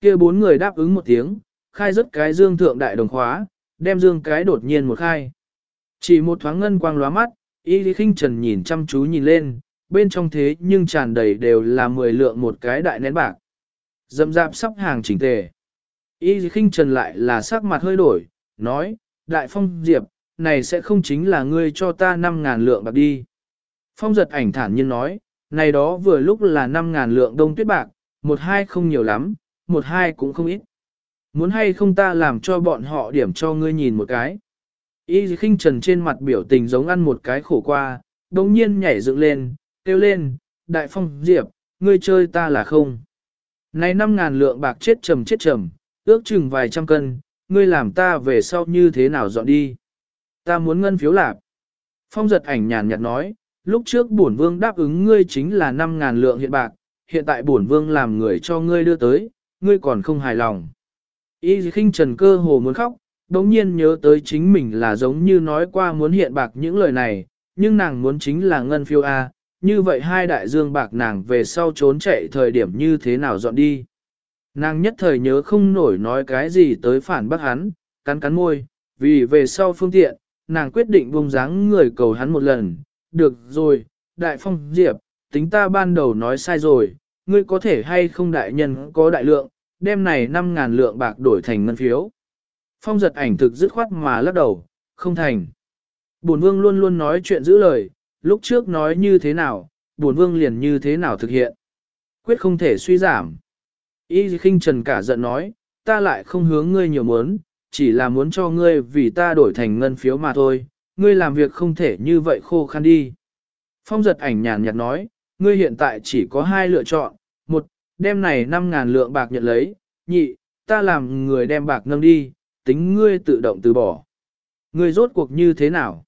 kia bốn người đáp ứng một tiếng, khai rất cái dương thượng đại đồng khóa, đem dương cái đột nhiên một khai. Chỉ một thoáng ngân quang lóa mắt, y lý khinh trần nhìn chăm chú nhìn lên, bên trong thế nhưng tràn đầy đều là mười lượng một cái đại nén bạc. dậm dạp sắp hàng chỉnh tề. Y lý khinh trần lại là sắc mặt hơi đổi, nói, đại phong diệp, này sẽ không chính là ngươi cho ta 5.000 lượng bạc đi. Phong giật ảnh thản nhiên nói, này đó vừa lúc là 5.000 lượng đông tuyết bạc, một hai không nhiều lắm, một hai cũng không ít. Muốn hay không ta làm cho bọn họ điểm cho ngươi nhìn một cái. Y khinh trần trên mặt biểu tình giống ăn một cái khổ qua, đồng nhiên nhảy dựng lên, kêu lên, đại phong diệp, ngươi chơi ta là không. Này năm ngàn lượng bạc chết trầm chết trầm, ước chừng vài trăm cân, ngươi làm ta về sau như thế nào dọn đi. Ta muốn ngân phiếu lạp. Phong giật ảnh nhàn nhạt nói, lúc trước bổn vương đáp ứng ngươi chính là năm ngàn lượng hiện bạc, hiện tại bổn vương làm người cho ngươi đưa tới, ngươi còn không hài lòng. Y khinh trần cơ hồ muốn khóc, đống nhiên nhớ tới chính mình là giống như nói qua muốn hiện bạc những lời này, nhưng nàng muốn chính là ngân Phiêu A, như vậy hai đại dương bạc nàng về sau trốn chạy thời điểm như thế nào dọn đi. Nàng nhất thời nhớ không nổi nói cái gì tới phản bác hắn, cắn cắn môi, vì về sau phương tiện, nàng quyết định buông dáng người cầu hắn một lần, được rồi, đại phong diệp, tính ta ban đầu nói sai rồi, ngươi có thể hay không đại nhân có đại lượng, đem này 5.000 lượng bạc đổi thành ngân phiếu. Phong giật ảnh thực dứt khoát mà lắc đầu, không thành. Bổn vương luôn luôn nói chuyện giữ lời, lúc trước nói như thế nào, bổn vương liền như thế nào thực hiện. Quyết không thể suy giảm. Y khinh trần cả giận nói, ta lại không hướng ngươi nhiều muốn, chỉ là muốn cho ngươi vì ta đổi thành ngân phiếu mà thôi, ngươi làm việc không thể như vậy khô khăn đi. Phong giật ảnh nhàn nhạt nói, ngươi hiện tại chỉ có hai lựa chọn, đem này 5.000 lượng bạc nhận lấy, nhị, ta làm người đem bạc nâng đi, tính ngươi tự động từ bỏ. Ngươi rốt cuộc như thế nào?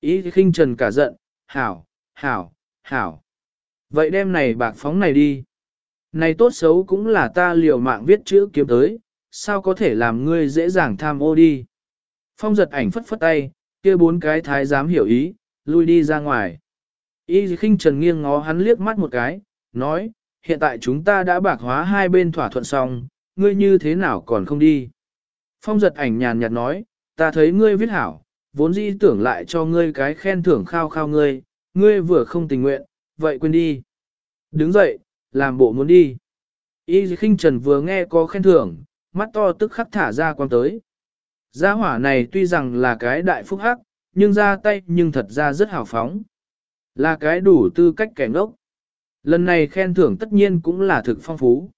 Ý khinh trần cả giận, hảo, hảo, hảo. Vậy đem này bạc phóng này đi. Này tốt xấu cũng là ta liều mạng viết chữ kiếm tới, sao có thể làm ngươi dễ dàng tham ô đi. Phong giật ảnh phất phất tay, kia bốn cái thái giám hiểu ý, lui đi ra ngoài. Y khinh trần nghiêng ngó hắn liếc mắt một cái, nói, hiện tại chúng ta đã bạc hóa hai bên thỏa thuận xong, ngươi như thế nào còn không đi. Phong giật ảnh nhàn nhạt nói, ta thấy ngươi viết hảo, vốn dĩ tưởng lại cho ngươi cái khen thưởng khao khao ngươi, ngươi vừa không tình nguyện, vậy quên đi. Đứng dậy, làm bộ muốn đi. Y khinh trần vừa nghe có khen thưởng, mắt to tức khắc thả ra quan tới. Gia hỏa này tuy rằng là cái đại phúc hắc, nhưng ra tay nhưng thật ra rất hào phóng. Là cái đủ tư cách kẻ ngốc. Lần này khen thưởng tất nhiên cũng là thực phong phú.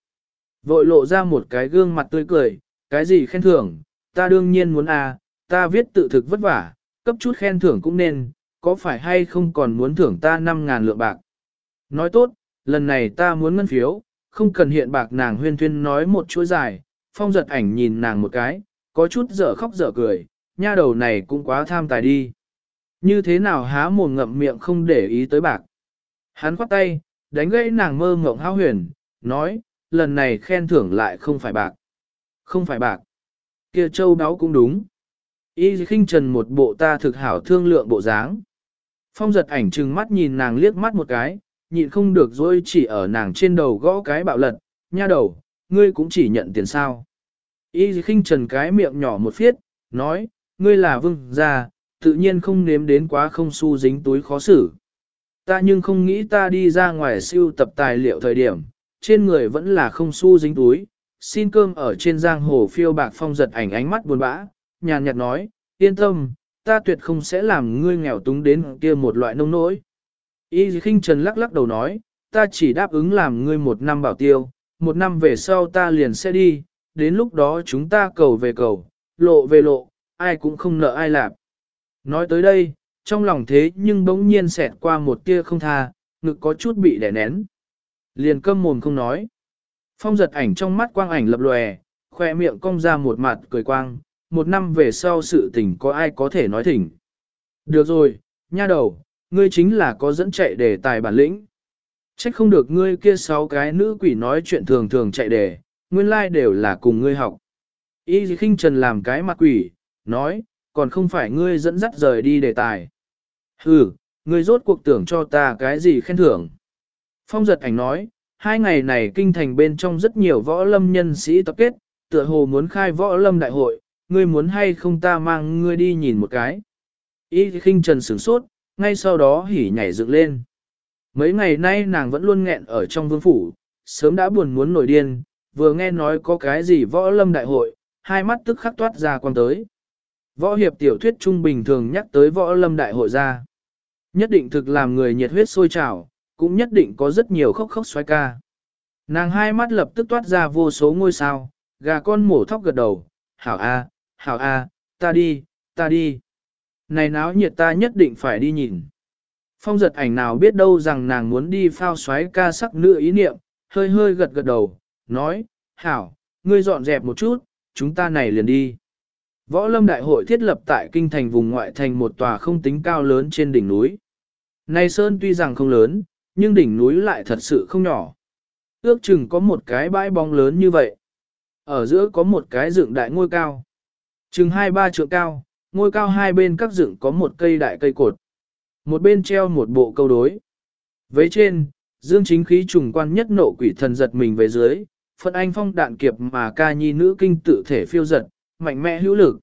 Vội lộ ra một cái gương mặt tươi cười, cái gì khen thưởng, ta đương nhiên muốn à, ta viết tự thực vất vả, cấp chút khen thưởng cũng nên, có phải hay không còn muốn thưởng ta 5.000 lượng bạc. Nói tốt, lần này ta muốn ngân phiếu, không cần hiện bạc nàng huyên thuyên nói một chuỗi dài, phong giật ảnh nhìn nàng một cái, có chút dở khóc dở cười, nha đầu này cũng quá tham tài đi. Như thế nào há mồm ngậm miệng không để ý tới bạc. Hắn khoát tay, đánh gãy nàng mơ ngộng hao huyền, nói, lần này khen thưởng lại không phải bạc. Không phải bạc. kia châu đáo cũng đúng. Y khinh trần một bộ ta thực hảo thương lượng bộ dáng. Phong giật ảnh trừng mắt nhìn nàng liếc mắt một cái, nhịn không được rồi chỉ ở nàng trên đầu gõ cái bạo lật, nha đầu, ngươi cũng chỉ nhận tiền sao. Y khinh trần cái miệng nhỏ một phiết, nói, ngươi là vương gia, tự nhiên không nếm đến quá không su dính túi khó xử. Ta nhưng không nghĩ ta đi ra ngoài siêu tập tài liệu thời điểm, trên người vẫn là không su dính túi, xin cơm ở trên giang hồ phiêu bạc phong giật ảnh ánh mắt buồn bã, nhàn nhạt nói, yên tâm, ta tuyệt không sẽ làm ngươi nghèo túng đến kia một loại nông nỗi. Y khinh trần lắc lắc đầu nói, ta chỉ đáp ứng làm ngươi một năm bảo tiêu, một năm về sau ta liền sẽ đi, đến lúc đó chúng ta cầu về cầu, lộ về lộ, ai cũng không nợ ai làm. Nói tới đây, trong lòng thế nhưng bỗng nhiên xẹt qua một tia không tha, ngực có chút bị đè nén. Liền câm mồm không nói. Phong giật ảnh trong mắt quang ảnh lập lòe, khoe miệng cong ra một mặt cười quang, một năm về sau sự tình có ai có thể nói thỉnh. Được rồi, nha đầu, ngươi chính là có dẫn chạy đề tài bản lĩnh. Trách không được ngươi kia sáu cái nữ quỷ nói chuyện thường thường chạy đề, nguyên lai like đều là cùng ngươi học. Y khinh trần làm cái mặt quỷ, nói, còn không phải ngươi dẫn dắt rời đi đề tài. Hừ, ngươi rốt cuộc tưởng cho ta cái gì khen thưởng. Phong giật ảnh nói, hai ngày này kinh thành bên trong rất nhiều võ lâm nhân sĩ tập kết, tựa hồ muốn khai võ lâm đại hội, ngươi muốn hay không ta mang ngươi đi nhìn một cái. Y khinh trần sửng sốt, ngay sau đó hỉ nhảy dựng lên. Mấy ngày nay nàng vẫn luôn nghẹn ở trong vương phủ, sớm đã buồn muốn nổi điên, vừa nghe nói có cái gì võ lâm đại hội, hai mắt tức khắc toát ra quan tới. Võ hiệp tiểu thuyết trung bình thường nhắc tới võ lâm đại hội ra. Nhất định thực làm người nhiệt huyết sôi trào, cũng nhất định có rất nhiều khóc khóc xoay ca. Nàng hai mắt lập tức toát ra vô số ngôi sao, gà con mổ thóc gật đầu, hảo a, hảo a, ta đi, ta đi. Này náo nhiệt ta nhất định phải đi nhìn. Phong giật ảnh nào biết đâu rằng nàng muốn đi phao xoáy ca sắc nữ ý niệm, hơi hơi gật gật đầu, nói, hảo, ngươi dọn dẹp một chút, chúng ta này liền đi. Võ lâm đại hội thiết lập tại kinh thành vùng ngoại thành một tòa không tính cao lớn trên đỉnh núi. Này sơn tuy rằng không lớn, nhưng đỉnh núi lại thật sự không nhỏ. Ước chừng có một cái bãi bóng lớn như vậy. Ở giữa có một cái dựng đại ngôi cao. Chừng hai ba trượng cao, ngôi cao hai bên các dựng có một cây đại cây cột. Một bên treo một bộ câu đối. Vấy trên, dương chính khí trùng quan nhất nộ quỷ thần giật mình về dưới, phân anh phong đạn kiệp mà ca nhi nữ kinh tự thể phiêu giật, mạnh mẽ hữu lực.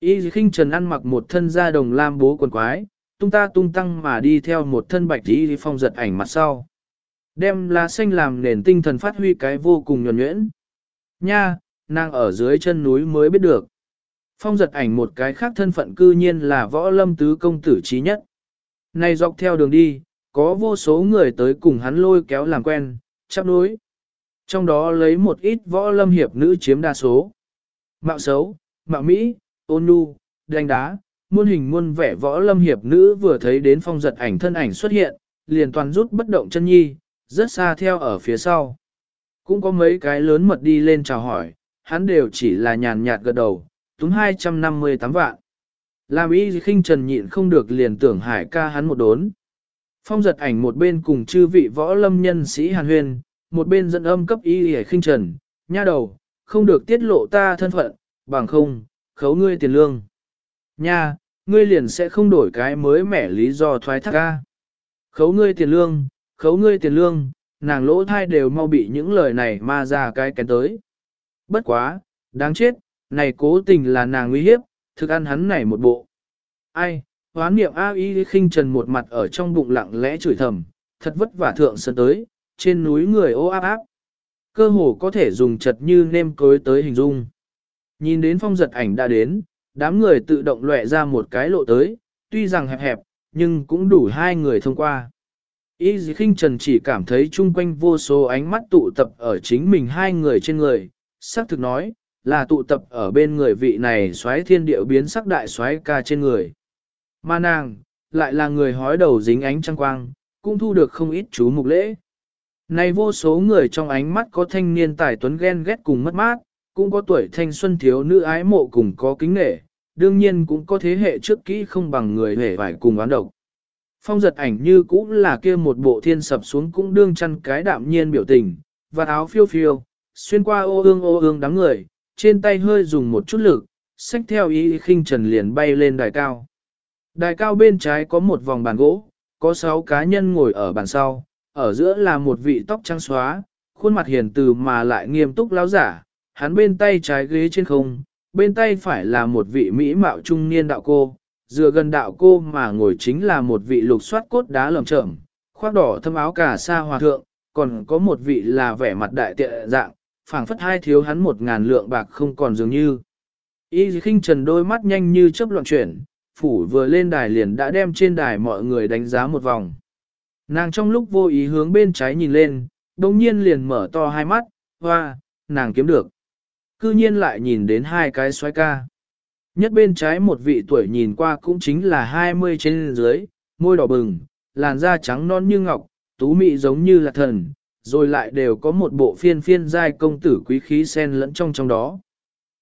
Y khinh trần ăn mặc một thân da đồng lam bố quần quái, tung ta tung tăng mà đi theo một thân bạch y phong giật ảnh mặt sau. Đem lá xanh làm nền tinh thần phát huy cái vô cùng nhuẩn nhuyễn. Nha, nàng ở dưới chân núi mới biết được. Phong giật ảnh một cái khác thân phận cư nhiên là võ lâm tứ công tử trí nhất. Này dọc theo đường đi, có vô số người tới cùng hắn lôi kéo làm quen, chắp đối. Trong đó lấy một ít võ lâm hiệp nữ chiếm đa số. Mạo xấu, mạo Mỹ, ôn nhu, đánh đá, muôn hình muôn vẻ võ lâm hiệp nữ vừa thấy đến phong giật ảnh thân ảnh xuất hiện, liền toàn rút bất động chân nhi, rất xa theo ở phía sau. Cũng có mấy cái lớn mật đi lên chào hỏi, hắn đều chỉ là nhàn nhạt gật đầu, túm 258 vạn. Làm y khinh trần nhịn không được liền tưởng hải ca hắn một đốn. Phong giật ảnh một bên cùng chư vị võ lâm nhân sĩ hàn huyền, một bên dẫn âm cấp y khinh trần, nha đầu, không được tiết lộ ta thân phận, bằng không, khấu ngươi tiền lương. Nha, ngươi liền sẽ không đổi cái mới mẻ lý do thoái thác ca. Khấu ngươi tiền lương, khấu ngươi tiền lương, nàng lỗ thai đều mau bị những lời này ma ra cái kén tới. Bất quá, đáng chết, này cố tình là nàng nguy hiếp, thực ăn hắn này một bộ. Ai, hoán niệm A y khinh trần một mặt ở trong bụng lặng lẽ chửi thầm, thật vất vả thượng sơn tới, trên núi người ô áp áp. Cơ hồ có thể dùng chật như nêm cối tới hình dung. Nhìn đến phong giật ảnh đã đến, đám người tự động lệ ra một cái lộ tới, tuy rằng hẹp hẹp, nhưng cũng đủ hai người thông qua. Y dì khinh trần chỉ cảm thấy chung quanh vô số ánh mắt tụ tập ở chính mình hai người trên người, xác thực nói, là tụ tập ở bên người vị này xoáy thiên điệu biến sắc đại xoáy ca trên người. Mà nàng, lại là người hói đầu dính ánh trăng quang, cũng thu được không ít chú mục lễ. Này vô số người trong ánh mắt có thanh niên tài tuấn ghen ghét cùng mất mát, cũng có tuổi thanh xuân thiếu nữ ái mộ cùng có kính nể, đương nhiên cũng có thế hệ trước kỹ không bằng người hề phải cùng oán độc. Phong giật ảnh như cũng là kia một bộ thiên sập xuống cũng đương chăn cái đạm nhiên biểu tình, và áo phiêu phiêu, xuyên qua ô ương ô ương đám người, trên tay hơi dùng một chút lực, xách theo ý khinh trần liền bay lên đài cao. Đài cao bên trái có một vòng bàn gỗ, có sáu cá nhân ngồi ở bàn sau, ở giữa là một vị tóc trắng xóa, khuôn mặt hiền từ mà lại nghiêm túc lão giả, hắn bên tay trái ghế trên không, bên tay phải là một vị mỹ mạo trung niên đạo cô, dựa gần đạo cô mà ngồi chính là một vị lục soát cốt đá lầm trởm, khoác đỏ thâm áo cả sa hòa thượng, còn có một vị là vẻ mặt đại tiện dạng, phảng phất hai thiếu hắn một ngàn lượng bạc không còn dường như. Y khinh trần đôi mắt nhanh như chớp loạn chuyển, phủ vừa lên đài liền đã đem trên đài mọi người đánh giá một vòng. Nàng trong lúc vô ý hướng bên trái nhìn lên, đồng nhiên liền mở to hai mắt, hoa, nàng kiếm được. Cư nhiên lại nhìn đến hai cái xoái ca. Nhất bên trái một vị tuổi nhìn qua cũng chính là 20 trên dưới, môi đỏ bừng, làn da trắng non như ngọc, tú mị giống như là thần, rồi lại đều có một bộ phiên phiên giai công tử quý khí sen lẫn trong trong đó.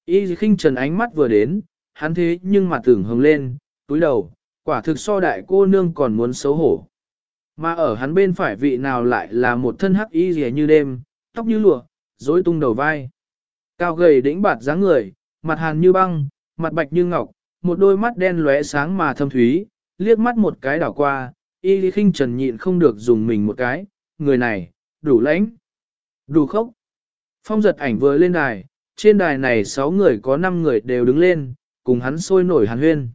Y khinh trần ánh mắt vừa đến, hắn thế nhưng mà tưởng hồng lên, túi đầu, quả thực so đại cô nương còn muốn xấu hổ. Mà ở hắn bên phải vị nào lại là một thân hắc y rìa như đêm, tóc như lụa, rối tung đầu vai. Cao gầy đĩnh bạt dáng người, mặt hàn như băng, mặt bạch như ngọc, một đôi mắt đen lóe sáng mà thâm thúy, liếc mắt một cái đảo qua, y khinh trần nhịn không được dùng mình một cái, người này, đủ lãnh. Đủ khốc. Phong giật ảnh vừa lên đài, trên đài này 6 người có 5 người đều đứng lên, cùng hắn sôi nổi hàn huyên.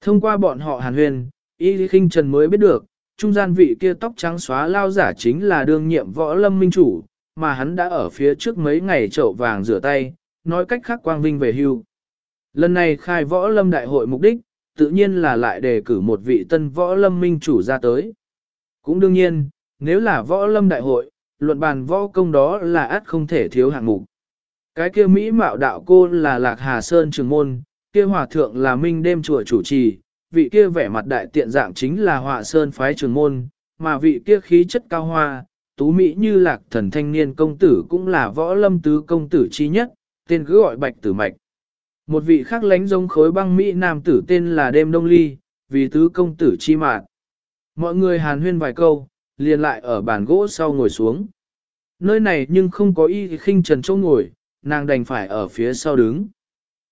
Thông qua bọn họ hàn huyên, Y Kinh Trần mới biết được, trung gian vị kia tóc trắng xóa lao giả chính là đương nhiệm võ lâm minh chủ, mà hắn đã ở phía trước mấy ngày chậu vàng rửa tay, nói cách khác quang vinh về hưu. Lần này khai võ lâm đại hội mục đích, tự nhiên là lại đề cử một vị tân võ lâm minh chủ ra tới. Cũng đương nhiên, nếu là võ lâm đại hội, luận bàn võ công đó là át không thể thiếu hạng mục. Cái kia Mỹ mạo đạo cô là Lạc Hà Sơn trường môn, kia hòa thượng là Minh đêm chùa chủ trì, vị kia vẻ mặt đại tiện dạng chính là họa Sơn phái trường môn, mà vị kia khí chất cao hoa, tú Mỹ như lạc thần thanh niên công tử cũng là võ lâm tứ công tử chi nhất, tên cứ gọi bạch tử mạch. Một vị khác lánh giống khối băng Mỹ nam tử tên là đêm đông ly, vì tứ công tử chi mạng. Mọi người hàn huyên vài câu, liền lại ở bàn gỗ sau ngồi xuống. Nơi này nhưng không có y khinh trần chỗ ngồi, nàng đành phải ở phía sau đứng.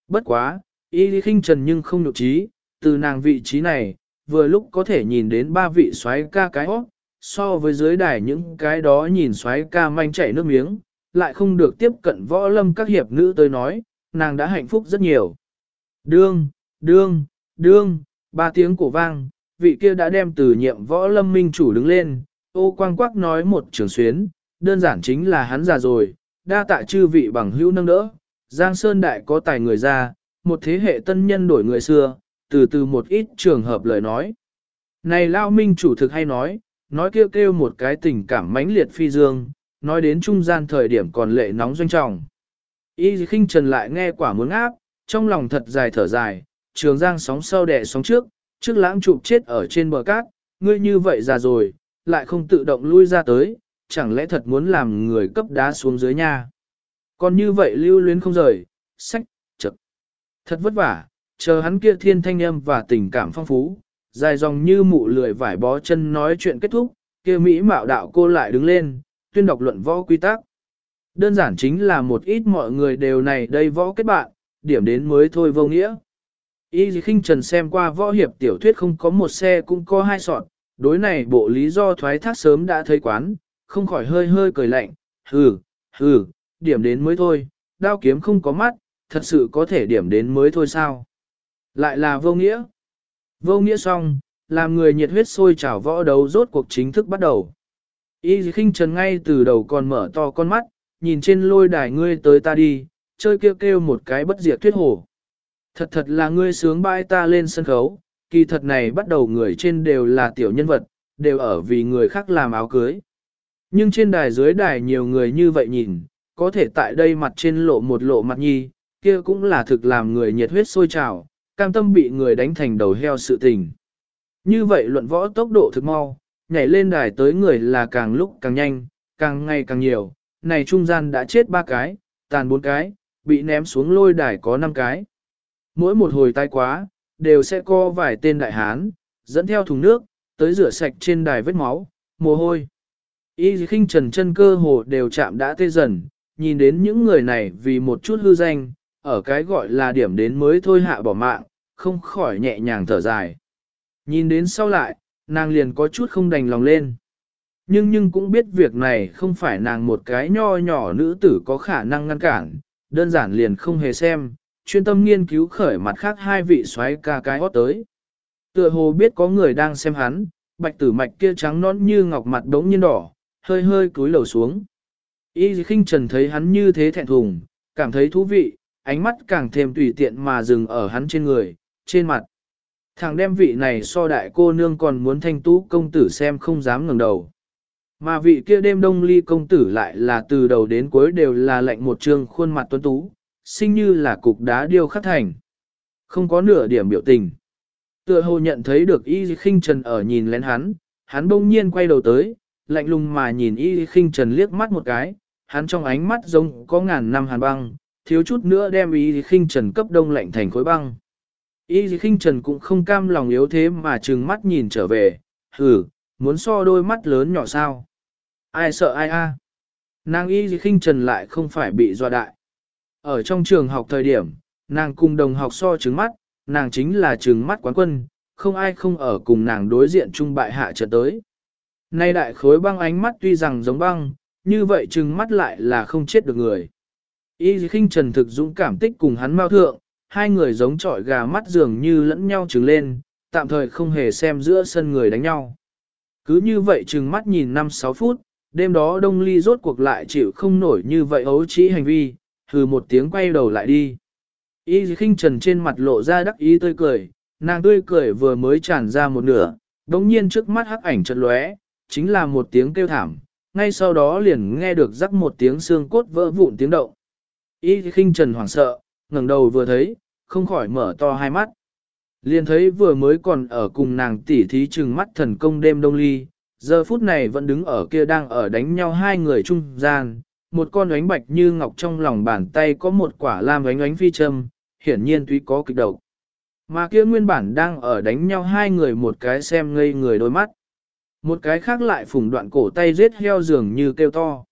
Bất quá, y khinh trần nhưng không nhục trí, từ nàng vị trí này, vừa lúc có thể nhìn đến ba vị xoáy ca cái hót, so với dưới đài những cái đó nhìn xoáy ca manh chảy nước miếng, lại không được tiếp cận võ lâm các hiệp nữ tới nói, nàng đã hạnh phúc rất nhiều. Đương, đương, đương, ba tiếng cổ vang, vị kia đã đem từ nhiệm võ lâm minh chủ đứng lên, ô quang quắc nói một trường xuyến, đơn giản chính là hắn già rồi, đa tạ chư vị bằng hữu nâng đỡ, Giang Sơn Đại có tài người ra, một thế hệ tân nhân đổi người xưa, từ từ một ít trường hợp lời nói. Này Lao Minh chủ thực hay nói, nói kêu kêu một cái tình cảm mãnh liệt phi dương, nói đến trung gian thời điểm còn lệ nóng doanh trọng. Y khinh trần lại nghe quả muốn áp, trong lòng thật dài thở dài, trường giang sóng sau đẻ sóng trước, trước lãng chụp chết ở trên bờ cát, ngươi như vậy già rồi, lại không tự động lui ra tới, chẳng lẽ thật muốn làm người cấp đá xuống dưới nha. Còn như vậy lưu luyến không rời, sách, chật. Thật vất vả, chờ hắn kia thiên thanh âm và tình cảm phong phú, dài dòng như mụ lười vải bó chân nói chuyện kết thúc, kia Mỹ mạo đạo cô lại đứng lên, tuyên đọc luận võ quy tắc. Đơn giản chính là một ít mọi người đều này đây võ kết bạn, điểm đến mới thôi vô nghĩa. Y khinh trần xem qua võ hiệp tiểu thuyết không có một xe cũng có hai sọt, đối này bộ lý do thoái thác sớm đã thấy quán, không khỏi hơi hơi cười lạnh, hừ, hừ, điểm đến mới thôi, đao kiếm không có mắt, thật sự có thể điểm đến mới thôi sao. Lại là vô nghĩa. Vô nghĩa xong, làm người nhiệt huyết sôi trào võ đấu rốt cuộc chính thức bắt đầu. Y khinh trần ngay từ đầu còn mở to con mắt, nhìn trên lôi đài ngươi tới ta đi, chơi kêu kêu một cái bất diệt thuyết hồ. Thật thật là ngươi sướng bãi ta lên sân khấu, kỳ thật này bắt đầu người trên đều là tiểu nhân vật, đều ở vì người khác làm áo cưới. Nhưng trên đài dưới đài nhiều người như vậy nhìn, có thể tại đây mặt trên lộ một lộ mặt nhi, kia cũng là thực làm người nhiệt huyết sôi trào, cam tâm bị người đánh thành đầu heo sự tình. Như vậy luận võ tốc độ thực mau, nhảy lên đài tới người là càng lúc càng nhanh, càng ngày càng nhiều, này trung gian đã chết ba cái, tàn bốn cái, bị ném xuống lôi đài có năm cái. Mỗi một hồi tai quá, đều sẽ có vài tên đại hán, dẫn theo thùng nước, tới rửa sạch trên đài vết máu, mồ hôi. Y khinh trần chân cơ hồ đều chạm đã tê dần, nhìn đến những người này vì một chút hư danh, ở cái gọi là điểm đến mới thôi hạ bỏ mạng, không khỏi nhẹ nhàng thở dài. Nhìn đến sau lại, nàng liền có chút không đành lòng lên. Nhưng nhưng cũng biết việc này không phải nàng một cái nho nhỏ nữ tử có khả năng ngăn cản, đơn giản liền không hề xem, chuyên tâm nghiên cứu khởi mặt khác hai vị xoáy ca cái hót tới. Tựa hồ biết có người đang xem hắn, bạch tử mạch kia trắng nón như ngọc mặt đống nhiên đỏ, hơi hơi cúi lầu xuống. Y khinh trần thấy hắn như thế thẹn thùng, cảm thấy thú vị, ánh mắt càng thêm tùy tiện mà dừng ở hắn trên người, trên mặt. Thằng đem vị này so đại cô nương còn muốn thanh tú công tử xem không dám ngẩng đầu. Mà vị kia đêm đông ly công tử lại là từ đầu đến cuối đều là lệnh một trương khuôn mặt tuấn tú, xinh như là cục đá điêu khắc thành. Không có nửa điểm biểu tình. Tựa hồ nhận thấy được y khinh trần ở nhìn lén hắn, hắn bỗng nhiên quay đầu tới, lạnh lùng mà nhìn y khinh trần liếc mắt một cái, hắn trong ánh mắt giống có ngàn năm hàn băng, thiếu chút nữa đem y khinh trần cấp đông lạnh thành khối băng. Y khinh trần cũng không cam lòng yếu thế mà trừng mắt nhìn trở về, hừ, muốn so đôi mắt lớn nhỏ sao. Ai sợ ai a? Nàng y khinh trần lại không phải bị dọa đại. Ở trong trường học thời điểm, nàng cùng đồng học so trứng mắt, nàng chính là trừng mắt quán quân, không ai không ở cùng nàng đối diện chung bại hạ trận tới. Nay đại khối băng ánh mắt tuy rằng giống băng, như vậy trừng mắt lại là không chết được người. Y khinh trần thực dũng cảm tích cùng hắn mau thượng, hai người giống trọi gà mắt dường như lẫn nhau trừng lên, tạm thời không hề xem giữa sân người đánh nhau. Cứ như vậy chừng mắt nhìn 5-6 phút, đêm đó đông ly rốt cuộc lại chịu không nổi như vậy ấu trĩ hành vi, hừ một tiếng quay đầu lại đi. Y khinh trần trên mặt lộ ra đắc ý tươi cười, nàng tươi cười vừa mới tràn ra một nửa, đống nhiên trước mắt hắc ảnh chợt lóe, chính là một tiếng kêu thảm, ngay sau đó liền nghe được rắc một tiếng xương cốt vỡ vụn tiếng động. Y khinh trần hoảng sợ, ngẩng đầu vừa thấy, không khỏi mở to hai mắt. Liền thấy vừa mới còn ở cùng nàng tỉ thí trừng mắt thần công đêm đông ly, giờ phút này vẫn đứng ở kia đang ở đánh nhau hai người trung gian, một con ánh bạch như ngọc trong lòng bàn tay có một quả lam ánh ánh phi châm, hiển nhiên tuy có kịch độc. Mà kia nguyên bản đang ở đánh nhau hai người một cái xem ngây người đôi mắt. Một cái khác lại phùng đoạn cổ tay giết heo dường như kêu to.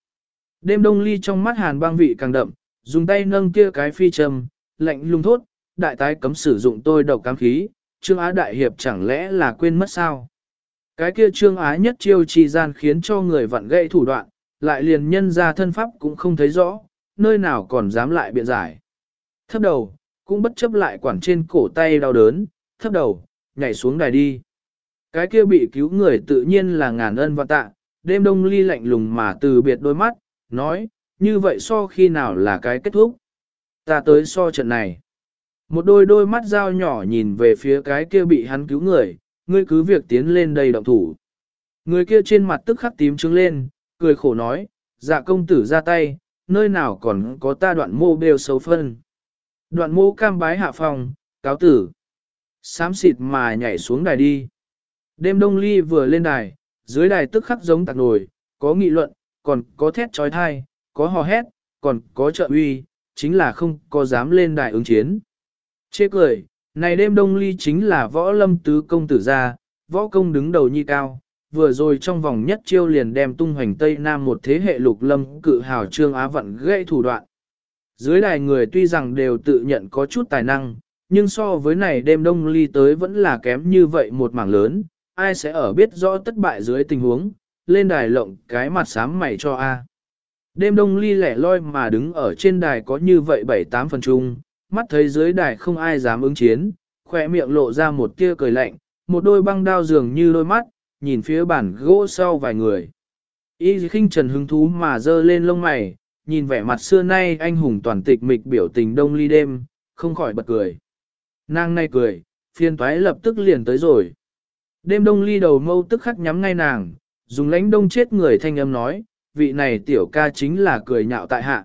Đêm đông ly trong mắt hàn băng vị càng đậm, dùng tay nâng kia cái phi châm, lạnh lùng thốt, đại tái cấm sử dụng tôi độc cám khí, Trương Á Đại Hiệp chẳng lẽ là quên mất sao? Cái kia Trương Á nhất chiêu chi gian khiến cho người vặn gãy thủ đoạn, lại liền nhân ra thân pháp cũng không thấy rõ, nơi nào còn dám lại biện giải. Thấp đầu, cũng bất chấp lại quản trên cổ tay đau đớn, thấp đầu, nhảy xuống đài đi. Cái kia bị cứu người tự nhiên là ngàn ân và tạ, đêm đông ly lạnh lùng mà từ biệt đôi mắt, nói, như vậy so khi nào là cái kết thúc. Ta tới so trận này. Một đôi đôi mắt dao nhỏ nhìn về phía cái kia bị hắn cứu người, ngươi cứ việc tiến lên đây động thủ. Người kia trên mặt tức khắc tím trứng lên, cười khổ nói, dạ công tử ra tay, nơi nào còn có ta đoạn mô bêu xấu phân. Đoạn mô cam bái hạ phòng, cáo tử. Sám xịt mà nhảy xuống đài đi. Đêm đông ly vừa lên đài, dưới đài tức khắc giống tạc nổi, có nghị luận, còn có thét trói thai, có hò hét, còn có trợ uy, chính là không có dám lên đài ứng chiến. Chê cười, này đêm đông ly chính là võ lâm tứ công tử gia, võ công đứng đầu nhi cao, vừa rồi trong vòng nhất chiêu liền đem tung hoành Tây Nam một thế hệ lục lâm cự hào trương á vận gây thủ đoạn. Dưới đài người tuy rằng đều tự nhận có chút tài năng, nhưng so với này đêm đông ly tới vẫn là kém như vậy một mảng lớn, ai sẽ ở biết rõ tất bại dưới tình huống, lên đài lộng cái mặt sám mày cho A. Đêm đông ly lẻ loi mà đứng ở trên đài có như vậy bảy tám phần chung, mắt thấy dưới đài không ai dám ứng chiến, khỏe miệng lộ ra một tia cười lạnh, một đôi băng đao dường như đôi mắt, nhìn phía bản gỗ sau vài người. Y khinh trần hứng thú mà dơ lên lông mày, nhìn vẻ mặt xưa nay anh hùng toàn tịch mịch biểu tình đông ly đêm, không khỏi bật cười. Nàng nay cười, phiên toái lập tức liền tới rồi. Đêm đông ly đầu mâu tức khắc nhắm ngay nàng, dùng lãnh đông chết người thanh âm nói, vị này tiểu ca chính là cười nhạo tại hạ.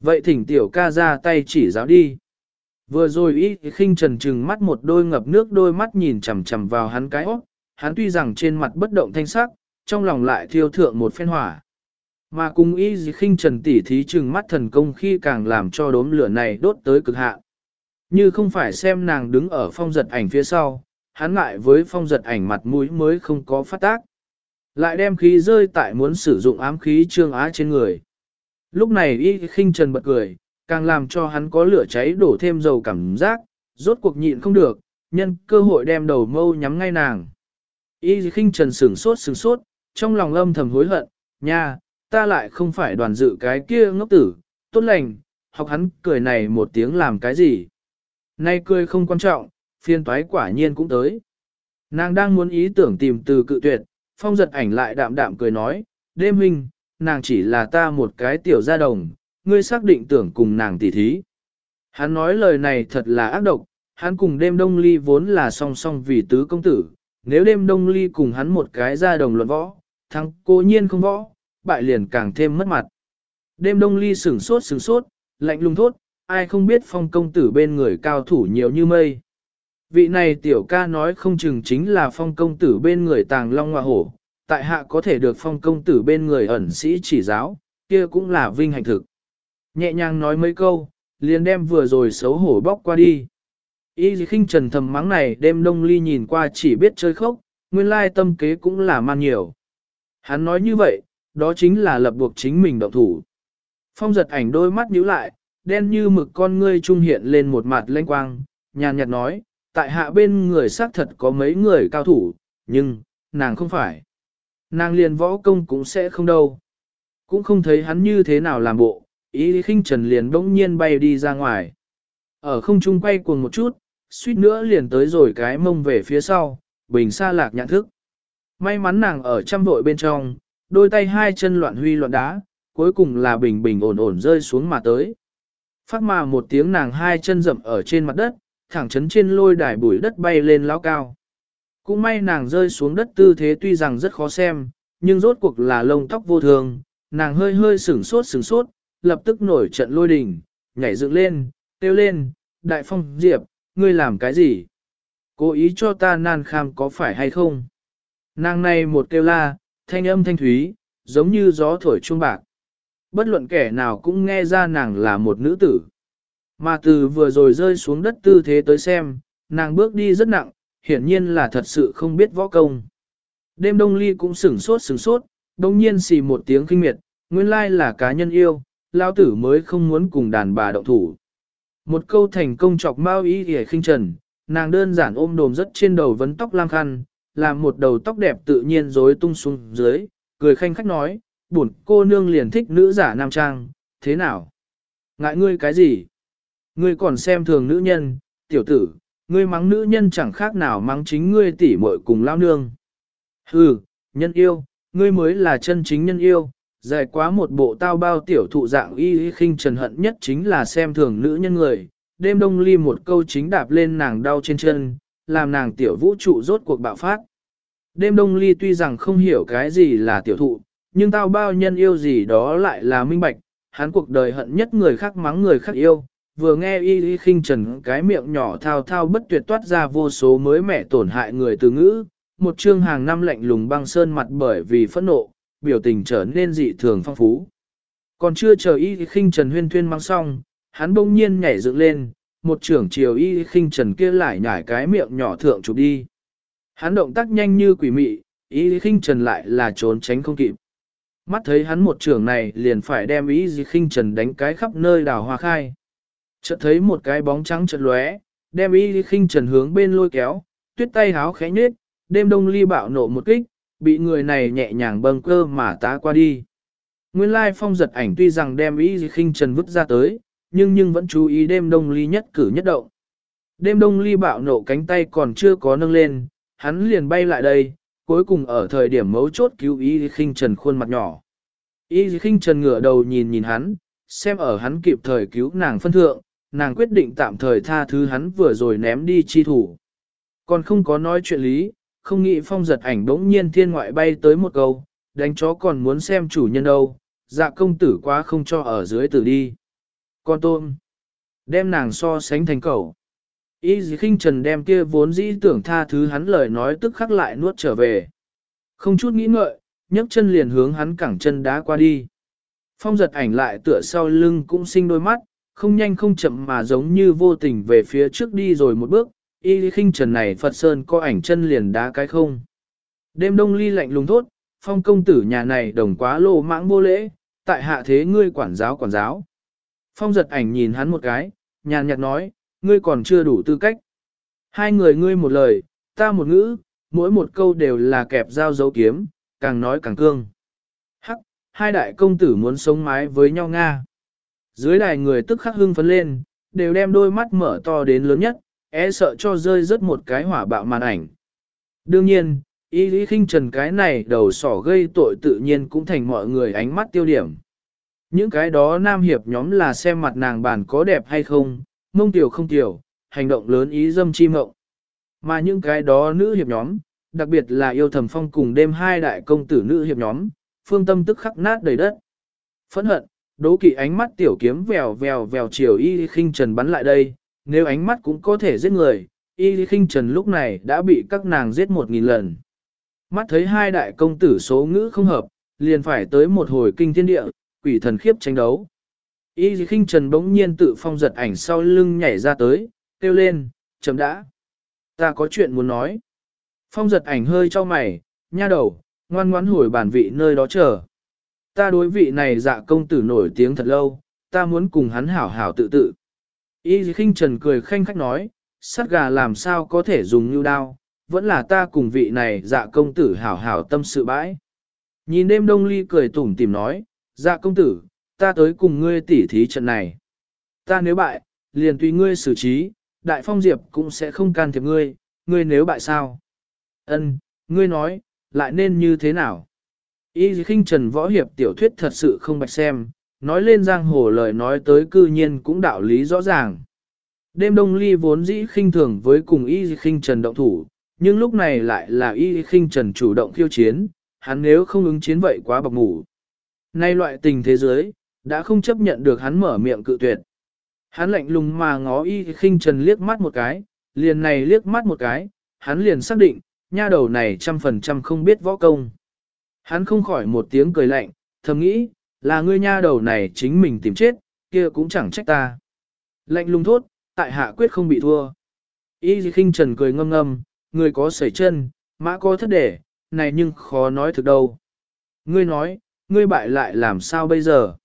Vậy thỉnh tiểu ca ra tay chỉ giáo đi. Vừa rồi y khinh trần trừng mắt một đôi ngập nước đôi mắt nhìn chằm chằm vào hắn cái ốc, hắn tuy rằng trên mặt bất động thanh sắc, trong lòng lại thiêu thượng một phen hỏa. Mà cùng y khinh trần tỉ thí trừng mắt thần công khi càng làm cho đốm lửa này đốt tới cực hạn. Như không phải xem nàng đứng ở phong giật ảnh phía sau, hắn ngại với phong giật ảnh mặt mũi mới không có phát tác. Lại đem khí rơi tại muốn sử dụng ám khí trương á trên người. Lúc này y khinh trần bật cười, càng làm cho hắn có lửa cháy đổ thêm dầu cảm giác, rốt cuộc nhịn không được, nhân cơ hội đem đầu mâu nhắm ngay nàng. Y khinh trần sửng sốt sửng sốt, trong lòng âm thầm hối hận, nha, ta lại không phải đoàn dự cái kia ngốc tử, tốt lành, học hắn cười này một tiếng làm cái gì. Nay cười không quan trọng, phiên toái quả nhiên cũng tới. Nàng đang muốn ý tưởng tìm từ cự tuyệt, phong giật ảnh lại đạm đạm cười nói, đêm huynh, nàng chỉ là ta một cái tiểu gia đồng, ngươi xác định tưởng cùng nàng tỉ thí. Hắn nói lời này thật là ác độc, hắn cùng đêm đông ly vốn là song song vì tứ công tử, nếu đêm đông ly cùng hắn một cái gia đồng luận võ, thắng cố nhiên không võ, bại liền càng thêm mất mặt. Đêm đông ly sửng sốt sửng sốt, lạnh lùng thốt, ai không biết phong công tử bên người cao thủ nhiều như mây. Vị này tiểu ca nói không chừng chính là phong công tử bên người tàng long hoa hổ, tại hạ có thể được phong công tử bên người ẩn sĩ chỉ giáo, kia cũng là vinh hạnh thực. Nhẹ nhàng nói mấy câu, liền đem vừa rồi xấu hổ bóc qua đi. Y khinh trần thầm mắng này đêm đông ly nhìn qua chỉ biết chơi khốc, nguyên lai tâm kế cũng là man nhiều. Hắn nói như vậy, đó chính là lập buộc chính mình động thủ. Phong giật ảnh đôi mắt nhíu lại, đen như mực con ngươi trung hiện lên một mặt lanh quang, nhàn nhạt nói, tại hạ bên người xác thật có mấy người cao thủ, nhưng, nàng không phải. Nàng liền võ công cũng sẽ không đâu. Cũng không thấy hắn như thế nào làm bộ, ý khinh trần liền bỗng nhiên bay đi ra ngoài. Ở không trung quay cuồng một chút, suýt nữa liền tới rồi cái mông về phía sau, bình xa lạc nhãn thức. May mắn nàng ở trăm vội bên trong, đôi tay hai chân loạn huy loạn đá, cuối cùng là bình bình ổn ổn rơi xuống mà tới. Phát mà một tiếng nàng hai chân rậm ở trên mặt đất, thẳng chấn trên lôi đài bụi đất bay lên lao cao. Cũng may nàng rơi xuống đất tư thế tuy rằng rất khó xem, nhưng rốt cuộc là lông tóc vô thường, nàng hơi hơi sửng sốt sửng sốt, lập tức nổi trận lôi đình, nhảy dựng lên, kêu lên, đại phong diệp, ngươi làm cái gì? Cố ý cho ta nan kham có phải hay không? Nàng này một kêu la, thanh âm thanh thúy, giống như gió thổi chuông bạc. Bất luận kẻ nào cũng nghe ra nàng là một nữ tử. Mà từ vừa rồi rơi xuống đất tư thế tới xem, nàng bước đi rất nặng, hiển nhiên là thật sự không biết võ công. Đêm đông ly cũng sửng sốt sửng sốt, đông nhiên xì một tiếng kinh miệt, nguyên lai là cá nhân yêu, lao tử mới không muốn cùng đàn bà động thủ. Một câu thành công chọc mau ý hề khinh trần, nàng đơn giản ôm đồm rất trên đầu vấn tóc lam khăn, làm một đầu tóc đẹp tự nhiên rối tung xuống dưới, cười khanh khách nói, buồn cô nương liền thích nữ giả nam trang, thế nào? Ngại ngươi cái gì? Ngươi còn xem thường nữ nhân, tiểu tử, ngươi mắng nữ nhân chẳng khác nào mắng chính ngươi tỉ muội cùng lao nương. Hừ, nhân yêu, ngươi mới là chân chính nhân yêu, dài quá một bộ tao bao tiểu thụ dạng y y khinh trần hận nhất chính là xem thường nữ nhân người. Đêm đông ly một câu chính đạp lên nàng đau trên chân, làm nàng tiểu vũ trụ rốt cuộc bạo phát. Đêm đông ly tuy rằng không hiểu cái gì là tiểu thụ, nhưng tao bao nhân yêu gì đó lại là minh bạch, hắn cuộc đời hận nhất người khác mắng người khác yêu, vừa nghe y y khinh trần cái miệng nhỏ thao thao bất tuyệt toát ra vô số mới mẻ tổn hại người từ ngữ, một chương hàng năm lạnh lùng băng sơn mặt bởi vì phẫn nộ, biểu tình trở nên dị thường phong phú. Còn chưa chờ y khinh trần huyên thuyên mang xong, hắn bỗng nhiên nhảy dựng lên, một trưởng chiều y khinh trần kia lại nhảy cái miệng nhỏ thượng chụp đi. Hắn động tác nhanh như quỷ mị, y khinh trần lại là trốn tránh không kịp. Mắt thấy hắn một trưởng này liền phải đem y khinh trần đánh cái khắp nơi đào hoa khai. Chợt thấy một cái bóng trắng chợt lóe, đem y khinh trần hướng bên lôi kéo, tuyết tay háo khẽ nhết, đêm đông ly bạo nổ một kích, bị người này nhẹ nhàng bâng cơ mà tá qua đi. Nguyên lai phong giật ảnh tuy rằng đem y khinh trần vứt ra tới, nhưng nhưng vẫn chú ý đêm đông ly nhất cử nhất động. Đêm đông ly bạo nổ cánh tay còn chưa có nâng lên, hắn liền bay lại đây, cuối cùng ở thời điểm mấu chốt cứu y khinh trần khuôn mặt nhỏ. Y khinh trần ngửa đầu nhìn nhìn hắn, xem ở hắn kịp thời cứu nàng phân thượng, nàng quyết định tạm thời tha thứ hắn vừa rồi ném đi chi thủ. Còn không có nói chuyện lý, không nghĩ phong giật ảnh đống nhiên thiên ngoại bay tới một câu, đánh chó còn muốn xem chủ nhân đâu, dạ công tử quá không cho ở dưới tử đi. Con tôm, đem nàng so sánh thành cầu. Y dì khinh trần đem kia vốn dĩ tưởng tha thứ hắn lời nói tức khắc lại nuốt trở về. Không chút nghĩ ngợi, nhấc chân liền hướng hắn cẳng chân đá qua đi. Phong giật ảnh lại tựa sau lưng cũng sinh đôi mắt, không nhanh không chậm mà giống như vô tình về phía trước đi rồi một bước, y khinh trần này Phật Sơn có ảnh chân liền đá cái không. Đêm đông ly lạnh lùng thốt, phong công tử nhà này đồng quá lô mãng vô lễ, tại hạ thế ngươi quản giáo quản giáo. Phong giật ảnh nhìn hắn một cái, nhàn nhạt nói, ngươi còn chưa đủ tư cách. Hai người ngươi một lời, ta một ngữ, mỗi một câu đều là kẹp dao dấu kiếm, càng nói càng cương. Hắc, hai đại công tử muốn sống mái với nhau Nga. Dưới đài người tức khắc hưng phấn lên, đều đem đôi mắt mở to đến lớn nhất, e sợ cho rơi rớt một cái hỏa bạo màn ảnh. Đương nhiên, ý lý khinh trần cái này đầu sỏ gây tội tự nhiên cũng thành mọi người ánh mắt tiêu điểm. Những cái đó nam hiệp nhóm là xem mặt nàng bản có đẹp hay không, mông tiểu không tiểu, hành động lớn ý dâm chi mộng. Mà những cái đó nữ hiệp nhóm, đặc biệt là yêu thầm phong cùng đêm hai đại công tử nữ hiệp nhóm, phương tâm tức khắc nát đầy đất. Phẫn hận, đố kỵ ánh mắt tiểu kiếm vèo vèo vèo chiều y khinh trần bắn lại đây, nếu ánh mắt cũng có thể giết người, y khinh trần lúc này đã bị các nàng giết một nghìn lần. Mắt thấy hai đại công tử số ngữ không hợp, liền phải tới một hồi kinh thiên địa, quỷ thần khiếp tranh đấu. Y khinh trần bỗng nhiên tự phong giật ảnh sau lưng nhảy ra tới, kêu lên, chấm đã. Ta có chuyện muốn nói. Phong giật ảnh hơi cho mày, nha đầu, ngoan ngoãn hồi bản vị nơi đó chờ. Ta đối vị này dạ công tử nổi tiếng thật lâu, ta muốn cùng hắn hảo hảo tự tự. Y khinh trần cười khanh khách nói, sắt gà làm sao có thể dùng như đao, vẫn là ta cùng vị này dạ công tử hảo hảo tâm sự bãi. Nhìn đêm đông ly cười tủm tìm nói, Dạ công tử, ta tới cùng ngươi tỉ thí trận này. Ta nếu bại, liền tùy ngươi xử trí, đại phong diệp cũng sẽ không can thiệp ngươi, ngươi nếu bại sao? Ân, ngươi nói, lại nên như thế nào? Y khinh trần võ hiệp tiểu thuyết thật sự không bạch xem, nói lên giang hồ lời nói tới cư nhiên cũng đạo lý rõ ràng. Đêm đông ly vốn dĩ khinh thường với cùng y khinh trần động thủ, nhưng lúc này lại là y khinh trần chủ động khiêu chiến, hắn nếu không ứng chiến vậy quá bọc ngủ. Nay loại tình thế giới, đã không chấp nhận được hắn mở miệng cự tuyệt. Hắn lạnh lùng mà ngó y khinh trần liếc mắt một cái, liền này liếc mắt một cái, hắn liền xác định, nha đầu này trăm phần trăm không biết võ công. Hắn không khỏi một tiếng cười lạnh, thầm nghĩ, là ngươi nha đầu này chính mình tìm chết, kia cũng chẳng trách ta. Lạnh lùng thốt, tại hạ quyết không bị thua. Y khinh trần cười ngâm ngâm, người có sẩy chân, mã có thất để, này nhưng khó nói thực đâu. Ngươi nói, ngươi bại lại làm sao bây giờ?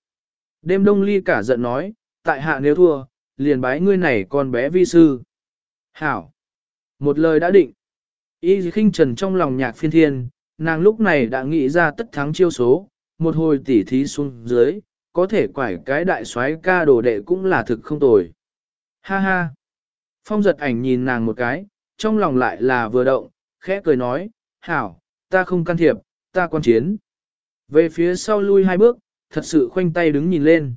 Đêm đông ly cả giận nói, tại hạ nếu thua, liền bái ngươi này con bé vi sư. Hảo! Một lời đã định. Y khinh trần trong lòng nhạc phiên thiên, nàng lúc này đã nghĩ ra tất thắng chiêu số, một hồi tỉ thí xuống dưới, có thể quải cái đại soái ca đồ đệ cũng là thực không tồi. Ha ha! Phong giật ảnh nhìn nàng một cái, trong lòng lại là vừa động, khẽ cười nói, hảo, ta không can thiệp, ta quan chiến. Về phía sau lui hai bước, thật sự khoanh tay đứng nhìn lên.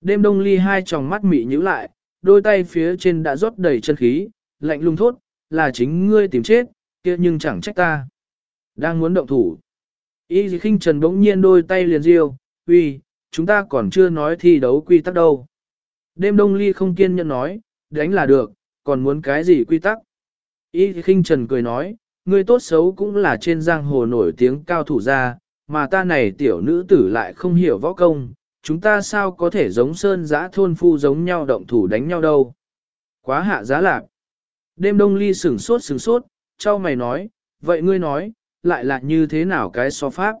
Đêm đông ly hai tròng mắt mị nhíu lại, đôi tay phía trên đã rót đầy chân khí, lạnh lùng thốt, là chính ngươi tìm chết, kia nhưng chẳng trách ta. Đang muốn động thủ. Y khinh trần bỗng nhiên đôi tay liền riêu, uy, chúng ta còn chưa nói thi đấu quy tắc đâu. Đêm đông ly không kiên nhẫn nói, đánh là được, còn muốn cái gì quy tắc. Y khinh trần cười nói, ngươi tốt xấu cũng là trên giang hồ nổi tiếng cao thủ gia, mà ta này tiểu nữ tử lại không hiểu võ công, chúng ta sao có thể giống sơn giã thôn phu giống nhau động thủ đánh nhau đâu. Quá hạ giá lạc. Đêm đông ly sửng sốt sửng sốt, trao mày nói, vậy ngươi nói, lại là như thế nào cái so pháp?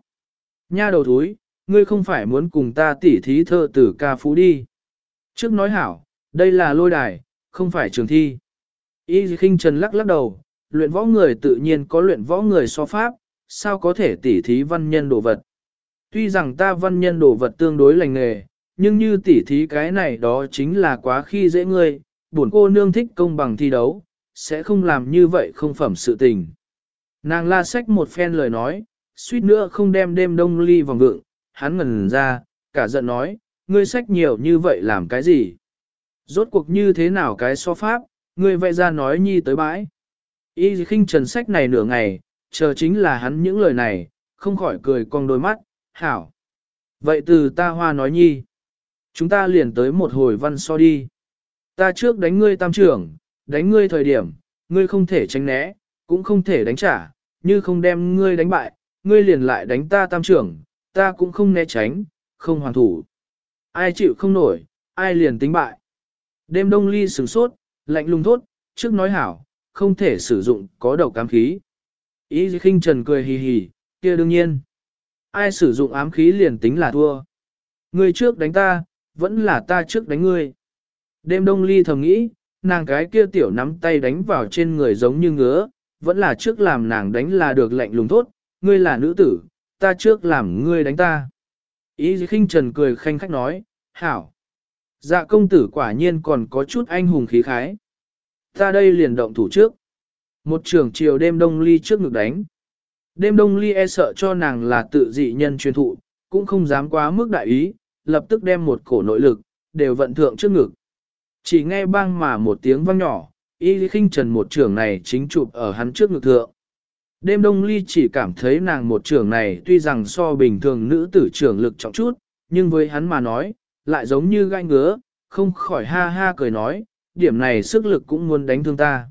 Nha đầu thúi, ngươi không phải muốn cùng ta tỉ thí thơ tử ca phú đi. Trước nói hảo, đây là lôi đài, không phải trường thi. Y khinh trần lắc lắc đầu, luyện võ người tự nhiên có luyện võ người so pháp, sao có thể tỉ thí văn nhân đồ vật. Tuy rằng ta văn nhân đồ vật tương đối lành nghề, nhưng như tỉ thí cái này đó chính là quá khi dễ ngươi, buồn cô nương thích công bằng thi đấu, sẽ không làm như vậy không phẩm sự tình. Nàng la sách một phen lời nói, suýt nữa không đem đêm đông ly vòng vượng, hắn ngần ra, cả giận nói, ngươi sách nhiều như vậy làm cái gì? Rốt cuộc như thế nào cái so pháp, ngươi vẽ ra nói nhi tới bãi. Y khinh trần sách này nửa ngày, chờ chính là hắn những lời này, không khỏi cười cong đôi mắt, hảo. Vậy từ ta hoa nói nhi, chúng ta liền tới một hồi văn so đi. Ta trước đánh ngươi tam trưởng, đánh ngươi thời điểm, ngươi không thể tránh né, cũng không thể đánh trả, như không đem ngươi đánh bại, ngươi liền lại đánh ta tam trưởng, ta cũng không né tránh, không hoàn thủ. Ai chịu không nổi, ai liền tính bại. Đêm đông ly sửng sốt, lạnh lùng thốt, trước nói hảo, không thể sử dụng có độc cám khí. Ý khinh trần cười hì hì, kia đương nhiên. Ai sử dụng ám khí liền tính là thua. Ngươi trước đánh ta, vẫn là ta trước đánh ngươi. Đêm đông ly thầm nghĩ, nàng cái kia tiểu nắm tay đánh vào trên người giống như ngứa, vẫn là trước làm nàng đánh là được lệnh lùng tốt, ngươi là nữ tử, ta trước làm ngươi đánh ta. Ý khinh trần cười khanh khách nói, hảo. Dạ công tử quả nhiên còn có chút anh hùng khí khái. Ta đây liền động thủ trước. Một trường chiều đêm đông ly trước ngực đánh. Đêm đông ly e sợ cho nàng là tự dị nhân truyền thụ, cũng không dám quá mức đại ý, lập tức đem một cổ nội lực, đều vận thượng trước ngực. Chỉ nghe bang mà một tiếng vang nhỏ, y khinh trần một trưởng này chính chụp ở hắn trước ngực thượng. Đêm đông ly chỉ cảm thấy nàng một trưởng này tuy rằng so bình thường nữ tử trưởng lực trọng chút, nhưng với hắn mà nói, lại giống như gai ngứa, không khỏi ha ha cười nói, điểm này sức lực cũng muốn đánh thương ta.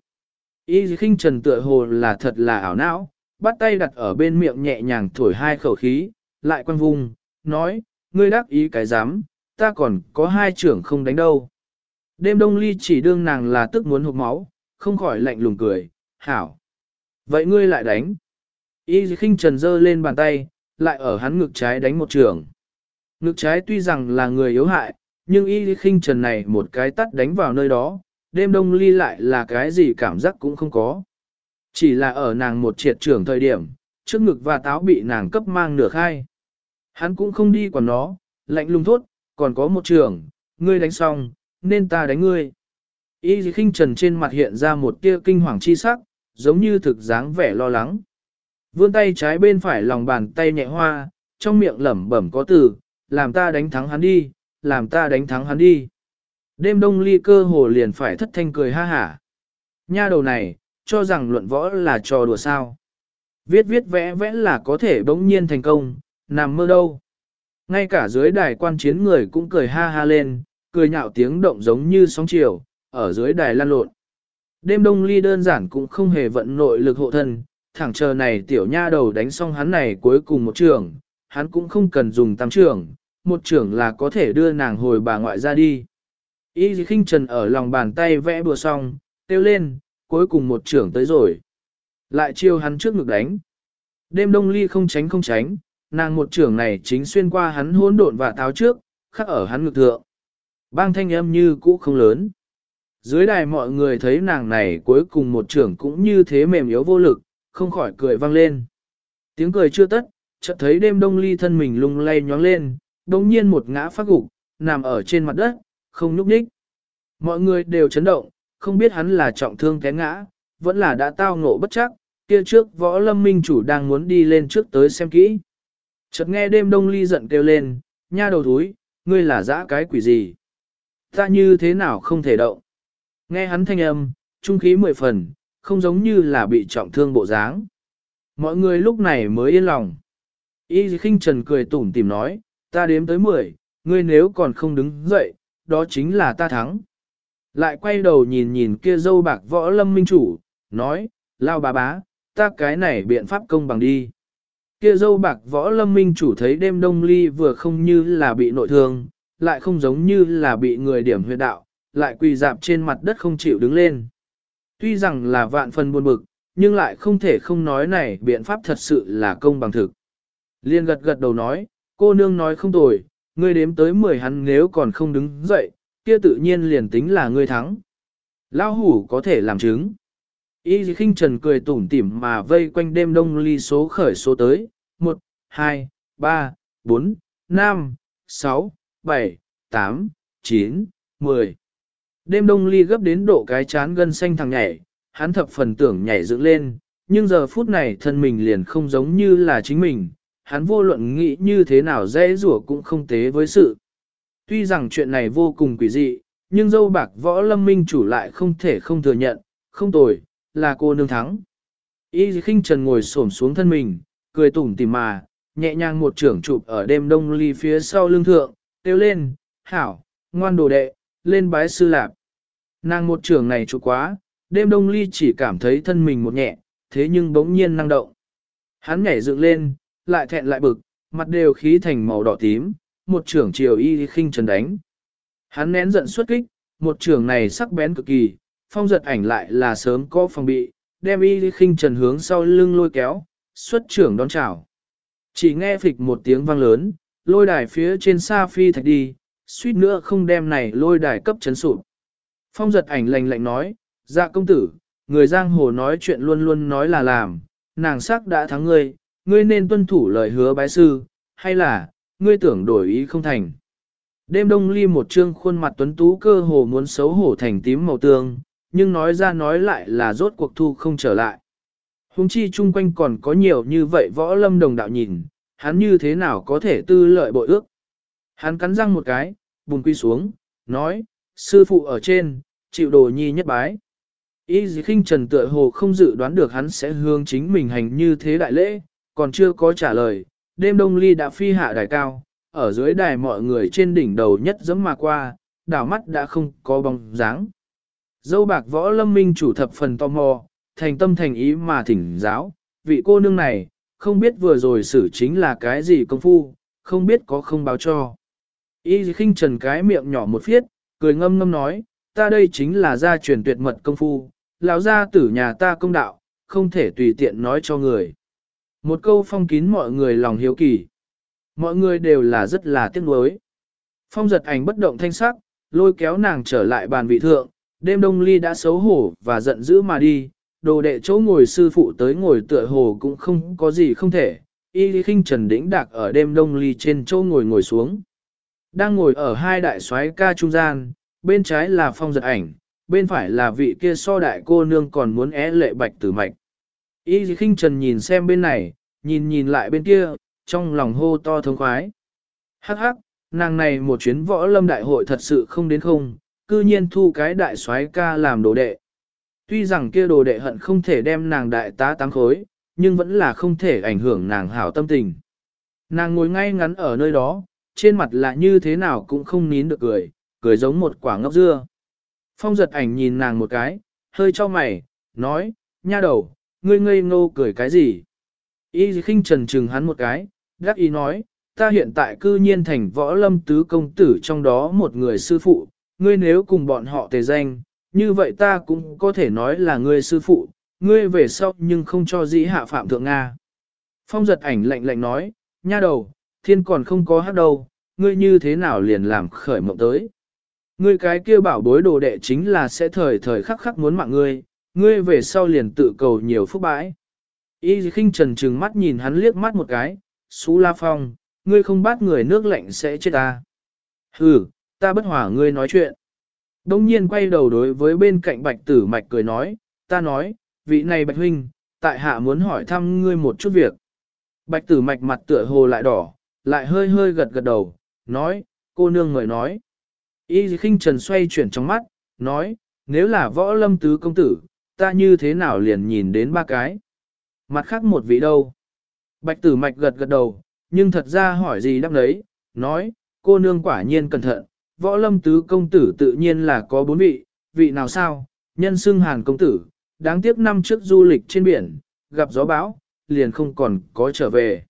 Y khinh trần tựa hồ là thật là ảo não, bắt tay đặt ở bên miệng nhẹ nhàng thổi hai khẩu khí, lại quăng vung, nói, ngươi đắc ý cái dám, ta còn có hai trưởng không đánh đâu. Đêm đông ly chỉ đương nàng là tức muốn hụt máu, không khỏi lạnh lùng cười, hảo. Vậy ngươi lại đánh. Y khinh trần giơ lên bàn tay, lại ở hắn ngực trái đánh một trường. Ngực trái tuy rằng là người yếu hại, nhưng y khinh trần này một cái tắt đánh vào nơi đó, đêm đông ly lại là cái gì cảm giác cũng không có. Chỉ là ở nàng một triệt trưởng thời điểm, trước ngực và táo bị nàng cấp mang nửa khai. Hắn cũng không đi quản nó, lạnh lùng thốt, còn có một trường, ngươi đánh xong, nên ta đánh ngươi. Y khinh trần trên mặt hiện ra một tia kinh hoàng chi sắc, giống như thực dáng vẻ lo lắng. Vươn tay trái bên phải lòng bàn tay nhẹ hoa, trong miệng lẩm bẩm có từ, làm ta đánh thắng hắn đi, làm ta đánh thắng hắn đi. Đêm đông ly cơ hồ liền phải thất thanh cười ha hả. Nha đầu này, cho rằng luận võ là trò đùa sao. Viết viết vẽ vẽ là có thể bỗng nhiên thành công, nằm mơ đâu. Ngay cả dưới đài quan chiến người cũng cười ha ha lên, cười nhạo tiếng động giống như sóng chiều, ở dưới đài lan lộn. Đêm đông ly đơn giản cũng không hề vận nội lực hộ thân, thẳng chờ này tiểu nha đầu đánh xong hắn này cuối cùng một trường, hắn cũng không cần dùng tam trường, một trường là có thể đưa nàng hồi bà ngoại ra đi. Y khinh trần ở lòng bàn tay vẽ bùa xong, tiêu lên, cuối cùng một trưởng tới rồi. Lại chiêu hắn trước ngực đánh. Đêm đông ly không tránh không tránh, nàng một trưởng này chính xuyên qua hắn hỗn độn và táo trước, khắc ở hắn ngực thượng. Bang thanh âm như cũ không lớn. Dưới đài mọi người thấy nàng này cuối cùng một trưởng cũng như thế mềm yếu vô lực, không khỏi cười vang lên. Tiếng cười chưa tất, chợt thấy đêm đông ly thân mình lung lay nhoáng lên, đồng nhiên một ngã phát gục, nằm ở trên mặt đất, không nhúc nhích. Mọi người đều chấn động, không biết hắn là trọng thương té ngã, vẫn là đã tao ngộ bất chắc, kia trước võ lâm minh chủ đang muốn đi lên trước tới xem kỹ. Chợt nghe đêm đông ly giận kêu lên, nha đầu thúi, ngươi là dã cái quỷ gì? Ta như thế nào không thể động? Nghe hắn thanh âm, trung khí mười phần, không giống như là bị trọng thương bộ dáng. Mọi người lúc này mới yên lòng. Y khinh trần cười tủm tìm nói, ta đếm tới mười, ngươi nếu còn không đứng dậy, đó chính là ta thắng. Lại quay đầu nhìn nhìn kia dâu bạc võ lâm minh chủ, nói, lao bà bá, ta cái này biện pháp công bằng đi. Kia dâu bạc võ lâm minh chủ thấy đêm đông ly vừa không như là bị nội thương, lại không giống như là bị người điểm huyệt đạo, lại quỳ dạp trên mặt đất không chịu đứng lên. Tuy rằng là vạn phần buồn bực, nhưng lại không thể không nói này biện pháp thật sự là công bằng thực. Liên gật gật đầu nói, cô nương nói không tồi, ngươi đếm tới 10 hắn nếu còn không đứng dậy, kia tự nhiên liền tính là ngươi thắng. Lao hủ có thể làm chứng. Y khinh trần cười tủm tỉm mà vây quanh đêm đông ly số khởi số tới, 1, 2, 3, 4, 5, 6, 7, 8, 9, 10. Đêm đông ly gấp đến độ cái chán gân xanh thằng nhảy, hắn thập phần tưởng nhảy dựng lên, nhưng giờ phút này thân mình liền không giống như là chính mình, hắn vô luận nghĩ như thế nào dễ rủa cũng không tế với sự. Tuy rằng chuyện này vô cùng quỷ dị, nhưng dâu bạc võ lâm minh chủ lại không thể không thừa nhận, không tồi, là cô nương thắng. Y khinh trần ngồi xổm xuống thân mình, cười tủm tỉm mà, nhẹ nhàng một trưởng chụp ở đêm đông ly phía sau lưng thượng, kêu lên, hảo, ngoan đồ đệ, lên bái sư lạp. Nàng một trưởng này trụ quá, đêm đông ly chỉ cảm thấy thân mình một nhẹ, thế nhưng bỗng nhiên năng động. Hắn nhảy dựng lên, lại thẹn lại bực, mặt đều khí thành màu đỏ tím, một trưởng chiều y khinh trần đánh. Hắn nén giận xuất kích, một trưởng này sắc bén cực kỳ, phong giật ảnh lại là sớm có phòng bị, đem y khinh trần hướng sau lưng lôi kéo, xuất trưởng đón chào. Chỉ nghe phịch một tiếng vang lớn, lôi đài phía trên xa phi thạch đi, suýt nữa không đem này lôi đài cấp chấn sụp. Phong giật ảnh lạnh lạnh nói, dạ công tử, người giang hồ nói chuyện luôn luôn nói là làm, nàng sắc đã thắng ngươi, ngươi nên tuân thủ lời hứa bái sư, hay là, ngươi tưởng đổi ý không thành. Đêm đông ly một trương khuôn mặt tuấn tú cơ hồ muốn xấu hổ thành tím màu tương, nhưng nói ra nói lại là rốt cuộc thu không trở lại. Hùng chi chung quanh còn có nhiều như vậy võ lâm đồng đạo nhìn, hắn như thế nào có thể tư lợi bội ước. Hắn cắn răng một cái, bùng quy xuống, nói, sư phụ ở trên, chịu đồ nhi nhất bái. Y gì khinh trần tựa hồ không dự đoán được hắn sẽ hướng chính mình hành như thế đại lễ, còn chưa có trả lời, đêm đông ly đã phi hạ đài cao, ở dưới đài mọi người trên đỉnh đầu nhất dẫm mà qua, đảo mắt đã không có bóng dáng. Dâu bạc võ lâm minh chủ thập phần tò mò, thành tâm thành ý mà thỉnh giáo, vị cô nương này, không biết vừa rồi xử chính là cái gì công phu, không biết có không báo cho. Y khinh trần cái miệng nhỏ một phiết, cười ngâm ngâm nói, ta đây chính là gia truyền tuyệt mật công phu, lão gia tử nhà ta công đạo, không thể tùy tiện nói cho người. Một câu phong kín mọi người lòng hiếu kỳ. Mọi người đều là rất là tiếc nuối. Phong giật ảnh bất động thanh sắc, lôi kéo nàng trở lại bàn vị thượng, đêm đông ly đã xấu hổ và giận dữ mà đi, đồ đệ chỗ ngồi sư phụ tới ngồi tựa hồ cũng không có gì không thể, y khinh trần đĩnh đạc ở đêm đông ly trên chỗ ngồi ngồi xuống. Đang ngồi ở hai đại soái ca trung gian, bên trái là phong giật ảnh, bên phải là vị kia so đại cô nương còn muốn é lệ bạch tử mạch. Y khinh trần nhìn xem bên này, nhìn nhìn lại bên kia, trong lòng hô to thống khoái. Hắc hắc, nàng này một chuyến võ lâm đại hội thật sự không đến không, cư nhiên thu cái đại soái ca làm đồ đệ. Tuy rằng kia đồ đệ hận không thể đem nàng đại tá tám khối, nhưng vẫn là không thể ảnh hưởng nàng hảo tâm tình. Nàng ngồi ngay ngắn ở nơi đó, trên mặt là như thế nào cũng không nín được cười, cười giống một quả ngốc dưa. Phong giật ảnh nhìn nàng một cái, hơi cho mày, nói, nha đầu, ngươi ngây ngô cười cái gì? Y khinh trần trừng hắn một cái, đắc ý nói, ta hiện tại cư nhiên thành võ lâm tứ công tử trong đó một người sư phụ, ngươi nếu cùng bọn họ tề danh, như vậy ta cũng có thể nói là ngươi sư phụ, ngươi về sau nhưng không cho dĩ hạ phạm thượng Nga. Phong giật ảnh lạnh lạnh nói, nha đầu, thiên còn không có hát đâu, ngươi như thế nào liền làm khởi mộng tới. Ngươi cái kia bảo bối đồ đệ chính là sẽ thời thời khắc khắc muốn mạng ngươi, ngươi về sau liền tự cầu nhiều phúc bãi. Y khinh trần trừng mắt nhìn hắn liếc mắt một cái, Xú La Phong, ngươi không bắt người nước lạnh sẽ chết ta. Hừ, ta bất hỏa ngươi nói chuyện. Đông nhiên quay đầu đối với bên cạnh bạch tử mạch cười nói, ta nói, vị này bạch huynh, tại hạ muốn hỏi thăm ngươi một chút việc. Bạch tử mạch mặt tựa hồ lại đỏ, lại hơi hơi gật gật đầu, nói, cô nương người nói. Y khinh trần xoay chuyển trong mắt, nói, nếu là võ lâm tứ công tử, ta như thế nào liền nhìn đến ba cái. Mặt khác một vị đâu. Bạch tử mạch gật gật đầu, nhưng thật ra hỏi gì đáp đấy, nói, cô nương quả nhiên cẩn thận, võ lâm tứ công tử tự nhiên là có bốn vị, vị nào sao, nhân xưng hàn công tử, đáng tiếc năm trước du lịch trên biển, gặp gió bão, liền không còn có trở về.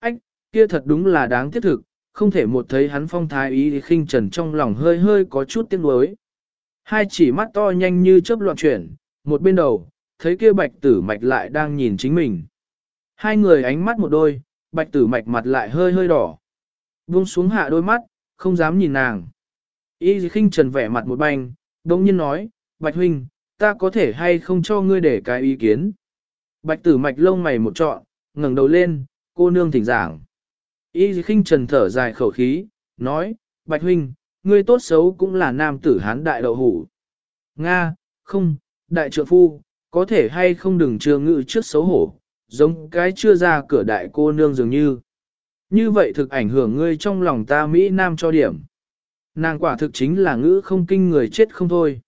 Ách, kia thật đúng là đáng tiếc thực, không thể một thấy hắn phong thái ý thì khinh trần trong lòng hơi hơi có chút tiếc nuối. Hai chỉ mắt to nhanh như chớp loạn chuyển, một bên đầu, thấy kia bạch tử mạch lại đang nhìn chính mình. Hai người ánh mắt một đôi, bạch tử mạch mặt lại hơi hơi đỏ. Buông xuống hạ đôi mắt, không dám nhìn nàng. Y khinh trần vẻ mặt một banh, đồng nhiên nói, bạch huynh, ta có thể hay không cho ngươi để cái ý kiến. Bạch tử mạch lông mày một trọn, ngẩng đầu lên, cô nương thỉnh giảng. Y khinh trần thở dài khẩu khí, nói, bạch huynh, ngươi tốt xấu cũng là nam tử hán đại đậu hủ. Nga, không, đại trượng phu, có thể hay không đừng chưa ngự trước xấu hổ, giống cái chưa ra cửa đại cô nương dường như. Như vậy thực ảnh hưởng ngươi trong lòng ta Mỹ Nam cho điểm. Nàng quả thực chính là ngữ không kinh người chết không thôi.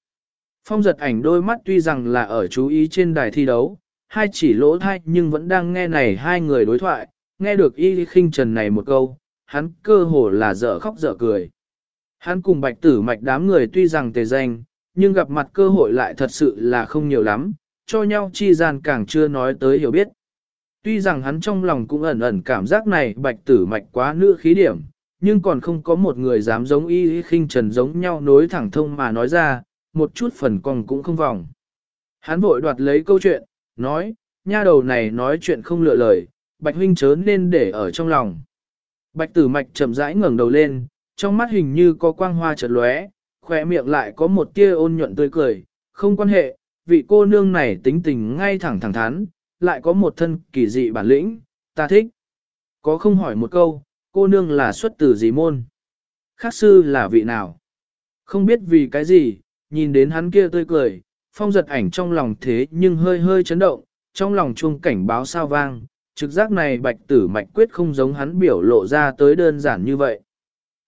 Phong giật ảnh đôi mắt tuy rằng là ở chú ý trên đài thi đấu, hai chỉ lỗ thai nhưng vẫn đang nghe này hai người đối thoại, nghe được y khinh trần này một câu, hắn cơ hồ là dở khóc dở cười. Hắn cùng bạch tử mạch đám người tuy rằng tề danh, nhưng gặp mặt cơ hội lại thật sự là không nhiều lắm, cho nhau chi gian càng chưa nói tới hiểu biết. Tuy rằng hắn trong lòng cũng ẩn ẩn cảm giác này bạch tử mạch quá nữ khí điểm, nhưng còn không có một người dám giống y khinh trần giống nhau nối thẳng thông mà nói ra, một chút phần còn cũng không vòng. Hắn vội đoạt lấy câu chuyện, nói, nha đầu này nói chuyện không lựa lời, bạch huynh chớ nên để ở trong lòng. Bạch tử mạch chậm rãi ngẩng đầu lên, trong mắt hình như có quang hoa chợt lóe, khỏe miệng lại có một tia ôn nhuận tươi cười, không quan hệ, vị cô nương này tính tình ngay thẳng thẳng thắn, lại có một thân kỳ dị bản lĩnh, ta thích. Có không hỏi một câu, cô nương là xuất từ gì môn? Khác sư là vị nào? Không biết vì cái gì, nhìn đến hắn kia tươi cười, phong giật ảnh trong lòng thế nhưng hơi hơi chấn động, trong lòng chuông cảnh báo sao vang, trực giác này bạch tử mạch quyết không giống hắn biểu lộ ra tới đơn giản như vậy.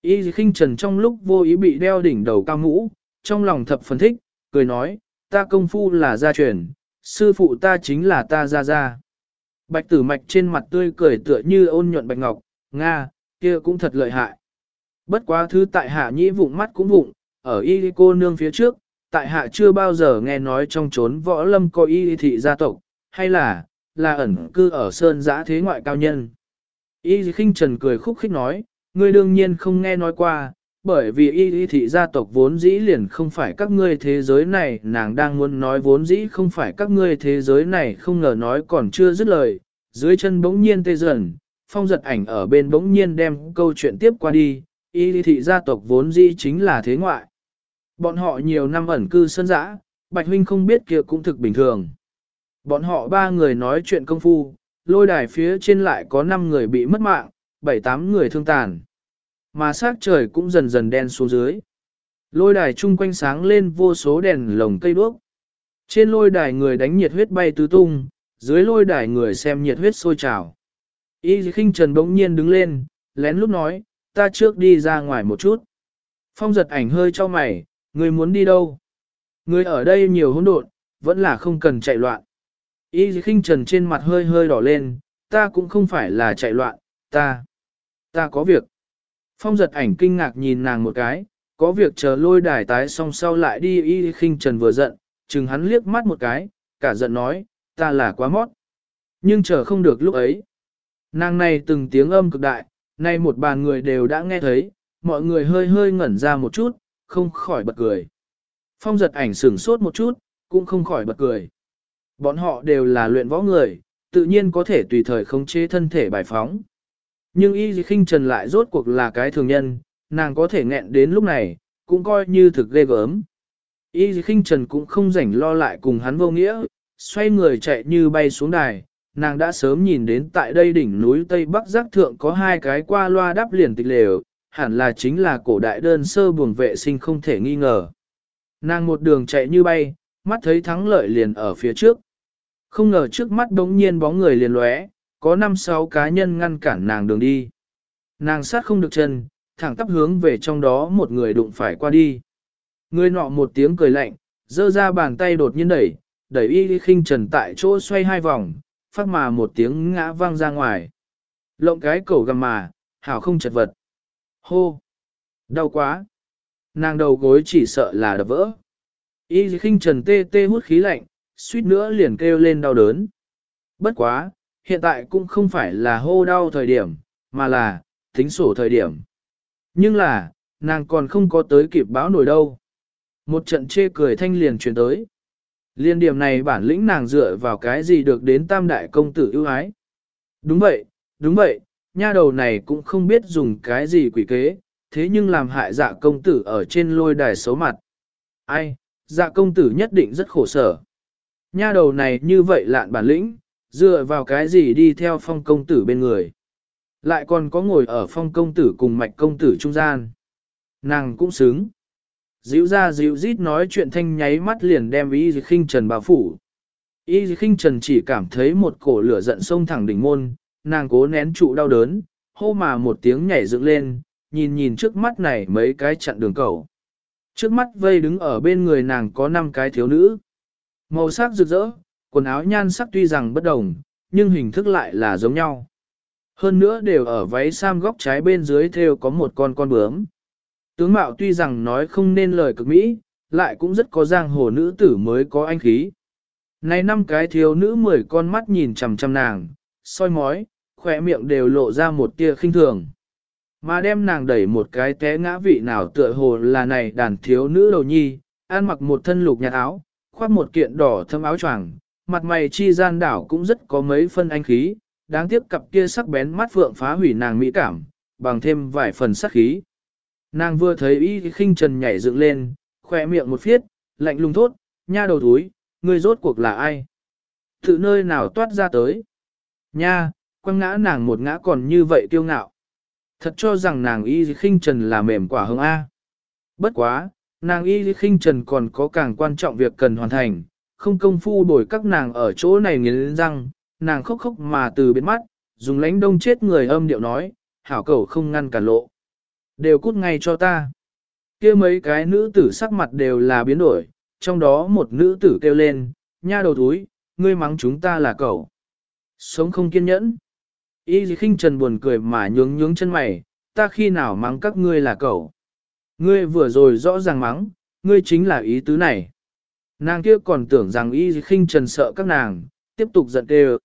Y khinh trần trong lúc vô ý bị đeo đỉnh đầu cao mũ, trong lòng thập phân thích, cười nói, ta công phu là gia truyền, sư phụ ta chính là ta gia gia. Bạch tử mạch trên mặt tươi cười tựa như ôn nhuận bạch ngọc, Nga, kia cũng thật lợi hại. Bất quá thứ tại hạ nhĩ vụng mắt cũng vụng, ở y cô nương phía trước, tại hạ chưa bao giờ nghe nói trong chốn võ lâm có y thị gia tộc, hay là, là ẩn cư ở sơn giã thế ngoại cao nhân. Y khinh trần cười khúc khích nói, ngươi đương nhiên không nghe nói qua, bởi vì y thị gia tộc vốn dĩ liền không phải các ngươi thế giới này, nàng đang muốn nói vốn dĩ không phải các ngươi thế giới này không ngờ nói còn chưa dứt lời, dưới chân bỗng nhiên tê dần, phong giật ảnh ở bên bỗng nhiên đem câu chuyện tiếp qua đi, y thị gia tộc vốn dĩ chính là thế ngoại. Bọn họ nhiều năm ẩn cư sân dã, Bạch Huynh không biết kia cũng thực bình thường. Bọn họ ba người nói chuyện công phu, lôi đài phía trên lại có 5 người bị mất mạng, 7-8 người thương tàn. mà sát trời cũng dần dần đen xuống dưới. Lôi đài chung quanh sáng lên vô số đèn lồng cây đuốc. Trên lôi đài người đánh nhiệt huyết bay tứ tung, dưới lôi đài người xem nhiệt huyết sôi trào. Y khinh trần bỗng nhiên đứng lên, lén lúc nói, ta trước đi ra ngoài một chút. Phong giật ảnh hơi cho mày, người muốn đi đâu? Người ở đây nhiều hỗn độn, vẫn là không cần chạy loạn. Y khinh trần trên mặt hơi hơi đỏ lên, ta cũng không phải là chạy loạn, ta, ta có việc. Phong giật ảnh kinh ngạc nhìn nàng một cái, có việc chờ lôi đài tái xong sau lại đi y khinh trần vừa giận, chừng hắn liếc mắt một cái, cả giận nói, ta là quá mót. Nhưng chờ không được lúc ấy. Nàng này từng tiếng âm cực đại, nay một bàn người đều đã nghe thấy, mọi người hơi hơi ngẩn ra một chút, không khỏi bật cười. Phong giật ảnh sửng sốt một chút, cũng không khỏi bật cười. Bọn họ đều là luyện võ người, tự nhiên có thể tùy thời khống chế thân thể bài phóng. Nhưng y khinh trần lại rốt cuộc là cái thường nhân, nàng có thể nghẹn đến lúc này, cũng coi như thực ghê gớm. Y khinh trần cũng không rảnh lo lại cùng hắn vô nghĩa, xoay người chạy như bay xuống đài, nàng đã sớm nhìn đến tại đây đỉnh núi Tây Bắc Giác Thượng có hai cái qua loa đắp liền tịch lều, hẳn là chính là cổ đại đơn sơ buồng vệ sinh không thể nghi ngờ. Nàng một đường chạy như bay, mắt thấy thắng lợi liền ở phía trước. Không ngờ trước mắt đống nhiên bóng người liền lóe, có năm sáu cá nhân ngăn cản nàng đường đi. Nàng sát không được chân, thẳng tắp hướng về trong đó một người đụng phải qua đi. Người nọ một tiếng cười lạnh, giơ ra bàn tay đột nhiên đẩy, đẩy y khinh trần tại chỗ xoay hai vòng, phát mà một tiếng ngã vang ra ngoài. Lộng cái cổ gầm mà, hảo không chật vật. Hô! Đau quá! Nàng đầu gối chỉ sợ là đập vỡ. Y khinh trần tê tê hút khí lạnh, suýt nữa liền kêu lên đau đớn. Bất quá, hiện tại cũng không phải là hô đau thời điểm, mà là, tính sổ thời điểm. Nhưng là, nàng còn không có tới kịp báo nổi đâu. Một trận chê cười thanh liền chuyển tới. Liên điểm này bản lĩnh nàng dựa vào cái gì được đến tam đại công tử ưu ái. Đúng vậy, đúng vậy, nha đầu này cũng không biết dùng cái gì quỷ kế, thế nhưng làm hại dạ công tử ở trên lôi đài xấu mặt. Ai, dạ công tử nhất định rất khổ sở. Nha đầu này như vậy lạn bản lĩnh, dựa vào cái gì đi theo phong công tử bên người. Lại còn có ngồi ở phong công tử cùng mạch công tử trung gian. Nàng cũng xứng. Dịu ra dịu rít nói chuyện thanh nháy mắt liền đem y khinh trần bao phủ. Y khinh trần chỉ cảm thấy một cổ lửa giận sông thẳng đỉnh môn, nàng cố nén trụ đau đớn, hô mà một tiếng nhảy dựng lên, nhìn nhìn trước mắt này mấy cái chặn đường cầu. Trước mắt vây đứng ở bên người nàng có 5 cái thiếu nữ. Màu sắc rực rỡ, quần áo nhan sắc tuy rằng bất đồng, nhưng hình thức lại là giống nhau. Hơn nữa đều ở váy sam góc trái bên dưới theo có một con con bướm. Tướng mạo tuy rằng nói không nên lời cực mỹ, lại cũng rất có giang hồ nữ tử mới có anh khí. Này năm cái thiếu nữ mười con mắt nhìn chằm chằm nàng, soi mói, khỏe miệng đều lộ ra một tia khinh thường. Mà đem nàng đẩy một cái té ngã vị nào tựa hồ là này đàn thiếu nữ đầu nhi, ăn mặc một thân lục nhạt áo, khoác một kiện đỏ thâm áo choàng, mặt mày chi gian đảo cũng rất có mấy phân anh khí, đáng tiếc cặp kia sắc bén mắt phượng phá hủy nàng mỹ cảm, bằng thêm vài phần sắc khí. Nàng vừa thấy y khinh trần nhảy dựng lên, khỏe miệng một phiết, lạnh lùng thốt, nha đầu túi, ngươi rốt cuộc là ai? Tự nơi nào toát ra tới? Nha, quăng ngã nàng một ngã còn như vậy kiêu ngạo. Thật cho rằng nàng y khinh trần là mềm quả hơn A. Bất quá, nàng y khinh trần còn có càng quan trọng việc cần hoàn thành, không công phu đổi các nàng ở chỗ này nghiến răng, nàng khóc khóc mà từ biến mắt, dùng lánh đông chết người âm điệu nói, hảo cầu không ngăn cản lộ. Đều cút ngay cho ta. kia mấy cái nữ tử sắc mặt đều là biến đổi, trong đó một nữ tử kêu lên, nha đầu túi, ngươi mắng chúng ta là cậu. Sống không kiên nhẫn. Y khinh trần buồn cười mà nhướng nhướng chân mày, ta khi nào mắng các ngươi là cậu. Ngươi vừa rồi rõ ràng mắng, ngươi chính là ý tứ này. Nàng kia còn tưởng rằng y khinh trần sợ các nàng, tiếp tục giận kêu.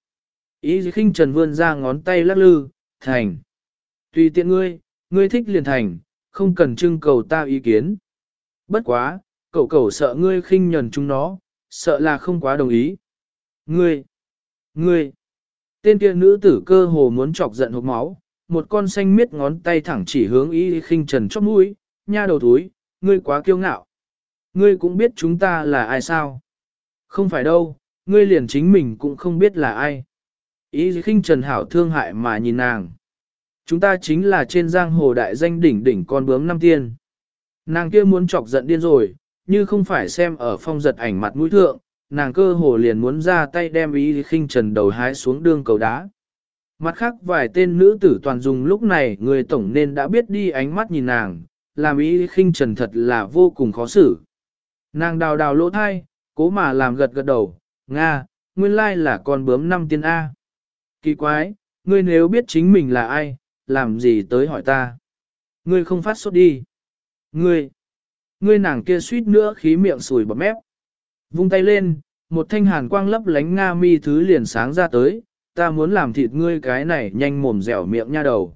Y khinh trần vươn ra ngón tay lắc lư, thành. Tùy tiện ngươi, ngươi thích liền thành, không cần trưng cầu ta ý kiến. Bất quá, cậu cậu sợ ngươi khinh nhẫn chúng nó, sợ là không quá đồng ý. Ngươi, ngươi, tên kia nữ tử cơ hồ muốn chọc giận hộp máu, một con xanh miết ngón tay thẳng chỉ hướng y khinh trần chóp mũi, nha đầu túi, ngươi quá kiêu ngạo. Ngươi cũng biết chúng ta là ai sao? Không phải đâu, ngươi liền chính mình cũng không biết là ai. Ý khinh trần hảo thương hại mà nhìn nàng. Chúng ta chính là trên giang hồ đại danh đỉnh đỉnh con bướm năm tiên. Nàng kia muốn chọc giận điên rồi, như không phải xem ở phong giật ảnh mặt mũi thượng, nàng cơ hồ liền muốn ra tay đem ý khinh trần đầu hái xuống đương cầu đá. Mặt khác vài tên nữ tử toàn dùng lúc này người tổng nên đã biết đi ánh mắt nhìn nàng, làm ý khinh trần thật là vô cùng khó xử. Nàng đào đào lỗ thai, cố mà làm gật gật đầu, Nga, nguyên lai là con bướm năm tiên A. Kỳ quái, ngươi nếu biết chính mình là ai, làm gì tới hỏi ta. Ngươi không phát sốt đi. Ngươi, ngươi nàng kia suýt nữa khí miệng sùi bọt mép. Vung tay lên, một thanh hàn quang lấp lánh Nga mi thứ liền sáng ra tới, ta muốn làm thịt ngươi cái này nhanh mồm dẻo miệng nha đầu.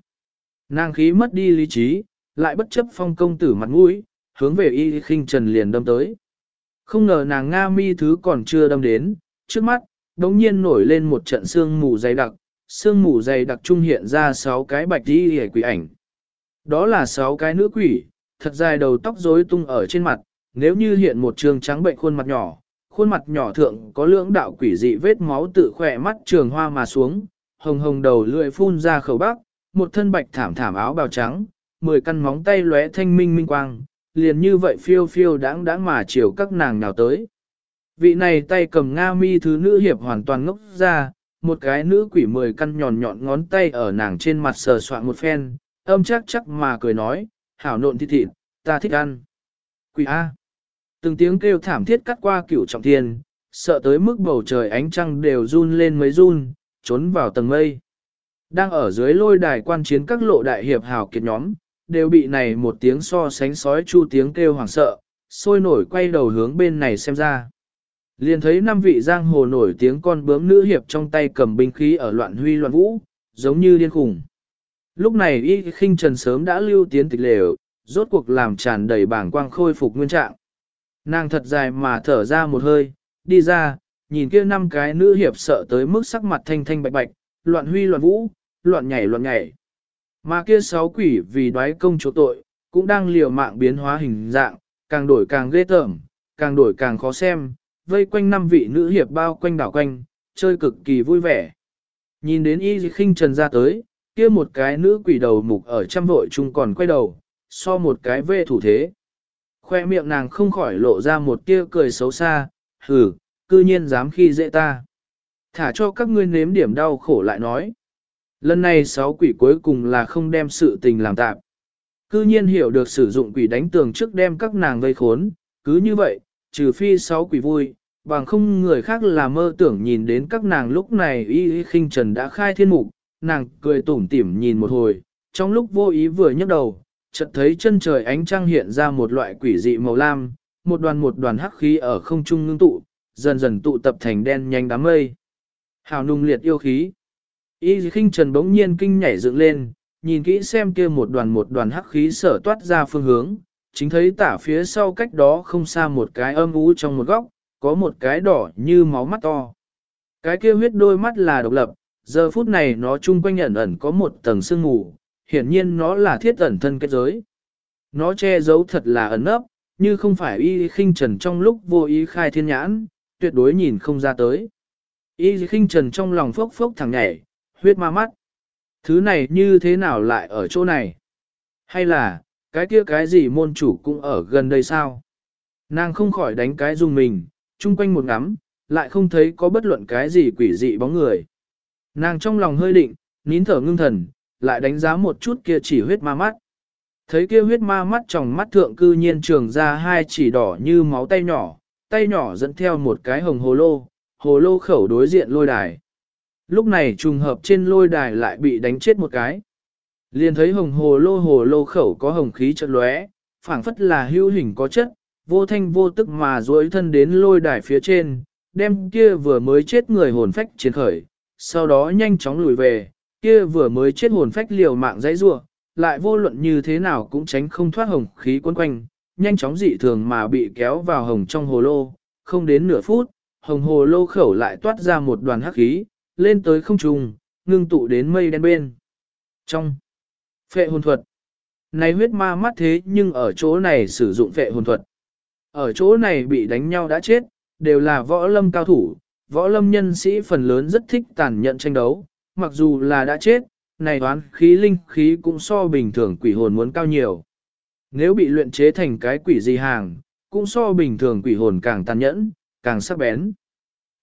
Nàng khí mất đi lý trí, lại bất chấp phong công tử mặt mũi, hướng về y khinh trần liền đâm tới. Không ngờ nàng Nga mi thứ còn chưa đâm đến, trước mắt, đống nhiên nổi lên một trận sương mù dày đặc, sương mù dày đặc trung hiện ra sáu cái bạch đi hề quỷ ảnh. Đó là sáu cái nữ quỷ, thật dài đầu tóc rối tung ở trên mặt, nếu như hiện một trường trắng bệnh khuôn mặt nhỏ, khuôn mặt nhỏ thượng có lưỡng đạo quỷ dị vết máu tự khỏe mắt trường hoa mà xuống, hồng hồng đầu lưỡi phun ra khẩu bắc, một thân bạch thảm thảm áo bào trắng, mười căn móng tay lóe thanh minh minh quang, liền như vậy phiêu phiêu đãng đãng mà chiều các nàng nào tới. Vị này tay cầm Nga mi thứ nữ hiệp hoàn toàn ngốc ra, một cái nữ quỷ mười căn nhọn nhọn ngón tay ở nàng trên mặt sờ soạn một phen, âm chắc chắc mà cười nói, hảo nộn thịt thịt, ta thích ăn. Quỷ A. Từng tiếng kêu thảm thiết cắt qua cửu trọng thiên, sợ tới mức bầu trời ánh trăng đều run lên mấy run, trốn vào tầng mây. Đang ở dưới lôi đài quan chiến các lộ đại hiệp hào kiệt nhóm, đều bị này một tiếng so sánh sói chu tiếng kêu hoảng sợ, sôi nổi quay đầu hướng bên này xem ra. Liền thấy năm vị giang hồ nổi tiếng con bướm nữ hiệp trong tay cầm binh khí ở loạn huy loạn vũ, giống như điên khủng. Lúc này y khinh trần sớm đã lưu tiến tịch lều, rốt cuộc làm tràn đầy bảng quang khôi phục nguyên trạng. Nàng thật dài mà thở ra một hơi, đi ra, nhìn kia năm cái nữ hiệp sợ tới mức sắc mặt thanh thanh bạch bạch, loạn huy loạn vũ, loạn nhảy loạn nhảy. Mà kia sáu quỷ vì đoái công chỗ tội, cũng đang liều mạng biến hóa hình dạng, càng đổi càng ghê tởm, càng đổi càng khó xem, vây quanh năm vị nữ hiệp bao quanh đảo quanh, chơi cực kỳ vui vẻ. Nhìn đến y khinh trần ra tới, kia một cái nữ quỷ đầu mục ở trăm vội chung còn quay đầu, so một cái vê thủ thế. Khoe miệng nàng không khỏi lộ ra một tia cười xấu xa, hừ, cư nhiên dám khi dễ ta. Thả cho các ngươi nếm điểm đau khổ lại nói. Lần này sáu quỷ cuối cùng là không đem sự tình làm tạm. Cư nhiên hiểu được sử dụng quỷ đánh tường trước đem các nàng vây khốn, cứ như vậy, trừ phi sáu quỷ vui, bằng không người khác là mơ tưởng nhìn đến các nàng lúc này y y khinh trần đã khai thiên mục, nàng cười tủm tỉm nhìn một hồi, trong lúc vô ý vừa nhấc đầu, chợt thấy chân trời ánh trăng hiện ra một loại quỷ dị màu lam, một đoàn một đoàn hắc khí ở không trung ngưng tụ, dần dần tụ tập thành đen nhanh đám mây. Hào nung liệt yêu khí. Y khinh trần bỗng nhiên kinh nhảy dựng lên, nhìn kỹ xem kia một đoàn một đoàn hắc khí sở toát ra phương hướng, chính thấy tả phía sau cách đó không xa một cái âm ú trong một góc, có một cái đỏ như máu mắt to. Cái kia huyết đôi mắt là độc lập, giờ phút này nó chung quanh ẩn ẩn có một tầng sương mù, hiển nhiên nó là thiết ẩn thân kết giới. Nó che giấu thật là ẩn ấp, như không phải y khinh trần trong lúc vô ý khai thiên nhãn, tuyệt đối nhìn không ra tới. Y khinh trần trong lòng phốc phốc thẳng nhảy, huyết ma mắt. Thứ này như thế nào lại ở chỗ này? Hay là, cái kia cái gì môn chủ cũng ở gần đây sao? Nàng không khỏi đánh cái dùng mình, chung quanh một ngắm, lại không thấy có bất luận cái gì quỷ dị bóng người. Nàng trong lòng hơi định, nín thở ngưng thần, lại đánh giá một chút kia chỉ huyết ma mắt. Thấy kia huyết ma mắt trong mắt thượng cư nhiên trường ra hai chỉ đỏ như máu tay nhỏ, tay nhỏ dẫn theo một cái hồng hồ lô, hồ lô khẩu đối diện lôi đài. Lúc này trùng hợp trên lôi đài lại bị đánh chết một cái. Liền thấy hồng hồ lô hồ lô khẩu có hồng khí chợt lóe, phảng phất là hữu hình có chất, vô thanh vô tức mà duỗi thân đến lôi đài phía trên, đem kia vừa mới chết người hồn phách chiến khởi, sau đó nhanh chóng lùi về, kia vừa mới chết hồn phách liều mạng dãy rua, lại vô luận như thế nào cũng tránh không thoát hồng khí quấn quanh, nhanh chóng dị thường mà bị kéo vào hồng trong hồ lô, không đến nửa phút, hồng hồ lô khẩu lại toát ra một đoàn hắc khí, lên tới không trùng, ngưng tụ đến mây đen bên. Trong phệ hồn thuật, này huyết ma mắt thế nhưng ở chỗ này sử dụng phệ hồn thuật. Ở chỗ này bị đánh nhau đã chết, đều là võ lâm cao thủ, võ lâm nhân sĩ phần lớn rất thích tàn nhẫn tranh đấu, mặc dù là đã chết, này toán khí linh khí cũng so bình thường quỷ hồn muốn cao nhiều. Nếu bị luyện chế thành cái quỷ gì hàng, cũng so bình thường quỷ hồn càng tàn nhẫn, càng sắc bén.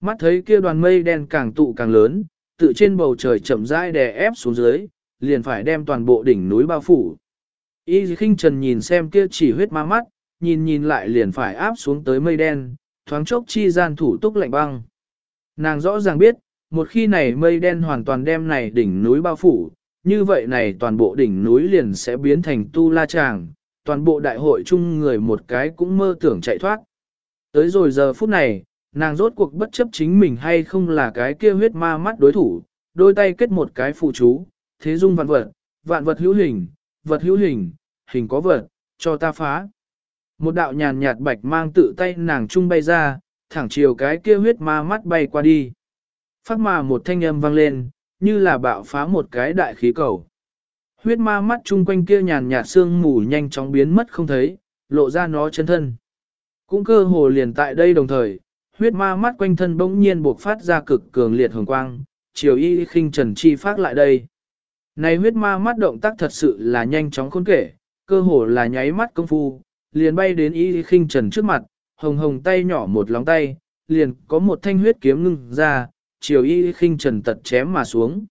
Mắt thấy kia đoàn mây đen càng tụ càng lớn, tự trên bầu trời chậm rãi đè ép xuống dưới, liền phải đem toàn bộ đỉnh núi bao phủ. Y khinh trần nhìn xem kia chỉ huyết ma mắt, nhìn nhìn lại liền phải áp xuống tới mây đen, thoáng chốc chi gian thủ túc lạnh băng. Nàng rõ ràng biết, một khi này mây đen hoàn toàn đem này đỉnh núi bao phủ, như vậy này toàn bộ đỉnh núi liền sẽ biến thành tu la tràng, toàn bộ đại hội chung người một cái cũng mơ tưởng chạy thoát. Tới rồi giờ phút này, nàng rốt cuộc bất chấp chính mình hay không là cái kia huyết ma mắt đối thủ, đôi tay kết một cái phụ chú, thế dung vạn vật, vạn vật hữu hình, vật hữu hình, hình có vật, cho ta phá. Một đạo nhàn nhạt bạch mang tự tay nàng trung bay ra, thẳng chiều cái kia huyết ma mắt bay qua đi. Phát mà một thanh âm vang lên, như là bạo phá một cái đại khí cầu. Huyết ma mắt chung quanh kia nhàn nhạt sương mù nhanh chóng biến mất không thấy, lộ ra nó chân thân. Cũng cơ hồ liền tại đây đồng thời, huyết ma mắt quanh thân bỗng nhiên buộc phát ra cực cường liệt hồng quang, chiều y khinh trần chi phát lại đây. Này huyết ma mắt động tác thật sự là nhanh chóng khôn kể, cơ hồ là nháy mắt công phu, liền bay đến y khinh trần trước mặt, hồng hồng tay nhỏ một lóng tay, liền có một thanh huyết kiếm ngưng ra, chiều y khinh trần tật chém mà xuống.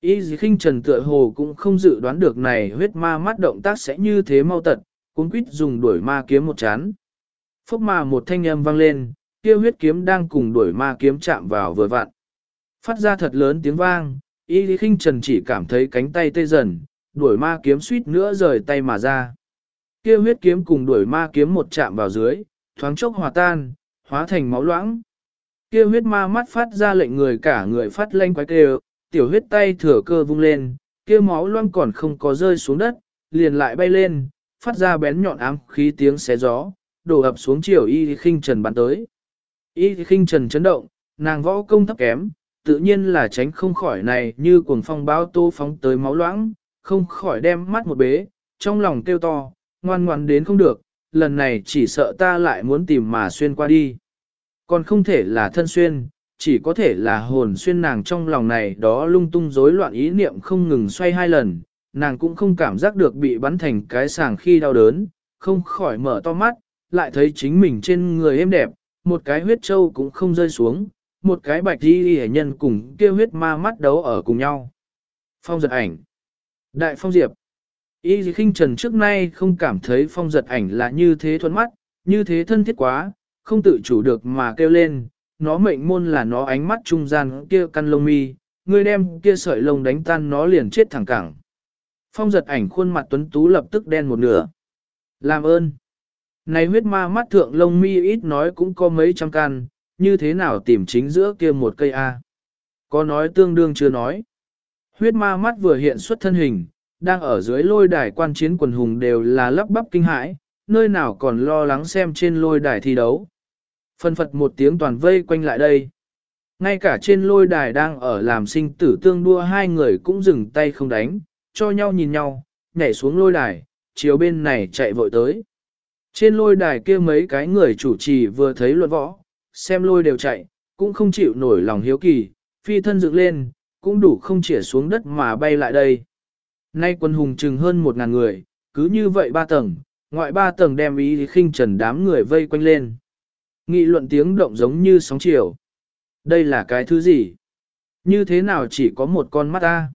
Y khinh trần tựa hồ cũng không dự đoán được này huyết ma mắt động tác sẽ như thế mau tật, cũng quýt dùng đuổi ma kiếm một chán. Phốc mà một thanh âm vang lên, kia huyết kiếm đang cùng đuổi ma kiếm chạm vào vừa vặn. Phát ra thật lớn tiếng vang, y lý Kinh trần chỉ cảm thấy cánh tay tê dần, đuổi ma kiếm suýt nữa rời tay mà ra. Kia huyết kiếm cùng đuổi ma kiếm một chạm vào dưới, thoáng chốc hòa tan, hóa thành máu loãng. Kia huyết ma mắt phát ra lệnh người cả người phát lanh quái kêu, tiểu huyết tay thừa cơ vung lên, kia máu loãng còn không có rơi xuống đất, liền lại bay lên, phát ra bén nhọn ám khí tiếng xé gió, đổ ập xuống chiều y Lý Kinh trần bắn tới. Y Kinh trần chấn động, nàng võ công thấp kém, tự nhiên là tránh không khỏi này như cuồng phong báo tô phóng tới máu loãng, không khỏi đem mắt một bế, trong lòng kêu to, ngoan ngoan đến không được, lần này chỉ sợ ta lại muốn tìm mà xuyên qua đi. Còn không thể là thân xuyên, chỉ có thể là hồn xuyên nàng trong lòng này đó lung tung rối loạn ý niệm không ngừng xoay hai lần, nàng cũng không cảm giác được bị bắn thành cái sàng khi đau đớn, không khỏi mở to mắt, lại thấy chính mình trên người êm đẹp, một cái huyết châu cũng không rơi xuống, một cái bạch y hệ nhân cùng kêu huyết ma mắt đấu ở cùng nhau. Phong giật ảnh. Đại phong diệp. Y khinh trần trước nay không cảm thấy phong giật ảnh là như thế thuận mắt, như thế thân thiết quá, không tự chủ được mà kêu lên, nó mệnh môn là nó ánh mắt trung gian kia căn lông mi, người đem kia sợi lông đánh tan nó liền chết thẳng cẳng. Phong giật ảnh khuôn mặt tuấn tú lập tức đen một nửa. Làm ơn. Này huyết ma mắt thượng lông mi ít nói cũng có mấy trăm căn, như thế nào tìm chính giữa kia một cây A. Có nói tương đương chưa nói. Huyết ma mắt vừa hiện xuất thân hình, đang ở dưới lôi đài quan chiến quần hùng đều là lắp bắp kinh hãi, nơi nào còn lo lắng xem trên lôi đài thi đấu. Phân phật một tiếng toàn vây quanh lại đây. Ngay cả trên lôi đài đang ở làm sinh tử tương đua hai người cũng dừng tay không đánh, cho nhau nhìn nhau, nhảy xuống lôi đài, chiều bên này chạy vội tới. Trên lôi đài kia mấy cái người chủ trì vừa thấy luận võ, xem lôi đều chạy, cũng không chịu nổi lòng hiếu kỳ, phi thân dựng lên, cũng đủ không chỉa xuống đất mà bay lại đây. Nay quân hùng chừng hơn một ngàn người, cứ như vậy ba tầng, ngoại ba tầng đem ý khinh trần đám người vây quanh lên. Nghị luận tiếng động giống như sóng chiều. Đây là cái thứ gì? Như thế nào chỉ có một con mắt ta?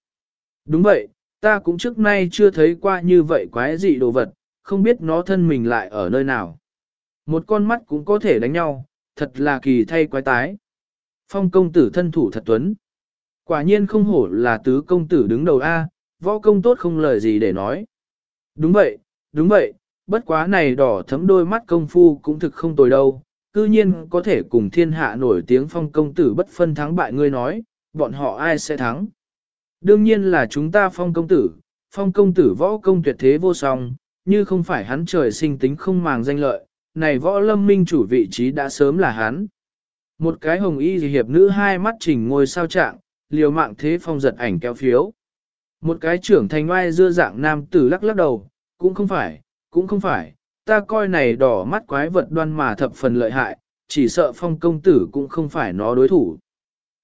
Đúng vậy, ta cũng trước nay chưa thấy qua như vậy quái dị đồ vật, không biết nó thân mình lại ở nơi nào. Một con mắt cũng có thể đánh nhau, thật là kỳ thay quái tái. Phong công tử thân thủ thật tuấn. Quả nhiên không hổ là tứ công tử đứng đầu A, võ công tốt không lời gì để nói. Đúng vậy, đúng vậy, bất quá này đỏ thấm đôi mắt công phu cũng thực không tồi đâu, cư nhiên có thể cùng thiên hạ nổi tiếng phong công tử bất phân thắng bại ngươi nói, bọn họ ai sẽ thắng. Đương nhiên là chúng ta phong công tử, phong công tử võ công tuyệt thế vô song, như không phải hắn trời sinh tính không màng danh lợi, này võ lâm minh chủ vị trí đã sớm là hắn. Một cái hồng y hiệp nữ hai mắt chỉnh ngôi sao trạng, liều mạng thế phong giật ảnh kéo phiếu. Một cái trưởng thành oai dưa dạng nam tử lắc lắc đầu, cũng không phải, cũng không phải, ta coi này đỏ mắt quái vật đoan mà thập phần lợi hại, chỉ sợ phong công tử cũng không phải nó đối thủ.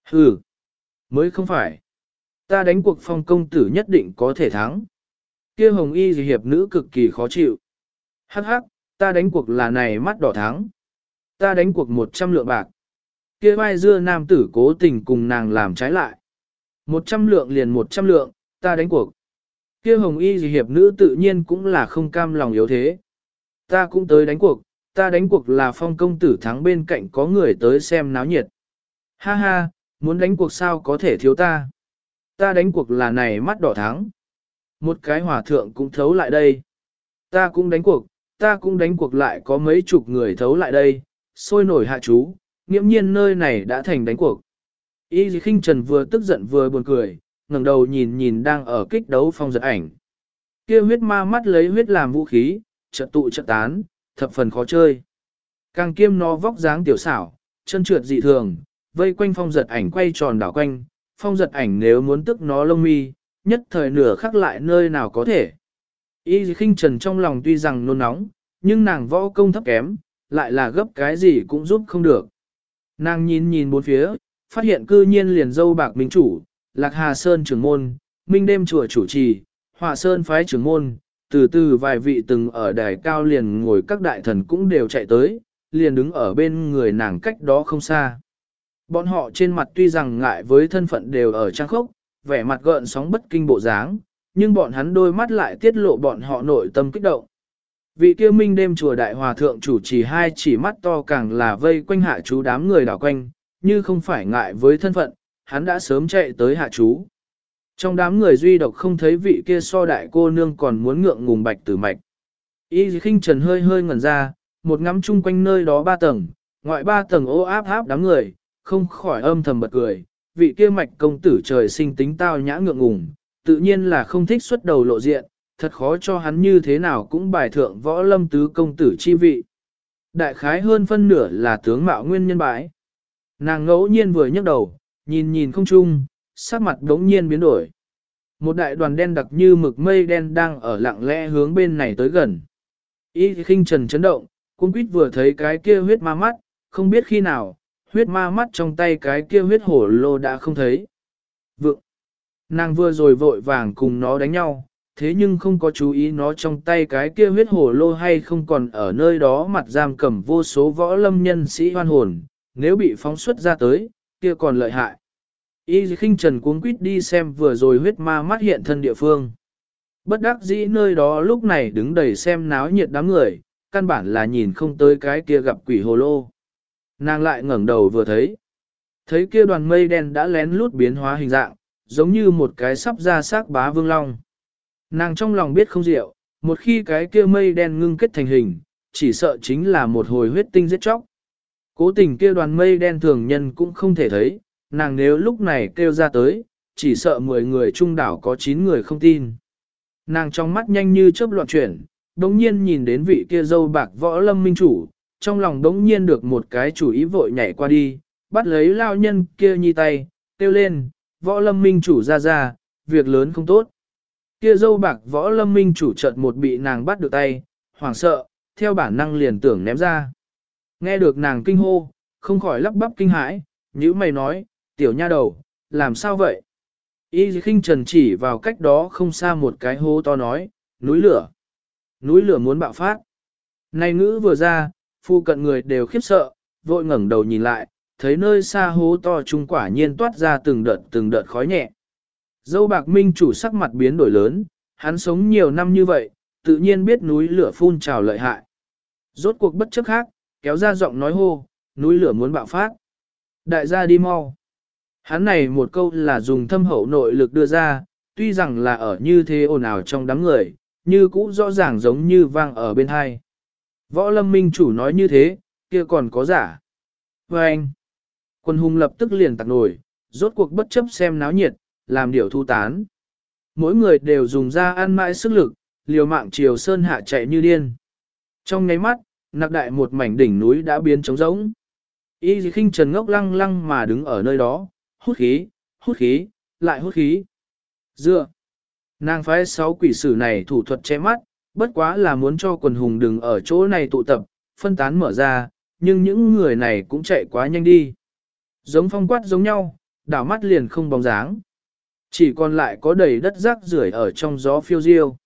Hừ, mới không phải. Ta đánh cuộc phong công tử nhất định có thể thắng. Kia hồng y gì hiệp nữ cực kỳ khó chịu. Hắc hắc, ta đánh cuộc là này mắt đỏ thắng. Ta đánh cuộc 100 lượng bạc. Kia vai dưa nam tử cố tình cùng nàng làm trái lại. 100 lượng liền 100 lượng, ta đánh cuộc. Kia hồng y gì hiệp nữ tự nhiên cũng là không cam lòng yếu thế. Ta cũng tới đánh cuộc, ta đánh cuộc là phong công tử thắng bên cạnh có người tới xem náo nhiệt. Ha ha, muốn đánh cuộc sao có thể thiếu ta. Ta đánh cuộc là này mắt đỏ thắng. Một cái hỏa thượng cũng thấu lại đây. Ta cũng đánh cuộc, ta cũng đánh cuộc lại có mấy chục người thấu lại đây, sôi nổi hạ chú, nghiễm nhiên nơi này đã thành đánh cuộc. Y khinh trần vừa tức giận vừa buồn cười, ngẩng đầu nhìn nhìn đang ở kích đấu phong giật ảnh. Kia huyết ma mắt lấy huyết làm vũ khí, trận tụ trận tán, thập phần khó chơi. Càng kiêm nó vóc dáng tiểu xảo, chân trượt dị thường, vây quanh phong giật ảnh quay tròn đảo quanh, phong giật ảnh nếu muốn tức nó lông mi, nhất thời nửa khắc lại nơi nào có thể. Y khinh trần trong lòng tuy rằng nôn nóng, nhưng nàng võ công thấp kém, lại là gấp cái gì cũng giúp không được. Nàng nhìn nhìn bốn phía, phát hiện cư nhiên liền dâu bạc minh chủ, lạc hà sơn trưởng môn, minh đêm chùa chủ trì, họa sơn phái trưởng môn, từ từ vài vị từng ở đài cao liền ngồi các đại thần cũng đều chạy tới, liền đứng ở bên người nàng cách đó không xa. Bọn họ trên mặt tuy rằng ngại với thân phận đều ở trang khốc, vẻ mặt gợn sóng bất kinh bộ dáng, nhưng bọn hắn đôi mắt lại tiết lộ bọn họ nội tâm kích động. Vị kia minh đêm chùa đại hòa thượng chủ trì hai chỉ mắt to càng là vây quanh hạ chú đám người đảo quanh, như không phải ngại với thân phận, hắn đã sớm chạy tới hạ chú. Trong đám người duy độc không thấy vị kia so đại cô nương còn muốn ngượng ngùng bạch tử mạch. Y khinh trần hơi hơi ngẩn ra, một ngắm chung quanh nơi đó ba tầng, ngoại ba tầng ô áp áp đám người, không khỏi âm thầm bật cười, vị kia mạch công tử trời sinh tính tao nhã ngượng ngùng, tự nhiên là không thích xuất đầu lộ diện, thật khó cho hắn như thế nào cũng bài thượng võ lâm tứ công tử chi vị. Đại khái hơn phân nửa là tướng mạo nguyên nhân bãi. Nàng ngẫu nhiên vừa nhấc đầu, nhìn nhìn không chung, sắc mặt đống nhiên biến đổi. Một đại đoàn đen đặc như mực mây đen đang ở lặng lẽ hướng bên này tới gần. Y khinh trần chấn động, cung quýt vừa thấy cái kia huyết ma mắt, không biết khi nào, huyết ma mắt trong tay cái kia huyết hổ lô đã không thấy. Vượng! Nàng vừa rồi vội vàng cùng nó đánh nhau, thế nhưng không có chú ý nó trong tay cái kia huyết hổ lô hay không còn ở nơi đó mặt giam cầm vô số võ lâm nhân sĩ hoan hồn, nếu bị phóng xuất ra tới, kia còn lợi hại. Y khinh trần cuống quýt đi xem vừa rồi huyết ma mắt hiện thân địa phương. Bất đắc dĩ nơi đó lúc này đứng đầy xem náo nhiệt đám người, căn bản là nhìn không tới cái kia gặp quỷ hồ lô. Nàng lại ngẩng đầu vừa thấy. Thấy kia đoàn mây đen đã lén lút biến hóa hình dạng, giống như một cái sắp ra xác bá vương long. Nàng trong lòng biết không diệu, một khi cái kia mây đen ngưng kết thành hình, chỉ sợ chính là một hồi huyết tinh giết chóc. Cố tình kia đoàn mây đen thường nhân cũng không thể thấy, nàng nếu lúc này kêu ra tới, chỉ sợ 10 người trung đảo có 9 người không tin. Nàng trong mắt nhanh như chớp loạn chuyển, đống nhiên nhìn đến vị kia dâu bạc võ lâm minh chủ, trong lòng đống nhiên được một cái chủ ý vội nhảy qua đi, bắt lấy lao nhân kia nhi tay, kêu lên, võ lâm minh chủ ra ra, việc lớn không tốt. Kia dâu bạc võ lâm minh chủ chợt một bị nàng bắt được tay, hoảng sợ, theo bản năng liền tưởng ném ra. Nghe được nàng kinh hô, không khỏi lắp bắp kinh hãi, như mày nói, tiểu nha đầu, làm sao vậy? Y khinh trần chỉ vào cách đó không xa một cái hố to nói, núi lửa. Núi lửa muốn bạo phát. Này ngữ vừa ra, phu cận người đều khiếp sợ, vội ngẩng đầu nhìn lại, thấy nơi xa hố to trung quả nhiên toát ra từng đợt từng đợt khói nhẹ. Dâu bạc minh chủ sắc mặt biến đổi lớn, hắn sống nhiều năm như vậy, tự nhiên biết núi lửa phun trào lợi hại. Rốt cuộc bất chấp khác, kéo ra giọng nói hô, núi lửa muốn bạo phát. Đại gia đi mau. Hắn này một câu là dùng thâm hậu nội lực đưa ra, tuy rằng là ở như thế ồn ào trong đám người, như cũ rõ ràng giống như vang ở bên hai. Võ lâm minh chủ nói như thế, kia còn có giả. Và anh, quân hùng lập tức liền tặc nổi, rốt cuộc bất chấp xem náo nhiệt, làm điều thu tán. Mỗi người đều dùng ra ăn mãi sức lực, liều mạng chiều sơn hạ chạy như điên. Trong nháy mắt, nặc đại một mảnh đỉnh núi đã biến trống rỗng. Y khinh trần ngốc lăng lăng mà đứng ở nơi đó, hút khí, hút khí, lại hút khí. Dựa. Nàng phái sáu quỷ sử này thủ thuật che mắt, bất quá là muốn cho quần hùng đừng ở chỗ này tụ tập, phân tán mở ra, nhưng những người này cũng chạy quá nhanh đi. Giống phong quát giống nhau, đảo mắt liền không bóng dáng. Chỉ còn lại có đầy đất rác rưởi ở trong gió phiêu diêu.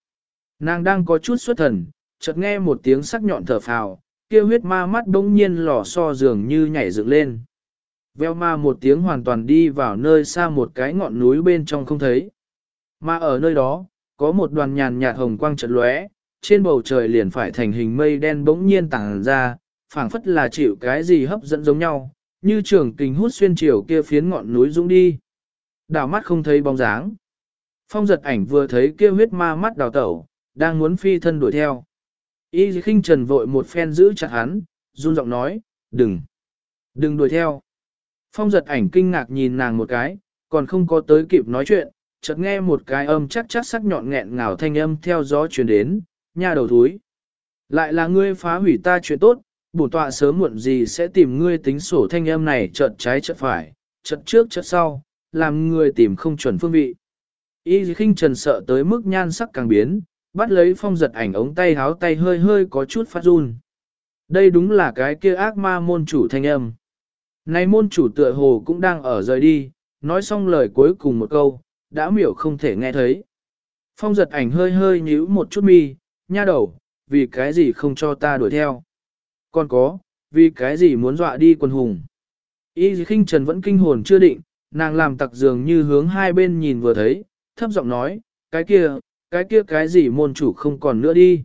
Nàng đang có chút xuất thần, chợt nghe một tiếng sắc nhọn thở phào, kia huyết ma mắt bỗng nhiên lò so dường như nhảy dựng lên. Veo ma một tiếng hoàn toàn đi vào nơi xa một cái ngọn núi bên trong không thấy. Mà ở nơi đó, có một đoàn nhàn nhạt hồng quang chợt lóe, trên bầu trời liền phải thành hình mây đen bỗng nhiên tàng ra, phảng phất là chịu cái gì hấp dẫn giống nhau, như trường kình hút xuyên chiều kia phiến ngọn núi dũng đi. Đào mắt không thấy bóng dáng. Phong giật ảnh vừa thấy kia huyết ma mắt đào tẩu, đang muốn phi thân đuổi theo. Y khinh trần vội một phen giữ chặt hắn, run giọng nói, đừng, đừng đuổi theo. Phong giật ảnh kinh ngạc nhìn nàng một cái, còn không có tới kịp nói chuyện, chợt nghe một cái âm chắc chắc sắc nhọn nghẹn ngào thanh âm theo gió truyền đến, nha đầu thúi. Lại là ngươi phá hủy ta chuyện tốt, bổn tọa sớm muộn gì sẽ tìm ngươi tính sổ thanh âm này chợt trái chợt phải, chợt trước chợt sau, làm người tìm không chuẩn phương vị. Y khinh trần sợ tới mức nhan sắc càng biến, bắt lấy phong giật ảnh ống tay háo tay hơi hơi có chút phát run. Đây đúng là cái kia ác ma môn chủ thanh âm. Này môn chủ tựa hồ cũng đang ở rời đi, nói xong lời cuối cùng một câu, đã miểu không thể nghe thấy. Phong giật ảnh hơi hơi nhíu một chút mi, nha đầu, vì cái gì không cho ta đuổi theo. Còn có, vì cái gì muốn dọa đi quân hùng. Y khinh trần vẫn kinh hồn chưa định, nàng làm tặc dường như hướng hai bên nhìn vừa thấy, thấp giọng nói, cái kia, cái kia cái gì môn chủ không còn nữa đi.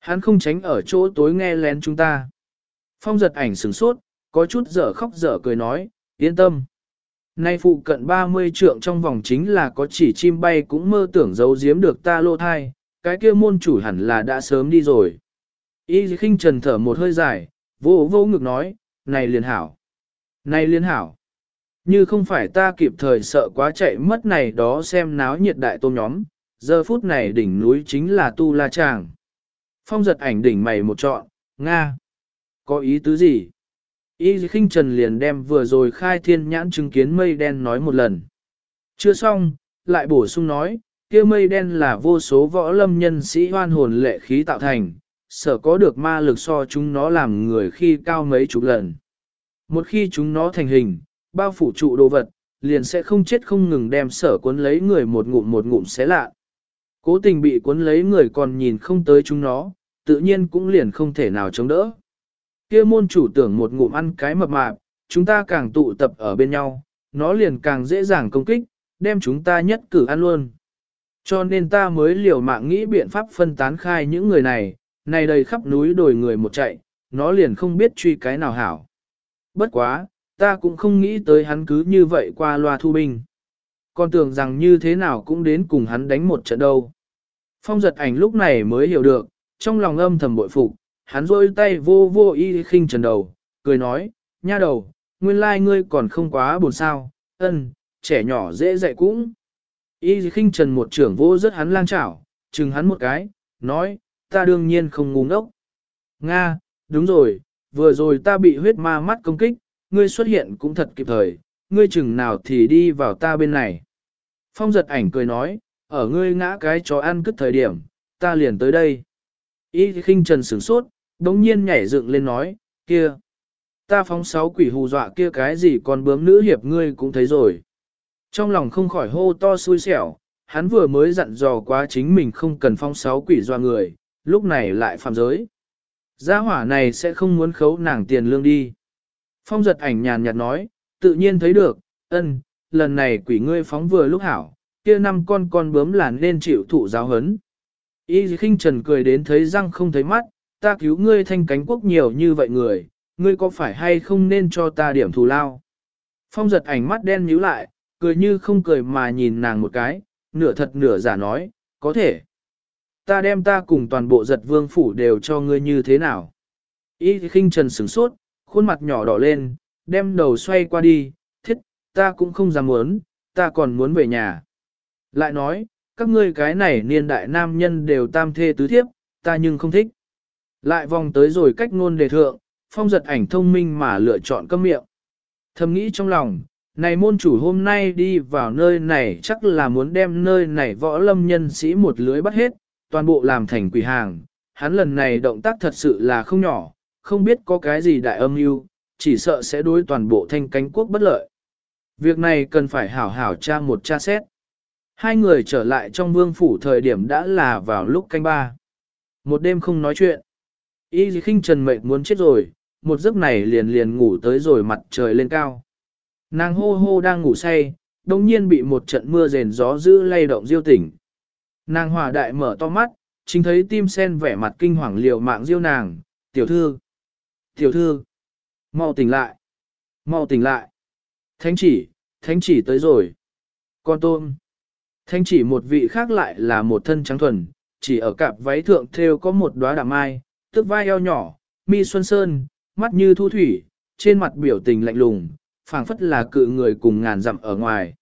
Hắn không tránh ở chỗ tối nghe lén chúng ta. Phong giật ảnh sửng sốt, có chút dở khóc dở cười nói, yên tâm. Nay phụ cận 30 trượng trong vòng chính là có chỉ chim bay cũng mơ tưởng giấu giếm được ta lô thai, cái kia môn chủ hẳn là đã sớm đi rồi. Y khinh trần thở một hơi dài, vô vô ngực nói, này liên hảo, này liên hảo. Như không phải ta kịp thời sợ quá chạy mất này đó xem náo nhiệt đại tôm nhóm, giờ phút này đỉnh núi chính là Tu La Tràng. Phong giật ảnh đỉnh mày một trọn, Nga. Có ý tứ gì? Y khinh trần liền đem vừa rồi khai thiên nhãn chứng kiến mây đen nói một lần. Chưa xong, lại bổ sung nói, kia mây đen là vô số võ lâm nhân sĩ hoan hồn lệ khí tạo thành, sở có được ma lực so chúng nó làm người khi cao mấy chục lần. Một khi chúng nó thành hình, bao phủ trụ đồ vật, liền sẽ không chết không ngừng đem sở cuốn lấy người một ngụm một ngụm xé lạ. Cố tình bị cuốn lấy người còn nhìn không tới chúng nó, tự nhiên cũng liền không thể nào chống đỡ. Kia môn chủ tưởng một ngụm ăn cái mập mạp, chúng ta càng tụ tập ở bên nhau, nó liền càng dễ dàng công kích, đem chúng ta nhất cử ăn luôn. Cho nên ta mới liều mạng nghĩ biện pháp phân tán khai những người này, này đầy khắp núi đồi người một chạy, nó liền không biết truy cái nào hảo. Bất quá, ta cũng không nghĩ tới hắn cứ như vậy qua loa thu binh. Còn tưởng rằng như thế nào cũng đến cùng hắn đánh một trận đâu. Phong giật ảnh lúc này mới hiểu được, trong lòng âm thầm bội phục, hắn rôi tay vô vô y khinh trần đầu, cười nói, nha đầu, nguyên lai ngươi còn không quá buồn sao, ân, trẻ nhỏ dễ dạy cũng. Y khinh trần một trưởng vô rất hắn lang chảo, chừng hắn một cái, nói, ta đương nhiên không ngu ngốc. Nga, đúng rồi, vừa rồi ta bị huyết ma mắt công kích, ngươi xuất hiện cũng thật kịp thời, ngươi chừng nào thì đi vào ta bên này. Phong giật ảnh cười nói, ở ngươi ngã cái chó ăn cất thời điểm, ta liền tới đây. Y khinh trần sửng sốt, đống nhiên nhảy dựng lên nói, kia. Ta phóng sáu quỷ hù dọa kia cái gì còn bướm nữ hiệp ngươi cũng thấy rồi. Trong lòng không khỏi hô to xui xẻo, hắn vừa mới dặn dò quá chính mình không cần phong sáu quỷ dọa người, lúc này lại phạm giới. Gia hỏa này sẽ không muốn khấu nàng tiền lương đi. Phong giật ảnh nhàn nhạt nói, tự nhiên thấy được, ân, lần này quỷ ngươi phóng vừa lúc hảo, kia năm con con bướm là nên chịu thụ giáo hấn. Y khinh trần cười đến thấy răng không thấy mắt, ta cứu ngươi thanh cánh quốc nhiều như vậy người, ngươi có phải hay không nên cho ta điểm thù lao? Phong giật ảnh mắt đen nhíu lại, cười như không cười mà nhìn nàng một cái, nửa thật nửa giả nói, có thể. Ta đem ta cùng toàn bộ giật vương phủ đều cho ngươi như thế nào? Y khinh trần sửng sốt, khuôn mặt nhỏ đỏ lên, đem đầu xoay qua đi, thiết, ta cũng không dám muốn, ta còn muốn về nhà. Lại nói, các ngươi cái này niên đại nam nhân đều tam thê tứ thiếp, ta nhưng không thích. Lại vòng tới rồi cách ngôn đề thượng, phong giật ảnh thông minh mà lựa chọn câm miệng. Thầm nghĩ trong lòng, này môn chủ hôm nay đi vào nơi này chắc là muốn đem nơi này võ lâm nhân sĩ một lưới bắt hết, toàn bộ làm thành quỷ hàng. Hắn lần này động tác thật sự là không nhỏ, không biết có cái gì đại âm mưu, chỉ sợ sẽ đối toàn bộ thanh cánh quốc bất lợi. Việc này cần phải hảo hảo tra một tra xét. Hai người trở lại trong vương phủ thời điểm đã là vào lúc canh ba. Một đêm không nói chuyện. Y khinh trần mệt muốn chết rồi, một giấc này liền liền ngủ tới rồi mặt trời lên cao. Nàng hô hô đang ngủ say, đồng nhiên bị một trận mưa rền gió dữ lay động diêu tỉnh. Nàng hòa đại mở to mắt, chính thấy tim sen vẻ mặt kinh hoàng liều mạng diêu nàng, tiểu thư, tiểu thư, mau tỉnh lại, mau tỉnh lại. Thánh chỉ, thánh chỉ tới rồi. Con tôm. Thánh chỉ một vị khác lại là một thân trắng thuần, chỉ ở cặp váy thượng thêu có một đóa đạm mai, tức vai eo nhỏ, mi xuân sơn, mắt như thu thủy, trên mặt biểu tình lạnh lùng, phảng phất là cự người cùng ngàn dặm ở ngoài.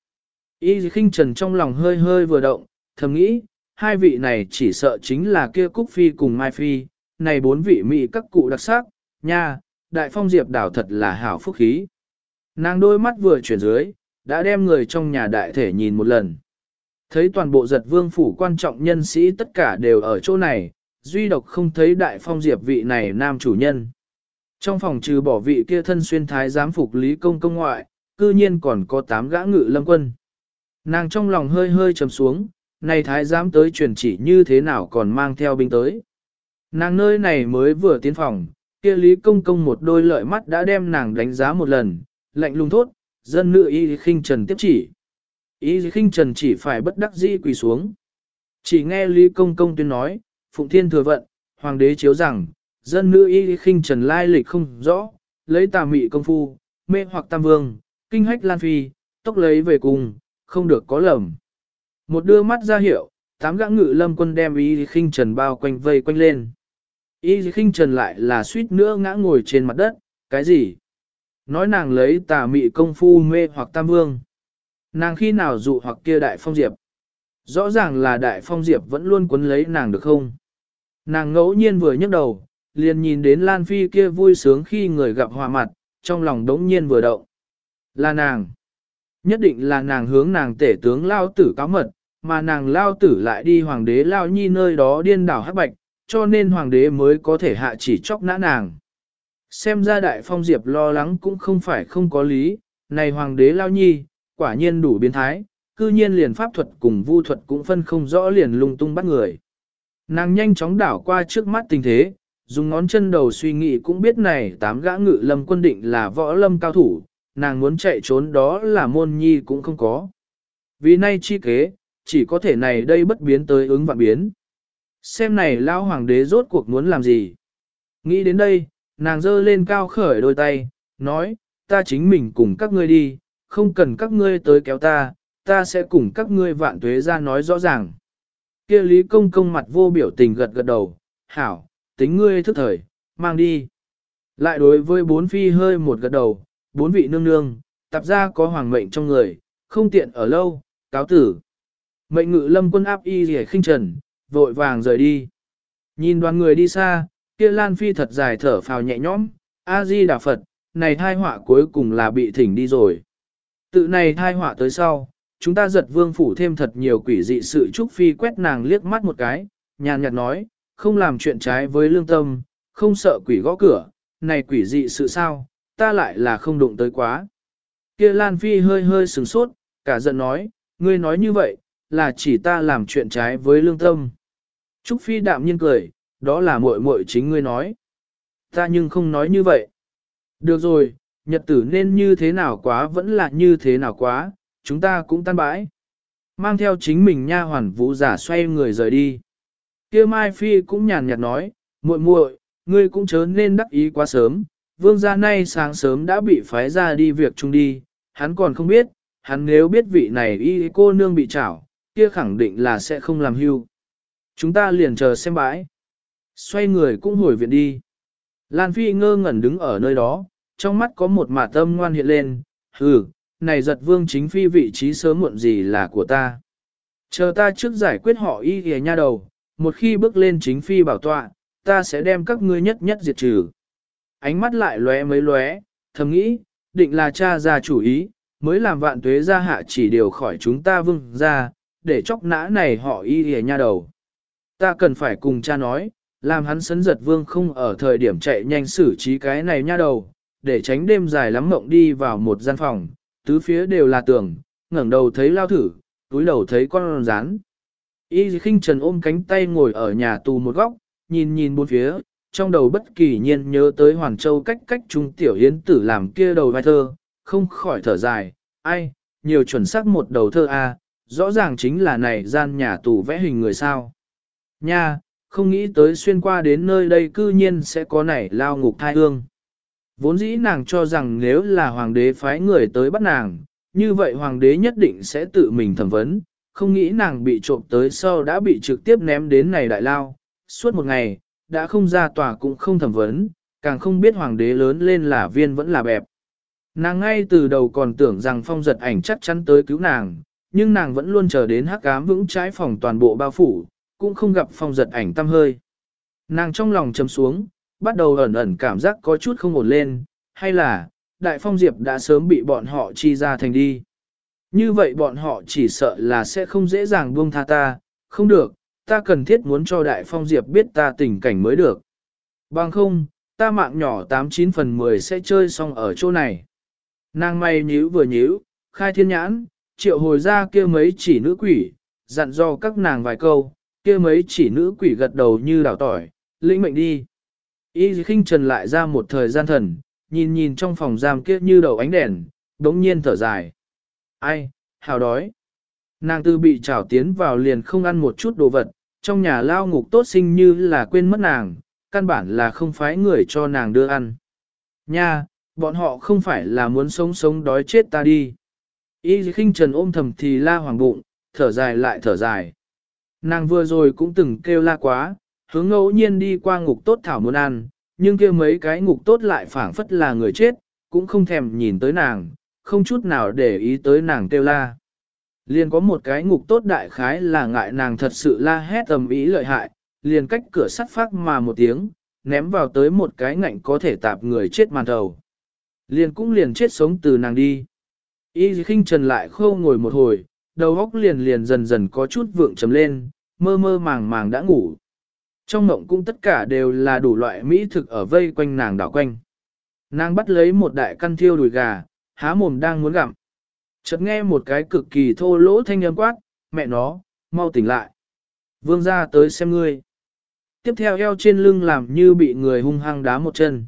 Y khinh trần trong lòng hơi hơi vừa động, thầm nghĩ, hai vị này chỉ sợ chính là kia Cúc Phi cùng Mai Phi, này bốn vị mỹ các cụ đặc sắc, nha, đại phong diệp đảo thật là hảo phúc khí. Nàng đôi mắt vừa chuyển dưới, đã đem người trong nhà đại thể nhìn một lần. Thấy toàn bộ giật vương phủ quan trọng nhân sĩ tất cả đều ở chỗ này, duy độc không thấy đại phong diệp vị này nam chủ nhân. Trong phòng trừ bỏ vị kia thân xuyên thái giám phục lý công công ngoại, cư nhiên còn có tám gã ngự lâm quân. Nàng trong lòng hơi hơi trầm xuống, này thái giám tới truyền chỉ như thế nào còn mang theo binh tới. Nàng nơi này mới vừa tiến phòng, kia lý công công một đôi lợi mắt đã đem nàng đánh giá một lần, lạnh lùng thốt, dân nữ y khinh trần tiếp chỉ. Y khinh trần chỉ phải bất đắc dĩ quỳ xuống. Chỉ nghe lý công công tuyên nói, phụng thiên thừa vận, hoàng đế chiếu rằng, dân nữ y khinh trần lai lịch không rõ, lấy tà mị công phu, mê hoặc tam vương, kinh hách lan phi, tốc lấy về cùng, không được có lầm. Một đưa mắt ra hiệu, tám gã ngự lâm quân đem y khinh trần bao quanh vây quanh lên. Y khinh trần lại là suýt nữa ngã ngồi trên mặt đất, cái gì? Nói nàng lấy tà mị công phu mê hoặc tam vương. Nàng khi nào dụ hoặc kia đại phong diệp? Rõ ràng là đại phong diệp vẫn luôn quấn lấy nàng được không? Nàng ngẫu nhiên vừa nhấc đầu, liền nhìn đến Lan Phi kia vui sướng khi người gặp hòa mặt, trong lòng đống nhiên vừa động. Là nàng. Nhất định là nàng hướng nàng tể tướng lao tử cáo mật, mà nàng lao tử lại đi hoàng đế lao nhi nơi đó điên đảo hắc bạch, cho nên hoàng đế mới có thể hạ chỉ chóc nã nàng. Xem ra đại phong diệp lo lắng cũng không phải không có lý, này hoàng đế lao nhi, quả nhiên đủ biến thái, cư nhiên liền pháp thuật cùng vu thuật cũng phân không rõ liền lung tung bắt người. Nàng nhanh chóng đảo qua trước mắt tình thế, dùng ngón chân đầu suy nghĩ cũng biết này tám gã ngự lâm quân định là võ lâm cao thủ, nàng muốn chạy trốn đó là môn nhi cũng không có. Vì nay chi kế, chỉ có thể này đây bất biến tới ứng vạn biến. Xem này lao hoàng đế rốt cuộc muốn làm gì. Nghĩ đến đây, nàng giơ lên cao khởi đôi tay, nói, ta chính mình cùng các ngươi đi, không cần các ngươi tới kéo ta, ta sẽ cùng các ngươi vạn tuế ra nói rõ ràng. Kia lý công công mặt vô biểu tình gật gật đầu, hảo, tính ngươi thức thời, mang đi. Lại đối với bốn phi hơi một gật đầu, bốn vị nương nương, tập ra có hoàng mệnh trong người, không tiện ở lâu, cáo tử. Mệnh ngự lâm quân áp y rỉa khinh trần, vội vàng rời đi. Nhìn đoàn người đi xa, kia Lan Phi thật dài thở phào nhẹ nhõm, A-di Đà Phật, này thai họa cuối cùng là bị thỉnh đi rồi. Tự này thai họa tới sau, chúng ta giật vương phủ thêm thật nhiều quỷ dị sự Trúc Phi quét nàng liếc mắt một cái, nhàn nhạt nói, không làm chuyện trái với lương tâm, không sợ quỷ gõ cửa, này quỷ dị sự sao, ta lại là không đụng tới quá. Kia Lan Phi hơi hơi sừng sốt, cả giận nói, ngươi nói như vậy, là chỉ ta làm chuyện trái với lương tâm. Trúc Phi đạm nhiên cười, đó là muội muội chính ngươi nói. Ta nhưng không nói như vậy. Được rồi, nhật tử nên như thế nào quá vẫn là như thế nào quá, chúng ta cũng tan bãi. Mang theo chính mình nha hoàn vũ giả xoay người rời đi. kia Mai Phi cũng nhàn nhạt nói, muội muội, ngươi cũng chớ nên đắc ý quá sớm, vương gia nay sáng sớm đã bị phái ra đi việc chung đi, hắn còn không biết, hắn nếu biết vị này y cô nương bị trảo, kia khẳng định là sẽ không làm hưu. Chúng ta liền chờ xem bãi. Xoay người cũng hồi viện đi. Lan Phi ngơ ngẩn đứng ở nơi đó, trong mắt có một mả tâm ngoan hiện lên, hừ, này giật vương chính phi vị trí sớm muộn gì là của ta. Chờ ta trước giải quyết họ y ghề nha đầu, một khi bước lên chính phi bảo tọa, ta sẽ đem các ngươi nhất nhất diệt trừ. Ánh mắt lại lóe mấy lóe, thầm nghĩ, định là cha ra chủ ý, mới làm vạn tuế ra hạ chỉ điều khỏi chúng ta vương ra, để chóc nã này họ y hề nha đầu. Ta cần phải cùng cha nói, làm hắn sấn giật vương không ở thời điểm chạy nhanh xử trí cái này nha đầu, để tránh đêm dài lắm mộng đi vào một gian phòng, tứ phía đều là tường, ngẩng đầu thấy lao thử, túi đầu thấy con rán. Y khinh trần ôm cánh tay ngồi ở nhà tù một góc, nhìn nhìn bốn phía, trong đầu bất kỳ nhiên nhớ tới Hoàn Châu cách cách trung tiểu hiến tử làm kia đầu vai thơ, không khỏi thở dài, ai, nhiều chuẩn xác một đầu thơ a, rõ ràng chính là này gian nhà tù vẽ hình người sao. Nha, không nghĩ tới xuyên qua đến nơi đây cư nhiên sẽ có nảy lao ngục thai hương. Vốn dĩ nàng cho rằng nếu là hoàng đế phái người tới bắt nàng, như vậy hoàng đế nhất định sẽ tự mình thẩm vấn, không nghĩ nàng bị trộm tới sau đã bị trực tiếp ném đến này đại lao, suốt một ngày, đã không ra tòa cũng không thẩm vấn, càng không biết hoàng đế lớn lên là viên vẫn là bẹp. Nàng ngay từ đầu còn tưởng rằng phong giật ảnh chắc chắn tới cứu nàng, nhưng nàng vẫn luôn chờ đến hắc ám vững trái phòng toàn bộ bao phủ, cũng không gặp phong giật ảnh tâm hơi. Nàng trong lòng chấm xuống, bắt đầu ẩn ẩn cảm giác có chút không ổn lên, hay là, đại phong diệp đã sớm bị bọn họ chi ra thành đi. Như vậy bọn họ chỉ sợ là sẽ không dễ dàng buông tha ta, không được, ta cần thiết muốn cho đại phong diệp biết ta tình cảnh mới được. Bằng không, ta mạng nhỏ 89 phần 10 sẽ chơi xong ở chỗ này. Nàng may nhíu vừa nhíu, khai thiên nhãn, triệu hồi ra kia mấy chỉ nữ quỷ, dặn dò các nàng vài câu, kia mấy chỉ nữ quỷ gật đầu như đảo tỏi, lĩnh mệnh đi. Y khinh trần lại ra một thời gian thần, nhìn nhìn trong phòng giam kia như đầu ánh đèn, đống nhiên thở dài. Ai, hào đói. Nàng tư bị trảo tiến vào liền không ăn một chút đồ vật, trong nhà lao ngục tốt sinh như là quên mất nàng, căn bản là không phái người cho nàng đưa ăn. Nha, bọn họ không phải là muốn sống sống đói chết ta đi. Y khinh trần ôm thầm thì la hoàng bụng, thở dài lại thở dài. Nàng vừa rồi cũng từng kêu la quá, hướng ngẫu nhiên đi qua ngục tốt thảo muốn ăn, nhưng kia mấy cái ngục tốt lại phảng phất là người chết, cũng không thèm nhìn tới nàng, không chút nào để ý tới nàng kêu la. Liền có một cái ngục tốt đại khái là ngại nàng thật sự la hét tầm ý lợi hại, liền cách cửa sắt phát mà một tiếng, ném vào tới một cái ngạnh có thể tạp người chết màn đầu. Liền cũng liền chết sống từ nàng đi. Y khinh trần lại khâu ngồi một hồi, đầu óc liền liền dần dần có chút vượng trầm lên, mơ mơ màng màng đã ngủ. Trong mộng cũng tất cả đều là đủ loại mỹ thực ở vây quanh nàng đảo quanh. Nàng bắt lấy một đại căn thiêu đùi gà, há mồm đang muốn gặm. Chợt nghe một cái cực kỳ thô lỗ thanh âm quát, mẹ nó, mau tỉnh lại. Vương ra tới xem ngươi. Tiếp theo eo trên lưng làm như bị người hung hăng đá một chân.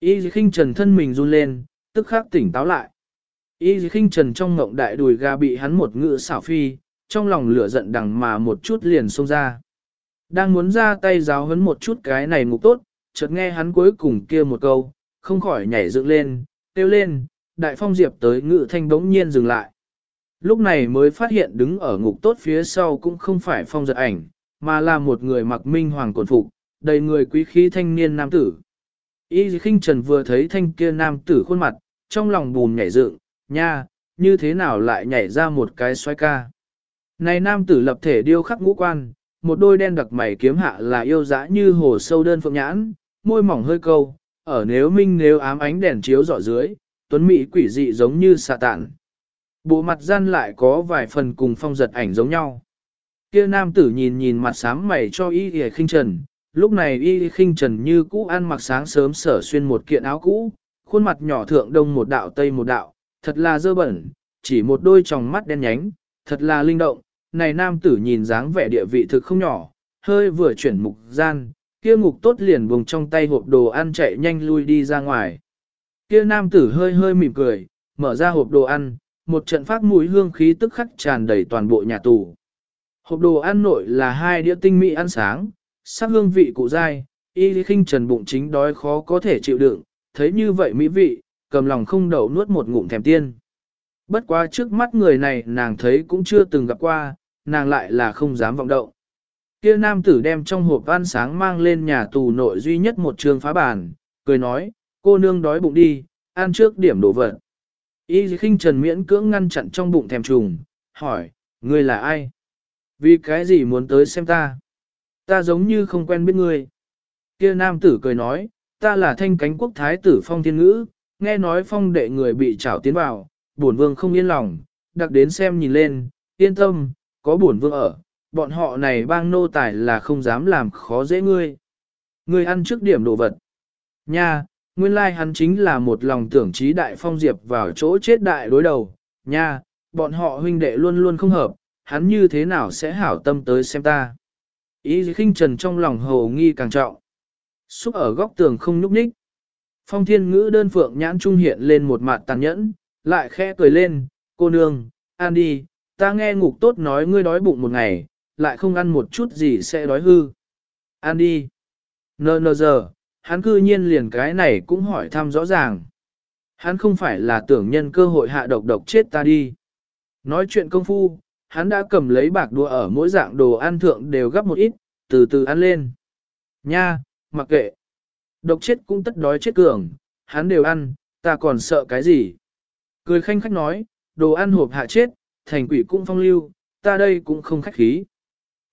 Y khinh trần thân mình run lên, tức khắc tỉnh táo lại. Y khinh trần trong ngộng đại đùi gà bị hắn một ngự xảo phi, trong lòng lửa giận đằng mà một chút liền xông ra. Đang muốn ra tay giáo hấn một chút cái này ngục tốt, chợt nghe hắn cuối cùng kia một câu, không khỏi nhảy dựng lên, kêu lên, đại phong diệp tới ngự thanh đống nhiên dừng lại. Lúc này mới phát hiện đứng ở ngục tốt phía sau cũng không phải phong giật ảnh, mà là một người mặc minh hoàng cổn phục, đầy người quý khí thanh niên nam tử. Y khinh trần vừa thấy thanh kia nam tử khuôn mặt, trong lòng bùn nhảy dựng, nha, như thế nào lại nhảy ra một cái xoay ca. Này nam tử lập thể điêu khắc ngũ quan, một đôi đen đặc mày kiếm hạ là yêu dã như hồ sâu đơn phượng nhãn, môi mỏng hơi câu, ở nếu minh nếu ám ánh đèn chiếu dọ dưới, tuấn mỹ quỷ dị giống như xà tạn. Bộ mặt gian lại có vài phần cùng phong giật ảnh giống nhau. Kia nam tử nhìn nhìn mặt sám mày cho y y khinh trần, lúc này y khinh trần như cũ ăn mặc sáng sớm sở xuyên một kiện áo cũ, khuôn mặt nhỏ thượng đông một đạo tây một đạo, thật là dơ bẩn, chỉ một đôi tròng mắt đen nhánh, thật là linh động, này nam tử nhìn dáng vẻ địa vị thực không nhỏ, hơi vừa chuyển mục gian, kia ngục tốt liền vùng trong tay hộp đồ ăn chạy nhanh lui đi ra ngoài. Kia nam tử hơi hơi mỉm cười, mở ra hộp đồ ăn, một trận phát mùi hương khí tức khắc tràn đầy toàn bộ nhà tù. Hộp đồ ăn nội là hai đĩa tinh mỹ ăn sáng, sắc hương vị cụ dai, y khinh trần bụng chính đói khó có thể chịu đựng, thấy như vậy mỹ vị, cầm lòng không đậu nuốt một ngụm thèm tiên. Bất quá trước mắt người này nàng thấy cũng chưa từng gặp qua, nàng lại là không dám vọng động. Kia nam tử đem trong hộp ăn sáng mang lên nhà tù nội duy nhất một trường phá bàn, cười nói, cô nương đói bụng đi, ăn trước điểm đồ vật. Y khinh trần miễn cưỡng ngăn chặn trong bụng thèm trùng, hỏi, ngươi là ai? Vì cái gì muốn tới xem ta? Ta giống như không quen biết ngươi. Kia nam tử cười nói, ta là thanh cánh quốc thái tử phong thiên ngữ, nghe nói phong đệ người bị trảo tiến vào, bổn vương không yên lòng, đặc đến xem nhìn lên, yên tâm, có bổn vương ở, bọn họ này bang nô tài là không dám làm khó dễ ngươi. Ngươi ăn trước điểm đồ vật. Nha, nguyên lai hắn chính là một lòng tưởng trí đại phong diệp vào chỗ chết đại đối đầu. Nha, bọn họ huynh đệ luôn luôn không hợp, hắn như thế nào sẽ hảo tâm tới xem ta. Ý khinh trần trong lòng hồ nghi càng trọng. Xúc ở góc tường không nhúc nhích. Phong thiên ngữ đơn phượng nhãn trung hiện lên một mặt tàn nhẫn, lại khẽ cười lên, cô nương, ăn đi, ta nghe ngục tốt nói ngươi đói bụng một ngày, lại không ăn một chút gì sẽ đói hư. Ăn đi. Nơ nơ giờ, hắn cư nhiên liền cái này cũng hỏi thăm rõ ràng. Hắn không phải là tưởng nhân cơ hội hạ độc độc chết ta đi. Nói chuyện công phu, hắn đã cầm lấy bạc đũa ở mỗi dạng đồ ăn thượng đều gấp một ít, từ từ ăn lên. Nha, mặc kệ. Độc chết cũng tất đói chết cường, hắn đều ăn, ta còn sợ cái gì. Cười khanh khách nói, đồ ăn hộp hạ chết, thành quỷ cũng phong lưu, ta đây cũng không khách khí.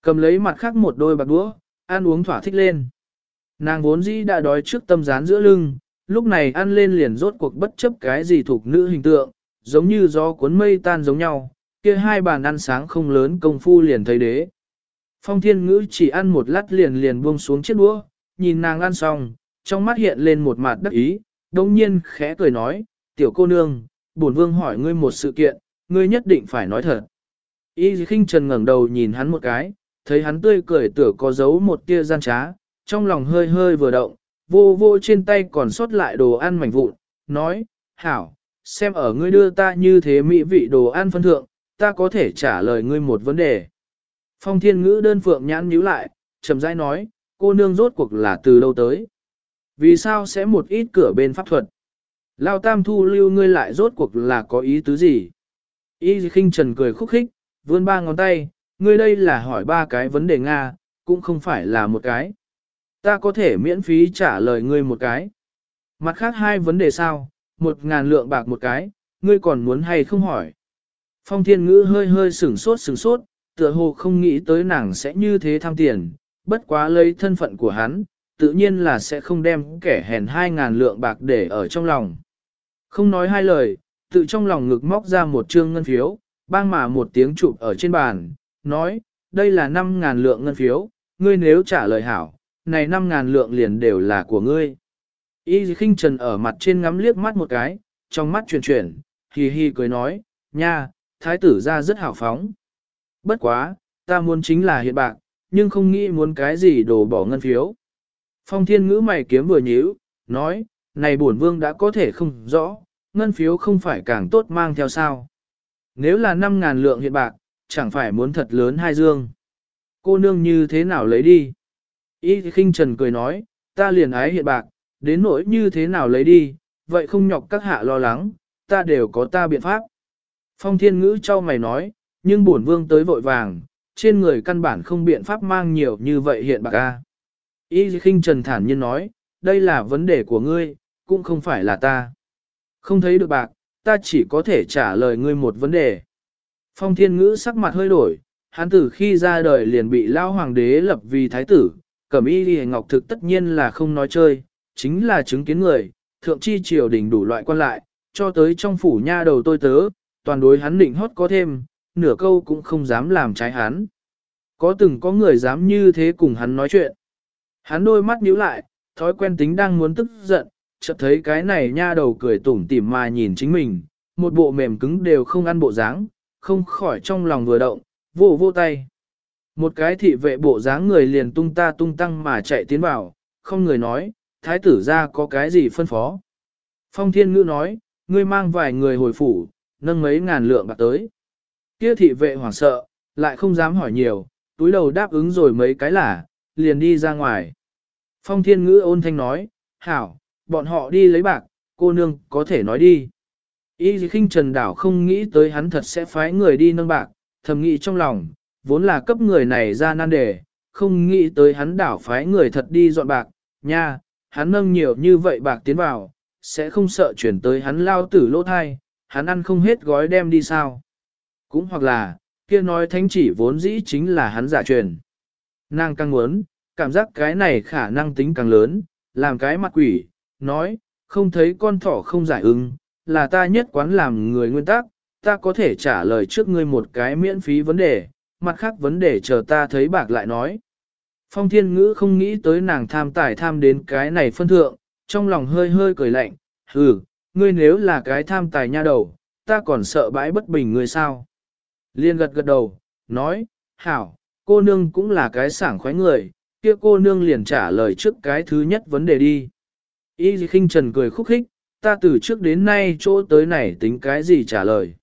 Cầm lấy mặt khác một đôi bạc đũa, ăn uống thỏa thích lên. Nàng vốn dĩ đã đói trước tâm rán giữa lưng, lúc này ăn lên liền rốt cuộc bất chấp cái gì thuộc nữ hình tượng, giống như gió cuốn mây tan giống nhau, kia hai bàn ăn sáng không lớn công phu liền thấy đế. Phong thiên ngữ chỉ ăn một lát liền liền buông xuống chiếc đũa, nhìn nàng ăn xong, trong mắt hiện lên một mặt đắc ý, đồng nhiên khẽ cười nói, tiểu cô nương, bổn vương hỏi ngươi một sự kiện, ngươi nhất định phải nói thật. Y khinh trần ngẩng đầu nhìn hắn một cái, thấy hắn tươi cười tựa có giấu một tia gian trá, trong lòng hơi hơi vừa động, vô vô trên tay còn sót lại đồ ăn mảnh vụn, nói, hảo, xem ở ngươi đưa ta như thế mỹ vị đồ ăn phân thượng, ta có thể trả lời ngươi một vấn đề. Phong thiên ngữ đơn phượng nhãn nhíu lại, chậm rãi nói, cô nương rốt cuộc là từ đâu tới. Vì sao sẽ một ít cửa bên pháp thuật? Lao tam thu lưu ngươi lại rốt cuộc là có ý tứ gì? Y khinh trần cười khúc khích, vươn ba ngón tay, ngươi đây là hỏi ba cái vấn đề Nga, cũng không phải là một cái. Ta có thể miễn phí trả lời ngươi một cái. Mặt khác hai vấn đề sao, một ngàn lượng bạc một cái, ngươi còn muốn hay không hỏi. Phong thiên ngữ hơi hơi sửng sốt sửng sốt, tựa hồ không nghĩ tới nàng sẽ như thế tham tiền, bất quá lấy thân phận của hắn, tự nhiên là sẽ không đem kẻ hèn hai ngàn lượng bạc để ở trong lòng. Không nói hai lời, tự trong lòng ngực móc ra một trương ngân phiếu, bang mà một tiếng chụp ở trên bàn, nói, đây là năm ngàn lượng ngân phiếu, ngươi nếu trả lời hảo, này năm ngàn lượng liền đều là của ngươi. Y khinh trần ở mặt trên ngắm liếc mắt một cái, trong mắt chuyển chuyển, hì hì cười nói, nha, thái tử ra rất hào phóng. Bất quá, ta muốn chính là hiện bạc, nhưng không nghĩ muốn cái gì đổ bỏ ngân phiếu. Phong thiên ngữ mày kiếm vừa nhíu, nói, này bổn vương đã có thể không rõ, ngân phiếu không phải càng tốt mang theo sao. Nếu là 5.000 lượng hiện bạc, chẳng phải muốn thật lớn hai dương. Cô nương như thế nào lấy đi? Y khinh trần cười nói, ta liền ái hiện bạc, đến nỗi như thế nào lấy đi, vậy không nhọc các hạ lo lắng, ta đều có ta biện pháp. Phong thiên ngữ cho mày nói, nhưng bổn vương tới vội vàng, trên người căn bản không biện pháp mang nhiều như vậy hiện bạc a. Y khinh trần thản nhiên nói, đây là vấn đề của ngươi, cũng không phải là ta. Không thấy được bạc, ta chỉ có thể trả lời ngươi một vấn đề. Phong thiên ngữ sắc mặt hơi đổi, hắn từ khi ra đời liền bị lao hoàng đế lập vì thái tử, cẩm y đi ngọc thực tất nhiên là không nói chơi, chính là chứng kiến người, thượng chi triều đình đủ loại quan lại, cho tới trong phủ nha đầu tôi tớ, toàn đối hắn định hót có thêm, nửa câu cũng không dám làm trái hắn. Có từng có người dám như thế cùng hắn nói chuyện. Hắn đôi mắt nhíu lại, thói quen tính đang muốn tức giận, chợt thấy cái này nha đầu cười tủm tỉm mà nhìn chính mình, một bộ mềm cứng đều không ăn bộ dáng, không khỏi trong lòng vừa động, vô vô tay. Một cái thị vệ bộ dáng người liền tung ta tung tăng mà chạy tiến vào, không người nói, thái tử ra có cái gì phân phó. Phong thiên ngữ nói, ngươi mang vài người hồi phủ, nâng mấy ngàn lượng bạc tới. Kia thị vệ hoảng sợ, lại không dám hỏi nhiều, túi đầu đáp ứng rồi mấy cái là, liền đi ra ngoài. Phong thiên ngữ ôn thanh nói, hảo, bọn họ đi lấy bạc, cô nương có thể nói đi. Y khinh trần đảo không nghĩ tới hắn thật sẽ phái người đi nâng bạc, thầm nghĩ trong lòng, vốn là cấp người này ra nan đề, không nghĩ tới hắn đảo phái người thật đi dọn bạc, nha, hắn nâng nhiều như vậy bạc tiến vào, sẽ không sợ chuyển tới hắn lao tử lỗ thai, hắn ăn không hết gói đem đi sao. Cũng hoặc là, kia nói thánh chỉ vốn dĩ chính là hắn giả truyền. Nàng càng muốn, cảm giác cái này khả năng tính càng lớn, làm cái mặt quỷ, nói, không thấy con thỏ không giải ứng, là ta nhất quán làm người nguyên tắc, ta có thể trả lời trước ngươi một cái miễn phí vấn đề, mặt khác vấn đề chờ ta thấy bạc lại nói. Phong thiên ngữ không nghĩ tới nàng tham tài tham đến cái này phân thượng, trong lòng hơi hơi cười lạnh, hừ, ngươi nếu là cái tham tài nha đầu, ta còn sợ bãi bất bình ngươi sao. Liên gật gật đầu, nói, hảo, cô nương cũng là cái sảng khoái người, kia cô nương liền trả lời trước cái thứ nhất vấn đề đi. Y khinh trần cười khúc khích, ta từ trước đến nay chỗ tới này tính cái gì trả lời.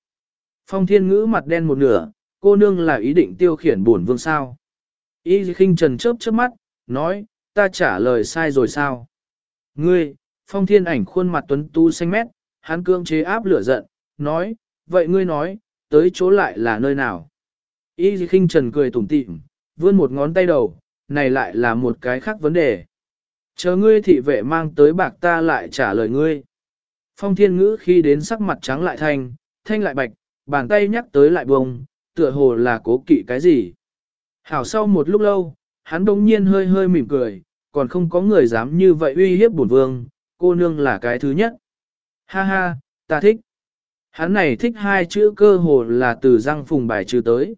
Phong thiên ngữ mặt đen một nửa, cô nương là ý định tiêu khiển bổn vương sao. Y khinh trần chớp chớp mắt, nói, ta trả lời sai rồi sao. Ngươi, phong thiên ảnh khuôn mặt tuấn tu xanh mét, hắn cương chế áp lửa giận, nói, vậy ngươi nói, tới chỗ lại là nơi nào. Y khinh trần cười tủm tỉm, vươn một ngón tay đầu, này lại là một cái khác vấn đề. Chờ ngươi thị vệ mang tới bạc ta lại trả lời ngươi. Phong thiên ngữ khi đến sắc mặt trắng lại thanh, thanh lại bạch, bàn tay nhắc tới lại bông, tựa hồ là cố kỵ cái gì. Hảo sau một lúc lâu, hắn đông nhiên hơi hơi mỉm cười, còn không có người dám như vậy uy hiếp bổn vương, cô nương là cái thứ nhất. Ha ha, ta thích. Hắn này thích hai chữ cơ hồ là từ răng phùng bài trừ tới.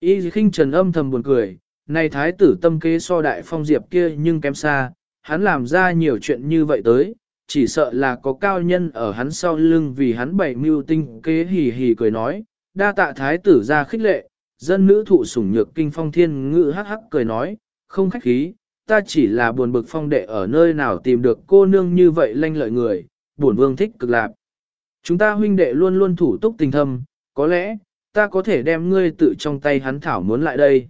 Y khinh trần âm thầm buồn cười, này thái tử tâm kế so đại phong diệp kia nhưng kém xa, hắn làm ra nhiều chuyện như vậy tới, chỉ sợ là có cao nhân ở hắn sau lưng vì hắn bảy mưu tinh kế hì hì cười nói, đa tạ thái tử ra khích lệ, dân nữ thụ sủng nhược kinh phong thiên ngự hắc hắc cười nói, không khách khí, ta chỉ là buồn bực phong đệ ở nơi nào tìm được cô nương như vậy lanh lợi người, buồn vương thích cực lạc. Chúng ta huynh đệ luôn luôn thủ túc tình thâm, có lẽ, ta có thể đem ngươi tự trong tay hắn thảo muốn lại đây.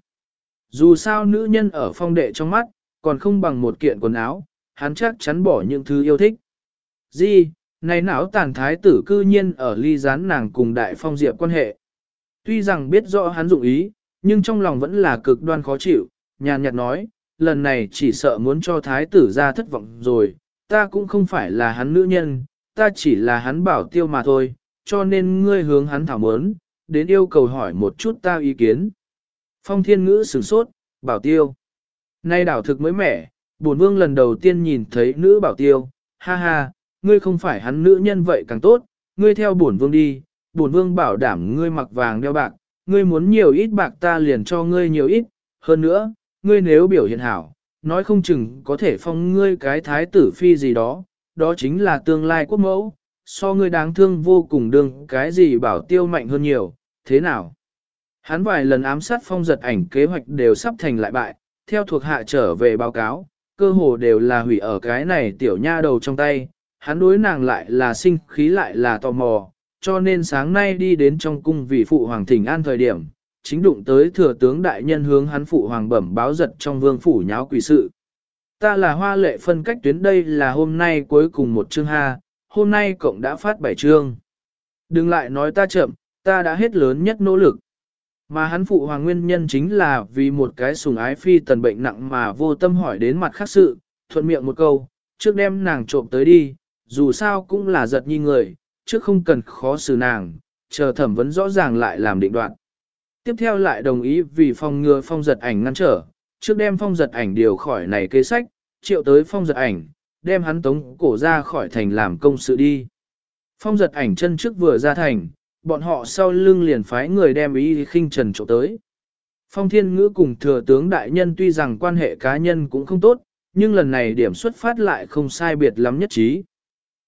Dù sao nữ nhân ở phong đệ trong mắt, còn không bằng một kiện quần áo, hắn chắc chắn bỏ những thứ yêu thích. Di, này não tàn thái tử cư nhiên ở ly gián nàng cùng đại phong diệp quan hệ. Tuy rằng biết rõ hắn dụng ý, nhưng trong lòng vẫn là cực đoan khó chịu, nhàn nhạt nói, lần này chỉ sợ muốn cho thái tử ra thất vọng rồi, ta cũng không phải là hắn nữ nhân, ta chỉ là hắn bảo tiêu mà thôi, cho nên ngươi hướng hắn thảo mớn, đến yêu cầu hỏi một chút ta ý kiến. Phong thiên ngữ sửng sốt, bảo tiêu. Nay đảo thực mới mẻ, bổn vương lần đầu tiên nhìn thấy nữ bảo tiêu, ha ha, ngươi không phải hắn nữ nhân vậy càng tốt, ngươi theo bổn vương đi, bổn vương bảo đảm ngươi mặc vàng đeo bạc, ngươi muốn nhiều ít bạc ta liền cho ngươi nhiều ít, hơn nữa, ngươi nếu biểu hiện hảo, nói không chừng có thể phong ngươi cái thái tử phi gì đó, đó chính là tương lai quốc mẫu, so ngươi đáng thương vô cùng đương cái gì bảo tiêu mạnh hơn nhiều, thế nào? Hắn vài lần ám sát phong giật ảnh kế hoạch đều sắp thành lại bại, theo thuộc hạ trở về báo cáo, cơ hồ đều là hủy ở cái này tiểu nha đầu trong tay, hắn đối nàng lại là sinh khí lại là tò mò, cho nên sáng nay đi đến trong cung vì phụ hoàng thỉnh an thời điểm, chính đụng tới thừa tướng đại nhân hướng hắn phụ hoàng bẩm báo giật trong vương phủ nháo quỷ sự. Ta là hoa lệ phân cách tuyến đây là hôm nay cuối cùng một chương ha, hôm nay cộng đã phát bảy chương. Đừng lại nói ta chậm, ta đã hết lớn nhất nỗ lực. Mà hắn phụ hoàng nguyên nhân chính là vì một cái sùng ái phi tần bệnh nặng mà vô tâm hỏi đến mặt khác sự, thuận miệng một câu, trước đem nàng trộm tới đi, dù sao cũng là giật nhi người, trước không cần khó xử nàng, chờ thẩm vấn rõ ràng lại làm định đoạn. Tiếp theo lại đồng ý vì phong ngừa phong giật ảnh ngăn trở, trước đem phong giật ảnh điều khỏi này kế sách, triệu tới phong giật ảnh, đem hắn tống cổ ra khỏi thành làm công sự đi. Phong giật ảnh chân trước vừa ra thành, bọn họ sau lưng liền phái người đem ý khinh trần chỗ tới. Phong thiên ngữ cùng thừa tướng đại nhân tuy rằng quan hệ cá nhân cũng không tốt, nhưng lần này điểm xuất phát lại không sai biệt lắm nhất trí.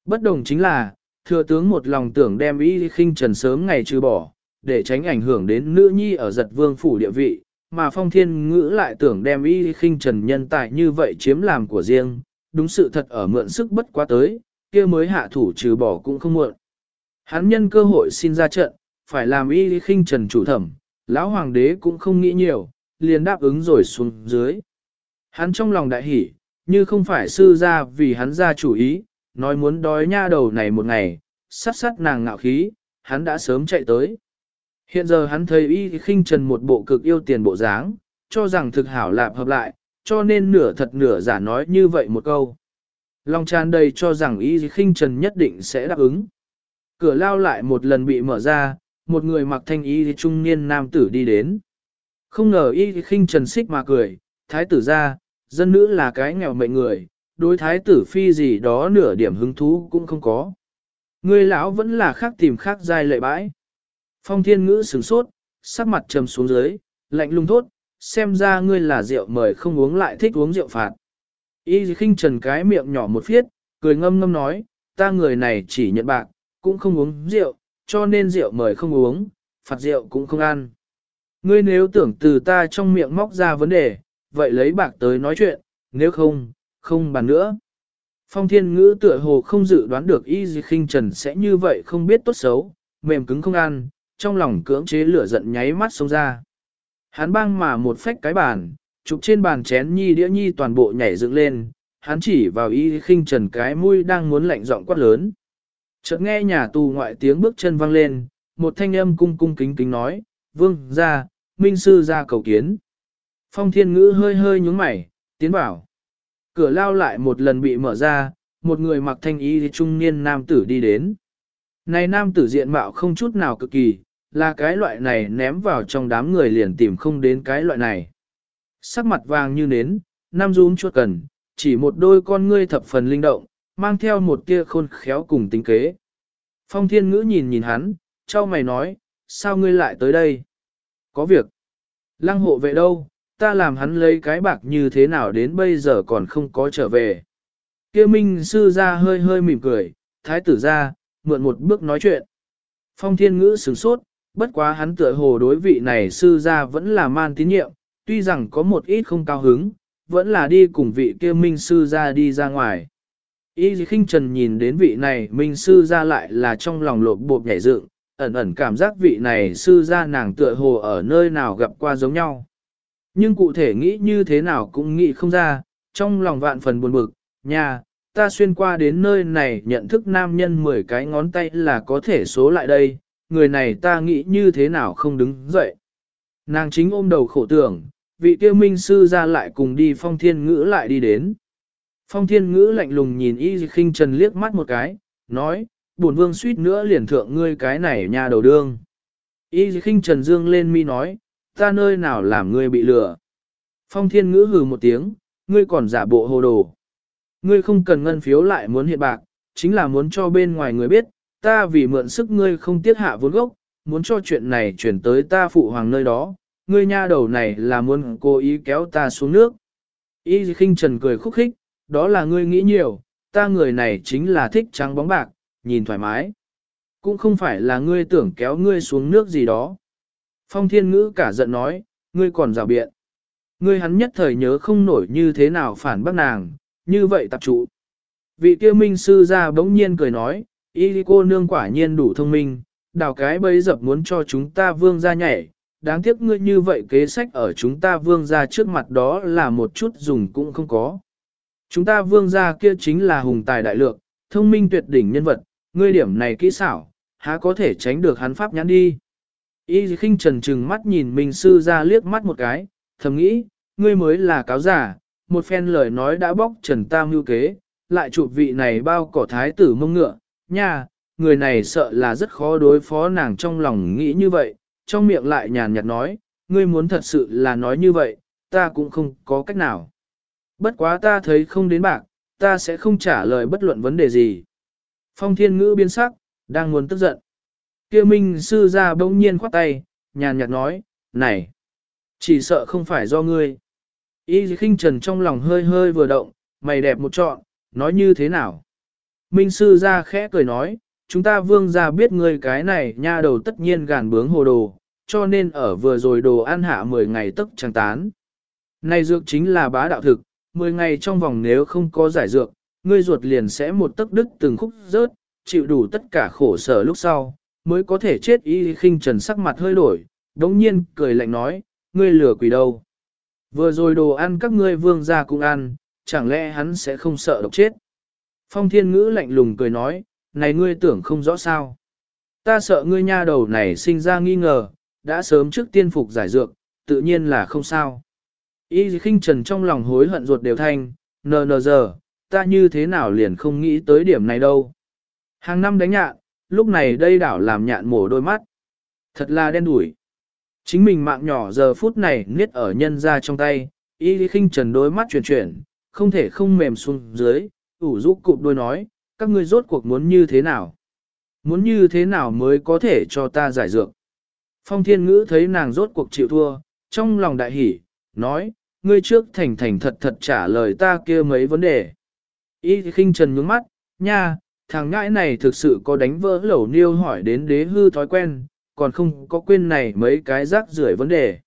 Bất đồng chính là, thừa tướng một lòng tưởng đem ý khinh trần sớm ngày trừ bỏ, để tránh ảnh hưởng đến nữ nhi ở giật vương phủ địa vị, mà phong thiên ngữ lại tưởng đem ý khinh trần nhân tài như vậy chiếm làm của riêng, đúng sự thật ở mượn sức bất quá tới, kia mới hạ thủ trừ bỏ cũng không muộn. Hắn nhân cơ hội xin ra trận, phải làm y khinh trần chủ thẩm, lão hoàng đế cũng không nghĩ nhiều, liền đáp ứng rồi xuống dưới. Hắn trong lòng đại hỉ, như không phải sư ra vì hắn ra chủ ý, nói muốn đói nha đầu này một ngày, sát sát nàng ngạo khí, hắn đã sớm chạy tới. Hiện giờ hắn thấy y khinh trần một bộ cực yêu tiền bộ dáng, cho rằng thực hảo lạp hợp lại, cho nên nửa thật nửa giả nói như vậy một câu. Long tràn đầy cho rằng y khinh trần nhất định sẽ đáp ứng. Cửa lao lại một lần bị mở ra, một người mặc thanh y trung niên nam tử đi đến. Không ngờ y khinh trần xích mà cười, thái tử ra, dân nữ là cái nghèo mệnh người, đối thái tử phi gì đó nửa điểm hứng thú cũng không có. Người lão vẫn là khác tìm khác dai lệ bãi. Phong thiên ngữ sửng sốt, sắc mặt trầm xuống dưới, lạnh lung thốt, xem ra ngươi là rượu mời không uống lại thích uống rượu phạt. Y khinh trần cái miệng nhỏ một phiết, cười ngâm ngâm nói, ta người này chỉ nhận bạc, cũng không uống rượu, cho nên rượu mời không uống, phạt rượu cũng không ăn. Ngươi nếu tưởng từ ta trong miệng móc ra vấn đề, vậy lấy bạc tới nói chuyện, nếu không, không bàn nữa. Phong thiên ngữ tựa hồ không dự đoán được y gì khinh trần sẽ như vậy không biết tốt xấu, mềm cứng không ăn, trong lòng cưỡng chế lửa giận nháy mắt xông ra. Hắn băng mà một phách cái bàn, trục trên bàn chén nhi đĩa nhi toàn bộ nhảy dựng lên, hắn chỉ vào y khinh trần cái mũi đang muốn lạnh giọng quát lớn. Chợt nghe nhà tù ngoại tiếng bước chân vang lên, một thanh âm cung cung kính kính nói, vương ra, minh sư ra cầu kiến. Phong thiên ngữ hơi hơi nhúng mày, tiến bảo Cửa lao lại một lần bị mở ra, một người mặc thanh y trung niên nam tử đi đến. Này nam tử diện mạo không chút nào cực kỳ, là cái loại này ném vào trong đám người liền tìm không đến cái loại này. Sắc mặt vàng như nến, nam rún chuột cần, chỉ một đôi con ngươi thập phần linh động, mang theo một tia khôn khéo cùng tính kế. Phong thiên ngữ nhìn nhìn hắn, trao mày nói, sao ngươi lại tới đây? Có việc. Lăng hộ vệ đâu, ta làm hắn lấy cái bạc như thế nào đến bây giờ còn không có trở về. Kia minh sư ra hơi hơi mỉm cười, thái tử ra, mượn một bước nói chuyện. Phong thiên ngữ sửng sốt, bất quá hắn tựa hồ đối vị này sư ra vẫn là man tín nhiệm, tuy rằng có một ít không cao hứng, vẫn là đi cùng vị kia minh sư ra đi ra ngoài. Y khinh trần nhìn đến vị này minh sư ra lại là trong lòng lột bộp nhảy dựng, ẩn ẩn cảm giác vị này sư ra nàng tựa hồ ở nơi nào gặp qua giống nhau. Nhưng cụ thể nghĩ như thế nào cũng nghĩ không ra, trong lòng vạn phần buồn bực, nhà, ta xuyên qua đến nơi này nhận thức nam nhân 10 cái ngón tay là có thể số lại đây, người này ta nghĩ như thế nào không đứng dậy. Nàng chính ôm đầu khổ tưởng, vị kia minh sư ra lại cùng đi phong thiên ngữ lại đi đến. Phong thiên ngữ lạnh lùng nhìn y khinh trần liếc mắt một cái, nói, Buồn vương suýt nữa liền thượng ngươi cái này nhà đầu đương. Y khinh trần dương lên mi nói, ta nơi nào làm ngươi bị lừa. Phong thiên ngữ hừ một tiếng, ngươi còn giả bộ hồ đồ. Ngươi không cần ngân phiếu lại muốn hiện bạc, chính là muốn cho bên ngoài người biết, ta vì mượn sức ngươi không tiết hạ vốn gốc, muốn cho chuyện này chuyển tới ta phụ hoàng nơi đó, ngươi nha đầu này là muốn cố ý kéo ta xuống nước. Y khinh trần cười khúc khích, đó là ngươi nghĩ nhiều, ta người này chính là thích trắng bóng bạc, nhìn thoải mái. Cũng không phải là ngươi tưởng kéo ngươi xuống nước gì đó. Phong thiên ngữ cả giận nói, ngươi còn rào biện. Ngươi hắn nhất thời nhớ không nổi như thế nào phản bác nàng, như vậy tập trụ. Vị kia minh sư ra bỗng nhiên cười nói, y cô nương quả nhiên đủ thông minh, đào cái bấy dập muốn cho chúng ta vương ra nhảy, đáng tiếc ngươi như vậy kế sách ở chúng ta vương ra trước mặt đó là một chút dùng cũng không có. Chúng ta vương gia kia chính là hùng tài đại lượng, thông minh tuyệt đỉnh nhân vật, ngươi điểm này kỹ xảo, há có thể tránh được hắn pháp nhãn đi. Y khinh trần trừng mắt nhìn minh sư ra liếc mắt một cái, thầm nghĩ, ngươi mới là cáo giả, một phen lời nói đã bóc trần tam mưu kế, lại chụp vị này bao cỏ thái tử mông ngựa, nha, người này sợ là rất khó đối phó nàng trong lòng nghĩ như vậy, trong miệng lại nhàn nhạt nói, ngươi muốn thật sự là nói như vậy, ta cũng không có cách nào. Bất quá ta thấy không đến bạc, ta sẽ không trả lời bất luận vấn đề gì. Phong thiên ngữ biến sắc, đang muốn tức giận. kia minh sư ra bỗng nhiên khoát tay, nhàn nhạt nói, này, chỉ sợ không phải do ngươi. Y khinh trần trong lòng hơi hơi vừa động, mày đẹp một trọn, nói như thế nào? Minh sư ra khẽ cười nói, chúng ta vương ra biết ngươi cái này nha đầu tất nhiên gàn bướng hồ đồ, cho nên ở vừa rồi đồ ăn hạ 10 ngày tức chẳng tán. Này dược chính là bá đạo thực, 10 ngày trong vòng nếu không có giải dược, ngươi ruột liền sẽ một tấc đứt từng khúc rớt, chịu đủ tất cả khổ sở lúc sau, mới có thể chết y khinh trần sắc mặt hơi đổi, đống nhiên cười lạnh nói, ngươi lừa quỷ đâu. Vừa rồi đồ ăn các ngươi vương gia cũng ăn, chẳng lẽ hắn sẽ không sợ độc chết. Phong thiên ngữ lạnh lùng cười nói, này ngươi tưởng không rõ sao. Ta sợ ngươi nha đầu này sinh ra nghi ngờ, đã sớm trước tiên phục giải dược, tự nhiên là không sao. Y khinh trần trong lòng hối hận ruột đều thanh, nờ nờ giờ, ta như thế nào liền không nghĩ tới điểm này đâu. Hàng năm đánh nhạn, lúc này đây đảo làm nhạn mổ đôi mắt. Thật là đen đủi. Chính mình mạng nhỏ giờ phút này niết ở nhân ra trong tay, y khinh trần đôi mắt chuyển chuyển, không thể không mềm xuống dưới, ủ rũ cụp đôi nói, các ngươi rốt cuộc muốn như thế nào? Muốn như thế nào mới có thể cho ta giải dược? Phong thiên ngữ thấy nàng rốt cuộc chịu thua, trong lòng đại hỉ, nói, ngươi trước thành thành thật thật trả lời ta kia mấy vấn đề. Y khinh trần nhướng mắt, nha, thằng ngãi này thực sự có đánh vỡ lẩu niêu hỏi đến đế hư thói quen, còn không có quên này mấy cái rác rưởi vấn đề.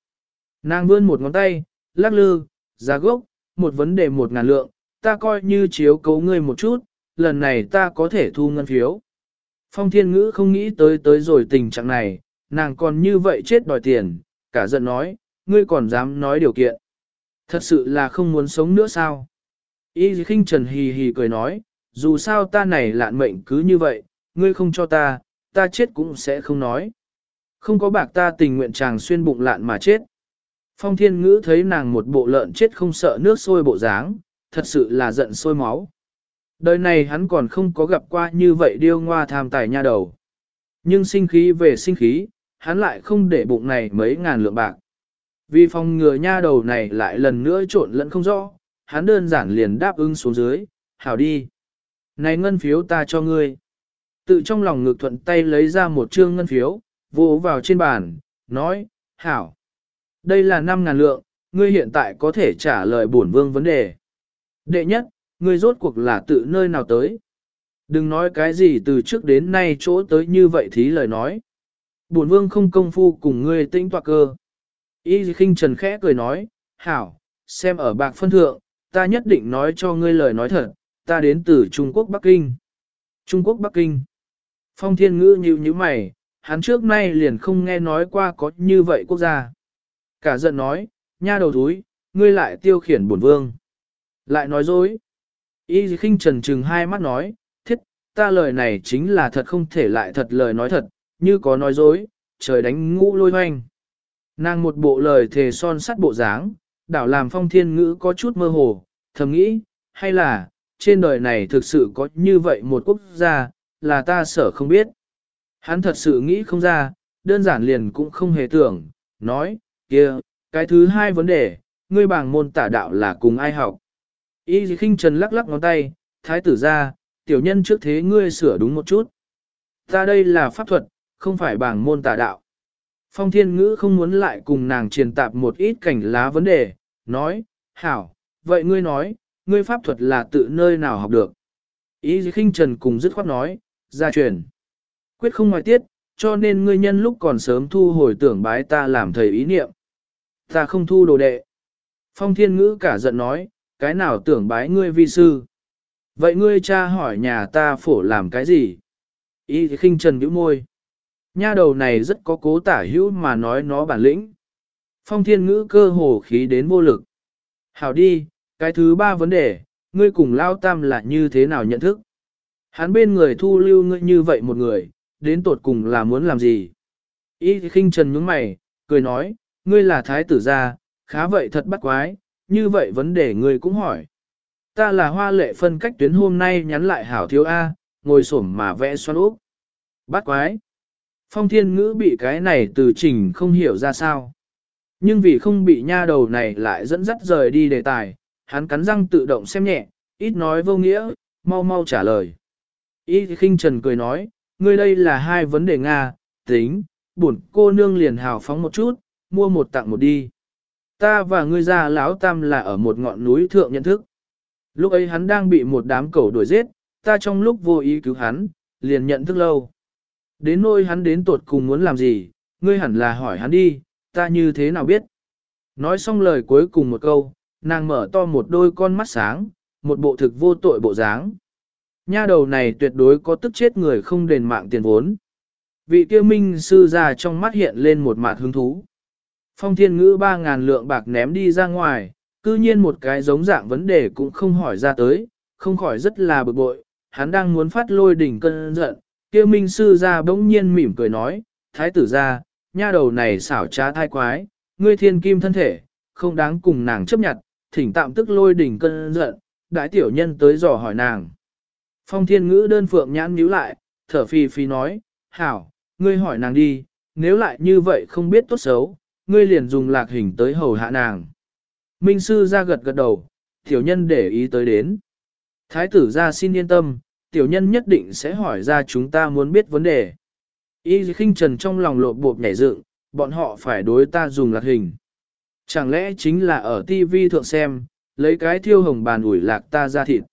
Nàng vươn một ngón tay, lắc lư, giá gốc, một vấn đề một ngàn lượng, ta coi như chiếu cấu ngươi một chút, lần này ta có thể thu ngân phiếu. Phong thiên ngữ không nghĩ tới tới rồi tình trạng này, nàng còn như vậy chết đòi tiền, cả giận nói, ngươi còn dám nói điều kiện. Thật sự là không muốn sống nữa sao? Y khinh trần hì hì cười nói, dù sao ta này lạn mệnh cứ như vậy, ngươi không cho ta, ta chết cũng sẽ không nói. Không có bạc ta tình nguyện chàng xuyên bụng lạn mà chết. Phong thiên ngữ thấy nàng một bộ lợn chết không sợ nước sôi bộ dáng, thật sự là giận sôi máu. Đời này hắn còn không có gặp qua như vậy điêu ngoa tham tài nha đầu. Nhưng sinh khí về sinh khí, hắn lại không để bụng này mấy ngàn lượng bạc. Vì phòng ngừa nha đầu này lại lần nữa trộn lẫn không rõ, hắn đơn giản liền đáp ứng xuống dưới, hảo đi. Này ngân phiếu ta cho ngươi. Tự trong lòng ngực thuận tay lấy ra một trương ngân phiếu, vỗ vào trên bàn, nói, hảo. Đây là 5.000 lượng, ngươi hiện tại có thể trả lời bổn vương vấn đề. Đệ nhất, ngươi rốt cuộc là tự nơi nào tới. Đừng nói cái gì từ trước đến nay chỗ tới như vậy thí lời nói. Bổn vương không công phu cùng ngươi tĩnh tọa cơ. Y khinh trần khẽ cười nói, hảo, xem ở bạc phân thượng, ta nhất định nói cho ngươi lời nói thật, ta đến từ Trung Quốc Bắc Kinh. Trung Quốc Bắc Kinh. Phong thiên ngữ nhíu như mày, hắn trước nay liền không nghe nói qua có như vậy quốc gia. Cả giận nói, nha đầu thúi, ngươi lại tiêu khiển bổn vương. Lại nói dối. Y khinh trần trừng hai mắt nói, thiết, ta lời này chính là thật không thể lại thật lời nói thật, như có nói dối, trời đánh ngũ lôi hoanh. Nàng một bộ lời thề son sắt bộ dáng, đảo làm phong thiên ngữ có chút mơ hồ, thầm nghĩ, hay là, trên đời này thực sự có như vậy một quốc gia, là ta sở không biết. Hắn thật sự nghĩ không ra, đơn giản liền cũng không hề tưởng, nói, kia, cái thứ hai vấn đề, ngươi bảng môn tả đạo là cùng ai học. Y khinh trần lắc lắc ngón tay, thái tử ra, tiểu nhân trước thế ngươi sửa đúng một chút. Ta đây là pháp thuật, không phải bảng môn tả đạo. Phong thiên ngữ không muốn lại cùng nàng truyền tạp một ít cảnh lá vấn đề, nói, hảo, vậy ngươi nói, ngươi pháp thuật là tự nơi nào học được. Ý khinh trần cùng dứt khoát nói, gia truyền. Quyết không ngoài tiết, cho nên ngươi nhân lúc còn sớm thu hồi tưởng bái ta làm thầy ý niệm. Ta không thu đồ đệ. Phong thiên ngữ cả giận nói, cái nào tưởng bái ngươi vi sư. Vậy ngươi cha hỏi nhà ta phổ làm cái gì? Ý khinh trần nhíu môi. Nha đầu này rất có cố tả hữu mà nói nó bản lĩnh. Phong thiên ngữ cơ hồ khí đến vô lực. Hảo đi, cái thứ ba vấn đề, ngươi cùng lao tam là như thế nào nhận thức? Hắn bên người thu lưu ngươi như vậy một người, đến tột cùng là muốn làm gì? Y khinh trần nhướng mày, cười nói, ngươi là thái tử gia, khá vậy thật bắt quái, như vậy vấn đề ngươi cũng hỏi. Ta là hoa lệ phân cách tuyến hôm nay nhắn lại hảo thiếu A, ngồi xổm mà vẽ xoan úp. Bắt quái. Phong thiên ngữ bị cái này từ trình không hiểu ra sao. Nhưng vì không bị nha đầu này lại dẫn dắt rời đi đề tài, hắn cắn răng tự động xem nhẹ, ít nói vô nghĩa, mau mau trả lời. Y khinh trần cười nói, ngươi đây là hai vấn đề Nga, tính, buồn, cô nương liền hào phóng một chút, mua một tặng một đi. Ta và ngươi già lão tam là ở một ngọn núi thượng nhận thức. Lúc ấy hắn đang bị một đám cẩu đuổi giết, ta trong lúc vô ý cứu hắn, liền nhận thức lâu. Đến nôi hắn đến tột cùng muốn làm gì, ngươi hẳn là hỏi hắn đi, ta như thế nào biết. Nói xong lời cuối cùng một câu, nàng mở to một đôi con mắt sáng, một bộ thực vô tội bộ dáng. Nha đầu này tuyệt đối có tức chết người không đền mạng tiền vốn. Vị kia minh sư ra trong mắt hiện lên một mạt hứng thú. Phong thiên ngữ ba ngàn lượng bạc ném đi ra ngoài, cư nhiên một cái giống dạng vấn đề cũng không hỏi ra tới, không khỏi rất là bực bội, hắn đang muốn phát lôi đỉnh cơn giận, kia minh sư ra bỗng nhiên mỉm cười nói, thái tử ra, nha đầu này xảo trá thai quái, ngươi thiên kim thân thể, không đáng cùng nàng chấp nhận, thỉnh tạm tức lôi đỉnh cơn giận, đại tiểu nhân tới dò hỏi nàng. Phong thiên ngữ đơn phượng nhãn nhíu lại, thở phì phì nói, hảo, ngươi hỏi nàng đi, nếu lại như vậy không biết tốt xấu, ngươi liền dùng lạc hình tới hầu hạ nàng. Minh sư ra gật gật đầu, tiểu nhân để ý tới đến. Thái tử ra xin yên tâm, tiểu nhân nhất định sẽ hỏi ra chúng ta muốn biết vấn đề. Y khinh trần trong lòng lộ bộp nhảy dựng, bọn họ phải đối ta dùng lạc hình. Chẳng lẽ chính là ở TV thượng xem, lấy cái thiêu hồng bàn ủi lạc ta ra thịt.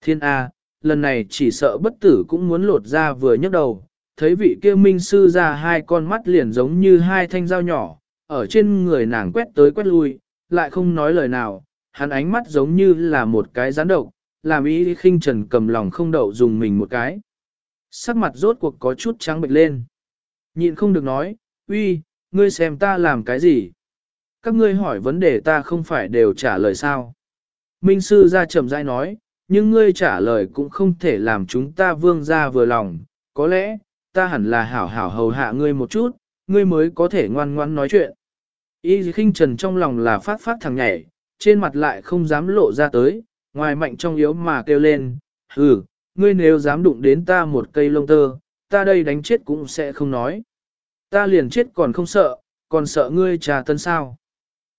Thiên A, lần này chỉ sợ bất tử cũng muốn lột ra vừa nhấc đầu, thấy vị kia minh sư ra hai con mắt liền giống như hai thanh dao nhỏ, ở trên người nàng quét tới quét lui, lại không nói lời nào, hắn ánh mắt giống như là một cái gián độc, làm ý khinh trần cầm lòng không đậu dùng mình một cái. Sắc mặt rốt cuộc có chút trắng bệch lên. Nhịn không được nói, uy, ngươi xem ta làm cái gì? Các ngươi hỏi vấn đề ta không phải đều trả lời sao? Minh sư ra chậm rãi nói, nhưng ngươi trả lời cũng không thể làm chúng ta vương ra vừa lòng, có lẽ, ta hẳn là hảo hảo hầu hạ ngươi một chút, ngươi mới có thể ngoan ngoan nói chuyện. Y khinh trần trong lòng là phát phát thằng nhảy, trên mặt lại không dám lộ ra tới, ngoài mạnh trong yếu mà kêu lên, hừ, ngươi nếu dám đụng đến ta một cây lông tơ, ta đây đánh chết cũng sẽ không nói. Ta liền chết còn không sợ, còn sợ ngươi trà tân sao.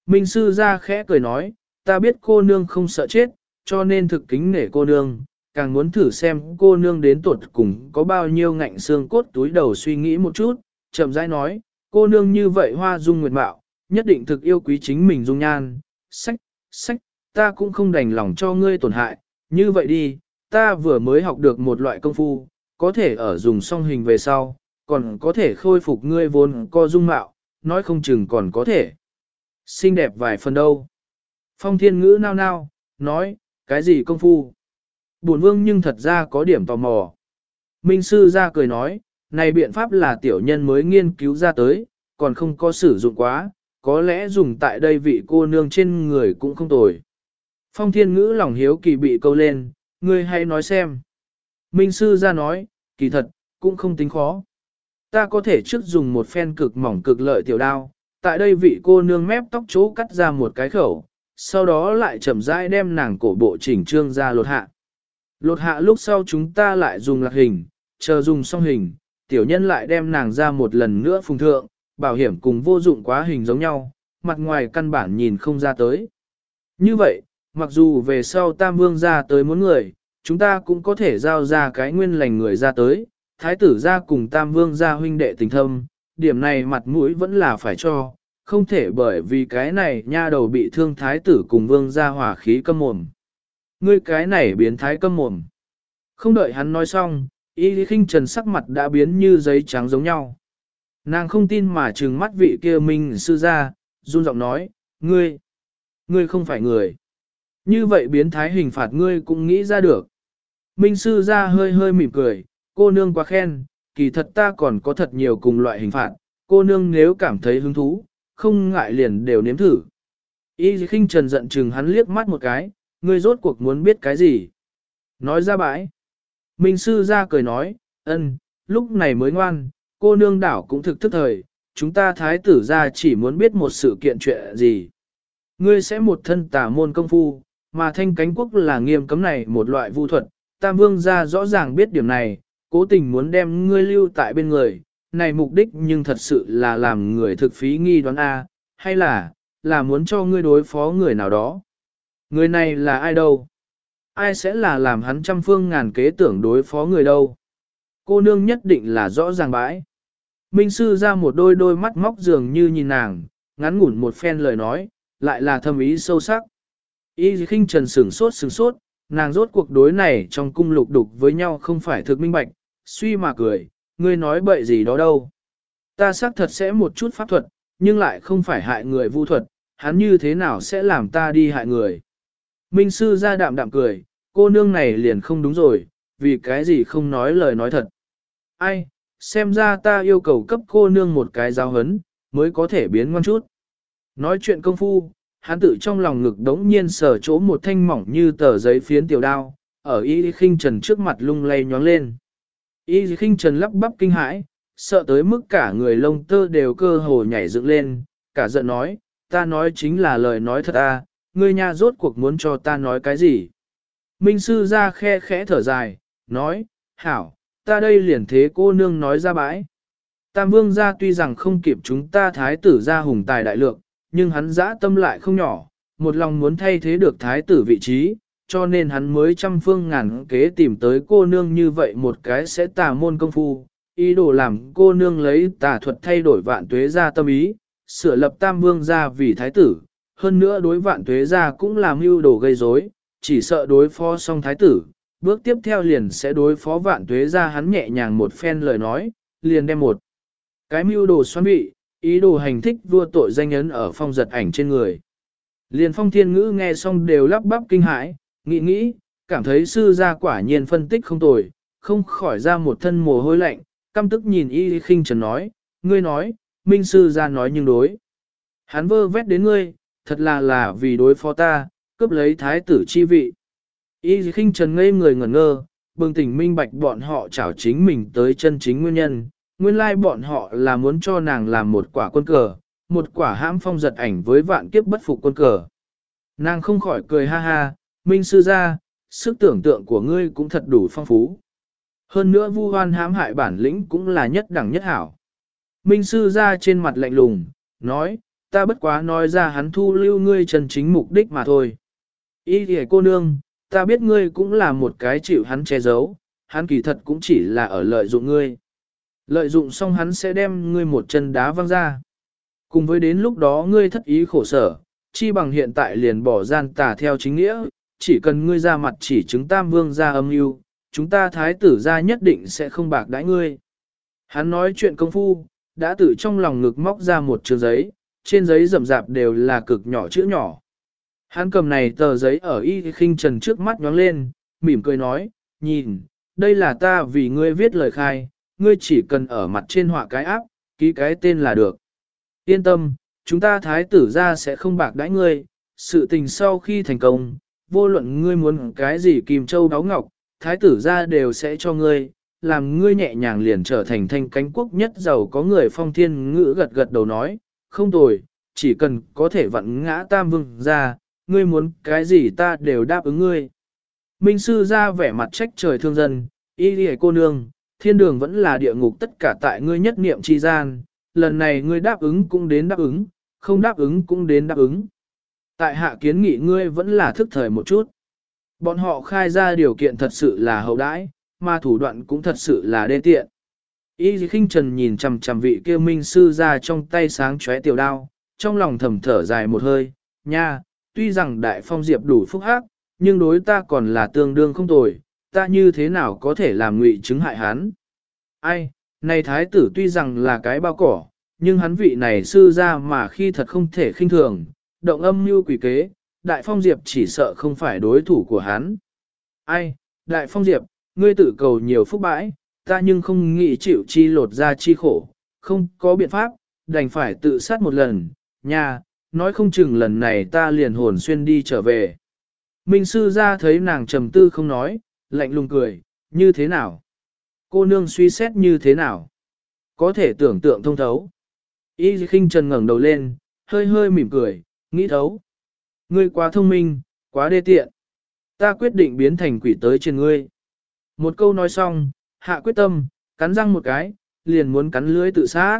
Minh sư ra khẽ cười nói, ta biết cô nương không sợ chết, cho nên thực kính nể cô nương, càng muốn thử xem cô nương đến tuột cùng có bao nhiêu ngạnh xương cốt túi đầu suy nghĩ một chút, chậm rãi nói, cô nương như vậy hoa dung nguyệt mạo, nhất định thực yêu quý chính mình dung nhan, sách, sách, ta cũng không đành lòng cho ngươi tổn hại, như vậy đi, ta vừa mới học được một loại công phu, có thể ở dùng song hình về sau, còn có thể khôi phục ngươi vốn co dung mạo, nói không chừng còn có thể. Xinh đẹp vài phần đâu. Phong thiên ngữ nao nao, nói, cái gì công phu? Bổn vương nhưng thật ra có điểm tò mò. Minh sư ra cười nói, này biện pháp là tiểu nhân mới nghiên cứu ra tới, còn không có sử dụng quá, có lẽ dùng tại đây vị cô nương trên người cũng không tồi. Phong thiên ngữ lòng hiếu kỳ bị câu lên, ngươi hay nói xem. Minh sư ra nói, kỳ thật, cũng không tính khó. Ta có thể trước dùng một phen cực mỏng cực lợi tiểu đao, tại đây vị cô nương mép tóc chỗ cắt ra một cái khẩu, sau đó lại chậm rãi đem nàng cổ bộ chỉnh trương ra lột hạ. Lột hạ lúc sau chúng ta lại dùng lạc hình, chờ dùng xong hình, tiểu nhân lại đem nàng ra một lần nữa phùng thượng, bảo hiểm cùng vô dụng quá hình giống nhau, mặt ngoài căn bản nhìn không ra tới. Như vậy, mặc dù về sau Tam Vương ra tới muốn người, chúng ta cũng có thể giao ra cái nguyên lành người ra tới, Thái tử ra cùng Tam Vương ra huynh đệ tình thâm, điểm này mặt mũi vẫn là phải cho, không thể bởi vì cái này nha đầu bị thương Thái tử cùng Vương ra hỏa khí câm mồm. Ngươi cái này biến thái câm mồm. Không đợi hắn nói xong, y lý khinh trần sắc mặt đã biến như giấy trắng giống nhau. Nàng không tin mà trừng mắt vị kia minh sư ra, run giọng nói, ngươi, ngươi không phải người. Như vậy biến thái hình phạt ngươi cũng nghĩ ra được. Minh sư ra hơi hơi mỉm cười, cô nương quá khen, kỳ thật ta còn có thật nhiều cùng loại hình phạt, cô nương nếu cảm thấy hứng thú, không ngại liền đều nếm thử. Y khinh trần giận chừng hắn liếc mắt một cái, ngươi rốt cuộc muốn biết cái gì. Nói ra bãi. Minh sư ra cười nói, ân, lúc này mới ngoan, cô nương đảo cũng thực thức thời, chúng ta thái tử ra chỉ muốn biết một sự kiện chuyện gì. Ngươi sẽ một thân tả môn công phu, mà thanh cánh quốc là nghiêm cấm này một loại vu thuật, tam vương gia rõ ràng biết điểm này, cố tình muốn đem ngươi lưu tại bên người, này mục đích nhưng thật sự là làm người thực phí nghi đoán A, hay là, là muốn cho ngươi đối phó người nào đó. Người này là ai đâu? Ai sẽ là làm hắn trăm phương ngàn kế tưởng đối phó người đâu? Cô nương nhất định là rõ ràng bãi. Minh sư ra một đôi đôi mắt móc dường như nhìn nàng, ngắn ngủn một phen lời nói, lại là thâm ý sâu sắc. Y khinh trần sửng sốt sửng sốt, nàng rốt cuộc đối này trong cung lục đục với nhau không phải thực minh bạch, suy mà cười, ngươi nói bậy gì đó đâu. Ta xác thật sẽ một chút pháp thuật, nhưng lại không phải hại người vu thuật, hắn như thế nào sẽ làm ta đi hại người. Minh sư ra đạm đạm cười, cô nương này liền không đúng rồi, vì cái gì không nói lời nói thật. Ai, xem ra ta yêu cầu cấp cô nương một cái giáo hấn, mới có thể biến ngoan chút. Nói chuyện công phu, hắn tự trong lòng ngực đống nhiên sở chỗ một thanh mỏng như tờ giấy phiến tiểu đao, ở y khinh trần trước mặt lung lay nhoáng lên. Y khinh trần lắp bắp kinh hãi, sợ tới mức cả người lông tơ đều cơ hồ nhảy dựng lên, cả giận nói, ta nói chính là lời nói thật à, ngươi nha rốt cuộc muốn cho ta nói cái gì. Minh sư ra khe khẽ thở dài, nói, hảo, ta đây liền thế cô nương nói ra bãi. Tam vương gia tuy rằng không kịp chúng ta thái tử gia hùng tài đại lượng, nhưng hắn dã tâm lại không nhỏ, một lòng muốn thay thế được thái tử vị trí, cho nên hắn mới trăm phương ngàn kế tìm tới cô nương như vậy một cái sẽ tà môn công phu, ý đồ làm cô nương lấy tà thuật thay đổi vạn tuế ra tâm ý, sửa lập tam vương gia vì thái tử, hơn nữa đối vạn tuế ra cũng làm mưu đồ gây rối, chỉ sợ đối phó xong thái tử, bước tiếp theo liền sẽ đối phó vạn tuế ra hắn nhẹ nhàng một phen lời nói, liền đem một. Cái mưu đồ xoan bị, ý đồ hành thích vua tội danh ấn ở phong giật ảnh trên người. Liền phong thiên ngữ nghe xong đều lắp bắp kinh hãi, nghĩ nghĩ, cảm thấy sư gia quả nhiên phân tích không tồi, không khỏi ra một thân mồ hôi lạnh, căm tức nhìn y khinh trần nói, ngươi nói, minh sư gia nói nhưng đối. Hắn vơ vét đến ngươi, thật là là vì đối phó ta, cướp lấy thái tử chi vị. Y khinh trần ngây người ngẩn ngơ, bừng tỉnh minh bạch bọn họ chảo chính mình tới chân chính nguyên nhân, nguyên lai bọn họ là muốn cho nàng làm một quả quân cờ, một quả hãm phong giật ảnh với vạn kiếp bất phục quân cờ. Nàng không khỏi cười ha ha, minh sư ra, sức tưởng tượng của ngươi cũng thật đủ phong phú. Hơn nữa vu hoan hãm hại bản lĩnh cũng là nhất đẳng nhất hảo. Minh sư ra trên mặt lạnh lùng, nói, ta bất quá nói ra hắn thu lưu ngươi chân chính mục đích mà thôi. Ý thì cô nương, ta biết ngươi cũng là một cái chịu hắn che giấu, hắn kỳ thật cũng chỉ là ở lợi dụng ngươi. Lợi dụng xong hắn sẽ đem ngươi một chân đá văng ra. Cùng với đến lúc đó ngươi thất ý khổ sở, chi bằng hiện tại liền bỏ gian tà theo chính nghĩa, chỉ cần ngươi ra mặt chỉ chứng tam vương ra âm mưu, chúng ta thái tử ra nhất định sẽ không bạc đãi ngươi. Hắn nói chuyện công phu, đã tự trong lòng ngực móc ra một trường giấy, trên giấy rậm rạp đều là cực nhỏ chữ nhỏ. Hắn cầm này tờ giấy ở y khinh trần trước mắt nhóng lên, mỉm cười nói, nhìn, đây là ta vì ngươi viết lời khai, ngươi chỉ cần ở mặt trên họa cái áp, ký cái tên là được. Yên tâm, chúng ta thái tử ra sẽ không bạc đãi ngươi, sự tình sau khi thành công, vô luận ngươi muốn cái gì kìm châu đáo ngọc, thái tử ra đều sẽ cho ngươi, làm ngươi nhẹ nhàng liền trở thành thanh cánh quốc nhất giàu có người phong thiên ngữ gật gật đầu nói, không tồi, chỉ cần có thể vặn ngã tam vương ra, ngươi muốn cái gì ta đều đáp ứng ngươi. Minh sư ra vẻ mặt trách trời thương dân, y lì cô nương, thiên đường vẫn là địa ngục tất cả tại ngươi nhất niệm chi gian, lần này ngươi đáp ứng cũng đến đáp ứng, không đáp ứng cũng đến đáp ứng. Tại hạ kiến nghị ngươi vẫn là thức thời một chút. Bọn họ khai ra điều kiện thật sự là hậu đãi, mà thủ đoạn cũng thật sự là đê tiện. Y khinh trần nhìn chằm chằm vị kia minh sư ra trong tay sáng chóe tiểu đao, trong lòng thầm thở dài một hơi, nha, tuy rằng đại phong diệp đủ phúc hắc, nhưng đối ta còn là tương đương không tồi, ta như thế nào có thể làm ngụy chứng hại hắn. Ai, này thái tử tuy rằng là cái bao cỏ, nhưng hắn vị này sư ra mà khi thật không thể khinh thường, động âm như quỷ kế, đại phong diệp chỉ sợ không phải đối thủ của hắn. Ai, đại phong diệp, ngươi tự cầu nhiều phúc bãi, ta nhưng không nghĩ chịu chi lột ra chi khổ, không có biện pháp, đành phải tự sát một lần, nha, nói không chừng lần này ta liền hồn xuyên đi trở về. Minh sư ra thấy nàng trầm tư không nói, lạnh lùng cười, như thế nào? Cô nương suy xét như thế nào? Có thể tưởng tượng thông thấu. Y khinh trần ngẩng đầu lên, hơi hơi mỉm cười, nghĩ thấu. Ngươi quá thông minh, quá đê tiện. Ta quyết định biến thành quỷ tới trên ngươi. Một câu nói xong, hạ quyết tâm, cắn răng một cái, liền muốn cắn lưới tự sát.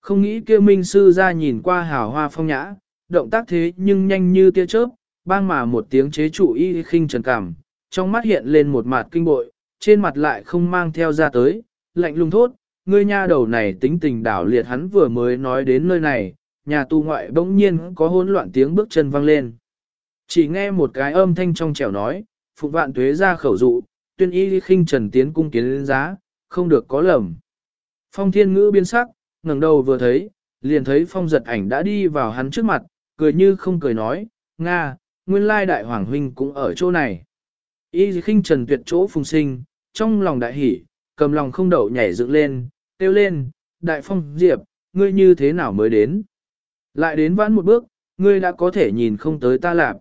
Không nghĩ kia minh sư ra nhìn qua hào hoa phong nhã, động tác thế nhưng nhanh như tia chớp, bang mà một tiếng chế trụ y khinh trần cảm, trong mắt hiện lên một mặt kinh bội, trên mặt lại không mang theo ra tới, lạnh lùng thốt, ngươi nha đầu này tính tình đảo liệt hắn vừa mới nói đến nơi này, nhà tu ngoại bỗng nhiên có hỗn loạn tiếng bước chân vang lên. Chỉ nghe một cái âm thanh trong trẻo nói, phụ vạn tuế ra khẩu dụ, tuyên y khinh trần tiến cung kiến lên giá, không được có lầm. Phong thiên ngữ biến sắc, ngẩng đầu vừa thấy, liền thấy phong giật ảnh đã đi vào hắn trước mặt, cười như không cười nói, Nga, nguyên lai đại hoàng huynh cũng ở chỗ này. Y khinh trần tuyệt chỗ phùng sinh, trong lòng đại hỉ, cầm lòng không đậu nhảy dựng lên, kêu lên, đại phong diệp, ngươi như thế nào mới đến? Lại đến vãn một bước, ngươi đã có thể nhìn không tới ta lạp.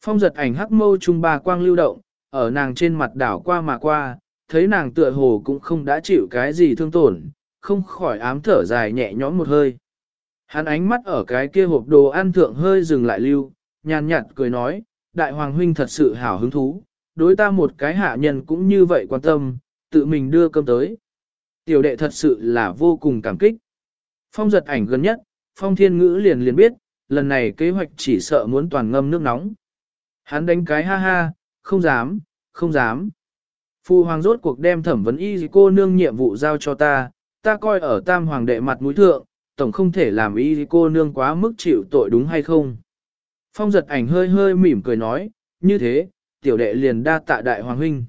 Phong giật ảnh hắc mâu trung ba quang lưu động, ở nàng trên mặt đảo qua mà qua, thấy nàng tựa hồ cũng không đã chịu cái gì thương tổn, không khỏi ám thở dài nhẹ nhõm một hơi. Hắn ánh mắt ở cái kia hộp đồ ăn thượng hơi dừng lại lưu, nhàn nhạt cười nói, đại hoàng huynh thật sự hảo hứng thú, đối ta một cái hạ nhân cũng như vậy quan tâm, tự mình đưa cơm tới. Tiểu đệ thật sự là vô cùng cảm kích. Phong giật ảnh gần nhất, phong thiên ngữ liền liền biết, lần này kế hoạch chỉ sợ muốn toàn ngâm nước nóng. Hắn đánh cái ha ha, không dám, không dám. Phu hoàng rốt cuộc đem thẩm vấn y cô nương nhiệm vụ giao cho ta, ta coi ở tam hoàng đệ mặt mũi thượng, tổng không thể làm y cô nương quá mức chịu tội đúng hay không. Phong giật ảnh hơi hơi mỉm cười nói, như thế, tiểu đệ liền đa tạ đại hoàng huynh.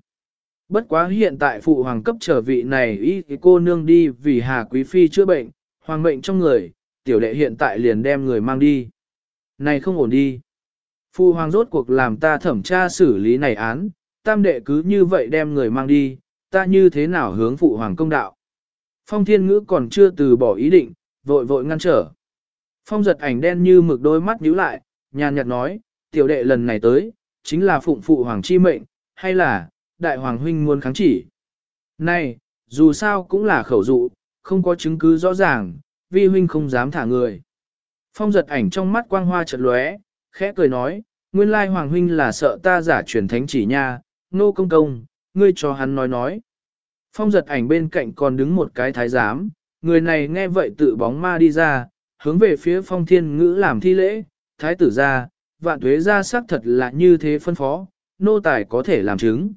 Bất quá hiện tại phụ hoàng cấp trở vị này ý cô nương đi vì Hà Quý Phi chữa bệnh, hoàng mệnh trong người, tiểu đệ hiện tại liền đem người mang đi. Này không ổn đi. Phụ hoàng rốt cuộc làm ta thẩm tra xử lý này án, tam đệ cứ như vậy đem người mang đi, ta như thế nào hướng phụ hoàng công đạo. Phong thiên ngữ còn chưa từ bỏ ý định, vội vội ngăn trở. Phong giật ảnh đen như mực đôi mắt nhíu lại, nhàn nhạt nói, tiểu đệ lần này tới, chính là phụng phụ hoàng chi mệnh, hay là, đại hoàng huynh muốn kháng chỉ. Này, dù sao cũng là khẩu dụ, không có chứng cứ rõ ràng, vi huynh không dám thả người. Phong giật ảnh trong mắt quang hoa chợt lóe, khẽ cười nói, nguyên lai hoàng huynh là sợ ta giả truyền thánh chỉ nha, nô công công, ngươi cho hắn nói nói. Phong giật ảnh bên cạnh còn đứng một cái thái giám, người này nghe vậy tự bóng ma đi ra, hướng về phía phong thiên ngữ làm thi lễ, thái tử ra, vạn tuế ra xác thật là như thế phân phó, nô tài có thể làm chứng.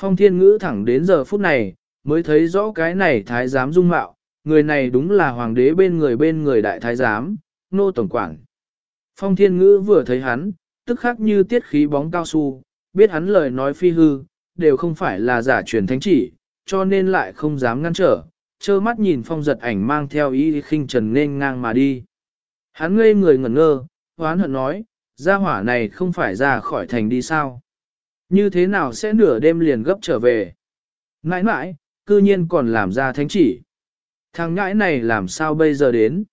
Phong thiên ngữ thẳng đến giờ phút này, mới thấy rõ cái này thái giám dung mạo, người này đúng là hoàng đế bên người bên người đại thái giám, nô tổng quản. Phong thiên ngữ vừa thấy hắn, tức khắc như tiết khí bóng cao su, biết hắn lời nói phi hư, đều không phải là giả truyền thánh chỉ, cho nên lại không dám ngăn trở, trơ mắt nhìn phong giật ảnh mang theo ý khinh trần nên ngang mà đi. Hắn ngây người ngẩn ngơ, hoán hận nói, gia hỏa này không phải ra khỏi thành đi sao. Như thế nào sẽ nửa đêm liền gấp trở về? Nãi nãi, cư nhiên còn làm ra thánh chỉ. Thằng nhãi này làm sao bây giờ đến?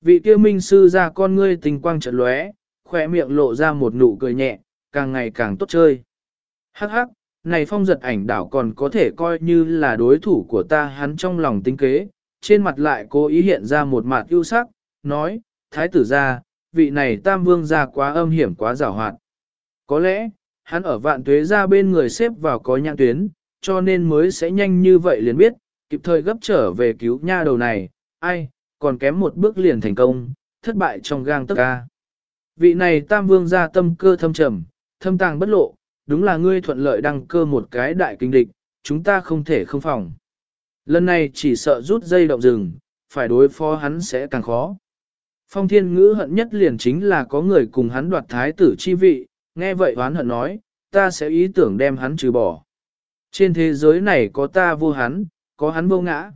Vị kia minh sư ra con ngươi tình quang trận lóe, khỏe miệng lộ ra một nụ cười nhẹ, càng ngày càng tốt chơi. Hắc hắc, này phong giật ảnh đảo còn có thể coi như là đối thủ của ta hắn trong lòng tính kế, trên mặt lại cố ý hiện ra một mặt ưu sắc, nói, thái tử ra, vị này tam vương ra quá âm hiểm quá rào hoạt. Có lẽ, hắn ở vạn tuế ra bên người xếp vào có nhãn tuyến, cho nên mới sẽ nhanh như vậy liền biết, kịp thời gấp trở về cứu nha đầu này, ai, còn kém một bước liền thành công, thất bại trong gang tất ca. Vị này tam vương ra tâm cơ thâm trầm, thâm tàng bất lộ, đúng là ngươi thuận lợi đăng cơ một cái đại kinh địch, chúng ta không thể không phòng. Lần này chỉ sợ rút dây động rừng, phải đối phó hắn sẽ càng khó. Phong thiên ngữ hận nhất liền chính là có người cùng hắn đoạt thái tử chi vị, nghe vậy hoán hận nói, ta sẽ ý tưởng đem hắn trừ bỏ. Trên thế giới này có ta vô hắn, có hắn vô ngã.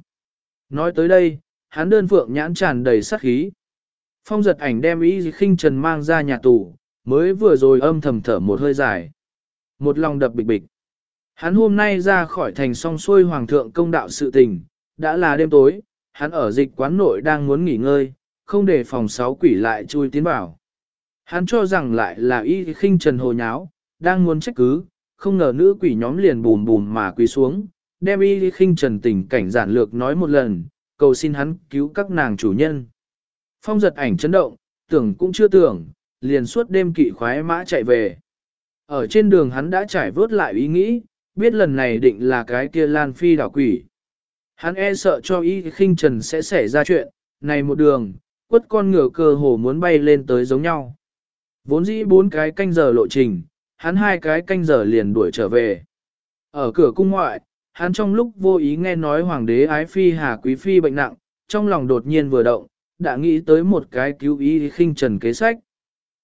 Nói tới đây, hắn đơn phượng nhãn tràn đầy sát khí. Phong giật ảnh đem ý khinh trần mang ra nhà tù, mới vừa rồi âm thầm thở một hơi dài. Một lòng đập bịch bịch. Hắn hôm nay ra khỏi thành song xuôi hoàng thượng công đạo sự tình, đã là đêm tối, hắn ở dịch quán nội đang muốn nghỉ ngơi, không để phòng sáu quỷ lại chui tiến vào. Hắn cho rằng lại là y khinh trần hồ nháo, đang muốn trách cứ, không ngờ nữ quỷ nhóm liền bùm bùm mà quỳ xuống, đem y khinh trần tình cảnh giản lược nói một lần, cầu xin hắn cứu các nàng chủ nhân. Phong giật ảnh chấn động, tưởng cũng chưa tưởng, liền suốt đêm kỵ khoái mã chạy về. Ở trên đường hắn đã trải vớt lại ý nghĩ, biết lần này định là cái kia Lan Phi đảo quỷ. Hắn e sợ cho y khinh trần sẽ xảy ra chuyện, này một đường, quất con ngựa cơ hồ muốn bay lên tới giống nhau. Vốn dĩ bốn cái canh giờ lộ trình, hắn hai cái canh giờ liền đuổi trở về. Ở cửa cung ngoại, hắn trong lúc vô ý nghe nói hoàng đế ái phi hà quý phi bệnh nặng, trong lòng đột nhiên vừa động, đã nghĩ tới một cái cứu ý khinh trần kế sách.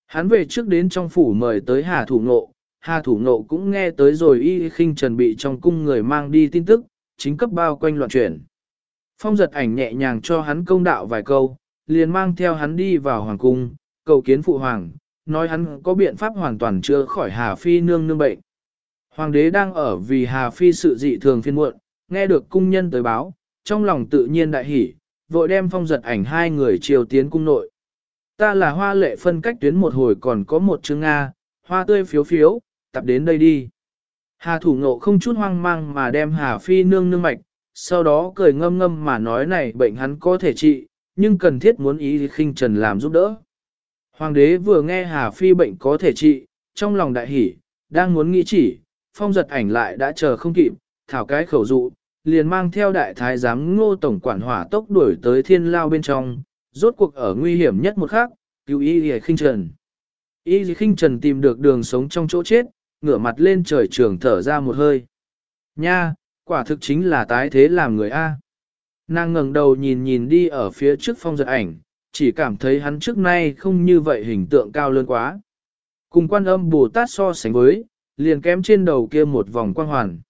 Hắn về trước đến trong phủ mời tới hà thủ ngộ, hà thủ ngộ cũng nghe tới rồi y khinh trần bị trong cung người mang đi tin tức, chính cấp bao quanh loạn chuyển. Phong giật ảnh nhẹ nhàng cho hắn công đạo vài câu, liền mang theo hắn đi vào hoàng cung, cầu kiến phụ hoàng, nói hắn có biện pháp hoàn toàn chữa khỏi Hà Phi nương nương bệnh. Hoàng đế đang ở vì Hà Phi sự dị thường phiên muộn, nghe được cung nhân tới báo, trong lòng tự nhiên đại hỉ, vội đem phong giật ảnh hai người chiều tiến cung nội. Ta là hoa lệ phân cách tuyến một hồi còn có một chương Nga, hoa tươi phiếu phiếu, tập đến đây đi. Hà thủ ngộ không chút hoang mang mà đem Hà Phi nương nương mạch, sau đó cười ngâm ngâm mà nói này bệnh hắn có thể trị, nhưng cần thiết muốn ý khinh trần làm giúp đỡ. Hoàng đế vừa nghe Hà Phi bệnh có thể trị, trong lòng đại hỉ, đang muốn nghĩ chỉ, phong giật ảnh lại đã chờ không kịp, thảo cái khẩu dụ, liền mang theo đại thái giám ngô tổng quản hỏa tốc đuổi tới thiên lao bên trong, rốt cuộc ở nguy hiểm nhất một khắc, cứu y y khinh trần. Y khinh trần tìm được đường sống trong chỗ chết, ngửa mặt lên trời trường thở ra một hơi. Nha, quả thực chính là tái thế làm người A. Nàng ngẩng đầu nhìn nhìn đi ở phía trước phong giật ảnh, chỉ cảm thấy hắn trước nay không như vậy hình tượng cao lớn quá. Cùng quan âm Bồ Tát so sánh với, liền kém trên đầu kia một vòng quang hoàn.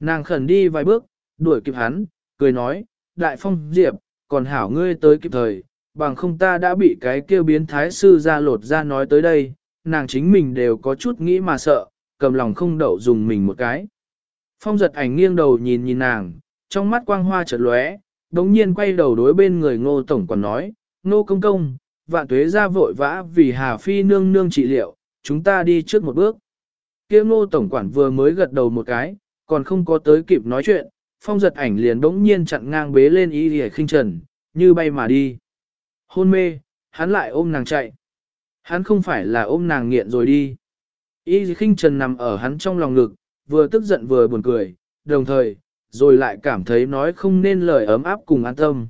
Nàng khẩn đi vài bước, đuổi kịp hắn, cười nói, đại phong diệp, còn hảo ngươi tới kịp thời, bằng không ta đã bị cái kêu biến thái sư ra lột ra nói tới đây, nàng chính mình đều có chút nghĩ mà sợ, cầm lòng không đậu dùng mình một cái. Phong giật ảnh nghiêng đầu nhìn nhìn nàng, trong mắt quang hoa chợt lóe, đống nhiên quay đầu đối bên người ngô tổng còn nói, ngô công công, vạn tuế ra vội vã vì Hà Phi nương nương trị liệu, chúng ta đi trước một bước. kia ngô tổng quản vừa mới gật đầu một cái, còn không có tới kịp nói chuyện, phong giật ảnh liền đống nhiên chặn ngang bế lên ý hề khinh trần, như bay mà đi. Hôn mê, hắn lại ôm nàng chạy. Hắn không phải là ôm nàng nghiện rồi đi. Y khinh trần nằm ở hắn trong lòng ngực, vừa tức giận vừa buồn cười, đồng thời, rồi lại cảm thấy nói không nên lời ấm áp cùng an tâm.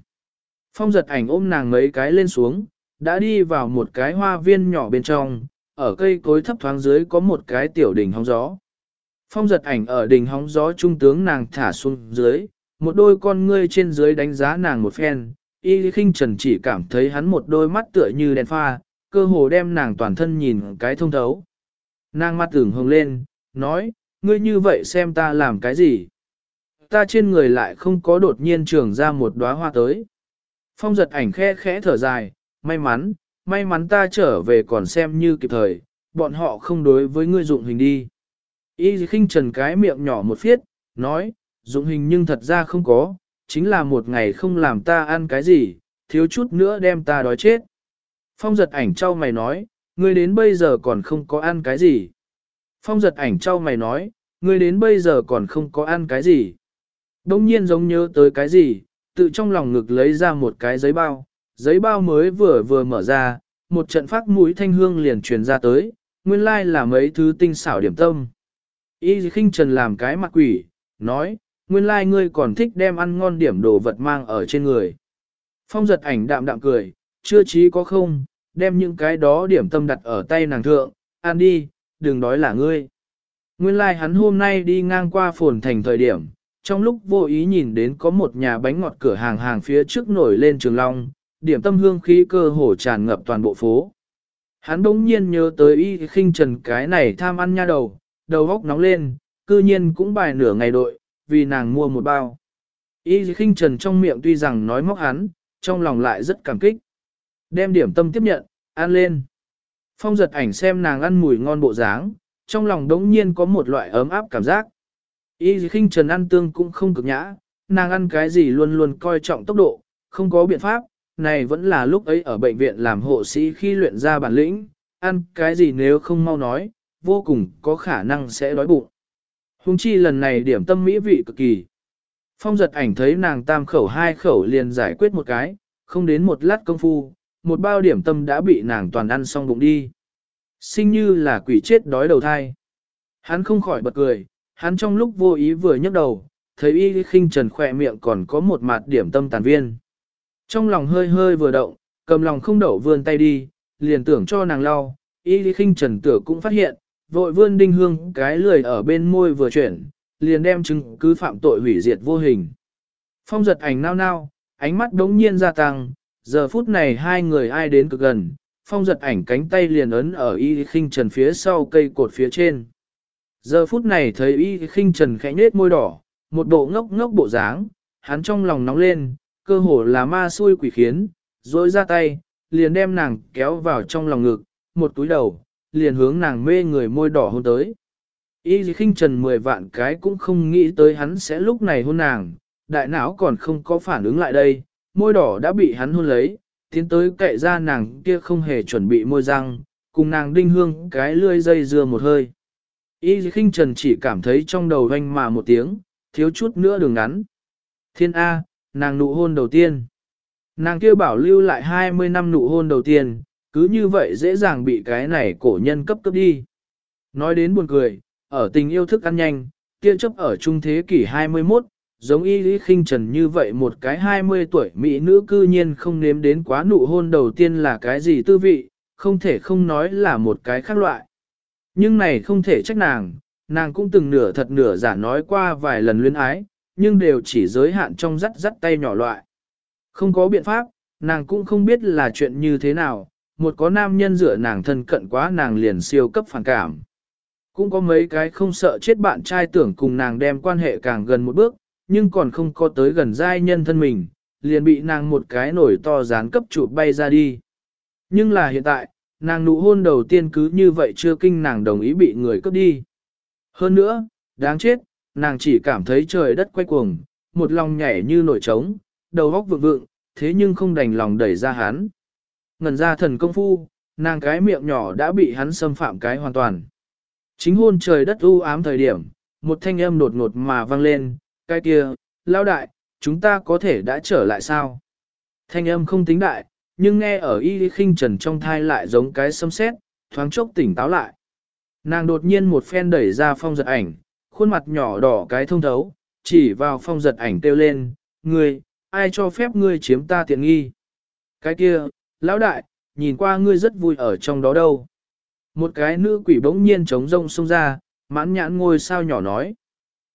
Phong giật ảnh ôm nàng mấy cái lên xuống, đã đi vào một cái hoa viên nhỏ bên trong, ở cây cối thấp thoáng dưới có một cái tiểu đỉnh hóng gió. Phong giật ảnh ở đỉnh hóng gió trung tướng nàng thả xuống dưới, một đôi con ngươi trên dưới đánh giá nàng một phen, y khinh trần chỉ cảm thấy hắn một đôi mắt tựa như đèn pha, cơ hồ đem nàng toàn thân nhìn cái thông thấu. Nàng mắt tưởng hồng lên, nói, ngươi như vậy xem ta làm cái gì? Ta trên người lại không có đột nhiên trường ra một đóa hoa tới. Phong giật ảnh khẽ khẽ thở dài, may mắn, may mắn ta trở về còn xem như kịp thời, bọn họ không đối với ngươi dụng hình đi. Y khinh trần cái miệng nhỏ một phiết, nói, dụng hình nhưng thật ra không có, chính là một ngày không làm ta ăn cái gì, thiếu chút nữa đem ta đói chết. Phong giật ảnh trao mày nói, ngươi đến bây giờ còn không có ăn cái gì. Phong giật ảnh trao mày nói, ngươi đến bây giờ còn không có ăn cái gì. Đông nhiên giống nhớ tới cái gì, tự trong lòng ngực lấy ra một cái giấy bao, giấy bao mới vừa vừa mở ra, một trận phát mũi thanh hương liền truyền ra tới, nguyên lai là mấy thứ tinh xảo điểm tâm. Y khinh trần làm cái mặt quỷ, nói, nguyên lai ngươi còn thích đem ăn ngon điểm đồ vật mang ở trên người. Phong giật ảnh đạm đạm cười, chưa chí có không, đem những cái đó điểm tâm đặt ở tay nàng thượng, ăn đi, đừng đói là ngươi. Nguyên lai like hắn hôm nay đi ngang qua phồn thành thời điểm, trong lúc vô ý nhìn đến có một nhà bánh ngọt cửa hàng hàng phía trước nổi lên trường long, điểm tâm hương khí cơ hồ tràn ngập toàn bộ phố. Hắn bỗng nhiên nhớ tới y khinh trần cái này tham ăn nha đầu, đầu góc nóng lên, cư nhiên cũng bài nửa ngày đội, vì nàng mua một bao. Y khinh trần trong miệng tuy rằng nói móc hắn, trong lòng lại rất cảm kích. Đem điểm tâm tiếp nhận, ăn lên. Phong giật ảnh xem nàng ăn mùi ngon bộ dáng, trong lòng đống nhiên có một loại ấm áp cảm giác. Y khinh trần ăn tương cũng không cực nhã, nàng ăn cái gì luôn luôn coi trọng tốc độ, không có biện pháp, này vẫn là lúc ấy ở bệnh viện làm hộ sĩ khi luyện ra bản lĩnh, ăn cái gì nếu không mau nói, vô cùng có khả năng sẽ đói bụng. Hùng chi lần này điểm tâm mỹ vị cực kỳ. Phong giật ảnh thấy nàng tam khẩu hai khẩu liền giải quyết một cái, không đến một lát công phu, một bao điểm tâm đã bị nàng toàn ăn xong bụng đi. Sinh như là quỷ chết đói đầu thai. Hắn không khỏi bật cười, hắn trong lúc vô ý vừa nhấc đầu, thấy y khinh trần khỏe miệng còn có một mặt điểm tâm tàn viên. Trong lòng hơi hơi vừa động, cầm lòng không đậu vươn tay đi, liền tưởng cho nàng lau, y khinh trần tử cũng phát hiện, vội vươn đinh hương cái lười ở bên môi vừa chuyển, liền đem chứng cứ phạm tội hủy diệt vô hình. Phong giật ảnh nao nao, ánh mắt đống nhiên gia tăng, giờ phút này hai người ai đến cực gần, phong giật ảnh cánh tay liền ấn ở y khinh trần phía sau cây cột phía trên. Giờ phút này thấy y khinh trần khẽ nhết môi đỏ, một bộ ngốc ngốc bộ dáng, hắn trong lòng nóng lên, cơ hồ là ma xui quỷ khiến, rồi ra tay, liền đem nàng kéo vào trong lòng ngực, một túi đầu, liền hướng nàng mê người môi đỏ hôn tới. Y khinh trần mười vạn cái cũng không nghĩ tới hắn sẽ lúc này hôn nàng, đại não còn không có phản ứng lại đây, môi đỏ đã bị hắn hôn lấy, tiến tới kệ ra nàng kia không hề chuẩn bị môi răng, cùng nàng đinh hương cái lươi dây dưa một hơi. Y khinh trần chỉ cảm thấy trong đầu hoanh mà một tiếng, thiếu chút nữa đường ngắn. Thiên A, nàng nụ hôn đầu tiên. Nàng kia bảo lưu lại 20 năm nụ hôn đầu tiên, cứ như vậy dễ dàng bị cái này cổ nhân cấp cấp đi. Nói đến buồn cười, ở tình yêu thức ăn nhanh, kia chấp ở trung thế kỷ 21, giống y lý khinh trần như vậy một cái 20 tuổi mỹ nữ cư nhiên không nếm đến quá nụ hôn đầu tiên là cái gì tư vị, không thể không nói là một cái khác loại. Nhưng này không thể trách nàng, nàng cũng từng nửa thật nửa giả nói qua vài lần luyến ái, nhưng đều chỉ giới hạn trong rắt rắt tay nhỏ loại. Không có biện pháp, nàng cũng không biết là chuyện như thế nào, một có nam nhân dựa nàng thân cận quá nàng liền siêu cấp phản cảm. Cũng có mấy cái không sợ chết bạn trai tưởng cùng nàng đem quan hệ càng gần một bước, nhưng còn không có tới gần giai nhân thân mình, liền bị nàng một cái nổi to dán cấp chụp bay ra đi. Nhưng là hiện tại, nàng nụ hôn đầu tiên cứ như vậy chưa kinh nàng đồng ý bị người cướp đi. Hơn nữa, đáng chết, nàng chỉ cảm thấy trời đất quay cuồng, một lòng nhảy như nổi trống, đầu góc vượng vượng, thế nhưng không đành lòng đẩy ra hắn. Ngần ra thần công phu, nàng cái miệng nhỏ đã bị hắn xâm phạm cái hoàn toàn. Chính hôn trời đất u ám thời điểm, một thanh âm đột ngột mà vang lên, cái kia, lao đại, chúng ta có thể đã trở lại sao? Thanh âm không tính đại, nhưng nghe ở y khinh trần trong thai lại giống cái sấm sét, thoáng chốc tỉnh táo lại. Nàng đột nhiên một phen đẩy ra phong giật ảnh, khuôn mặt nhỏ đỏ cái thông thấu, chỉ vào phong giật ảnh kêu lên, ngươi, ai cho phép ngươi chiếm ta tiện nghi? Cái kia, lão đại, nhìn qua ngươi rất vui ở trong đó đâu. Một cái nữ quỷ bỗng nhiên trống rông xông ra, mãn nhãn ngôi sao nhỏ nói.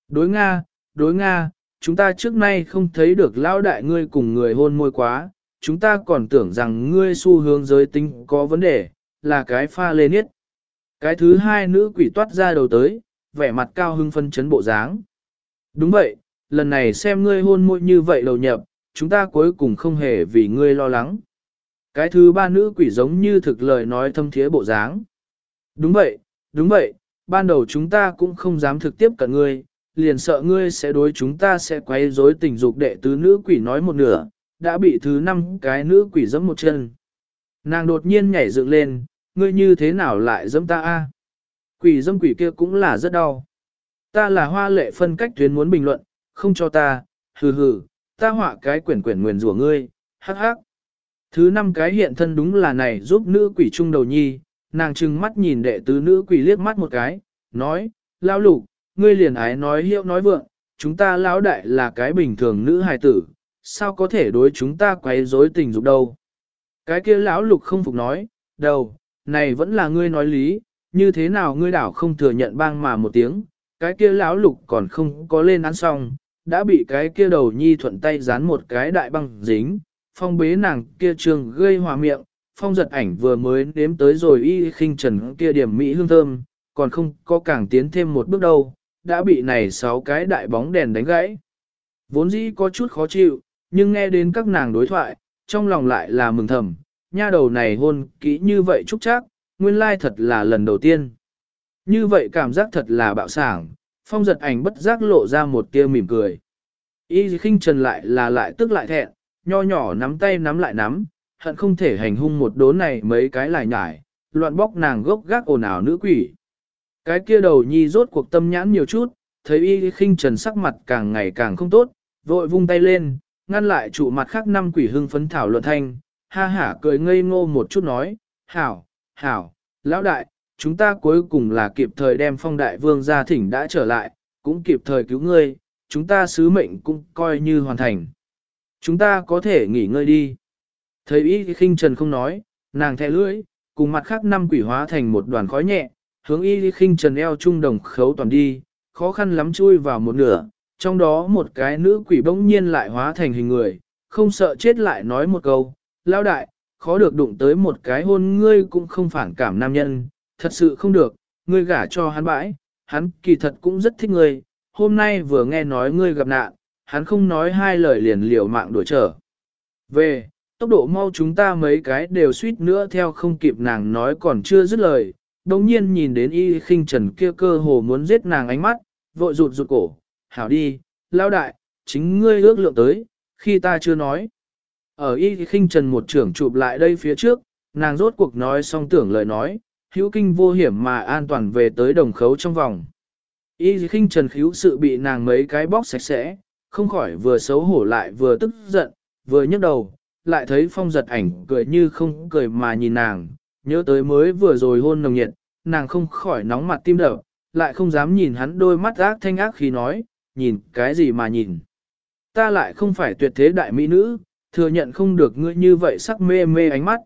Đối Nga, đối Nga, chúng ta trước nay không thấy được lão đại ngươi cùng người hôn môi quá, chúng ta còn tưởng rằng ngươi xu hướng giới tính có vấn đề, là cái pha lê niết. Cái thứ hai nữ quỷ toát ra đầu tới, vẻ mặt cao hưng phân chấn bộ dáng. Đúng vậy, lần này xem ngươi hôn môi như vậy đầu nhập, chúng ta cuối cùng không hề vì ngươi lo lắng. Cái thứ ba nữ quỷ giống như thực lời nói thâm thiế bộ dáng. Đúng vậy, đúng vậy, ban đầu chúng ta cũng không dám thực tiếp cận ngươi, liền sợ ngươi sẽ đối chúng ta sẽ quay rối tình dục đệ tứ nữ quỷ nói một nửa, đã bị thứ năm cái nữ quỷ giẫm một chân. Nàng đột nhiên nhảy dựng lên, ngươi như thế nào lại giẫm ta a? Quỷ giẫm quỷ kia cũng là rất đau. Ta là hoa lệ phân cách tuyến muốn bình luận, không cho ta, hừ hừ, ta họa cái quyển quyển nguyền rủa ngươi, hắc hắc. Thứ năm cái hiện thân đúng là này giúp nữ quỷ trung đầu nhi, nàng trừng mắt nhìn đệ tứ nữ quỷ liếc mắt một cái, nói, lao lục, ngươi liền ái nói hiệu nói vượng, chúng ta lão đại là cái bình thường nữ hài tử, sao có thể đối chúng ta quấy rối tình dục đâu. Cái kia lão lục không phục nói, đầu, này vẫn là ngươi nói lý, như thế nào ngươi đảo không thừa nhận bang mà một tiếng, cái kia lão lục còn không có lên án xong, đã bị cái kia đầu nhi thuận tay dán một cái đại băng dính, phong bế nàng kia trường gây hòa miệng, phong giật ảnh vừa mới nếm tới rồi y khinh trần kia điểm mỹ hương thơm, còn không có càng tiến thêm một bước đâu, đã bị này sáu cái đại bóng đèn đánh gãy. Vốn dĩ có chút khó chịu, nhưng nghe đến các nàng đối thoại, trong lòng lại là mừng thầm, nha đầu này hôn kỹ như vậy chúc chắc, nguyên lai thật là lần đầu tiên. Như vậy cảm giác thật là bạo sảng, phong giật ảnh bất giác lộ ra một tia mỉm cười. Y khinh trần lại là lại tức lại thẹn, nho nhỏ nắm tay nắm lại nắm, hận không thể hành hung một đốn này mấy cái lại nhải, loạn bóc nàng gốc gác ồn ào nữ quỷ. Cái kia đầu nhi rốt cuộc tâm nhãn nhiều chút, thấy y khinh trần sắc mặt càng ngày càng không tốt, vội vung tay lên, ngăn lại trụ mặt khác năm quỷ hưng phấn thảo luận thanh, ha hả cười ngây ngô một chút nói, hảo, hảo, lão đại, chúng ta cuối cùng là kịp thời đem phong đại vương gia thỉnh đã trở lại, cũng kịp thời cứu ngươi, chúng ta sứ mệnh cũng coi như hoàn thành. Chúng ta có thể nghỉ ngơi đi. Thấy y khinh trần không nói, nàng thẻ lưỡi, cùng mặt khác năm quỷ hóa thành một đoàn khói nhẹ, hướng y khinh trần eo trung đồng khấu toàn đi, khó khăn lắm chui vào một nửa, trong đó một cái nữ quỷ bỗng nhiên lại hóa thành hình người, không sợ chết lại nói một câu, lao đại, khó được đụng tới một cái hôn ngươi cũng không phản cảm nam nhân, thật sự không được, ngươi gả cho hắn bãi, hắn kỳ thật cũng rất thích ngươi, hôm nay vừa nghe nói ngươi gặp nạn, hắn không nói hai lời liền liều mạng đuổi trở. Về, tốc độ mau chúng ta mấy cái đều suýt nữa theo không kịp nàng nói còn chưa dứt lời, đồng nhiên nhìn đến y khinh trần kia cơ hồ muốn giết nàng ánh mắt, vội rụt rụt cổ, hảo đi, lao đại, chính ngươi ước lượng tới, khi ta chưa nói. Ở y khinh trần một trưởng chụp lại đây phía trước, nàng rốt cuộc nói xong tưởng lời nói, hữu kinh vô hiểm mà an toàn về tới đồng khấu trong vòng. Y khinh trần khíu sự bị nàng mấy cái bóc sạch sẽ, không khỏi vừa xấu hổ lại vừa tức giận, vừa nhấc đầu, lại thấy phong giật ảnh cười như không cười mà nhìn nàng, nhớ tới mới vừa rồi hôn nồng nhiệt, nàng không khỏi nóng mặt tim đập, lại không dám nhìn hắn đôi mắt ác thanh ác khi nói, nhìn cái gì mà nhìn. Ta lại không phải tuyệt thế đại mỹ nữ, thừa nhận không được ngươi như vậy sắc mê mê ánh mắt.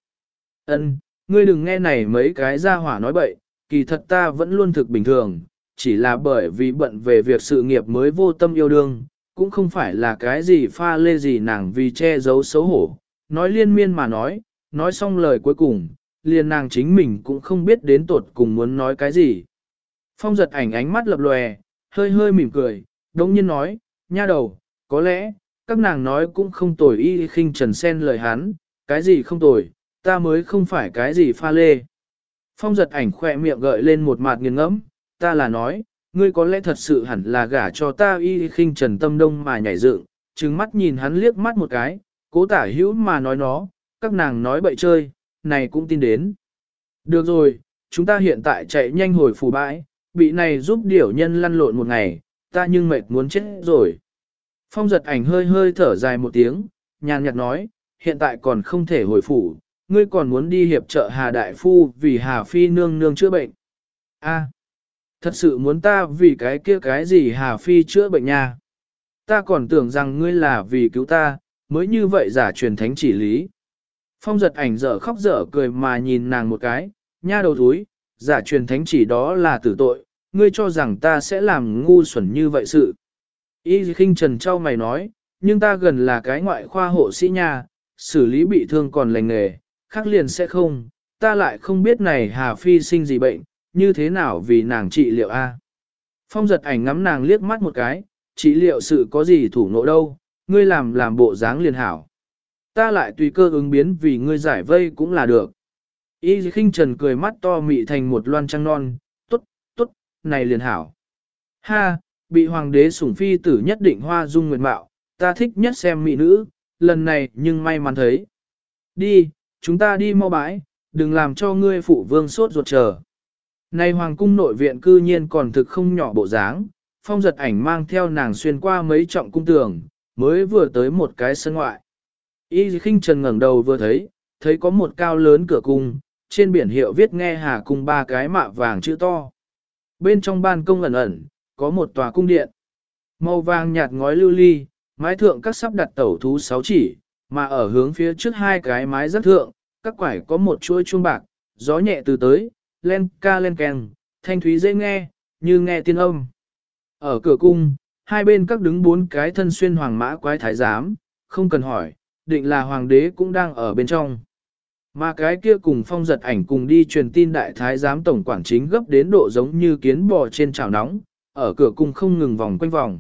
Ân, ngươi đừng nghe này mấy cái ra hỏa nói bậy, kỳ thật ta vẫn luôn thực bình thường, chỉ là bởi vì bận về việc sự nghiệp mới vô tâm yêu đương, cũng không phải là cái gì pha lê gì nàng vì che giấu xấu hổ. Nói liên miên mà nói, nói xong lời cuối cùng, liền nàng chính mình cũng không biết đến tột cùng muốn nói cái gì. Phong giật ảnh ánh mắt lập lòe, hơi hơi mỉm cười, đống nhiên nói, nha đầu, có lẽ, các nàng nói cũng không tồi y khinh trần sen lời hắn, cái gì không tồi, ta mới không phải cái gì pha lê. Phong giật ảnh khỏe miệng gợi lên một mặt nghiêng ngẫm, ta là nói, ngươi có lẽ thật sự hẳn là gả cho ta y khinh trần tâm đông mà nhảy dựng, trừng mắt nhìn hắn liếc mắt một cái, cố tả hữu mà nói nó, các nàng nói bậy chơi, này cũng tin đến. Được rồi, chúng ta hiện tại chạy nhanh hồi phủ bãi, bị này giúp điểu nhân lăn lộn một ngày, ta nhưng mệt muốn chết rồi. Phong giật ảnh hơi hơi thở dài một tiếng, nhàn nhạt nói, hiện tại còn không thể hồi phủ, ngươi còn muốn đi hiệp trợ Hà Đại Phu vì Hà Phi nương nương chữa bệnh. A, thật sự muốn ta vì cái kia cái gì Hà Phi chữa bệnh nha. Ta còn tưởng rằng ngươi là vì cứu ta, mới như vậy giả truyền thánh chỉ lý. Phong giật ảnh dở khóc dở cười mà nhìn nàng một cái, nha đầu túi, giả truyền thánh chỉ đó là tử tội, ngươi cho rằng ta sẽ làm ngu xuẩn như vậy sự. Y khinh trần trao mày nói, nhưng ta gần là cái ngoại khoa hộ sĩ nha, xử lý bị thương còn lành nghề, khác liền sẽ không, ta lại không biết này Hà Phi sinh gì bệnh, như thế nào vì nàng trị liệu a? Phong giật ảnh ngắm nàng liếc mắt một cái, trị liệu sự có gì thủ nộ đâu, ngươi làm làm bộ dáng liền hảo. Ta lại tùy cơ ứng biến vì ngươi giải vây cũng là được. Y khinh trần cười mắt to mị thành một loan trăng non, này liền hảo. Ha, bị hoàng đế sủng phi tử nhất định hoa dung nguyệt mạo, ta thích nhất xem mỹ nữ, lần này nhưng may mắn thấy. Đi, chúng ta đi mau bãi, đừng làm cho ngươi phụ vương sốt ruột chờ. Này hoàng cung nội viện cư nhiên còn thực không nhỏ bộ dáng, phong giật ảnh mang theo nàng xuyên qua mấy trọng cung tường, mới vừa tới một cái sân ngoại. Y khinh trần ngẩng đầu vừa thấy, thấy có một cao lớn cửa cung, trên biển hiệu viết nghe hà cung ba cái mạ vàng chữ to. Bên trong ban công ẩn ẩn, có một tòa cung điện. Màu vàng nhạt ngói lưu ly, mái thượng các sắp đặt tẩu thú sáu chỉ, mà ở hướng phía trước hai cái mái rất thượng, các quải có một chuỗi chuông bạc, gió nhẹ từ tới, len ca len kèn, thanh thúy dễ nghe, như nghe tiên âm. Ở cửa cung, hai bên các đứng bốn cái thân xuyên hoàng mã quái thái giám, không cần hỏi, định là hoàng đế cũng đang ở bên trong. Mà cái kia cùng phong giật ảnh cùng đi truyền tin đại thái giám tổng quản chính gấp đến độ giống như kiến bò trên chảo nóng, ở cửa cung không ngừng vòng quanh vòng.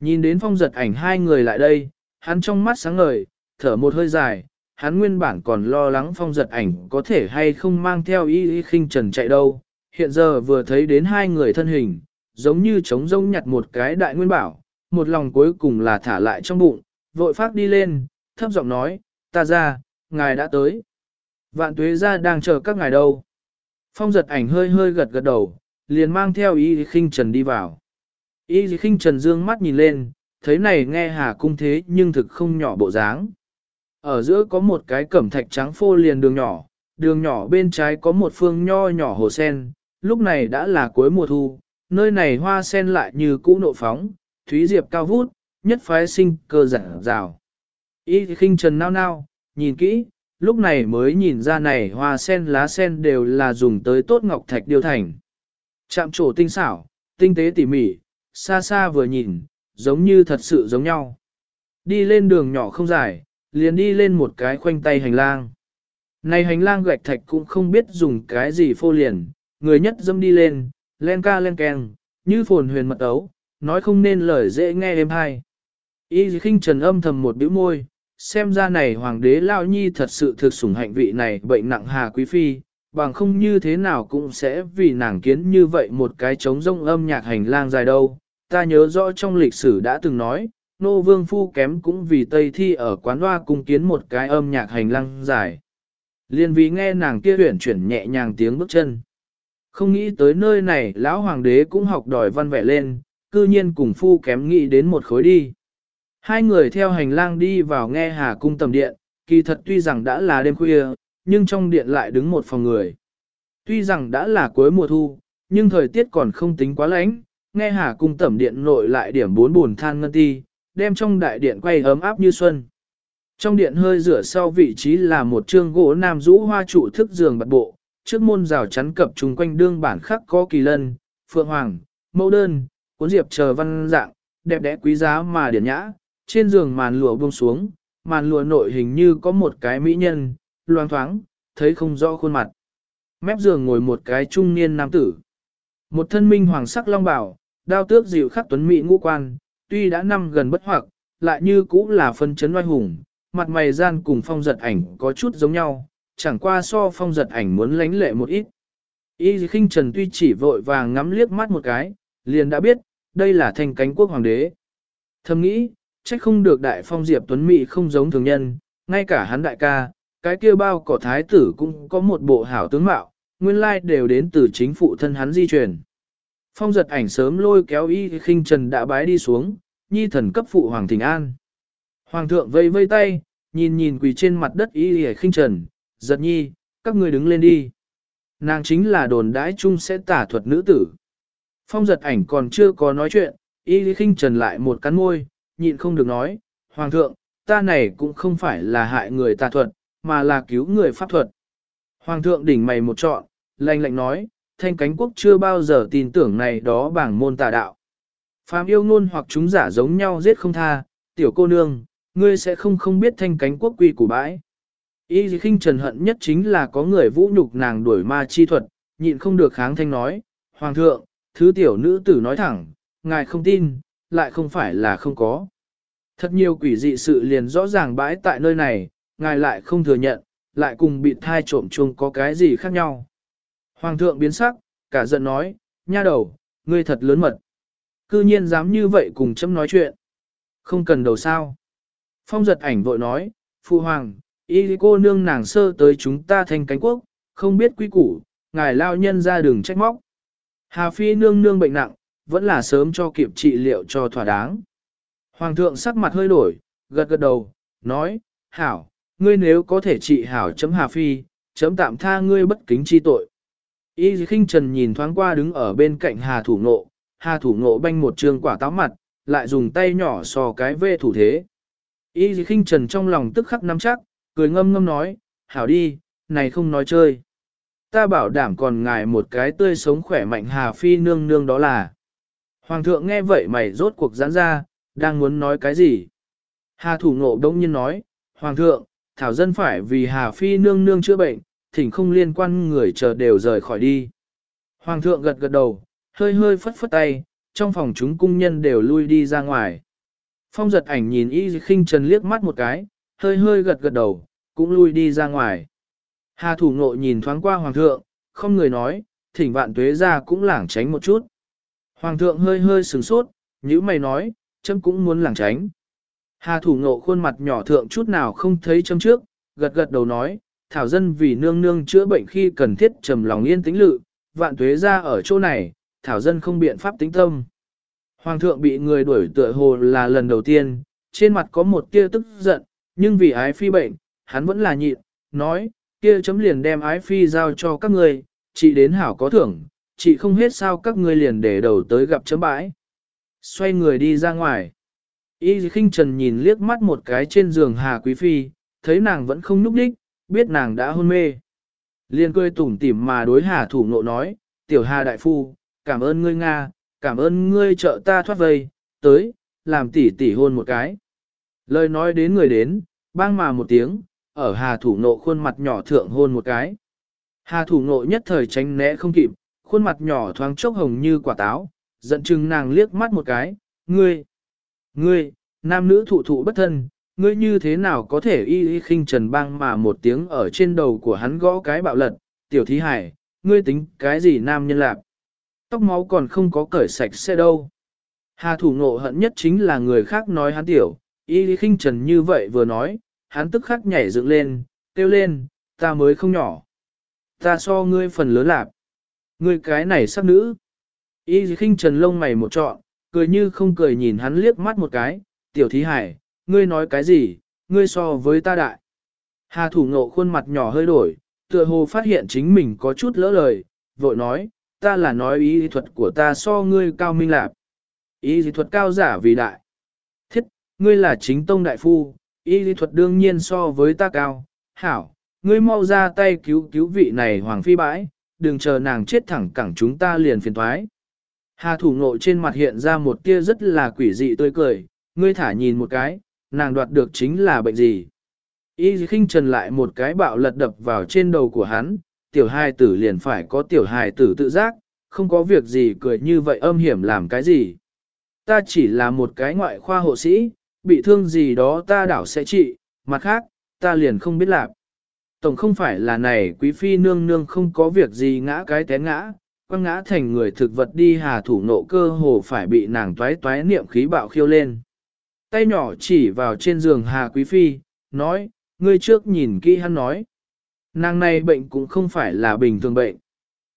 Nhìn đến phong giật ảnh hai người lại đây, hắn trong mắt sáng ngời, thở một hơi dài, hắn nguyên bản còn lo lắng phong giật ảnh có thể hay không mang theo y y khinh trần chạy đâu. Hiện giờ vừa thấy đến hai người thân hình, giống như trống rông nhặt một cái đại nguyên bảo, một lòng cuối cùng là thả lại trong bụng, vội phát đi lên, thấp giọng nói, ta ra, ngài đã tới. Vạn tuế ra đang chờ các ngài đâu. Phong giật ảnh hơi hơi gật gật đầu, liền mang theo y khinh trần đi vào. Y khinh trần dương mắt nhìn lên, thấy này nghe hà cung thế nhưng thực không nhỏ bộ dáng. Ở giữa có một cái cẩm thạch trắng phô liền đường nhỏ, đường nhỏ bên trái có một phương nho nhỏ hồ sen, lúc này đã là cuối mùa thu, nơi này hoa sen lại như cũ nộ phóng, thúy diệp cao vút, nhất phái sinh cơ giản rào. Y khinh trần nao nao, nhìn kỹ, lúc này mới nhìn ra này hoa sen lá sen đều là dùng tới tốt ngọc thạch điêu thành. Chạm trổ tinh xảo, tinh tế tỉ mỉ, xa xa vừa nhìn, giống như thật sự giống nhau. Đi lên đường nhỏ không dài, liền đi lên một cái khoanh tay hành lang. Này hành lang gạch thạch cũng không biết dùng cái gì phô liền, người nhất dâm đi lên, len ca len keng, như phồn huyền mật ấu, nói không nên lời dễ nghe êm hay. Y khinh trần âm thầm một bĩu môi, xem ra này hoàng đế lao nhi thật sự thực sủng hạnh vị này bệnh nặng hà quý phi, bằng không như thế nào cũng sẽ vì nàng kiến như vậy một cái trống rông âm nhạc hành lang dài đâu. Ta nhớ rõ trong lịch sử đã từng nói, nô vương phu kém cũng vì Tây Thi ở quán hoa cung kiến một cái âm nhạc hành lang dài. Liên vì nghe nàng kia huyển chuyển nhẹ nhàng tiếng bước chân. Không nghĩ tới nơi này lão hoàng đế cũng học đòi văn vẻ lên, cư nhiên cùng phu kém nghĩ đến một khối đi. Hai người theo hành lang đi vào nghe hà cung tầm điện, kỳ thật tuy rằng đã là đêm khuya, nhưng trong điện lại đứng một phòng người. Tuy rằng đã là cuối mùa thu, nhưng thời tiết còn không tính quá lạnh, nghe hà cung tẩm điện nội lại điểm bốn buồn than ngân ti, đem trong đại điện quay ấm áp như xuân. Trong điện hơi rửa sau vị trí là một trương gỗ nam rũ hoa trụ thức giường bật bộ, trước môn rào chắn cập chung quanh đương bản khắc có kỳ lân, phượng hoàng, mẫu đơn, cuốn diệp chờ văn dạng, đẹp đẽ quý giá mà điển nhã, trên giường màn lụa buông xuống, màn lụa nội hình như có một cái mỹ nhân, loang thoáng, thấy không rõ khuôn mặt. Mép giường ngồi một cái trung niên nam tử. Một thân minh hoàng sắc long bảo, đao tước dịu khắc tuấn mỹ ngũ quan, tuy đã năm gần bất hoặc, lại như cũ là phân chấn oai hùng, mặt mày gian cùng phong giật ảnh có chút giống nhau, chẳng qua so phong giật ảnh muốn lánh lệ một ít. Y khinh trần tuy chỉ vội vàng ngắm liếc mắt một cái, liền đã biết, đây là thành cánh quốc hoàng đế. Thầm nghĩ, trách không được đại phong diệp tuấn mỹ không giống thường nhân, ngay cả hắn đại ca, cái kia bao cỏ thái tử cũng có một bộ hảo tướng mạo, nguyên lai đều đến từ chính phụ thân hắn di truyền. Phong giật ảnh sớm lôi kéo y khinh trần đã bái đi xuống, nhi thần cấp phụ hoàng thịnh an. Hoàng thượng vây vây tay, nhìn nhìn quỳ trên mặt đất y khinh trần, giật nhi, các người đứng lên đi. Nàng chính là đồn đãi chung sẽ tả thuật nữ tử. Phong giật ảnh còn chưa có nói chuyện, y khinh trần lại một cắn môi, nhịn không được nói, Hoàng thượng, ta này cũng không phải là hại người tà thuật, mà là cứu người pháp thuật. Hoàng thượng đỉnh mày một trọn, lạnh lạnh nói, thanh cánh quốc chưa bao giờ tin tưởng này đó bảng môn tà đạo. Phàm yêu ngôn hoặc chúng giả giống nhau giết không tha, tiểu cô nương, ngươi sẽ không không biết thanh cánh quốc quy của bãi. Y khinh trần hận nhất chính là có người vũ nhục nàng đuổi ma chi thuật, nhịn không được kháng thanh nói, Hoàng thượng, thứ tiểu nữ tử nói thẳng, ngài không tin, lại không phải là không có. Thật nhiều quỷ dị sự liền rõ ràng bãi tại nơi này, ngài lại không thừa nhận, lại cùng bị thai trộm chung có cái gì khác nhau. Hoàng thượng biến sắc, cả giận nói, nha đầu, ngươi thật lớn mật. Cư nhiên dám như vậy cùng chấm nói chuyện. Không cần đầu sao. Phong giật ảnh vội nói, phụ Hoàng, y cô nương nàng sơ tới chúng ta thành cánh quốc, không biết quy củ, ngài lao nhân ra đường trách móc. Hà Phi nương nương bệnh nặng, vẫn là sớm cho kịp trị liệu cho thỏa đáng. Hoàng thượng sắc mặt hơi đổi, gật gật đầu, nói, hảo, ngươi nếu có thể trị hảo chấm Hà Phi, chấm tạm tha ngươi bất kính chi tội. Y khinh trần nhìn thoáng qua đứng ở bên cạnh Hà Thủ Ngộ, Hà Thủ Ngộ banh một trường quả táo mặt, lại dùng tay nhỏ sò cái vê thủ thế. Y khinh trần trong lòng tức khắc nắm chắc, cười ngâm ngâm nói, hảo đi, này không nói chơi. Ta bảo đảm còn ngài một cái tươi sống khỏe mạnh Hà Phi nương nương đó là. Hoàng thượng nghe vậy mày rốt cuộc giãn ra, đang muốn nói cái gì? Hà thủ ngộ đông nhiên nói, Hoàng thượng, Thảo dân phải vì Hà Phi nương nương chữa bệnh, thỉnh không liên quan người chờ đều rời khỏi đi. Hoàng thượng gật gật đầu, hơi hơi phất phất tay, trong phòng chúng cung nhân đều lui đi ra ngoài. Phong giật ảnh nhìn y khinh trần liếc mắt một cái, hơi hơi gật gật đầu, cũng lui đi ra ngoài. Hà thủ ngộ nhìn thoáng qua hoàng thượng, không người nói, thỉnh vạn tuế ra cũng lảng tránh một chút. Hoàng thượng hơi hơi sửng sốt, như mày nói, chấm cũng muốn lảng tránh. Hà thủ ngộ khuôn mặt nhỏ thượng chút nào không thấy chấm trước, gật gật đầu nói, thảo dân vì nương nương chữa bệnh khi cần thiết trầm lòng yên tĩnh lự, vạn tuế ra ở chỗ này, thảo dân không biện pháp tính tâm. Hoàng thượng bị người đuổi tựa hồ là lần đầu tiên, trên mặt có một tia tức giận, nhưng vì ái phi bệnh, hắn vẫn là nhịn, nói, kia chấm liền đem ái phi giao cho các người, chỉ đến hảo có thưởng, chị không hết sao các ngươi liền để đầu tới gặp chấm bãi. Xoay người đi ra ngoài. Y khinh trần nhìn liếc mắt một cái trên giường Hà Quý Phi, thấy nàng vẫn không núp đích, biết nàng đã hôn mê. Liên cười tủm tỉm mà đối Hà thủ nộ nói, tiểu Hà đại phu, cảm ơn ngươi Nga, cảm ơn ngươi trợ ta thoát vây, tới, làm tỉ tỉ hôn một cái. Lời nói đến người đến, bang mà một tiếng, ở Hà thủ nộ khuôn mặt nhỏ thượng hôn một cái. Hà thủ nộ nhất thời tránh né không kịp, khuôn mặt nhỏ thoáng chốc hồng như quả táo, giận chừng nàng liếc mắt một cái, ngươi, ngươi, nam nữ thụ thụ bất thân, ngươi như thế nào có thể y y khinh trần bang mà một tiếng ở trên đầu của hắn gõ cái bạo lật, tiểu thí hải, ngươi tính cái gì nam nhân lạc, tóc máu còn không có cởi sạch xe đâu. Hà thủ ngộ hận nhất chính là người khác nói hắn tiểu, y y khinh trần như vậy vừa nói, hắn tức khắc nhảy dựng lên, kêu lên, ta mới không nhỏ. Ta so ngươi phần lớn lạc người cái này sắc nữ. Y khinh trần lông mày một trọn, cười như không cười nhìn hắn liếc mắt một cái, tiểu thí hải, ngươi nói cái gì, ngươi so với ta đại. Hà thủ ngộ khuôn mặt nhỏ hơi đổi, tựa hồ phát hiện chính mình có chút lỡ lời, vội nói, ta là nói ý thuật của ta so ngươi cao minh lạc. Ý thuật cao giả vì đại. Thiết, ngươi là chính tông đại phu, ý thuật đương nhiên so với ta cao. Hảo, ngươi mau ra tay cứu cứu vị này hoàng phi bãi, đừng chờ nàng chết thẳng cẳng chúng ta liền phiền thoái. Hà thủ ngộ trên mặt hiện ra một tia rất là quỷ dị tươi cười, ngươi thả nhìn một cái, nàng đoạt được chính là bệnh gì. Y khinh trần lại một cái bạo lật đập vào trên đầu của hắn, tiểu hài tử liền phải có tiểu hài tử tự giác, không có việc gì cười như vậy âm hiểm làm cái gì. Ta chỉ là một cái ngoại khoa hộ sĩ, bị thương gì đó ta đảo sẽ trị, mặt khác, ta liền không biết làm. Tổng không phải là này quý phi nương nương không có việc gì ngã cái té ngã, quăng ngã thành người thực vật đi hà thủ nộ cơ hồ phải bị nàng toái toái niệm khí bạo khiêu lên. Tay nhỏ chỉ vào trên giường hà quý phi, nói, ngươi trước nhìn kỹ hắn nói. Nàng này bệnh cũng không phải là bình thường bệnh.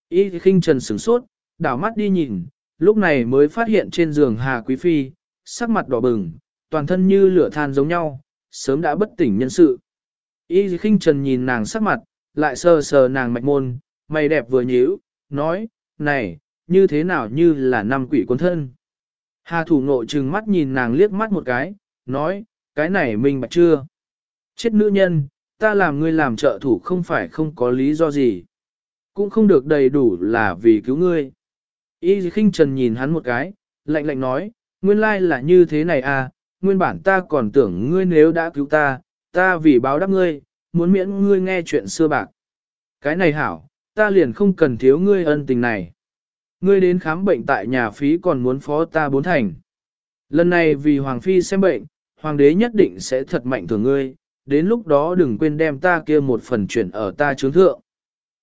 Y khinh trần sửng sốt, đảo mắt đi nhìn, lúc này mới phát hiện trên giường hà quý phi, sắc mặt đỏ bừng, toàn thân như lửa than giống nhau, sớm đã bất tỉnh nhân sự. Y khinh trần nhìn nàng sắc mặt, lại sờ sờ nàng mạch môn, mày đẹp vừa nhíu, nói, này, như thế nào như là năm quỷ quân thân. Hà thủ nộ trừng mắt nhìn nàng liếc mắt một cái, nói, cái này mình bạch chưa. Chết nữ nhân, ta làm ngươi làm trợ thủ không phải không có lý do gì. Cũng không được đầy đủ là vì cứu ngươi. Y khinh trần nhìn hắn một cái, lạnh lạnh nói, nguyên lai là như thế này à, nguyên bản ta còn tưởng ngươi nếu đã cứu ta, ta vì báo đáp ngươi, muốn miễn ngươi nghe chuyện xưa bạc. Cái này hảo, ta liền không cần thiếu ngươi ân tình này. Ngươi đến khám bệnh tại nhà phí còn muốn phó ta bốn thành. Lần này vì Hoàng Phi xem bệnh, Hoàng đế nhất định sẽ thật mạnh thường ngươi, đến lúc đó đừng quên đem ta kia một phần chuyển ở ta chướng thượng.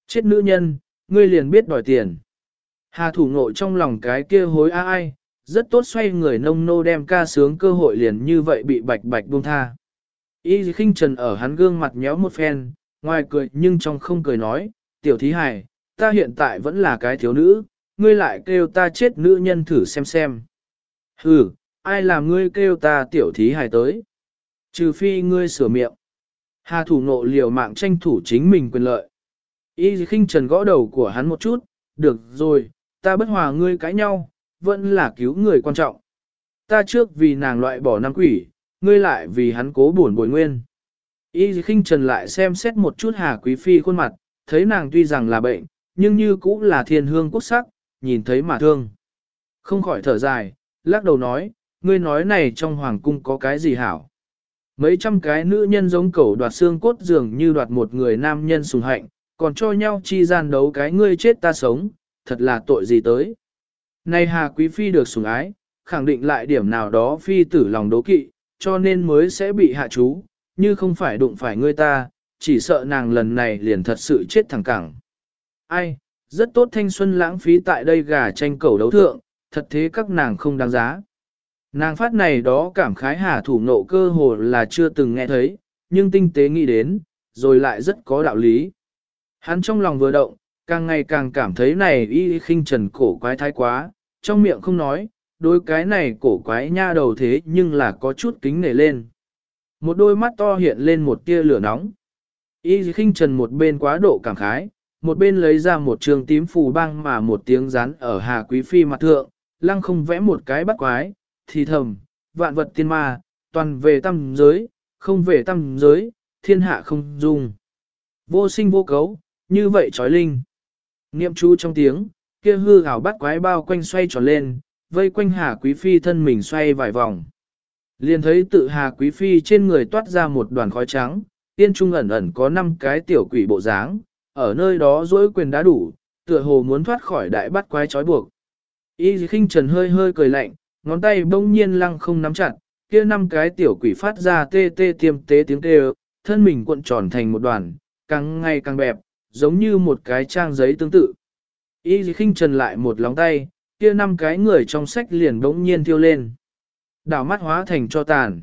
Chết nữ nhân, ngươi liền biết đòi tiền. Hà thủ ngộ trong lòng cái kia hối ai, rất tốt xoay người nông nô đem ca sướng cơ hội liền như vậy bị bạch bạch buông tha. Y khinh trần ở hắn gương mặt nhéo một phen, ngoài cười nhưng trong không cười nói, tiểu thí hài, ta hiện tại vẫn là cái thiếu nữ, ngươi lại kêu ta chết nữ nhân thử xem xem. Hừ, ai làm ngươi kêu ta tiểu thí hài tới? Trừ phi ngươi sửa miệng. Hà thủ nộ liều mạng tranh thủ chính mình quyền lợi. Y khinh trần gõ đầu của hắn một chút, được rồi, ta bất hòa ngươi cãi nhau, vẫn là cứu người quan trọng. Ta trước vì nàng loại bỏ năm quỷ, ngươi lại vì hắn cố buồn bồi nguyên. Y khinh trần lại xem xét một chút Hà Quý Phi khuôn mặt, thấy nàng tuy rằng là bệnh, nhưng như cũng là thiên hương quốc sắc, nhìn thấy mà thương. Không khỏi thở dài, lắc đầu nói, ngươi nói này trong hoàng cung có cái gì hảo. Mấy trăm cái nữ nhân giống cẩu đoạt xương cốt dường như đoạt một người nam nhân sùng hạnh, còn cho nhau chi gian đấu cái ngươi chết ta sống, thật là tội gì tới. Này Hà Quý Phi được sủng ái, khẳng định lại điểm nào đó Phi tử lòng đố kỵ, cho nên mới sẽ bị hạ chú, như không phải đụng phải ngươi ta, chỉ sợ nàng lần này liền thật sự chết thẳng cẳng. Ai, rất tốt thanh xuân lãng phí tại đây gà tranh cầu đấu thượng, thật thế các nàng không đáng giá. Nàng phát này đó cảm khái hà thủ nộ cơ hồ là chưa từng nghe thấy, nhưng tinh tế nghĩ đến, rồi lại rất có đạo lý. Hắn trong lòng vừa động, càng ngày càng cảm thấy này y khinh trần cổ quái thái quá, trong miệng không nói, đôi cái này cổ quái nha đầu thế nhưng là có chút kính nể lên. Một đôi mắt to hiện lên một tia lửa nóng. Y khinh trần một bên quá độ cảm khái, một bên lấy ra một trường tím phù băng mà một tiếng rán ở Hà Quý Phi mặt thượng, lăng không vẽ một cái bắt quái, thì thầm, vạn vật tiên ma, toàn về tâm giới, không về tâm giới, thiên hạ không dung. Vô sinh vô cấu, như vậy trói linh. Niệm chú trong tiếng, kia hư ảo bắt quái bao quanh xoay tròn lên, vây quanh Hà Quý Phi thân mình xoay vài vòng. Liền thấy tự Hà Quý Phi trên người toát ra một đoàn khói trắng, tiên trung ẩn ẩn có năm cái tiểu quỷ bộ dáng, ở nơi đó dỗi quyền đã đủ, tựa hồ muốn thoát khỏi đại bắt quái trói buộc. Y khinh trần hơi hơi cười lạnh, ngón tay bỗng nhiên lăng không nắm chặt, kia năm cái tiểu quỷ phát ra tê tê tiêm tế tiếng tê thân mình cuộn tròn thành một đoàn, càng ngày càng bẹp, giống như một cái trang giấy tương tự. Y khinh trần lại một lóng tay, kia năm cái người trong sách liền bỗng nhiên thiêu lên. Đảo mắt hóa thành cho tàn.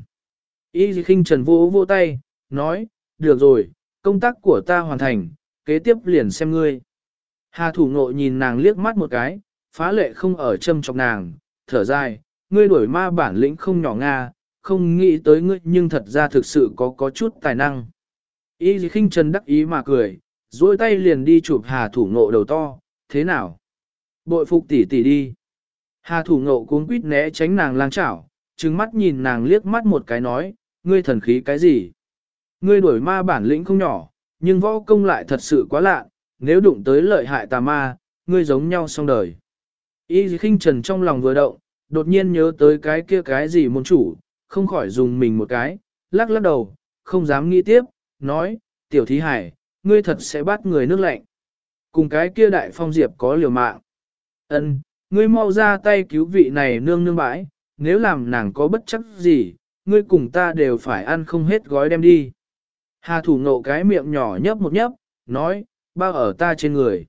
Y khinh trần vô vô tay, nói, được rồi, công tác của ta hoàn thành, kế tiếp liền xem ngươi. Hà thủ ngộ nhìn nàng liếc mắt một cái, phá lệ không ở châm trọng nàng, thở dài, ngươi đuổi ma bản lĩnh không nhỏ nga, không nghĩ tới ngươi nhưng thật ra thực sự có có chút tài năng. Y khinh trần đắc ý mà cười, duỗi tay liền đi chụp hà thủ ngộ đầu to, thế nào? Bội phục tỷ tỷ đi. Hà thủ ngộ cuống quýt né tránh nàng lang chảo, trừng mắt nhìn nàng liếc mắt một cái nói, ngươi thần khí cái gì? Ngươi đuổi ma bản lĩnh không nhỏ, nhưng võ công lại thật sự quá lạ, nếu đụng tới lợi hại tà ma, ngươi giống nhau xong đời. Y khinh trần trong lòng vừa động, đột nhiên nhớ tới cái kia cái gì môn chủ, không khỏi dùng mình một cái, lắc lắc đầu, không dám nghĩ tiếp, nói, tiểu thí hải, ngươi thật sẽ bắt người nước lạnh. Cùng cái kia đại phong diệp có liều mạng. Ân, ngươi mau ra tay cứu vị này nương nương bãi, nếu làm nàng có bất chấp gì, ngươi cùng ta đều phải ăn không hết gói đem đi. Hà thủ nộ cái miệng nhỏ nhấp một nhấp, nói, bao ở ta trên người.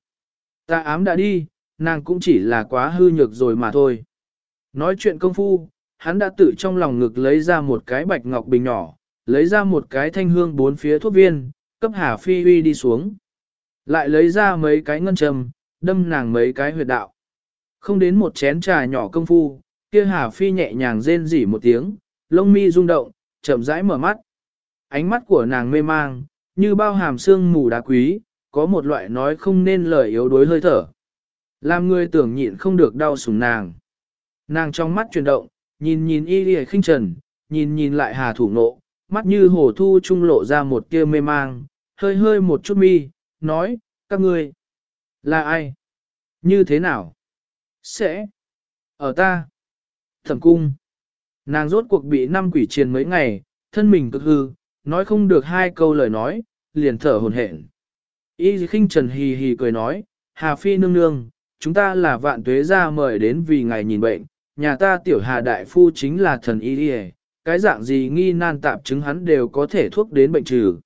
Ta ám đã đi, nàng cũng chỉ là quá hư nhược rồi mà thôi. Nói chuyện công phu, hắn đã tự trong lòng ngực lấy ra một cái bạch ngọc bình nhỏ, lấy ra một cái thanh hương bốn phía thuốc viên, cấp Hà Phi Huy đi xuống. Lại lấy ra mấy cái ngân trầm, đâm nàng mấy cái huyệt đạo. Không đến một chén trà nhỏ công phu, kia Hà Phi nhẹ nhàng rên rỉ một tiếng, lông mi rung động, chậm rãi mở mắt. Ánh mắt của nàng mê mang, như bao hàm xương mù đá quý, có một loại nói không nên lời yếu đuối hơi thở. Làm người tưởng nhịn không được đau sủng nàng. Nàng trong mắt chuyển động, nhìn nhìn y lìa khinh trần, nhìn nhìn lại hà thủ nộ, mắt như hồ thu trung lộ ra một tia mê mang, hơi hơi một chút mi, nói, các ngươi, là ai? Như thế nào? Sẽ, ở ta, thẩm cung. Nàng rốt cuộc bị năm quỷ triền mấy ngày, thân mình cực hư, nói không được hai câu lời nói, liền thở hồn hển. Y khinh trần hì hì cười nói, Hà Phi nương nương, chúng ta là vạn tuế gia mời đến vì ngài nhìn bệnh, nhà ta tiểu Hà Đại Phu chính là thần y đi cái dạng gì nghi nan tạp chứng hắn đều có thể thuốc đến bệnh trừ.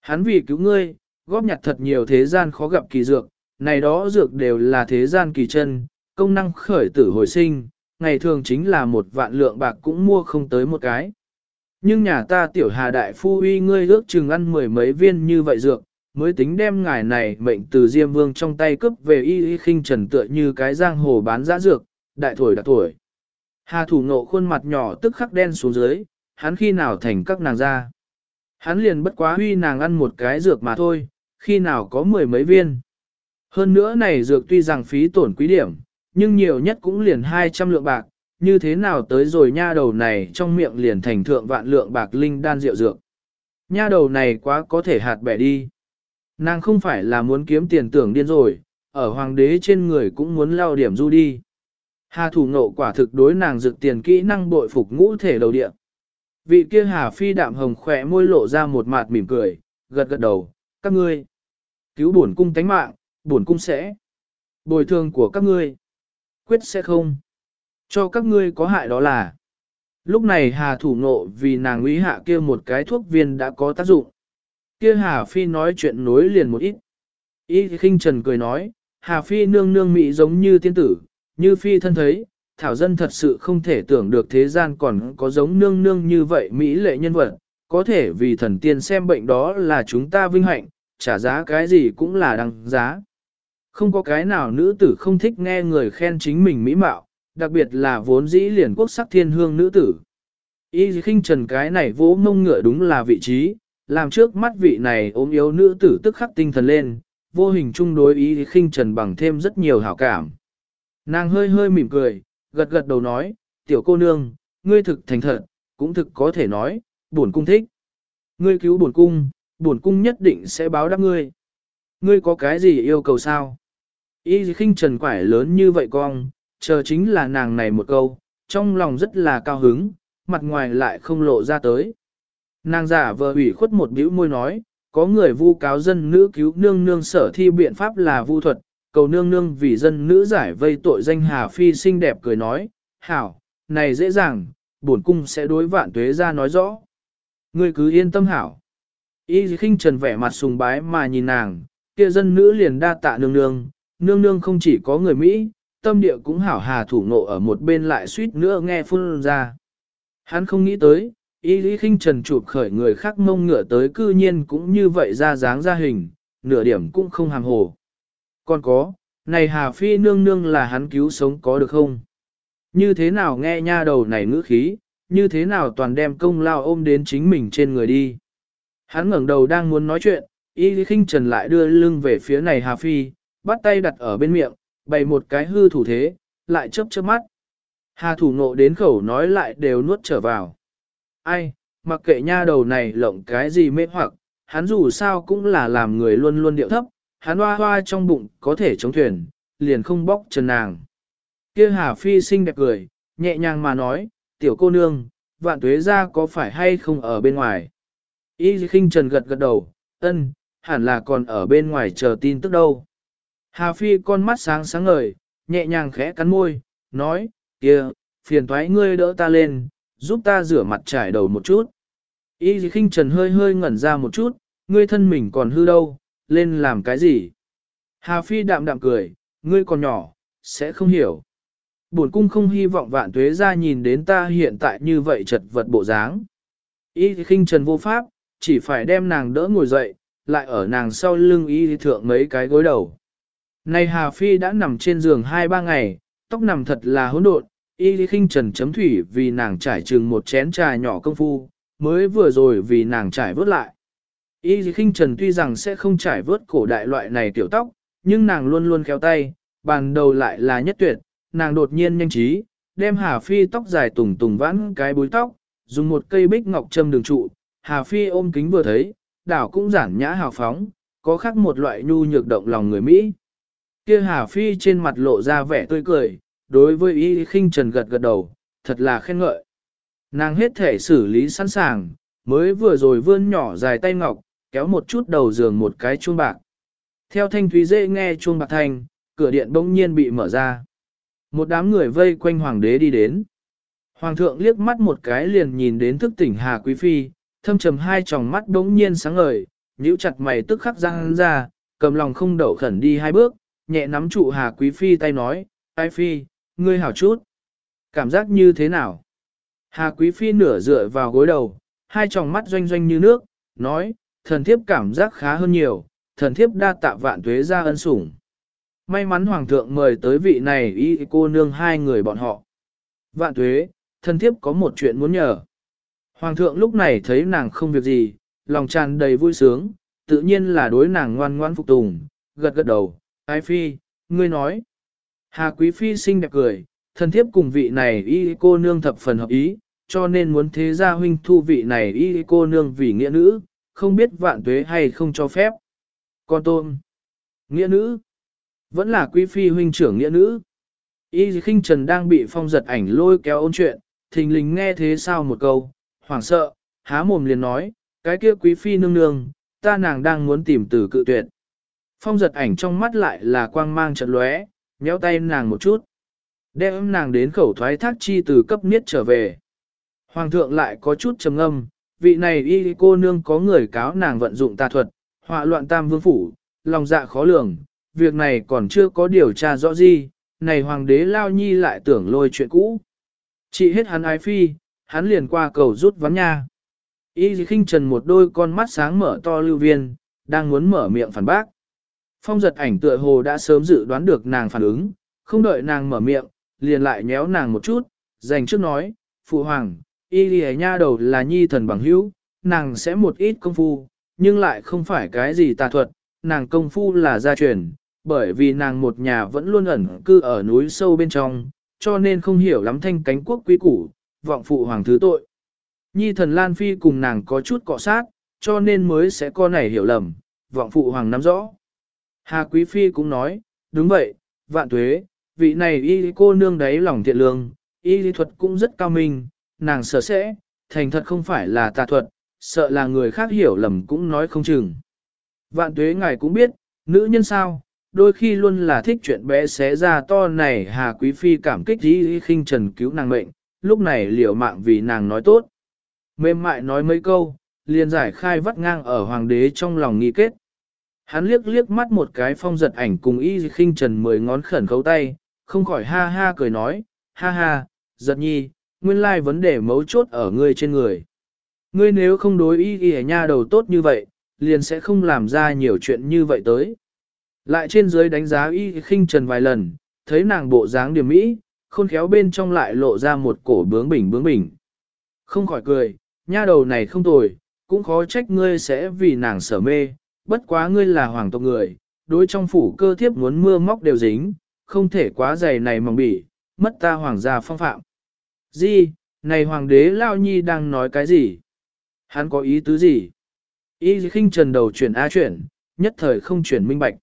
Hắn vì cứu ngươi, góp nhặt thật nhiều thế gian khó gặp kỳ dược, này đó dược đều là thế gian kỳ chân, công năng khởi tử hồi sinh, ngày thường chính là một vạn lượng bạc cũng mua không tới một cái. Nhưng nhà ta tiểu hà đại phu uy ngươi ước chừng ăn mười mấy viên như vậy dược, mới tính đem ngài này mệnh từ Diêm Vương trong tay cướp về y y khinh trần tựa như cái giang hồ bán giá dược, đại tuổi đặc tuổi. Hà thủ nộ khuôn mặt nhỏ tức khắc đen xuống dưới, hắn khi nào thành các nàng ra. Hắn liền bất quá huy nàng ăn một cái dược mà thôi, khi nào có mười mấy viên. Hơn nữa này dược tuy rằng phí tổn quý điểm, nhưng nhiều nhất cũng liền 200 lượng bạc, như thế nào tới rồi nha đầu này trong miệng liền thành thượng vạn lượng bạc linh đan rượu dược. Nha đầu này quá có thể hạt bẻ đi. Nàng không phải là muốn kiếm tiền tưởng điên rồi, ở hoàng đế trên người cũng muốn lao điểm du đi. Hà thủ nộ quả thực đối nàng dược tiền kỹ năng bội phục ngũ thể đầu địa. Vị kia hà phi đạm hồng khỏe môi lộ ra một mạt mỉm cười, gật gật đầu, các ngươi. Cứu bổn cung tánh mạng, bổn cung sẽ. Bồi thường của các ngươi. Quyết sẽ không. Cho các ngươi có hại đó là. Lúc này hà thủ nộ vì nàng uy hạ kia một cái thuốc viên đã có tác dụng. Kia hà phi nói chuyện nối liền một ít. Y khinh trần cười nói, hà phi nương nương mỹ giống như tiên tử, như phi thân thấy, thảo dân thật sự không thể tưởng được thế gian còn có giống nương nương như vậy mỹ lệ nhân vật, có thể vì thần tiên xem bệnh đó là chúng ta vinh hạnh, trả giá cái gì cũng là đăng giá. Không có cái nào nữ tử không thích nghe người khen chính mình mỹ mạo, đặc biệt là vốn dĩ liền quốc sắc thiên hương nữ tử. Y khinh trần cái này vỗ mông ngựa đúng là vị trí, làm trước mắt vị này ốm yếu nữ tử tức khắc tinh thần lên, vô hình chung đối ý khinh trần bằng thêm rất nhiều hảo cảm. Nàng hơi hơi mỉm cười, gật gật đầu nói, tiểu cô nương, ngươi thực thành thật, cũng thực có thể nói, bổn cung thích. Ngươi cứu bổn cung, bổn cung nhất định sẽ báo đáp ngươi. Ngươi có cái gì yêu cầu sao? Y khinh trần quải lớn như vậy con, chờ chính là nàng này một câu, trong lòng rất là cao hứng, mặt ngoài lại không lộ ra tới. Nàng giả vờ ủy khuất một bĩu môi nói, có người vu cáo dân nữ cứu nương nương sở thi biện pháp là vu thuật, cầu nương nương vì dân nữ giải vây tội danh Hà Phi xinh đẹp cười nói, hảo, này dễ dàng, bổn cung sẽ đối vạn tuế ra nói rõ. Ngươi cứ yên tâm hảo. Y khinh trần vẻ mặt sùng bái mà nhìn nàng, kia dân nữ liền đa tạ nương nương, nương nương không chỉ có người Mỹ, tâm địa cũng hảo hà thủ nộ ở một bên lại suýt nữa nghe phun ra. Hắn không nghĩ tới, y lý khinh trần chụp khởi người khác mông ngựa tới cư nhiên cũng như vậy ra dáng ra hình, nửa điểm cũng không hàm hồ. Còn có, này Hà Phi nương nương là hắn cứu sống có được không? Như thế nào nghe nha đầu này ngữ khí, như thế nào toàn đem công lao ôm đến chính mình trên người đi? Hắn ngẩng đầu đang muốn nói chuyện, y lý khinh trần lại đưa lưng về phía này Hà Phi, bắt tay đặt ở bên miệng, bày một cái hư thủ thế, lại chớp chớp mắt. Hà thủ nộ đến khẩu nói lại đều nuốt trở vào. Ai, mặc kệ nha đầu này lộng cái gì mê hoặc, hắn dù sao cũng là làm người luôn luôn điệu thấp, hắn hoa hoa trong bụng có thể chống thuyền, liền không bóc chân nàng. Kia Hà Phi xinh đẹp cười, nhẹ nhàng mà nói, tiểu cô nương, vạn tuế ra có phải hay không ở bên ngoài? Y khinh trần gật gật đầu, ân, hẳn là còn ở bên ngoài chờ tin tức đâu. Hà Phi con mắt sáng sáng ngời, nhẹ nhàng khẽ cắn môi, nói, kia, phiền thoái ngươi đỡ ta lên, giúp ta rửa mặt trải đầu một chút. Y khinh trần hơi hơi ngẩn ra một chút, ngươi thân mình còn hư đâu, lên làm cái gì? Hà Phi đạm đạm cười, ngươi còn nhỏ, sẽ không hiểu. Bổn cung không hy vọng vạn tuế ra nhìn đến ta hiện tại như vậy chật vật bộ dáng. Y khinh trần vô pháp, chỉ phải đem nàng đỡ ngồi dậy, lại ở nàng sau lưng y thượng mấy cái gối đầu. Này Hà Phi đã nằm trên giường 2-3 ngày, tóc nằm thật là hỗn độn, y khinh trần chấm thủy vì nàng trải chừng một chén trà nhỏ công phu, mới vừa rồi vì nàng trải vớt lại. Y khinh trần tuy rằng sẽ không trải vớt cổ đại loại này tiểu tóc, nhưng nàng luôn luôn khéo tay, bàn đầu lại là nhất tuyệt, nàng đột nhiên nhanh trí, đem Hà Phi tóc dài tùng tùng vãn cái búi tóc, dùng một cây bích ngọc châm đường trụ, Hà Phi ôm kính vừa thấy, đảo cũng giản nhã hào phóng, có khác một loại nhu nhược động lòng người Mỹ. Kia Hà Phi trên mặt lộ ra vẻ tươi cười, đối với y khinh trần gật gật đầu, thật là khen ngợi. Nàng hết thể xử lý sẵn sàng, mới vừa rồi vươn nhỏ dài tay ngọc, kéo một chút đầu giường một cái chuông bạc. Theo thanh thúy dễ nghe chuông bạc thanh, cửa điện bỗng nhiên bị mở ra. Một đám người vây quanh hoàng đế đi đến. Hoàng thượng liếc mắt một cái liền nhìn đến thức tỉnh Hà Quý Phi, thâm trầm hai tròng mắt bỗng nhiên sáng ngời, nhíu chặt mày tức khắc răng ra, cầm lòng không đậu khẩn đi hai bước, nhẹ nắm trụ Hà Quý Phi tay nói, Ai Phi, ngươi hảo chút. Cảm giác như thế nào? Hà Quý Phi nửa dựa vào gối đầu, hai tròng mắt doanh doanh như nước, nói, thần thiếp cảm giác khá hơn nhiều, thần thiếp đa tạ vạn tuế ra ân sủng. May mắn Hoàng thượng mời tới vị này y cô nương hai người bọn họ. Vạn tuế, thần thiếp có một chuyện muốn nhờ. Hoàng thượng lúc này thấy nàng không việc gì, lòng tràn đầy vui sướng, tự nhiên là đối nàng ngoan ngoan phục tùng, gật gật đầu, ai phi, ngươi nói. Hà quý phi xinh đẹp cười, thần thiếp cùng vị này y cô nương thập phần hợp ý, cho nên muốn thế gia huynh thu vị này y cô nương vì nghĩa nữ, không biết vạn tuế hay không cho phép. Con tôm, nghĩa nữ, vẫn là quý phi huynh trưởng nghĩa nữ. Y khinh trần đang bị phong giật ảnh lôi kéo ôn chuyện, thình lình nghe thế sao một câu, hoảng sợ, há mồm liền nói, cái kia quý phi nương nương, ta nàng đang muốn tìm từ cự tuyệt. Phong giật ảnh trong mắt lại là quang mang trận lóe, nhéo tay nàng một chút. Đem nàng đến khẩu thoái thác chi từ cấp niết trở về. Hoàng thượng lại có chút trầm ngâm, vị này y cô nương có người cáo nàng vận dụng tà thuật, họa loạn tam vương phủ, lòng dạ khó lường, việc này còn chưa có điều tra rõ gì, này hoàng đế lao nhi lại tưởng lôi chuyện cũ. Chị hết hắn ái phi, hắn liền qua cầu rút ván nha. Y khinh trần một đôi con mắt sáng mở to lưu viên, đang muốn mở miệng phản bác. Phong giật ảnh tựa hồ đã sớm dự đoán được nàng phản ứng, không đợi nàng mở miệng, liền lại nhéo nàng một chút, dành trước nói, phụ hoàng, y lì nha đầu là nhi thần bằng hữu, nàng sẽ một ít công phu, nhưng lại không phải cái gì tà thuật, nàng công phu là gia truyền, bởi vì nàng một nhà vẫn luôn ẩn cư ở núi sâu bên trong, cho nên không hiểu lắm thanh cánh quốc quý củ, vọng phụ hoàng thứ tội. Nhi thần Lan Phi cùng nàng có chút cọ sát, cho nên mới sẽ có này hiểu lầm, vọng phụ hoàng nắm rõ. Hà Quý Phi cũng nói, đúng vậy, vạn tuế, vị này y cô nương đấy lòng thiện lương, y lý thuật cũng rất cao minh, nàng sợ sẽ, thành thật không phải là tà thuật, sợ là người khác hiểu lầm cũng nói không chừng. Vạn tuế ngài cũng biết, nữ nhân sao, đôi khi luôn là thích chuyện bé xé ra to này Hà Quý Phi cảm kích y khinh trần cứu nàng mệnh, lúc này liều mạng vì nàng nói tốt. Mềm mại nói mấy câu, liền giải khai vắt ngang ở hoàng đế trong lòng nghi kết. Hắn liếc liếc mắt một cái phong giật ảnh cùng y khinh trần mười ngón khẩn khấu tay, không khỏi ha ha cười nói, ha ha, giật nhi, nguyên lai vấn đề mấu chốt ở ngươi trên người. Ngươi nếu không đối y y nha đầu tốt như vậy, liền sẽ không làm ra nhiều chuyện như vậy tới. Lại trên dưới đánh giá y khinh trần vài lần, thấy nàng bộ dáng điểm mỹ, khôn khéo bên trong lại lộ ra một cổ bướng bỉnh bướng bỉnh. Không khỏi cười, nha đầu này không tồi, cũng khó trách ngươi sẽ vì nàng sở mê, bất quá ngươi là hoàng tộc người, đối trong phủ cơ thiếp muốn mưa móc đều dính, không thể quá dày này mỏng bỉ, mất ta hoàng gia phong phạm. Di, này hoàng đế Lao Nhi đang nói cái gì? Hắn có ý tứ gì? Ý khinh trần đầu chuyển a chuyển, nhất thời không chuyển minh bạch.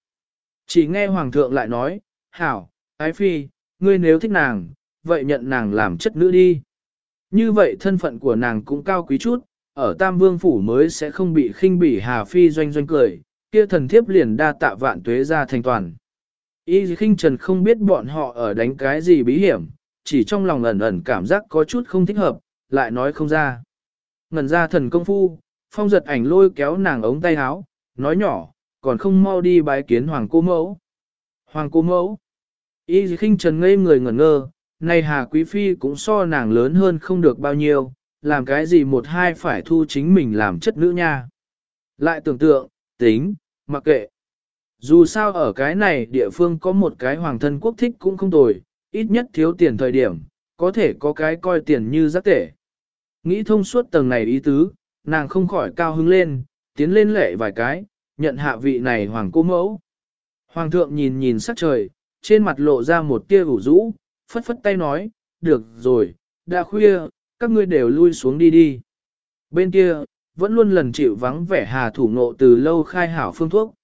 Chỉ nghe hoàng thượng lại nói, hảo, ái phi, ngươi nếu thích nàng, vậy nhận nàng làm chất nữ đi. Như vậy thân phận của nàng cũng cao quý chút, ở Tam Vương Phủ mới sẽ không bị khinh bỉ Hà Phi doanh doanh cười, kia thần thiếp liền đa tạ vạn tuế ra thành toàn. Y khinh trần không biết bọn họ ở đánh cái gì bí hiểm, chỉ trong lòng ẩn ẩn cảm giác có chút không thích hợp, lại nói không ra. Ngần ra thần công phu, phong giật ảnh lôi kéo nàng ống tay áo, nói nhỏ, còn không mau đi bái kiến hoàng cô mẫu. Hoàng cô mẫu. Y khinh trần ngây người ngẩn ngơ, này Hà Quý Phi cũng so nàng lớn hơn không được bao nhiêu, làm cái gì một hai phải thu chính mình làm chất nữ nha. Lại tưởng tượng, tính, mặc kệ. Dù sao ở cái này địa phương có một cái hoàng thân quốc thích cũng không tồi, ít nhất thiếu tiền thời điểm, có thể có cái coi tiền như giác tể. Nghĩ thông suốt tầng này ý tứ, nàng không khỏi cao hứng lên, tiến lên lệ vài cái, nhận hạ vị này hoàng cô mẫu. Hoàng thượng nhìn nhìn sắc trời, trên mặt lộ ra một tia ủ rũ, phất phất tay nói, được rồi, đã khuya, các ngươi đều lui xuống đi đi. Bên kia, vẫn luôn lần chịu vắng vẻ hà thủ nộ từ lâu khai hảo phương thuốc.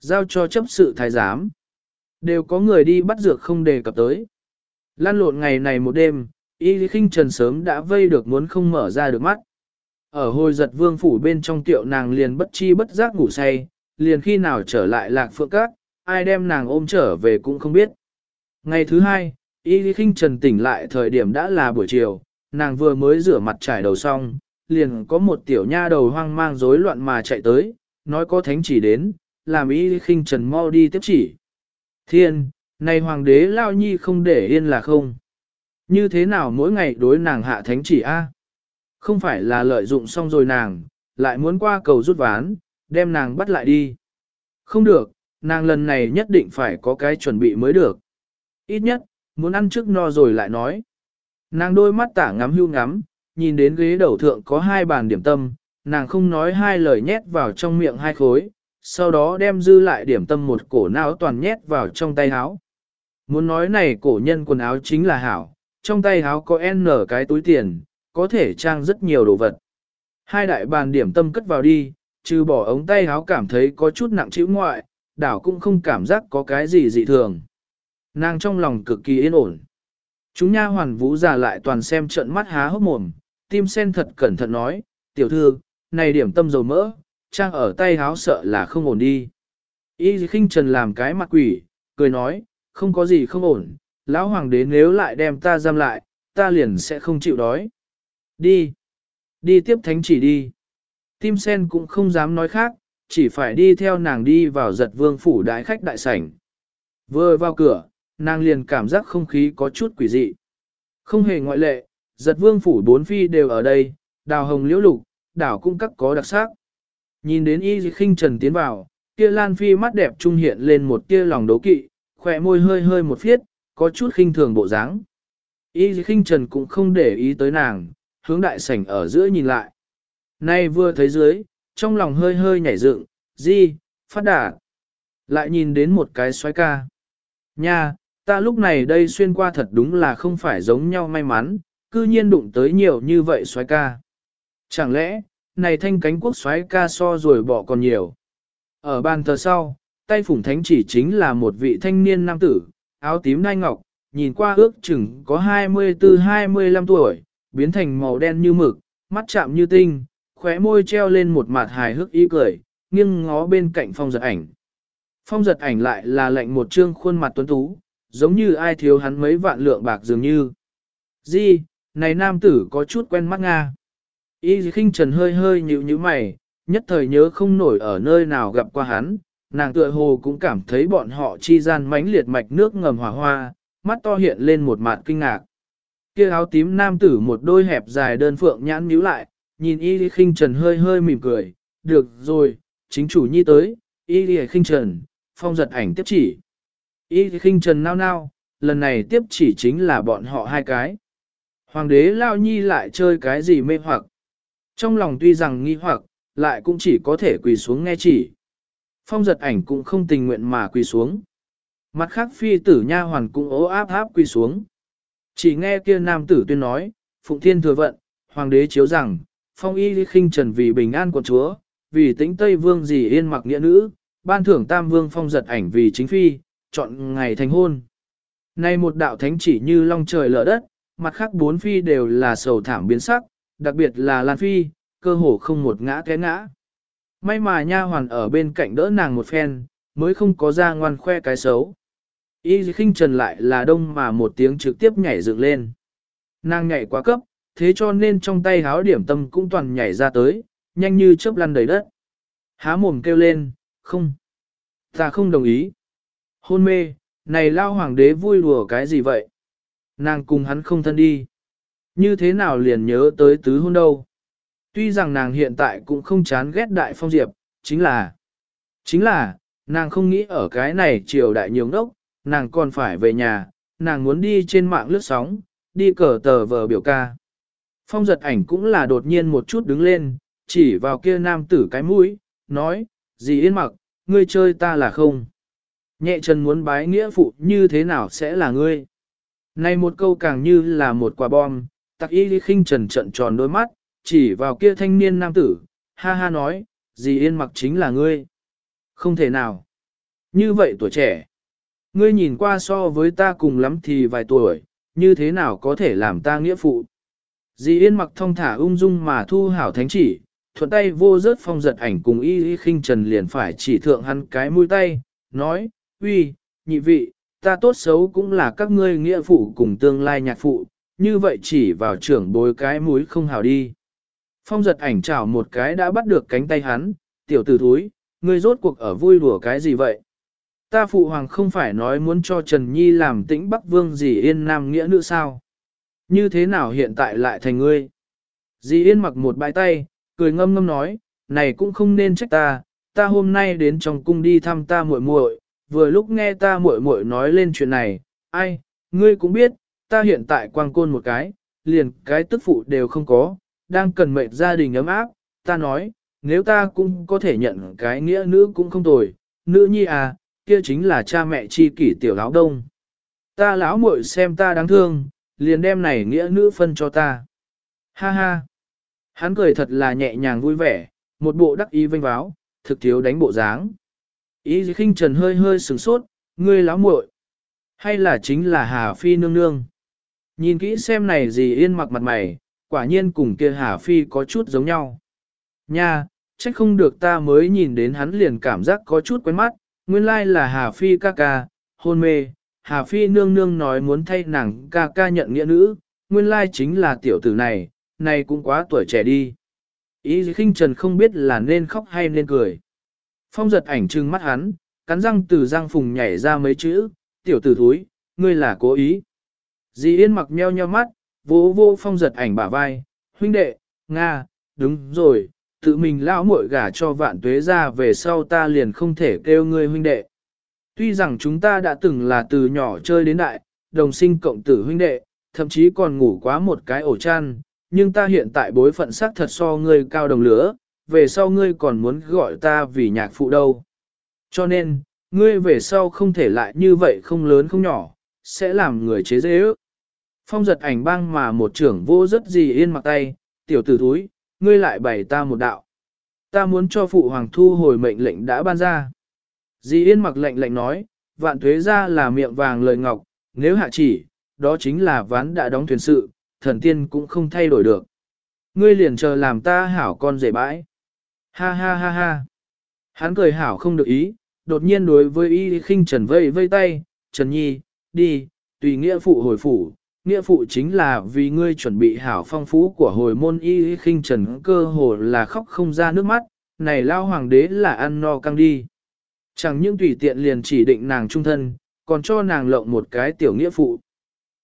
Giao cho chấp sự thái giám. Đều có người đi bắt dược không đề cập tới. Lan lộn ngày này một đêm, y khinh trần sớm đã vây được muốn không mở ra được mắt. Ở hồi giật vương phủ bên trong tiệu nàng liền bất chi bất giác ngủ say, liền khi nào trở lại lạc phượng các, ai đem nàng ôm trở về cũng không biết. Ngày thứ hai, y khinh trần tỉnh lại thời điểm đã là buổi chiều, nàng vừa mới rửa mặt trải đầu xong, liền có một tiểu nha đầu hoang mang rối loạn mà chạy tới, nói có thánh chỉ đến, làm ý khinh trần mau đi tiếp chỉ. Thiên, này hoàng đế lao nhi không để yên là không. Như thế nào mỗi ngày đối nàng hạ thánh chỉ a? Không phải là lợi dụng xong rồi nàng, lại muốn qua cầu rút ván, đem nàng bắt lại đi. Không được, nàng lần này nhất định phải có cái chuẩn bị mới được. Ít nhất, muốn ăn trước no rồi lại nói. Nàng đôi mắt tả ngắm hưu ngắm, nhìn đến ghế đầu thượng có hai bàn điểm tâm, nàng không nói hai lời nhét vào trong miệng hai khối, sau đó đem dư lại điểm tâm một cổ não toàn nhét vào trong tay áo. Muốn nói này cổ nhân quần áo chính là hảo, trong tay áo có N cái túi tiền, có thể trang rất nhiều đồ vật. Hai đại bàn điểm tâm cất vào đi, trừ bỏ ống tay áo cảm thấy có chút nặng chịu ngoại, đảo cũng không cảm giác có cái gì dị thường. Nàng trong lòng cực kỳ yên ổn. Chúng nha hoàn vũ già lại toàn xem trận mắt há hốc mồm, tim sen thật cẩn thận nói, tiểu thư, này điểm tâm dầu mỡ, trang ở tay háo sợ là không ổn đi. Y khinh trần làm cái mặt quỷ, cười nói, không có gì không ổn, lão hoàng đế nếu lại đem ta giam lại, ta liền sẽ không chịu đói. Đi, đi tiếp thánh chỉ đi. Tim sen cũng không dám nói khác, chỉ phải đi theo nàng đi vào giật vương phủ đại khách đại sảnh. Vừa vào cửa, nàng liền cảm giác không khí có chút quỷ dị. Không hề ngoại lệ, giật vương phủ bốn phi đều ở đây, đào hồng liễu lục, đảo cung các có đặc sắc. Nhìn đến y khinh trần tiến vào, kia lan phi mắt đẹp trung hiện lên một tia lòng đấu kỵ, khỏe môi hơi hơi một phiết, có chút khinh thường bộ dáng. Y khinh trần cũng không để ý tới nàng, hướng đại sảnh ở giữa nhìn lại. Nay vừa thấy dưới, trong lòng hơi hơi nhảy dựng, di, phát đả. Lại nhìn đến một cái xoái ca. Nha, ta lúc này đây xuyên qua thật đúng là không phải giống nhau may mắn, cư nhiên đụng tới nhiều như vậy xoái ca. Chẳng lẽ, này thanh cánh quốc xoái ca so rồi bỏ còn nhiều. Ở bàn thờ sau, tay phủng thánh chỉ chính là một vị thanh niên nam tử, áo tím đai ngọc, nhìn qua ước chừng có 24-25 tuổi, biến thành màu đen như mực, mắt chạm như tinh, khóe môi treo lên một mặt hài hước ý cười, nghiêng ngó bên cạnh phong giật ảnh. Phong giật ảnh lại là lệnh một trương khuôn mặt tuấn tú, giống như ai thiếu hắn mấy vạn lượng bạc dường như. Di, này nam tử có chút quen mắt Nga. Y khinh trần hơi hơi nhíu nhíu mày, nhất thời nhớ không nổi ở nơi nào gặp qua hắn, nàng tựa hồ cũng cảm thấy bọn họ chi gian mãnh liệt mạch nước ngầm hỏa hoa, mắt to hiện lên một mặt kinh ngạc. Kia áo tím nam tử một đôi hẹp dài đơn phượng nhãn nhíu lại, nhìn y khinh trần hơi hơi mỉm cười, được rồi, chính chủ nhi tới, y khinh trần, phong giật ảnh tiếp chỉ. Y khinh trần nao nao, lần này tiếp chỉ chính là bọn họ hai cái. Hoàng đế lao nhi lại chơi cái gì mê hoặc. Trong lòng tuy rằng nghi hoặc, lại cũng chỉ có thể quỳ xuống nghe chỉ. Phong giật ảnh cũng không tình nguyện mà quỳ xuống. Mặt khác phi tử nha hoàn cũng ố áp áp quỳ xuống. Chỉ nghe kia nam tử tuyên nói, Phụng Thiên thừa vận, hoàng đế chiếu rằng, phong y khinh trần vì bình an của chúa, vì tĩnh Tây Vương gì yên mặc nghĩa nữ, ban thưởng tam vương phong giật ảnh vì chính phi, chọn ngày thành hôn. Nay một đạo thánh chỉ như long trời lở đất, mặt khác bốn phi đều là sầu thảm biến sắc, đặc biệt là Lan Phi, cơ hồ không một ngã té ngã. May mà nha hoàn ở bên cạnh đỡ nàng một phen, mới không có ra ngoan khoe cái xấu. Y khinh trần lại là đông mà một tiếng trực tiếp nhảy dựng lên. Nàng nhảy quá cấp, thế cho nên trong tay háo điểm tâm cũng toàn nhảy ra tới, nhanh như chớp lăn đầy đất. Há mồm kêu lên, không. Ta không đồng ý. Hôn mê, này lao hoàng đế vui đùa cái gì vậy? Nàng cùng hắn không thân đi. Như thế nào liền nhớ tới tứ hôn đâu? Tuy rằng nàng hiện tại cũng không chán ghét đại phong diệp, chính là, chính là, nàng không nghĩ ở cái này triều đại nhiều ngốc, nàng còn phải về nhà, nàng muốn đi trên mạng lướt sóng, đi cờ tờ vờ biểu ca. Phong giật ảnh cũng là đột nhiên một chút đứng lên, chỉ vào kia nam tử cái mũi, nói, gì yên mặc, ngươi chơi ta là không. Nhẹ chân muốn bái nghĩa phụ như thế nào sẽ là ngươi. Này một câu càng như là một quả bom, tặc y khinh trần trận tròn đôi mắt, chỉ vào kia thanh niên nam tử, ha ha nói, gì yên mặc chính là ngươi. Không thể nào. Như vậy tuổi trẻ. Ngươi nhìn qua so với ta cùng lắm thì vài tuổi, như thế nào có thể làm ta nghĩa phụ. Dì yên mặc thông thả ung dung mà thu hảo thánh chỉ, thuận tay vô rớt phong giật ảnh cùng y y khinh trần liền phải chỉ thượng hắn cái mũi tay, nói, uy, nhị vị, ta tốt xấu cũng là các ngươi nghĩa phụ cùng tương lai nhạc phụ, như vậy chỉ vào trưởng bối cái mũi không hào đi. Phong giật ảnh chảo một cái đã bắt được cánh tay hắn, tiểu tử thúi, ngươi rốt cuộc ở vui đùa cái gì vậy? Ta phụ hoàng không phải nói muốn cho Trần Nhi làm tĩnh Bắc Vương gì yên nam nghĩa nữ sao? Như thế nào hiện tại lại thành ngươi? Dì yên mặc một bãi tay, cười ngâm ngâm nói, này cũng không nên trách ta, ta hôm nay đến trong cung đi thăm ta muội muội, vừa lúc nghe ta muội muội nói lên chuyện này, ai, ngươi cũng biết, ta hiện tại quang côn một cái, liền cái tức phụ đều không có, đang cần mệt gia đình ấm áp, ta nói, nếu ta cũng có thể nhận cái nghĩa nữ cũng không tồi, nữ nhi à, kia chính là cha mẹ chi kỷ tiểu lão đông. Ta lão muội xem ta đáng thương, liền đem này nghĩa nữ phân cho ta. Ha ha. Hắn cười thật là nhẹ nhàng vui vẻ, một bộ đắc ý vinh váo, thực thiếu đánh bộ dáng. Ý khinh trần hơi hơi sửng sốt, ngươi láo muội, hay là chính là Hà Phi nương nương. Nhìn kỹ xem này gì yên mặc mặt mày, quả nhiên cùng kia Hà Phi có chút giống nhau. Nha, trách không được ta mới nhìn đến hắn liền cảm giác có chút quen mắt, nguyên lai là Hà Phi ca ca, hôn mê, Hà Phi nương nương nói muốn thay nàng ca ca nhận nghĩa nữ, nguyên lai chính là tiểu tử này, này cũng quá tuổi trẻ đi. Ý khinh trần không biết là nên khóc hay nên cười. Phong giật ảnh trừng mắt hắn, cắn răng từ răng phùng nhảy ra mấy chữ, tiểu tử thúi, ngươi là cố ý. Dì yên mặc nheo nheo mắt, vô vô phong giật ảnh bả vai, huynh đệ, Nga, đúng rồi, tự mình lão muội gả cho vạn tuế ra về sau ta liền không thể kêu ngươi huynh đệ. Tuy rằng chúng ta đã từng là từ nhỏ chơi đến đại, đồng sinh cộng tử huynh đệ, thậm chí còn ngủ quá một cái ổ chăn, nhưng ta hiện tại bối phận xác thật so ngươi cao đồng lửa, về sau ngươi còn muốn gọi ta vì nhạc phụ đâu. Cho nên, ngươi về sau không thể lại như vậy không lớn không nhỏ, sẽ làm người chế dễ ước. Phong giật ảnh băng mà một trưởng vô rất gì yên mặc tay, tiểu tử thúi, ngươi lại bày ta một đạo. Ta muốn cho phụ hoàng thu hồi mệnh lệnh đã ban ra. Dì yên mặc lệnh lệnh nói, vạn thuế ra là miệng vàng lời ngọc, nếu hạ chỉ, đó chính là ván đã đóng thuyền sự, thần tiên cũng không thay đổi được. Ngươi liền chờ làm ta hảo con rể bãi. Ha ha ha ha. Hắn cười hảo không được ý, đột nhiên đối với y khinh trần vây vây tay, Trần Nhi, đi, tùy nghĩa phụ hồi phủ. Nghĩa phụ chính là vì ngươi chuẩn bị hảo phong phú của hồi môn y khinh trần cơ hồ là khóc không ra nước mắt, này lao hoàng đế là ăn no căng đi. Chẳng những tùy tiện liền chỉ định nàng trung thân, còn cho nàng lộng một cái tiểu nghĩa phụ.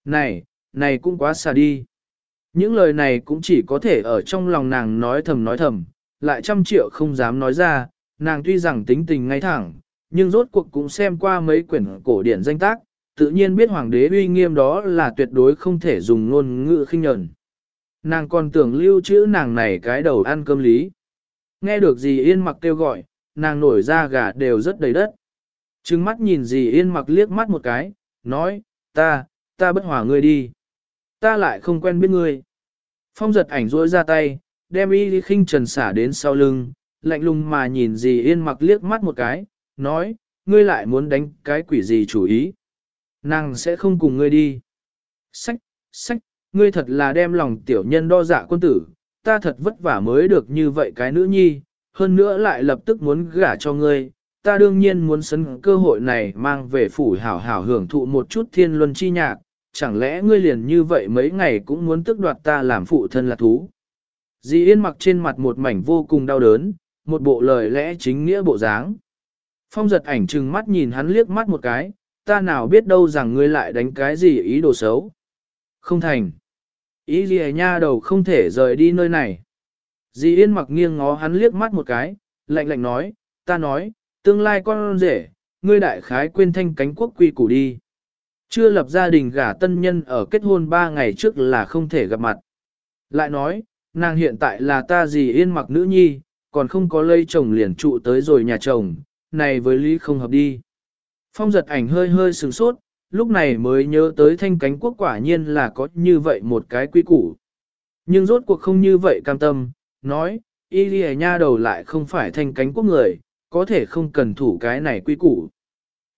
Này, này cũng quá xa đi. Những lời này cũng chỉ có thể ở trong lòng nàng nói thầm nói thầm, lại trăm triệu không dám nói ra, nàng tuy rằng tính tình ngay thẳng, nhưng rốt cuộc cũng xem qua mấy quyển cổ điển danh tác, tự nhiên biết hoàng đế uy nghiêm đó là tuyệt đối không thể dùng ngôn ngữ khinh nhẫn. Nàng còn tưởng lưu trữ nàng này cái đầu ăn cơm lý. Nghe được gì yên mặc kêu gọi, nàng nổi ra gà đều rất đầy đất. Trừng mắt nhìn gì yên mặc liếc mắt một cái, nói, ta, ta bất hòa ngươi đi. Ta lại không quen biết ngươi. Phong giật ảnh rối ra tay, đem y khinh trần xả đến sau lưng, lạnh lùng mà nhìn gì yên mặc liếc mắt một cái, nói, ngươi lại muốn đánh cái quỷ gì chủ ý. Nàng sẽ không cùng ngươi đi. Sách, sách, ngươi thật là đem lòng tiểu nhân đo dạ quân tử, ta thật vất vả mới được như vậy cái nữ nhi, hơn nữa lại lập tức muốn gả cho ngươi, ta đương nhiên muốn sấn cơ hội này mang về phủ hảo hảo hưởng thụ một chút thiên luân chi nhạc, chẳng lẽ ngươi liền như vậy mấy ngày cũng muốn tức đoạt ta làm phụ thân là thú. Dì Yên mặc trên mặt một mảnh vô cùng đau đớn, một bộ lời lẽ chính nghĩa bộ dáng. Phong giật ảnh trừng mắt nhìn hắn liếc mắt một cái, ta nào biết đâu rằng ngươi lại đánh cái gì ý đồ xấu. Không thành. Ý gì à nha đầu không thể rời đi nơi này. Dì Yên mặc nghiêng ngó hắn liếc mắt một cái, lạnh lạnh nói, ta nói, tương lai con rể, ngươi đại khái quên thanh cánh quốc quy củ đi. Chưa lập gia đình gả tân nhân ở kết hôn ba ngày trước là không thể gặp mặt. Lại nói, nàng hiện tại là ta dì Yên mặc nữ nhi, còn không có lây chồng liền trụ tới rồi nhà chồng, này với lý không hợp đi. Phong giật ảnh hơi hơi sừng sốt, lúc này mới nhớ tới thanh cánh quốc quả nhiên là có như vậy một cái quy củ. Nhưng rốt cuộc không như vậy cam tâm, nói, y lìa nha đầu lại không phải thanh cánh quốc người, có thể không cần thủ cái này quy củ.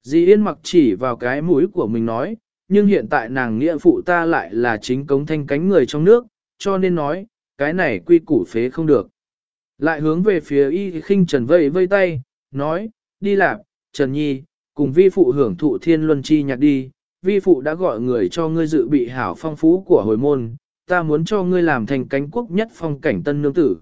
Dì Yên mặc chỉ vào cái mũi của mình nói, nhưng hiện tại nàng nghĩa phụ ta lại là chính cống thanh cánh người trong nước, cho nên nói, cái này quy củ phế không được. Lại hướng về phía y khinh trần vây vây tay, nói, đi làm, Trần Nhi, cùng vi phụ hưởng thụ thiên luân chi nhạc đi, vi phụ đã gọi người cho ngươi dự bị hảo phong phú của hồi môn, ta muốn cho ngươi làm thành cánh quốc nhất phong cảnh tân nương tử.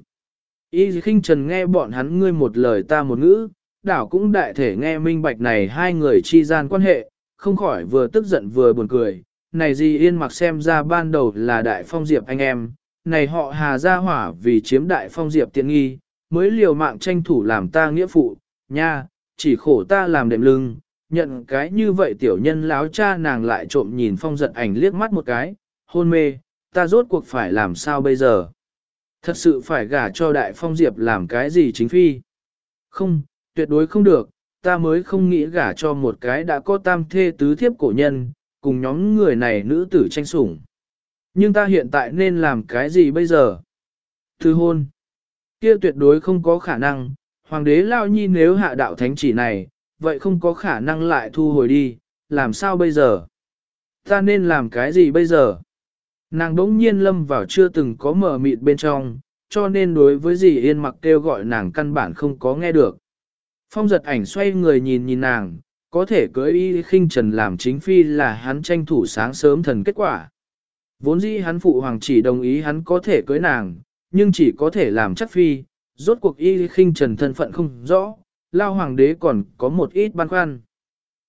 Y khinh trần nghe bọn hắn ngươi một lời ta một ngữ, đảo cũng đại thể nghe minh bạch này hai người chi gian quan hệ, không khỏi vừa tức giận vừa buồn cười. Này gì yên mặc xem ra ban đầu là đại phong diệp anh em, này họ hà ra hỏa vì chiếm đại phong diệp tiện nghi, mới liều mạng tranh thủ làm ta nghĩa phụ, nha, chỉ khổ ta làm đệm lưng, nhận cái như vậy tiểu nhân láo cha nàng lại trộm nhìn phong giật ảnh liếc mắt một cái, hôn mê, ta rốt cuộc phải làm sao bây giờ? Thật sự phải gả cho đại phong diệp làm cái gì chính phi? Không, tuyệt đối không được, ta mới không nghĩ gả cho một cái đã có tam thê tứ thiếp cổ nhân, cùng nhóm người này nữ tử tranh sủng. Nhưng ta hiện tại nên làm cái gì bây giờ? Thư hôn. Kia tuyệt đối không có khả năng, hoàng đế lao nhi nếu hạ đạo thánh chỉ này, vậy không có khả năng lại thu hồi đi, làm sao bây giờ? Ta nên làm cái gì bây giờ? Nàng đống nhiên lâm vào chưa từng có mở mịt bên trong, cho nên đối với gì yên mặc kêu gọi nàng căn bản không có nghe được. Phong giật ảnh xoay người nhìn nhìn nàng, có thể cưới y khinh trần làm chính phi là hắn tranh thủ sáng sớm thần kết quả. Vốn dĩ hắn phụ hoàng chỉ đồng ý hắn có thể cưới nàng, nhưng chỉ có thể làm chắc phi, rốt cuộc y khinh trần thân phận không rõ, lao hoàng đế còn có một ít băn khoăn.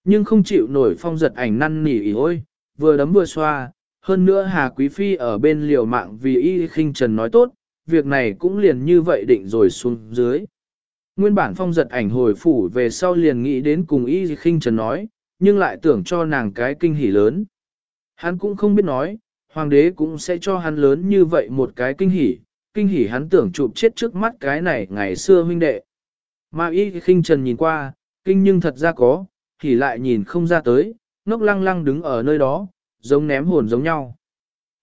Nhưng không chịu nổi phong giật ảnh năn nỉ ý ôi, vừa đấm vừa xoa, hơn nữa Hà Quý Phi ở bên liều mạng vì y khinh trần nói tốt, việc này cũng liền như vậy định rồi xuống dưới. Nguyên bản phong giật ảnh hồi phủ về sau liền nghĩ đến cùng y khinh trần nói, nhưng lại tưởng cho nàng cái kinh hỉ lớn. Hắn cũng không biết nói, hoàng đế cũng sẽ cho hắn lớn như vậy một cái kinh hỉ, kinh hỉ hắn tưởng chụp chết trước mắt cái này ngày xưa huynh đệ. Mà y khinh trần nhìn qua, kinh nhưng thật ra có, thì lại nhìn không ra tới, ngốc lăng lăng đứng ở nơi đó, giống ném hồn giống nhau.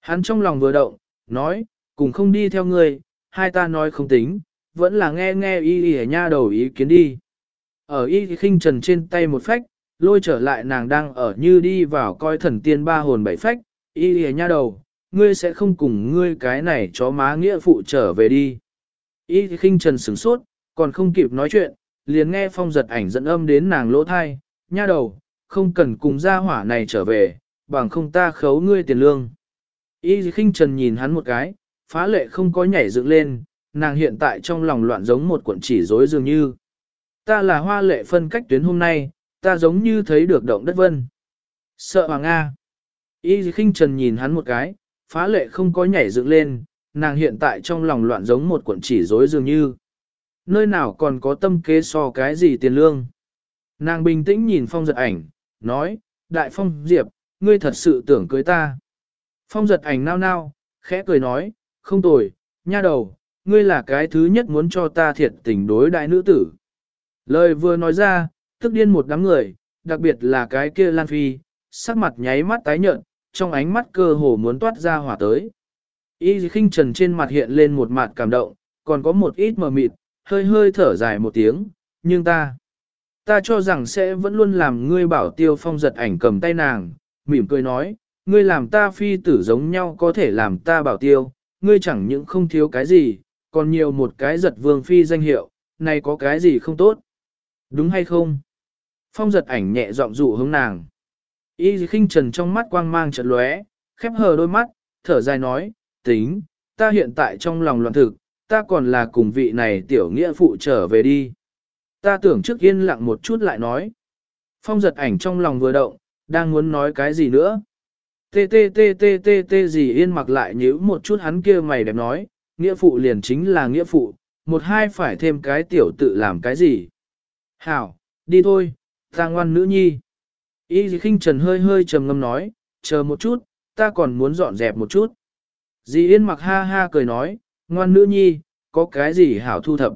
Hắn trong lòng vừa động, nói, cùng không đi theo ngươi, hai ta nói không tính, vẫn là nghe nghe y y nha đầu ý kiến đi. Ở y khinh trần trên tay một phách, lôi trở lại nàng đang ở như đi vào coi thần tiên ba hồn bảy phách, y lìa nha đầu, ngươi sẽ không cùng ngươi cái này chó má nghĩa phụ trở về đi. Y khinh trần sửng sốt, còn không kịp nói chuyện, liền nghe phong giật ảnh dẫn âm đến nàng lỗ thai, nha đầu, không cần cùng gia hỏa này trở về, bằng không ta khấu ngươi tiền lương. Y khinh trần nhìn hắn một cái, phá lệ không có nhảy dựng lên, nàng hiện tại trong lòng loạn giống một cuộn chỉ rối dường như. Ta là hoa lệ phân cách tuyến hôm nay, ta giống như thấy được động đất vân. Sợ hoàng Nga. Y khinh trần nhìn hắn một cái, phá lệ không có nhảy dựng lên, nàng hiện tại trong lòng loạn giống một cuộn chỉ rối dường như. Nơi nào còn có tâm kế so cái gì tiền lương. Nàng bình tĩnh nhìn phong giật ảnh, nói, đại phong diệp, ngươi thật sự tưởng cưới ta. Phong giật ảnh nao nao, khẽ cười nói, không tồi, nha đầu, ngươi là cái thứ nhất muốn cho ta thiệt tình đối đại nữ tử. Lời vừa nói ra, tức điên một đám người, đặc biệt là cái kia Lan Phi, sắc mặt nháy mắt tái nhợt, trong ánh mắt cơ hồ muốn toát ra hỏa tới. Y khinh trần trên mặt hiện lên một mặt cảm động, còn có một ít mờ mịt, hơi hơi thở dài một tiếng, nhưng ta, ta cho rằng sẽ vẫn luôn làm ngươi bảo tiêu phong giật ảnh cầm tay nàng, mỉm cười nói, ngươi làm ta phi tử giống nhau có thể làm ta bảo tiêu, ngươi chẳng những không thiếu cái gì, còn nhiều một cái giật vương phi danh hiệu, này có cái gì không tốt. Đúng hay không? Phong giật ảnh nhẹ giọng dụ hướng nàng. Y khinh trần trong mắt quang mang chợt lóe, khép hờ đôi mắt, thở dài nói, tính, ta hiện tại trong lòng loạn thực, ta còn là cùng vị này tiểu nghĩa phụ trở về đi. Ta tưởng trước yên lặng một chút lại nói. Phong giật ảnh trong lòng vừa động, đang muốn nói cái gì nữa. Tê tê tê tê tê tê gì yên mặc lại nhíu một chút hắn kia mày đẹp nói, nghĩa phụ liền chính là nghĩa phụ, một hai phải thêm cái tiểu tự làm cái gì. Hảo, đi thôi, ta ngoan nữ nhi. Y khinh trần hơi hơi trầm ngâm nói, chờ một chút, ta còn muốn dọn dẹp một chút. Dì yên mặc ha ha cười nói, ngoan nữ nhi, có cái gì hảo thu thập.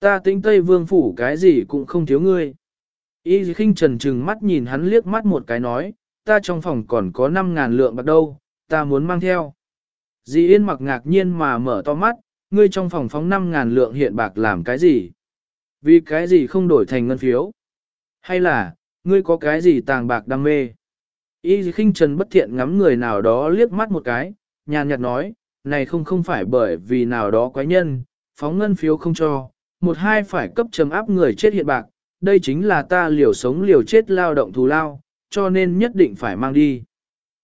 Ta tính Tây Vương Phủ cái gì cũng không thiếu ngươi. Y khinh trần trừng mắt nhìn hắn liếc mắt một cái nói, ta trong phòng còn có 5.000 lượng bạc đâu, ta muốn mang theo. Dì Yên mặc ngạc nhiên mà mở to mắt, ngươi trong phòng phóng 5.000 lượng hiện bạc làm cái gì? Vì cái gì không đổi thành ngân phiếu? Hay là, ngươi có cái gì tàng bạc đam mê? Y khinh trần bất thiện ngắm người nào đó liếc mắt một cái, nhàn nhạt nói, này không không phải bởi vì nào đó quái nhân, phóng ngân phiếu không cho, một hai phải cấp trầm áp người chết hiện bạc, đây chính là ta liều sống liều chết lao động thù lao, cho nên nhất định phải mang đi.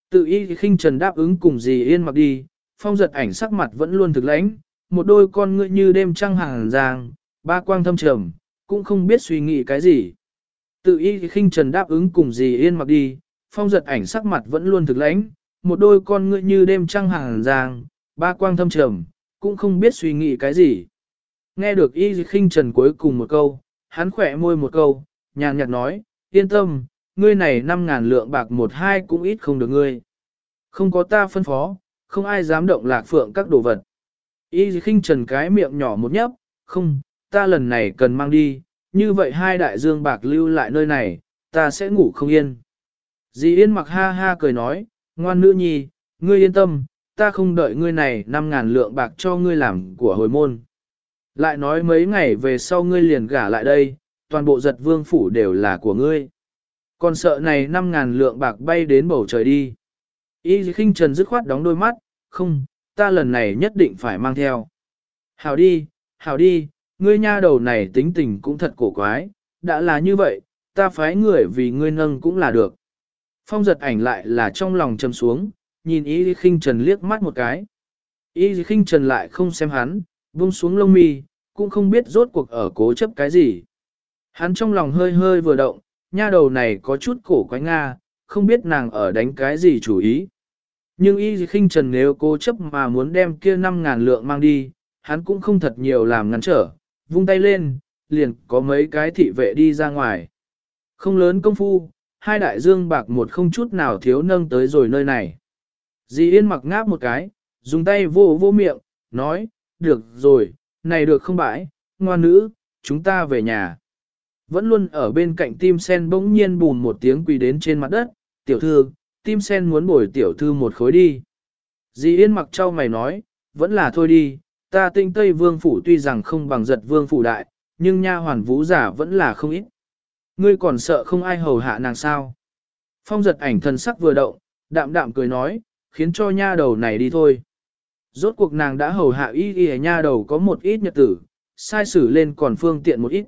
Tự y khinh trần đáp ứng cùng dì yên mặc đi, phong giật ảnh sắc mặt vẫn luôn thực lãnh, một đôi con ngươi như đêm trăng hàng ràng, ba quang thâm trầm, cũng không biết suy nghĩ cái gì. Tự y khinh trần đáp ứng cùng dì yên mặc đi, phong giật ảnh sắc mặt vẫn luôn thực lãnh, một đôi con ngươi như đêm trăng hàng giang, ba quang thâm trầm, cũng không biết suy nghĩ cái gì. Nghe được y khinh trần cuối cùng một câu, hắn khỏe môi một câu, nhàn nhạt nói, yên tâm, ngươi này năm ngàn lượng bạc một hai cũng ít không được ngươi. Không có ta phân phó, không ai dám động lạc phượng các đồ vật. Y khinh trần cái miệng nhỏ một nhấp, không, ta lần này cần mang đi, như vậy hai đại dương bạc lưu lại nơi này, ta sẽ ngủ không yên. Dì Yên mặc ha ha cười nói, ngoan nữ nhi, ngươi yên tâm, ta không đợi ngươi này năm ngàn lượng bạc cho ngươi làm của hồi môn. Lại nói mấy ngày về sau ngươi liền gả lại đây, toàn bộ giật vương phủ đều là của ngươi. Còn sợ này năm ngàn lượng bạc bay đến bầu trời đi. Y khinh trần dứt khoát đóng đôi mắt, không, ta lần này nhất định phải mang theo. Hảo đi, hảo đi, ngươi nha đầu này tính tình cũng thật cổ quái, đã là như vậy, ta phái người vì ngươi nâng cũng là được. Phong giật ảnh lại là trong lòng châm xuống, nhìn y khinh trần liếc mắt một cái. Y khinh trần lại không xem hắn, buông xuống lông mi, cũng không biết rốt cuộc ở cố chấp cái gì. Hắn trong lòng hơi hơi vừa động, nha đầu này có chút cổ quái Nga, không biết nàng ở đánh cái gì chủ ý. Nhưng y khinh trần nếu cố chấp mà muốn đem kia 5.000 lượng mang đi, hắn cũng không thật nhiều làm ngăn trở, vung tay lên, liền có mấy cái thị vệ đi ra ngoài. Không lớn công phu, hai đại dương bạc một không chút nào thiếu nâng tới rồi nơi này. Dì Yên mặc ngáp một cái, dùng tay vô vô miệng, nói, được rồi, này được không bãi, ngoan nữ, chúng ta về nhà. Vẫn luôn ở bên cạnh tim sen bỗng nhiên bùn một tiếng quỳ đến trên mặt đất, tiểu thư, tim sen muốn bồi tiểu thư một khối đi. Dì Yên mặc trao mày nói, vẫn là thôi đi, ta tinh Tây Vương Phủ tuy rằng không bằng giật Vương Phủ đại, nhưng nha hoàn vũ giả vẫn là không ít. Ngươi còn sợ không ai hầu hạ nàng sao? Phong giật ảnh thần sắc vừa động, đạm đạm cười nói, khiến cho nha đầu này đi thôi. Rốt cuộc nàng đã hầu hạ y y nha đầu có một ít nhật tử, sai xử lên còn phương tiện một ít.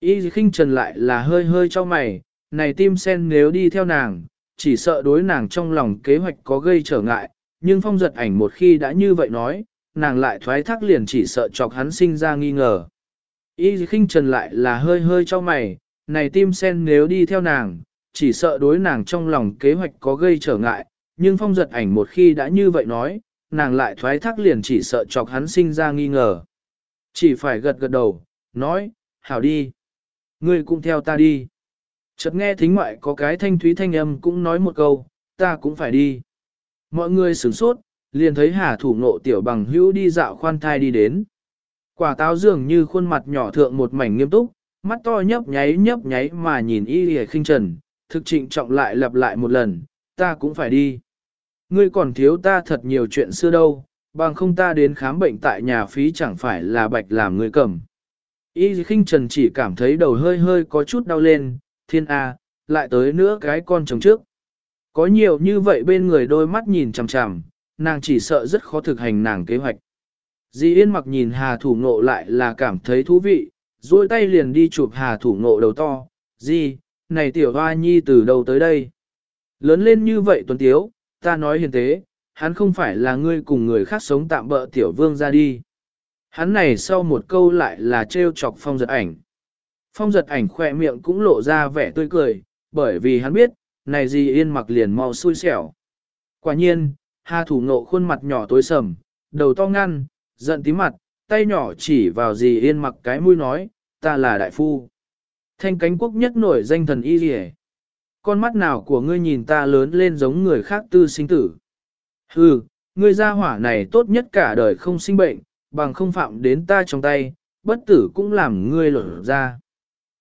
Y khinh trần lại là hơi hơi cho mày, này tim sen nếu đi theo nàng, chỉ sợ đối nàng trong lòng kế hoạch có gây trở ngại, nhưng phong giật ảnh một khi đã như vậy nói, nàng lại thoái thác liền chỉ sợ chọc hắn sinh ra nghi ngờ. Y khinh trần lại là hơi hơi cho mày, này tim sen nếu đi theo nàng, chỉ sợ đối nàng trong lòng kế hoạch có gây trở ngại, nhưng phong giật ảnh một khi đã như vậy nói, nàng lại thoái thác liền chỉ sợ chọc hắn sinh ra nghi ngờ. Chỉ phải gật gật đầu, nói, hảo đi. Ngươi cũng theo ta đi. Chợt nghe thính ngoại có cái thanh thúy thanh âm cũng nói một câu, ta cũng phải đi. Mọi người sửng sốt, liền thấy hà thủ nộ tiểu bằng hữu đi dạo khoan thai đi đến. Quả táo dường như khuôn mặt nhỏ thượng một mảnh nghiêm túc, mắt to nhấp nháy nhấp nháy mà nhìn y hề khinh trần, thực trịnh trọng lại lặp lại một lần, ta cũng phải đi. Ngươi còn thiếu ta thật nhiều chuyện xưa đâu, bằng không ta đến khám bệnh tại nhà phí chẳng phải là bạch làm người cầm. Y khinh trần chỉ cảm thấy đầu hơi hơi có chút đau lên, thiên A, lại tới nữa cái con chồng trước. Có nhiều như vậy bên người đôi mắt nhìn chằm chằm, nàng chỉ sợ rất khó thực hành nàng kế hoạch. Di Yên mặc nhìn Hà Thủ Ngộ lại là cảm thấy thú vị, duỗi tay liền đi chụp hà thủ ngộ đầu to, Di, này tiểu hoa nhi từ đâu tới đây? Lớn lên như vậy tuấn tiếu, ta nói hiền tế, hắn không phải là ngươi cùng người khác sống tạm bỡ tiểu vương ra đi. Hắn này sau một câu lại là trêu chọc phong giật ảnh. Phong giật ảnh khỏe miệng cũng lộ ra vẻ tươi cười, bởi vì hắn biết, này gì yên mặc liền mau xui xẻo. Quả nhiên, hà thủ nộ khuôn mặt nhỏ tối sầm, đầu to ngăn, giận tí mặt, tay nhỏ chỉ vào dì yên mặc cái mũi nói, ta là đại phu. Thanh cánh quốc nhất nổi danh thần y rỉ. Con mắt nào của ngươi nhìn ta lớn lên giống người khác tư sinh tử. Hừ, ngươi gia hỏa này tốt nhất cả đời không sinh bệnh, bằng không phạm đến ta trong tay, bất tử cũng làm ngươi lột ra.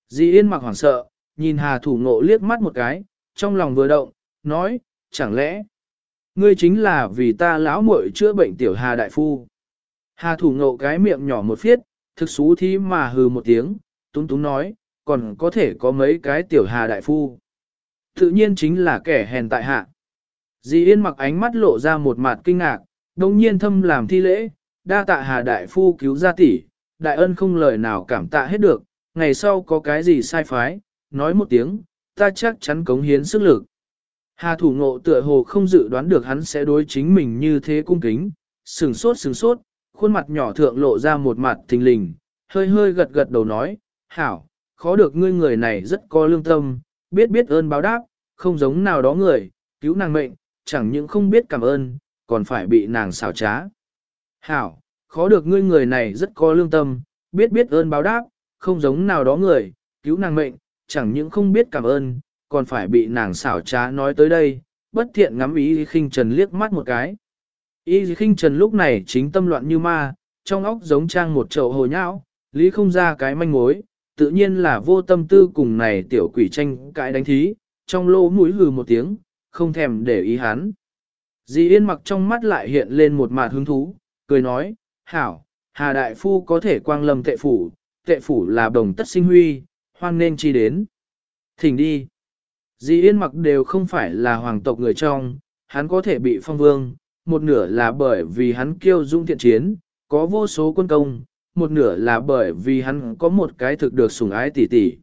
Dì Yên mặc hoảng sợ, nhìn Hà Thủ Ngộ liếc mắt một cái, trong lòng vừa động, nói, chẳng lẽ, ngươi chính là vì ta lão muội chữa bệnh tiểu Hà Đại Phu. Hà Thủ Ngộ cái miệng nhỏ một phiết, thực xú thí mà hừ một tiếng, túng túng nói, còn có thể có mấy cái tiểu Hà Đại Phu. Tự nhiên chính là kẻ hèn tại hạ. Dì Yên mặc ánh mắt lộ ra một mặt kinh ngạc, đồng nhiên thâm làm thi lễ, đa tạ Hà Đại Phu cứu gia tỷ, đại ân không lời nào cảm tạ hết được, ngày sau có cái gì sai phái, nói một tiếng, ta chắc chắn cống hiến sức lực. Hà thủ ngộ tựa hồ không dự đoán được hắn sẽ đối chính mình như thế cung kính, sừng sốt sừng sốt, khuôn mặt nhỏ thượng lộ ra một mặt thình lình, hơi hơi gật gật đầu nói, hảo, khó được ngươi người này rất có lương tâm, biết biết ơn báo đáp, không giống nào đó người, cứu nàng mệnh, chẳng những không biết cảm ơn, còn phải bị nàng xảo trá. Hảo, khó được ngươi người này rất có lương tâm, biết biết ơn báo đáp, không giống nào đó người, cứu nàng mệnh, chẳng những không biết cảm ơn, còn phải bị nàng xảo trá nói tới đây, bất thiện ngắm ý khinh trần liếc mắt một cái. ý khinh trần lúc này chính tâm loạn như ma, trong óc giống trang một chậu hồ nhão, lý không ra cái manh mối, tự nhiên là vô tâm tư cùng này tiểu quỷ tranh cãi đánh thí, trong lô mũi hừ một tiếng, không thèm để ý hắn. Dì yên mặc trong mắt lại hiện lên một mạt hứng thú, cười nói, hảo, Hà Đại Phu có thể quang lâm tệ phủ, tệ phủ là đồng tất sinh huy, hoan nên chi đến. Thỉnh đi. Dì yên mặc đều không phải là hoàng tộc người trong, hắn có thể bị phong vương, một nửa là bởi vì hắn kiêu dung thiện chiến, có vô số quân công, một nửa là bởi vì hắn có một cái thực được sủng ái tỷ tỷ.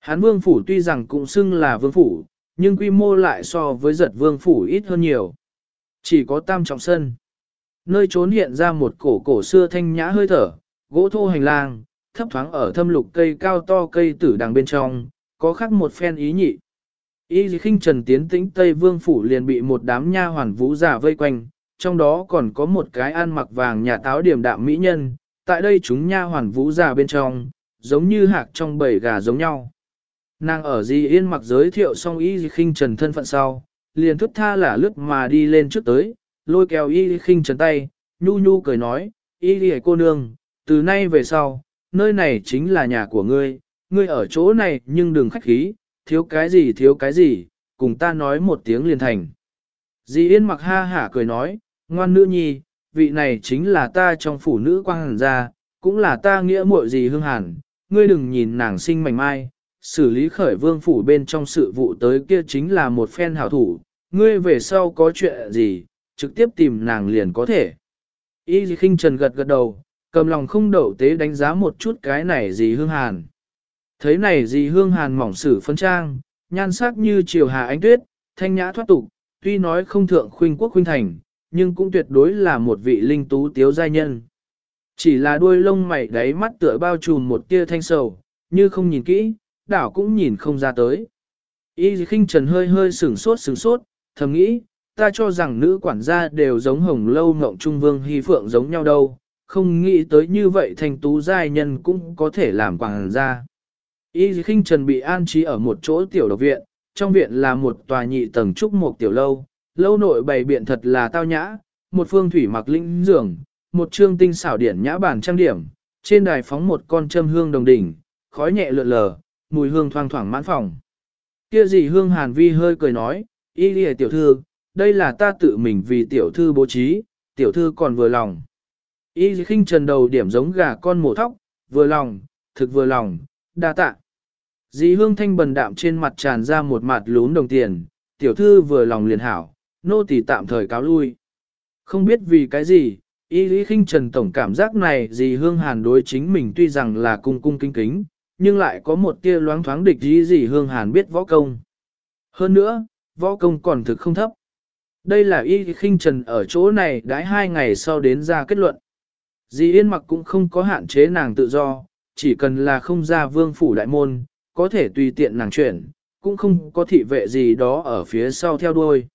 Hắn vương phủ tuy rằng cũng xưng là vương phủ, nhưng quy mô lại so với giật vương phủ ít hơn nhiều. Chỉ có tam trọng sân. Nơi trốn hiện ra một cổ cổ xưa thanh nhã hơi thở, gỗ thô hành lang, thấp thoáng ở thâm lục cây cao to cây tử đằng bên trong, có khắc một phen ý nhị. Y khinh trần tiến tĩnh Tây Vương Phủ liền bị một đám nha hoàn vũ giả vây quanh, trong đó còn có một cái ăn mặc vàng nhà táo điểm đạm mỹ nhân, tại đây chúng nha hoàn vũ giả bên trong, giống như hạc trong bầy gà giống nhau. Nàng ở Di Yên mặc giới thiệu xong Y khinh trần thân phận sau, liền thức tha là lướt mà đi lên trước tới, lôi kéo Y khinh trần tay, nhu nhu cười nói, Y cô nương, từ nay về sau, nơi này chính là nhà của ngươi, ngươi ở chỗ này nhưng đừng khách khí, thiếu cái gì thiếu cái gì, cùng ta nói một tiếng liền thành. Dì Yên mặc ha hả cười nói, ngoan nữ nhi, vị này chính là ta trong phủ nữ quang hàn gia, cũng là ta nghĩa muội gì hương hàn, ngươi đừng nhìn nàng sinh mảnh mai, xử lý khởi vương phủ bên trong sự vụ tới kia chính là một phen hảo thủ, ngươi về sau có chuyện gì, trực tiếp tìm nàng liền có thể. Y khinh trần gật gật đầu, cầm lòng không đậu tế đánh giá một chút cái này gì hương hàn. Thấy này gì hương hàn mỏng sử phân trang, nhan sắc như chiều hà ánh tuyết, thanh nhã thoát tục, tuy nói không thượng khuynh quốc khuynh thành, nhưng cũng tuyệt đối là một vị linh tú tiếu giai nhân. Chỉ là đuôi lông mày đáy mắt tựa bao trùm một tia thanh sầu, như không nhìn kỹ, đảo cũng nhìn không ra tới. Y khinh trần hơi hơi sửng sốt sửng sốt, thầm nghĩ, ta cho rằng nữ quản gia đều giống hồng lâu ngộng trung vương hy phượng giống nhau đâu, không nghĩ tới như vậy thành tú giai nhân cũng có thể làm quản gia. Y khinh trần bị an trí ở một chỗ tiểu độc viện, trong viện là một tòa nhị tầng trúc một tiểu lâu, lâu nội bày biện thật là tao nhã, một phương thủy mặc linh giường, một trương tinh xảo điển nhã bản trang điểm, trên đài phóng một con châm hương đồng đỉnh, khói nhẹ lượn lờ, mùi hương thoang thoảng mãn phòng. Kia gì hương hàn vi hơi cười nói, y lìa tiểu thư, đây là ta tự mình vì tiểu thư bố trí, tiểu thư còn vừa lòng. Y khinh trần đầu điểm giống gà con mổ thóc, vừa lòng, thực vừa lòng, đa tạ. Dì hương thanh bần đạm trên mặt tràn ra một mặt lún đồng tiền, tiểu thư vừa lòng liền hảo, nô tỳ tạm thời cáo lui. Không biết vì cái gì, Y lý khinh trần tổng cảm giác này Dì hương hàn đối chính mình tuy rằng là cung cung kính kính, nhưng lại có một tia loáng thoáng địch Dì Dì hương hàn biết võ công. Hơn nữa, võ công còn thực không thấp. Đây là y khinh trần ở chỗ này đãi hai ngày sau đến ra kết luận. Dì Yên mặc cũng không có hạn chế nàng tự do, chỉ cần là không ra vương phủ đại môn, có thể tùy tiện nàng chuyển, cũng không có thị vệ gì đó ở phía sau theo đuôi.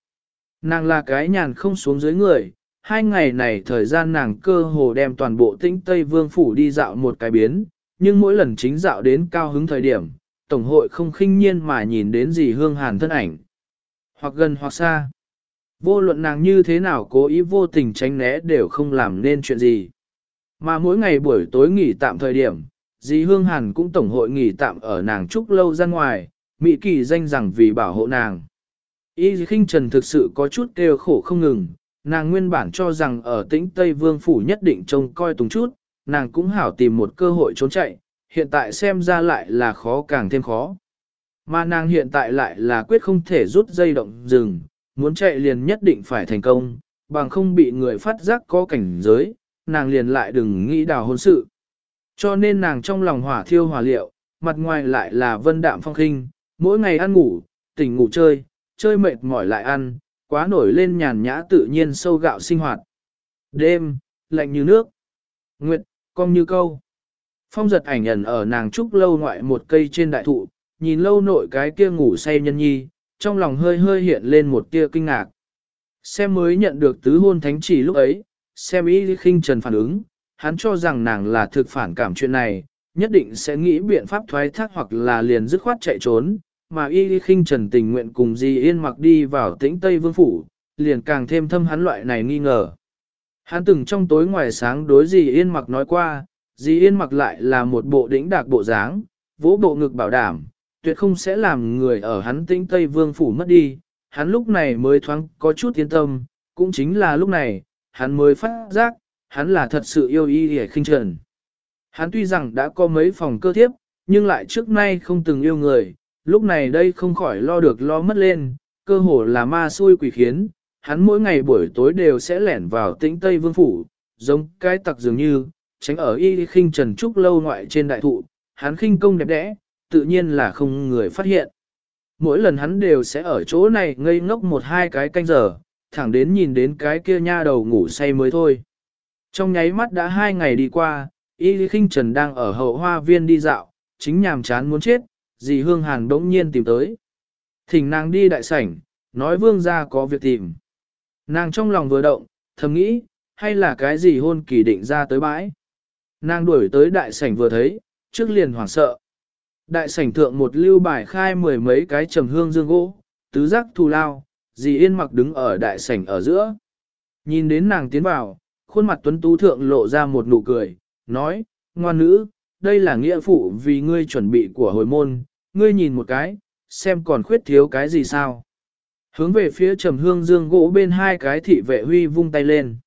Nàng là cái nhàn không xuống dưới người, hai ngày này thời gian nàng cơ hồ đem toàn bộ tĩnh Tây Vương Phủ đi dạo một cái biến, nhưng mỗi lần chính dạo đến cao hứng thời điểm, Tổng hội không khinh nhiên mà nhìn đến gì hương hàn thân ảnh. Hoặc gần hoặc xa. Vô luận nàng như thế nào cố ý vô tình tránh né đều không làm nên chuyện gì. Mà mỗi ngày buổi tối nghỉ tạm thời điểm, dì Hương Hàn cũng tổng hội nghỉ tạm ở nàng trúc lâu ra ngoài, Mỹ kỳ danh rằng vì bảo hộ nàng. Y khinh trần thực sự có chút kêu khổ không ngừng, nàng nguyên bản cho rằng ở tĩnh Tây Vương Phủ nhất định trông coi tùng chút, nàng cũng hảo tìm một cơ hội trốn chạy, hiện tại xem ra lại là khó càng thêm khó. Mà nàng hiện tại lại là quyết không thể rút dây động rừng, muốn chạy liền nhất định phải thành công, bằng không bị người phát giác có cảnh giới, nàng liền lại đừng nghĩ đào hôn sự. Cho nên nàng trong lòng hỏa thiêu hỏa liệu, mặt ngoài lại là vân đạm phong khinh, mỗi ngày ăn ngủ, tỉnh ngủ chơi, chơi mệt mỏi lại ăn, quá nổi lên nhàn nhã tự nhiên sâu gạo sinh hoạt. Đêm, lạnh như nước. Nguyệt, cong như câu. Phong giật ảnh ẩn ở nàng trúc lâu ngoại một cây trên đại thụ, nhìn lâu nội cái kia ngủ say nhân nhi, trong lòng hơi hơi hiện lên một tia kinh ngạc. Xem mới nhận được tứ hôn thánh chỉ lúc ấy, xem ý khinh trần phản ứng, hắn cho rằng nàng là thực phản cảm chuyện này, nhất định sẽ nghĩ biện pháp thoái thác hoặc là liền dứt khoát chạy trốn, mà y khinh trần tình nguyện cùng Di Yên mặc đi vào tĩnh Tây Vương Phủ, liền càng thêm thâm hắn loại này nghi ngờ. Hắn từng trong tối ngoài sáng đối Di Yên mặc nói qua, Di Yên mặc lại là một bộ đỉnh đạc bộ dáng, vỗ bộ ngực bảo đảm, tuyệt không sẽ làm người ở hắn tĩnh Tây Vương Phủ mất đi. Hắn lúc này mới thoáng có chút yên tâm, cũng chính là lúc này, hắn mới phát giác, hắn là thật sự yêu y hề khinh trần. Hắn tuy rằng đã có mấy phòng cơ thiếp, nhưng lại trước nay không từng yêu người, lúc này đây không khỏi lo được lo mất lên, cơ hồ là ma xui quỷ khiến, hắn mỗi ngày buổi tối đều sẽ lẻn vào tĩnh Tây Vương Phủ, giống cái tặc dường như, tránh ở y khinh trần trúc lâu ngoại trên đại thụ, hắn khinh công đẹp đẽ, tự nhiên là không người phát hiện. Mỗi lần hắn đều sẽ ở chỗ này ngây ngốc một hai cái canh giờ, thẳng đến nhìn đến cái kia nha đầu ngủ say mới thôi. Trong nháy mắt đã hai ngày đi qua, Y Kinh Trần đang ở hậu hoa viên đi dạo, chính nhàm chán muốn chết, dì Hương Hàn đống nhiên tìm tới. Thỉnh nàng đi đại sảnh, nói vương gia có việc tìm. Nàng trong lòng vừa động, thầm nghĩ, hay là cái gì hôn kỳ định ra tới bãi. Nàng đuổi tới đại sảnh vừa thấy, trước liền hoảng sợ. Đại sảnh thượng một lưu bài khai mười mấy cái trầm hương dương gỗ, tứ giác thù lao, dì yên mặc đứng ở đại sảnh ở giữa. Nhìn đến nàng tiến vào, khuôn mặt tuấn tú thượng lộ ra một nụ cười, nói, ngoan nữ, đây là nghĩa phụ vì ngươi chuẩn bị của hồi môn, ngươi nhìn một cái, xem còn khuyết thiếu cái gì sao. Hướng về phía trầm hương dương gỗ bên hai cái thị vệ huy vung tay lên.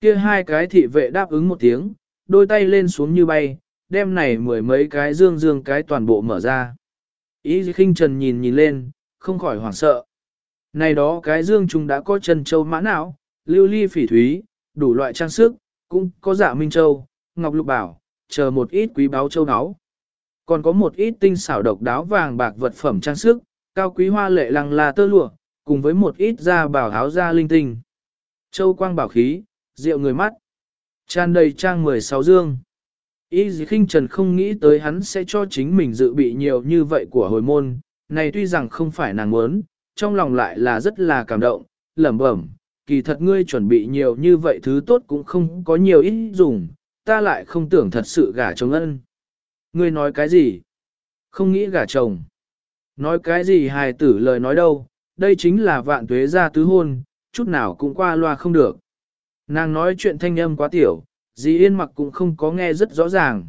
kia hai cái thị vệ đáp ứng một tiếng, đôi tay lên xuống như bay, đem này mười mấy cái dương dương cái toàn bộ mở ra. Ý khinh trần nhìn nhìn lên, không khỏi hoảng sợ. Này đó cái dương chúng đã có chân châu mã não, lưu ly phỉ thúy, đủ loại trang sức, cũng có dạ minh châu, ngọc lục bảo, chờ một ít quý báu châu áo. Còn có một ít tinh xảo độc đáo vàng bạc vật phẩm trang sức, cao quý hoa lệ lăng là tơ lụa, cùng với một ít da bảo áo da linh tinh. Châu quang bảo khí, rượu người mắt. Tràn đầy trang 16 dương. Y gì khinh trần không nghĩ tới hắn sẽ cho chính mình dự bị nhiều như vậy của hồi môn, này tuy rằng không phải nàng muốn, trong lòng lại là rất là cảm động, lẩm bẩm, kỳ thật ngươi chuẩn bị nhiều như vậy thứ tốt cũng không có nhiều ít dùng, ta lại không tưởng thật sự gả chồng ân. Ngươi nói cái gì? Không nghĩ gả chồng. Nói cái gì hài tử lời nói đâu, đây chính là vạn tuế gia tứ hôn, chút nào cũng qua loa không được. Nàng nói chuyện thanh âm quá tiểu, dì yên mặc cũng không có nghe rất rõ ràng.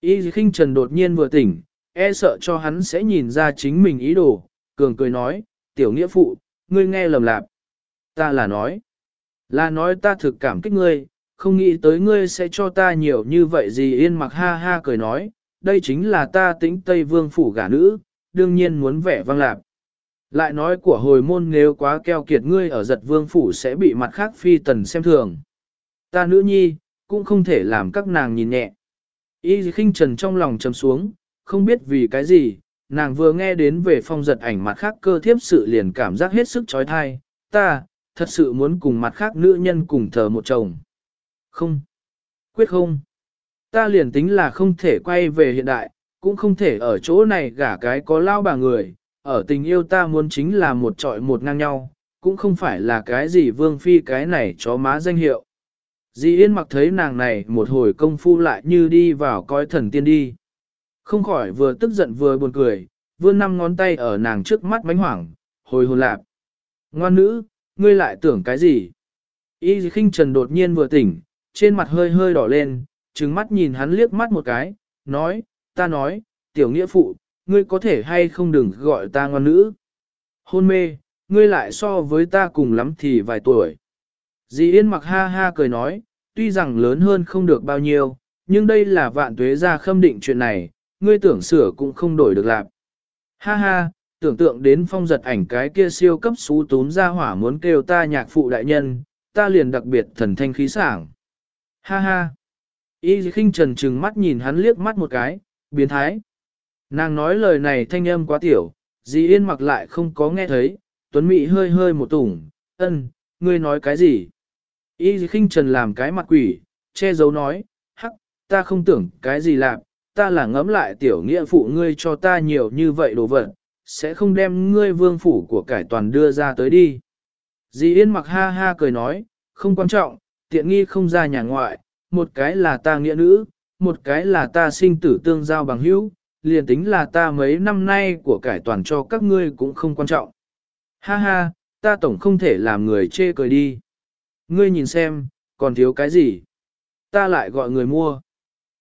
Y khinh trần đột nhiên vừa tỉnh, e sợ cho hắn sẽ nhìn ra chính mình ý đồ, cường cười nói, tiểu nghĩa phụ, ngươi nghe lầm lạc. Ta là nói, là nói ta thực cảm kích ngươi, không nghĩ tới ngươi sẽ cho ta nhiều như vậy gì yên mặc ha ha cười nói, đây chính là ta tính Tây Vương phủ gả nữ, đương nhiên muốn vẻ vang lạc. Lại nói của hồi môn nếu quá keo kiệt ngươi ở giật vương phủ sẽ bị mặt khác phi tần xem thường. Ta nữ nhi, cũng không thể làm các nàng nhìn nhẹ. Y khinh trần trong lòng trầm xuống, không biết vì cái gì, nàng vừa nghe đến về phong giật ảnh mặt khác cơ thiếp sự liền cảm giác hết sức trói thai, ta, thật sự muốn cùng mặt khác nữ nhân cùng thờ một chồng. Không. Quyết không. Ta liền tính là không thể quay về hiện đại, cũng không thể ở chỗ này gả cái có lao bà người, ở tình yêu ta muốn chính là một trọi một ngang nhau, cũng không phải là cái gì vương phi cái này chó má danh hiệu. Dì Yên mặc thấy nàng này một hồi công phu lại như đi vào coi thần tiên đi. Không khỏi vừa tức giận vừa buồn cười, vươn năm ngón tay ở nàng trước mắt bánh hoảng, hồi hồn lạp. Ngoan nữ, ngươi lại tưởng cái gì? Y khinh trần đột nhiên vừa tỉnh, trên mặt hơi hơi đỏ lên, trừng mắt nhìn hắn liếc mắt một cái, nói, ta nói, tiểu nghĩa phụ, ngươi có thể hay không đừng gọi ta ngoan nữ. Hôn mê, ngươi lại so với ta cùng lắm thì vài tuổi. Dì Yên mặc ha ha cười nói, tuy rằng lớn hơn không được bao nhiêu, nhưng đây là vạn tuế ra khâm định chuyện này, ngươi tưởng sửa cũng không đổi được lạc. Ha ha, tưởng tượng đến phong giật ảnh cái kia siêu cấp xú tún ra hỏa muốn kêu ta nhạc phụ đại nhân, ta liền đặc biệt thần thanh khí sảng. Ha ha. Y khinh trần trừng mắt nhìn hắn liếc mắt một cái, biến thái. Nàng nói lời này thanh âm quá tiểu, dì yên mặc lại không có nghe thấy, tuấn mị hơi hơi một tủng, ân, ngươi nói cái gì? Y khinh trần làm cái mặt quỷ, che giấu nói, hắc, ta không tưởng cái gì làm, ta là ngẫm lại tiểu nghĩa phụ ngươi cho ta nhiều như vậy đồ vật, sẽ không đem ngươi vương phủ của cải toàn đưa ra tới đi. Dì Yên mặc ha ha cười nói, không quan trọng, tiện nghi không ra nhà ngoại, một cái là ta nghĩa nữ, một cái là ta sinh tử tương giao bằng hữu, liền tính là ta mấy năm nay của cải toàn cho các ngươi cũng không quan trọng. Ha ha, ta tổng không thể làm người chê cười đi. Ngươi nhìn xem, còn thiếu cái gì? Ta lại gọi người mua.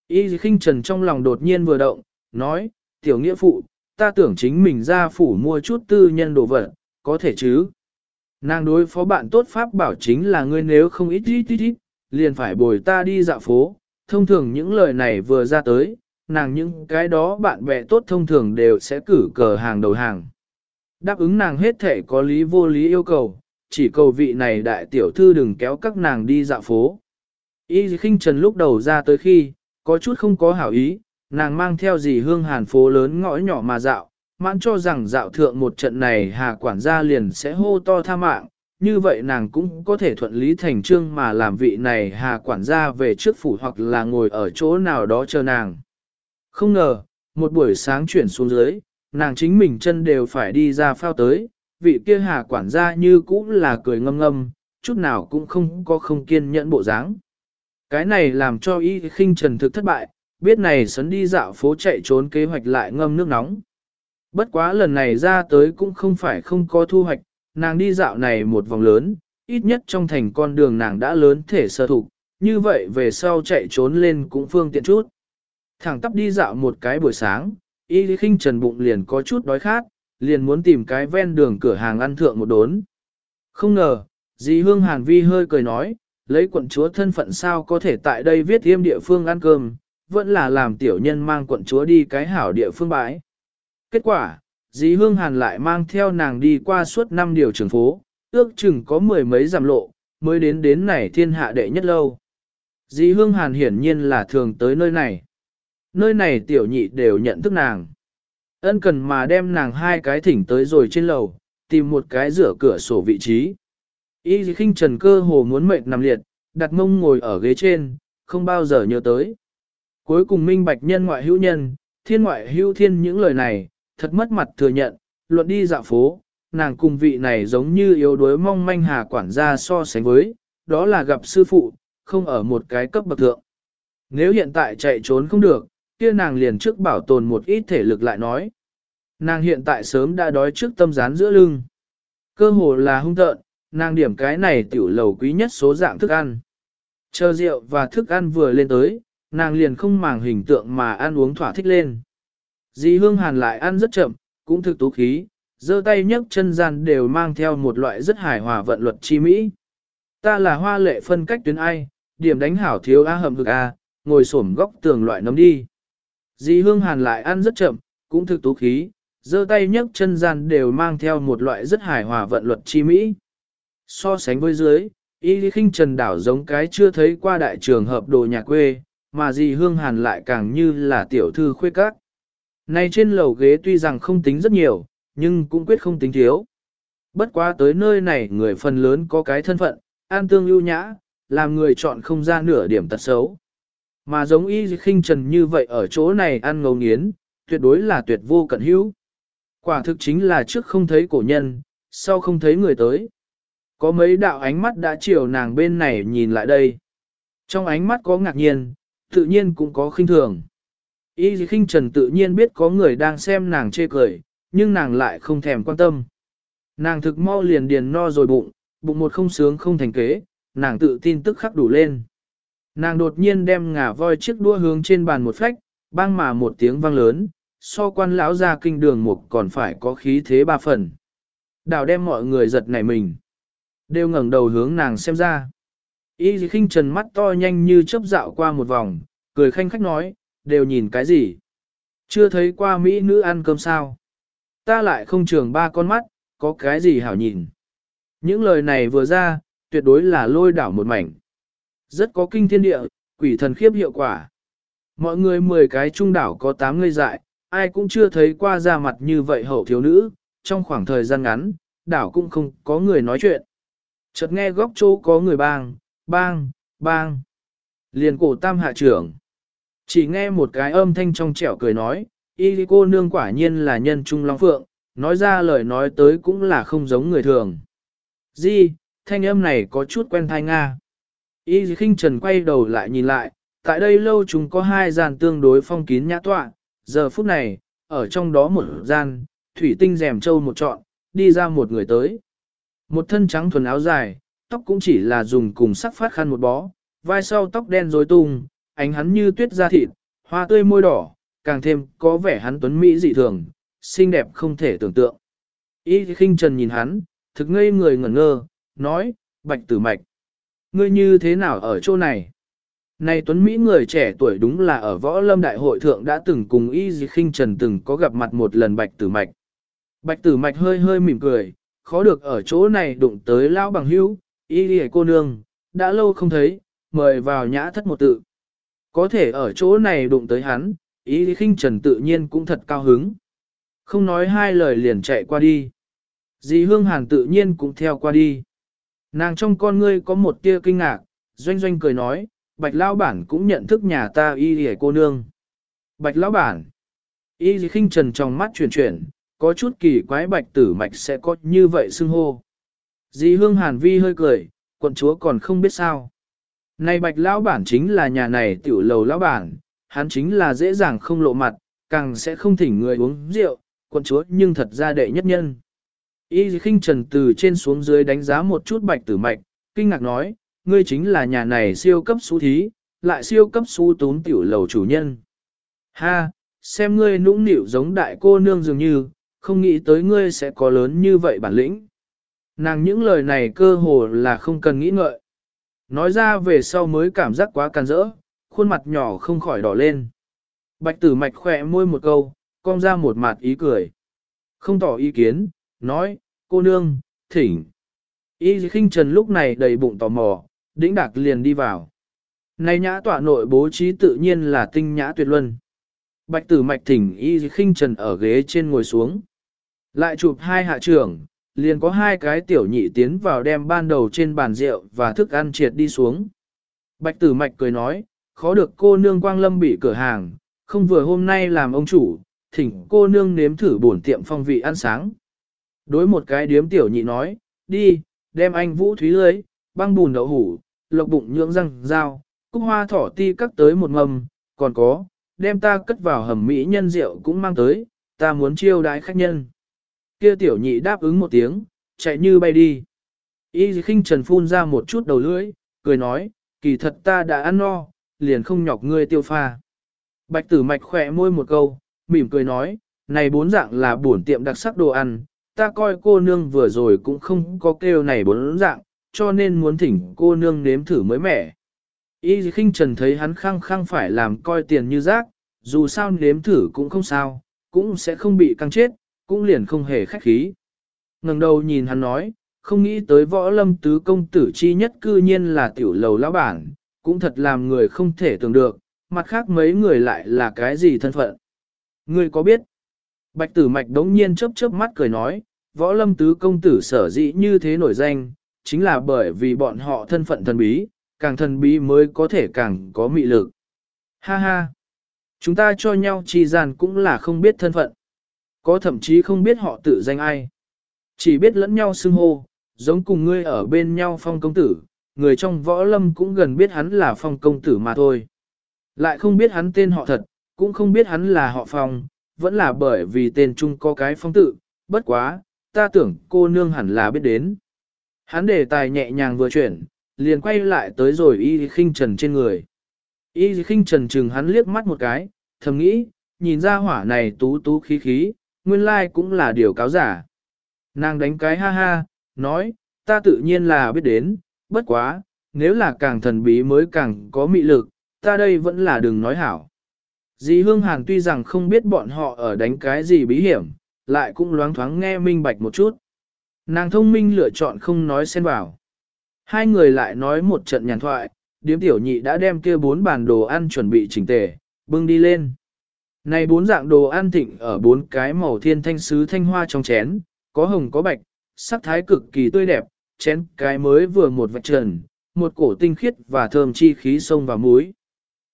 Y khinh trần trong lòng đột nhiên vừa động, nói, tiểu nghĩa phụ, ta tưởng chính mình ra phủ mua chút tư nhân đồ vật, có thể chứ? Nàng đối phó bạn tốt pháp bảo chính là ngươi nếu không ít ít ít ít, liền phải bồi ta đi dạo phố. Thông thường những lời này vừa ra tới, nàng những cái đó bạn bè tốt thông thường đều sẽ cử cờ hàng đầu hàng. Đáp ứng nàng hết thể có lý vô lý yêu cầu, chỉ cầu vị này đại tiểu thư đừng kéo các nàng đi dạo phố. Y khinh trần lúc đầu ra tới khi, có chút không có hảo ý, nàng mang theo gì hương hàn phố lớn ngõ nhỏ mà dạo, mãn cho rằng dạo thượng một trận này hà quản gia liền sẽ hô to tha mạng, như vậy nàng cũng có thể thuận lý thành trương mà làm vị này hà quản gia về trước phủ hoặc là ngồi ở chỗ nào đó chờ nàng. Không ngờ, một buổi sáng chuyển xuống dưới, nàng chính mình chân đều phải đi ra phao tới, vị kia hà quản gia như cũng là cười ngâm ngâm, chút nào cũng không có không kiên nhẫn bộ dáng. Cái này làm cho y khinh trần thực thất bại, biết này sấn đi dạo phố chạy trốn kế hoạch lại ngâm nước nóng. Bất quá lần này ra tới cũng không phải không có thu hoạch, nàng đi dạo này một vòng lớn, ít nhất trong thành con đường nàng đã lớn thể sơ thục, như vậy về sau chạy trốn lên cũng phương tiện chút. Thẳng tắp đi dạo một cái buổi sáng, y khinh trần bụng liền có chút đói khát, liền muốn tìm cái ven đường cửa hàng ăn thượng một đốn. Không ngờ, dì Hương Hàn Vi hơi cười nói, lấy quận chúa thân phận sao có thể tại đây viết thiêm địa phương ăn cơm, vẫn là làm tiểu nhân mang quận chúa đi cái hảo địa phương bãi. Kết quả, dì Hương Hàn lại mang theo nàng đi qua suốt năm điều trường phố, ước chừng có mười mấy giảm lộ, mới đến đến này thiên hạ đệ nhất lâu. Dì Hương Hàn hiển nhiên là thường tới nơi này. Nơi này tiểu nhị đều nhận thức nàng. Ân cần mà đem nàng hai cái thỉnh tới rồi trên lầu, tìm một cái rửa cửa sổ vị trí. Y khinh trần cơ hồ muốn mệt nằm liệt, đặt mông ngồi ở ghế trên, không bao giờ nhớ tới. Cuối cùng minh bạch nhân ngoại hữu nhân, thiên ngoại hữu thiên những lời này, thật mất mặt thừa nhận, luận đi dạo phố, nàng cùng vị này giống như yếu đuối mong manh hà quản gia so sánh với, đó là gặp sư phụ, không ở một cái cấp bậc thượng. Nếu hiện tại chạy trốn không được, kia nàng liền trước bảo tồn một ít thể lực lại nói. Nàng hiện tại sớm đã đói trước tâm rán giữa lưng. Cơ hồ là hung tợn, nàng điểm cái này tiểu lầu quý nhất số dạng thức ăn. Chờ rượu và thức ăn vừa lên tới, nàng liền không màng hình tượng mà ăn uống thỏa thích lên. Dì hương hàn lại ăn rất chậm, cũng thực tú khí, giơ tay nhấc chân gian đều mang theo một loại rất hài hòa vận luật chi mỹ. Ta là hoa lệ phân cách tuyến ai, điểm đánh hảo thiếu a hầm hực a, ngồi xổm góc tường loại nấm đi. Dì hương hàn lại ăn rất chậm, cũng thực tú khí, giơ tay nhấc chân gian đều mang theo một loại rất hài hòa vận luật chi mỹ. So sánh với dưới, Y Lý Kinh Trần đảo giống cái chưa thấy qua đại trường hợp đồ nhà quê, mà dì Hương Hàn lại càng như là tiểu thư khuê các. Này trên lầu ghế tuy rằng không tính rất nhiều, nhưng cũng quyết không tính thiếu. Bất quá tới nơi này người phần lớn có cái thân phận, an tương ưu nhã, làm người chọn không ra nửa điểm tật xấu. Mà giống y khinh trần như vậy ở chỗ này ăn ngầu nghiến, tuyệt đối là tuyệt vô cận hữu. Quả thực chính là trước không thấy cổ nhân, sau không thấy người tới. Có mấy đạo ánh mắt đã chiều nàng bên này nhìn lại đây. Trong ánh mắt có ngạc nhiên, tự nhiên cũng có khinh thường. Y khinh trần tự nhiên biết có người đang xem nàng chê cười, nhưng nàng lại không thèm quan tâm. Nàng thực mau liền điền no rồi bụng, bụng một không sướng không thành kế, nàng tự tin tức khắc đủ lên. Nàng đột nhiên đem ngả voi chiếc đua hướng trên bàn một phách, bang mà một tiếng vang lớn, so quan lão ra kinh đường mục còn phải có khí thế ba phần. Đào đem mọi người giật nảy mình. Đều ngẩng đầu hướng nàng xem ra. Y khinh trần mắt to nhanh như chớp dạo qua một vòng, cười khanh khách nói, đều nhìn cái gì? Chưa thấy qua Mỹ nữ ăn cơm sao? Ta lại không trường ba con mắt, có cái gì hảo nhìn? Những lời này vừa ra, tuyệt đối là lôi đảo một mảnh. Rất có kinh thiên địa, quỷ thần khiếp hiệu quả. Mọi người 10 cái trung đảo có 8 người dại, ai cũng chưa thấy qua ra mặt như vậy hậu thiếu nữ, trong khoảng thời gian ngắn, đảo cũng không có người nói chuyện. Chợt nghe góc chỗ có người bang, bang, bang. Liền cổ tam hạ trưởng. Chỉ nghe một cái âm thanh trong trẻo cười nói, y cô nương quả nhiên là nhân trung long phượng, nói ra lời nói tới cũng là không giống người thường. Di, thanh âm này có chút quen thai Nga. Y khinh trần quay đầu lại nhìn lại, tại đây lâu chúng có hai gian tương đối phong kín nhã tọa, giờ phút này, ở trong đó một gian, thủy tinh rèm trâu một trọn, đi ra một người tới. Một thân trắng thuần áo dài, tóc cũng chỉ là dùng cùng sắc phát khăn một bó, vai sau tóc đen rối tung, ánh hắn như tuyết da thịt, hoa tươi môi đỏ, càng thêm có vẻ hắn tuấn mỹ dị thường, xinh đẹp không thể tưởng tượng. Y khinh trần nhìn hắn, thực ngây người ngẩn ngơ, nói, bạch tử mạch. Ngươi như thế nào ở chỗ này? Này tuấn Mỹ người trẻ tuổi đúng là ở võ lâm đại hội thượng đã từng cùng y khinh trần từng có gặp mặt một lần bạch tử mạch. Bạch tử mạch hơi hơi mỉm cười, khó được ở chỗ này đụng tới lão bằng hữu, y lìa cô nương, đã lâu không thấy, mời vào nhã thất một tự. Có thể ở chỗ này đụng tới hắn, ý khinh trần tự nhiên cũng thật cao hứng. Không nói hai lời liền chạy qua đi. Dì hương hàn tự nhiên cũng theo qua đi. Nàng trong con ngươi có một tia kinh ngạc, doanh doanh cười nói, bạch lão bản cũng nhận thức nhà ta y lìa cô nương. Bạch lão bản, y khinh trần trong mắt chuyển chuyển, có chút kỳ quái bạch tử mạch sẽ có như vậy xưng hô. Dì hương hàn vi hơi cười, quận chúa còn không biết sao. Này bạch lão bản chính là nhà này tiểu lầu lão bản, hắn chính là dễ dàng không lộ mặt, càng sẽ không thỉnh người uống rượu, quận chúa nhưng thật ra đệ nhất nhân. Y khinh trần từ trên xuống dưới đánh giá một chút bạch tử mạch, kinh ngạc nói, ngươi chính là nhà này siêu cấp xú thí, lại siêu cấp xú tún tiểu lầu chủ nhân. Ha, xem ngươi nũng nịu giống đại cô nương dường như, không nghĩ tới ngươi sẽ có lớn như vậy bản lĩnh. Nàng những lời này cơ hồ là không cần nghĩ ngợi. Nói ra về sau mới cảm giác quá càn rỡ, khuôn mặt nhỏ không khỏi đỏ lên. Bạch tử mạch khỏe môi một câu, cong ra một mặt ý cười. Không tỏ ý kiến, nói, cô nương, thỉnh. Y khinh trần lúc này đầy bụng tò mò, đĩnh đạc liền đi vào. Này nhã tọa nội bố trí tự nhiên là tinh nhã tuyệt luân. Bạch tử mạch thỉnh y khinh trần ở ghế trên ngồi xuống. Lại chụp hai hạ trưởng, liền có hai cái tiểu nhị tiến vào đem ban đầu trên bàn rượu và thức ăn triệt đi xuống. Bạch tử mạch cười nói, khó được cô nương quang lâm bị cửa hàng, không vừa hôm nay làm ông chủ, thỉnh cô nương nếm thử bổn tiệm phong vị ăn sáng. Đối một cái điếm tiểu nhị nói, đi, đem anh vũ thúy lưới, băng bùn đậu hủ, lộc bụng nhưỡng răng, dao, cúc hoa thỏ ti cắt tới một mầm, còn có, đem ta cất vào hầm mỹ nhân rượu cũng mang tới, ta muốn chiêu đái khách nhân. Kia tiểu nhị đáp ứng một tiếng, chạy như bay đi. Y khinh trần phun ra một chút đầu lưỡi, cười nói, kỳ thật ta đã ăn no, liền không nhọc ngươi tiêu pha. Bạch tử mạch khỏe môi một câu, mỉm cười nói, này bốn dạng là bổn tiệm đặc sắc đồ ăn, ta coi cô nương vừa rồi cũng không có kêu này bốn dạng, cho nên muốn thỉnh cô nương nếm thử mới mẻ. Y khinh trần thấy hắn khăng khăng phải làm coi tiền như rác, dù sao nếm thử cũng không sao, cũng sẽ không bị căng chết, cũng liền không hề khách khí. ngẩng đầu nhìn hắn nói, không nghĩ tới võ lâm tứ công tử chi nhất cư nhiên là tiểu lầu lão bản, cũng thật làm người không thể tưởng được, mặt khác mấy người lại là cái gì thân phận. Ngươi có biết? Bạch tử mạch đống nhiên chớp chớp mắt cười nói, võ lâm tứ công tử sở dĩ như thế nổi danh, chính là bởi vì bọn họ thân phận thần bí, càng thần bí mới có thể càng có mị lực. Ha ha! Chúng ta cho nhau chi gian cũng là không biết thân phận. Có thậm chí không biết họ tự danh ai. Chỉ biết lẫn nhau xưng hô, giống cùng ngươi ở bên nhau phong công tử, người trong võ lâm cũng gần biết hắn là phong công tử mà thôi. Lại không biết hắn tên họ thật, cũng không biết hắn là họ phong, vẫn là bởi vì tên chung có cái phong tự, bất quá, ta tưởng cô nương hẳn là biết đến. Hắn đề tài nhẹ nhàng vừa chuyển, liền quay lại tới rồi y khinh trần trên người. Y khinh trần chừng hắn liếc mắt một cái, thầm nghĩ, nhìn ra hỏa này tú tú khí khí, nguyên lai cũng là điều cáo giả. Nàng đánh cái ha ha, nói, ta tự nhiên là biết đến, bất quá, nếu là càng thần bí mới càng có mị lực, ta đây vẫn là đừng nói hảo. Dì Hương Hàn tuy rằng không biết bọn họ ở đánh cái gì bí hiểm, lại cũng loáng thoáng nghe minh bạch một chút. Nàng thông minh lựa chọn không nói xen vào. Hai người lại nói một trận nhàn thoại, điếm tiểu nhị đã đem kia bốn bàn đồ ăn chuẩn bị chỉnh tề, bưng đi lên. Này bốn dạng đồ ăn thịnh ở bốn cái màu thiên thanh sứ thanh hoa trong chén, có hồng có bạch, sắc thái cực kỳ tươi đẹp, chén cái mới vừa một vạch trần, một cổ tinh khiết và thơm chi khí sông và muối.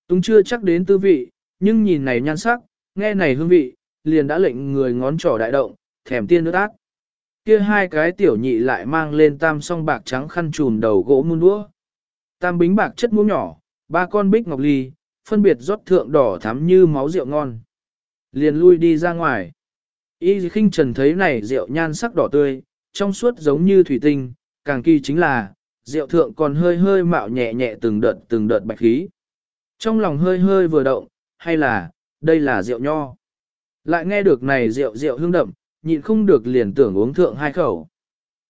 Túng chưa chắc đến tư vị, nhưng nhìn này nhan sắc, nghe này hương vị, liền đã lệnh người ngón trỏ đại động, thèm tiên nước ác. Kia hai cái tiểu nhị lại mang lên tam song bạc trắng khăn trùm đầu gỗ muôn đũa. Tam bính bạc chất muỗng nhỏ, ba con bích ngọc ly, phân biệt rót thượng đỏ thắm như máu rượu ngon. Liền lui đi ra ngoài. Y khinh trần thấy này rượu nhan sắc đỏ tươi, trong suốt giống như thủy tinh, càng kỳ chính là, rượu thượng còn hơi hơi mạo nhẹ nhẹ từng đợt từng đợt bạch khí. Trong lòng hơi hơi vừa động, hay là, đây là rượu nho. Lại nghe được này rượu rượu hương đậm, nhịn không được liền tưởng uống thượng hai khẩu.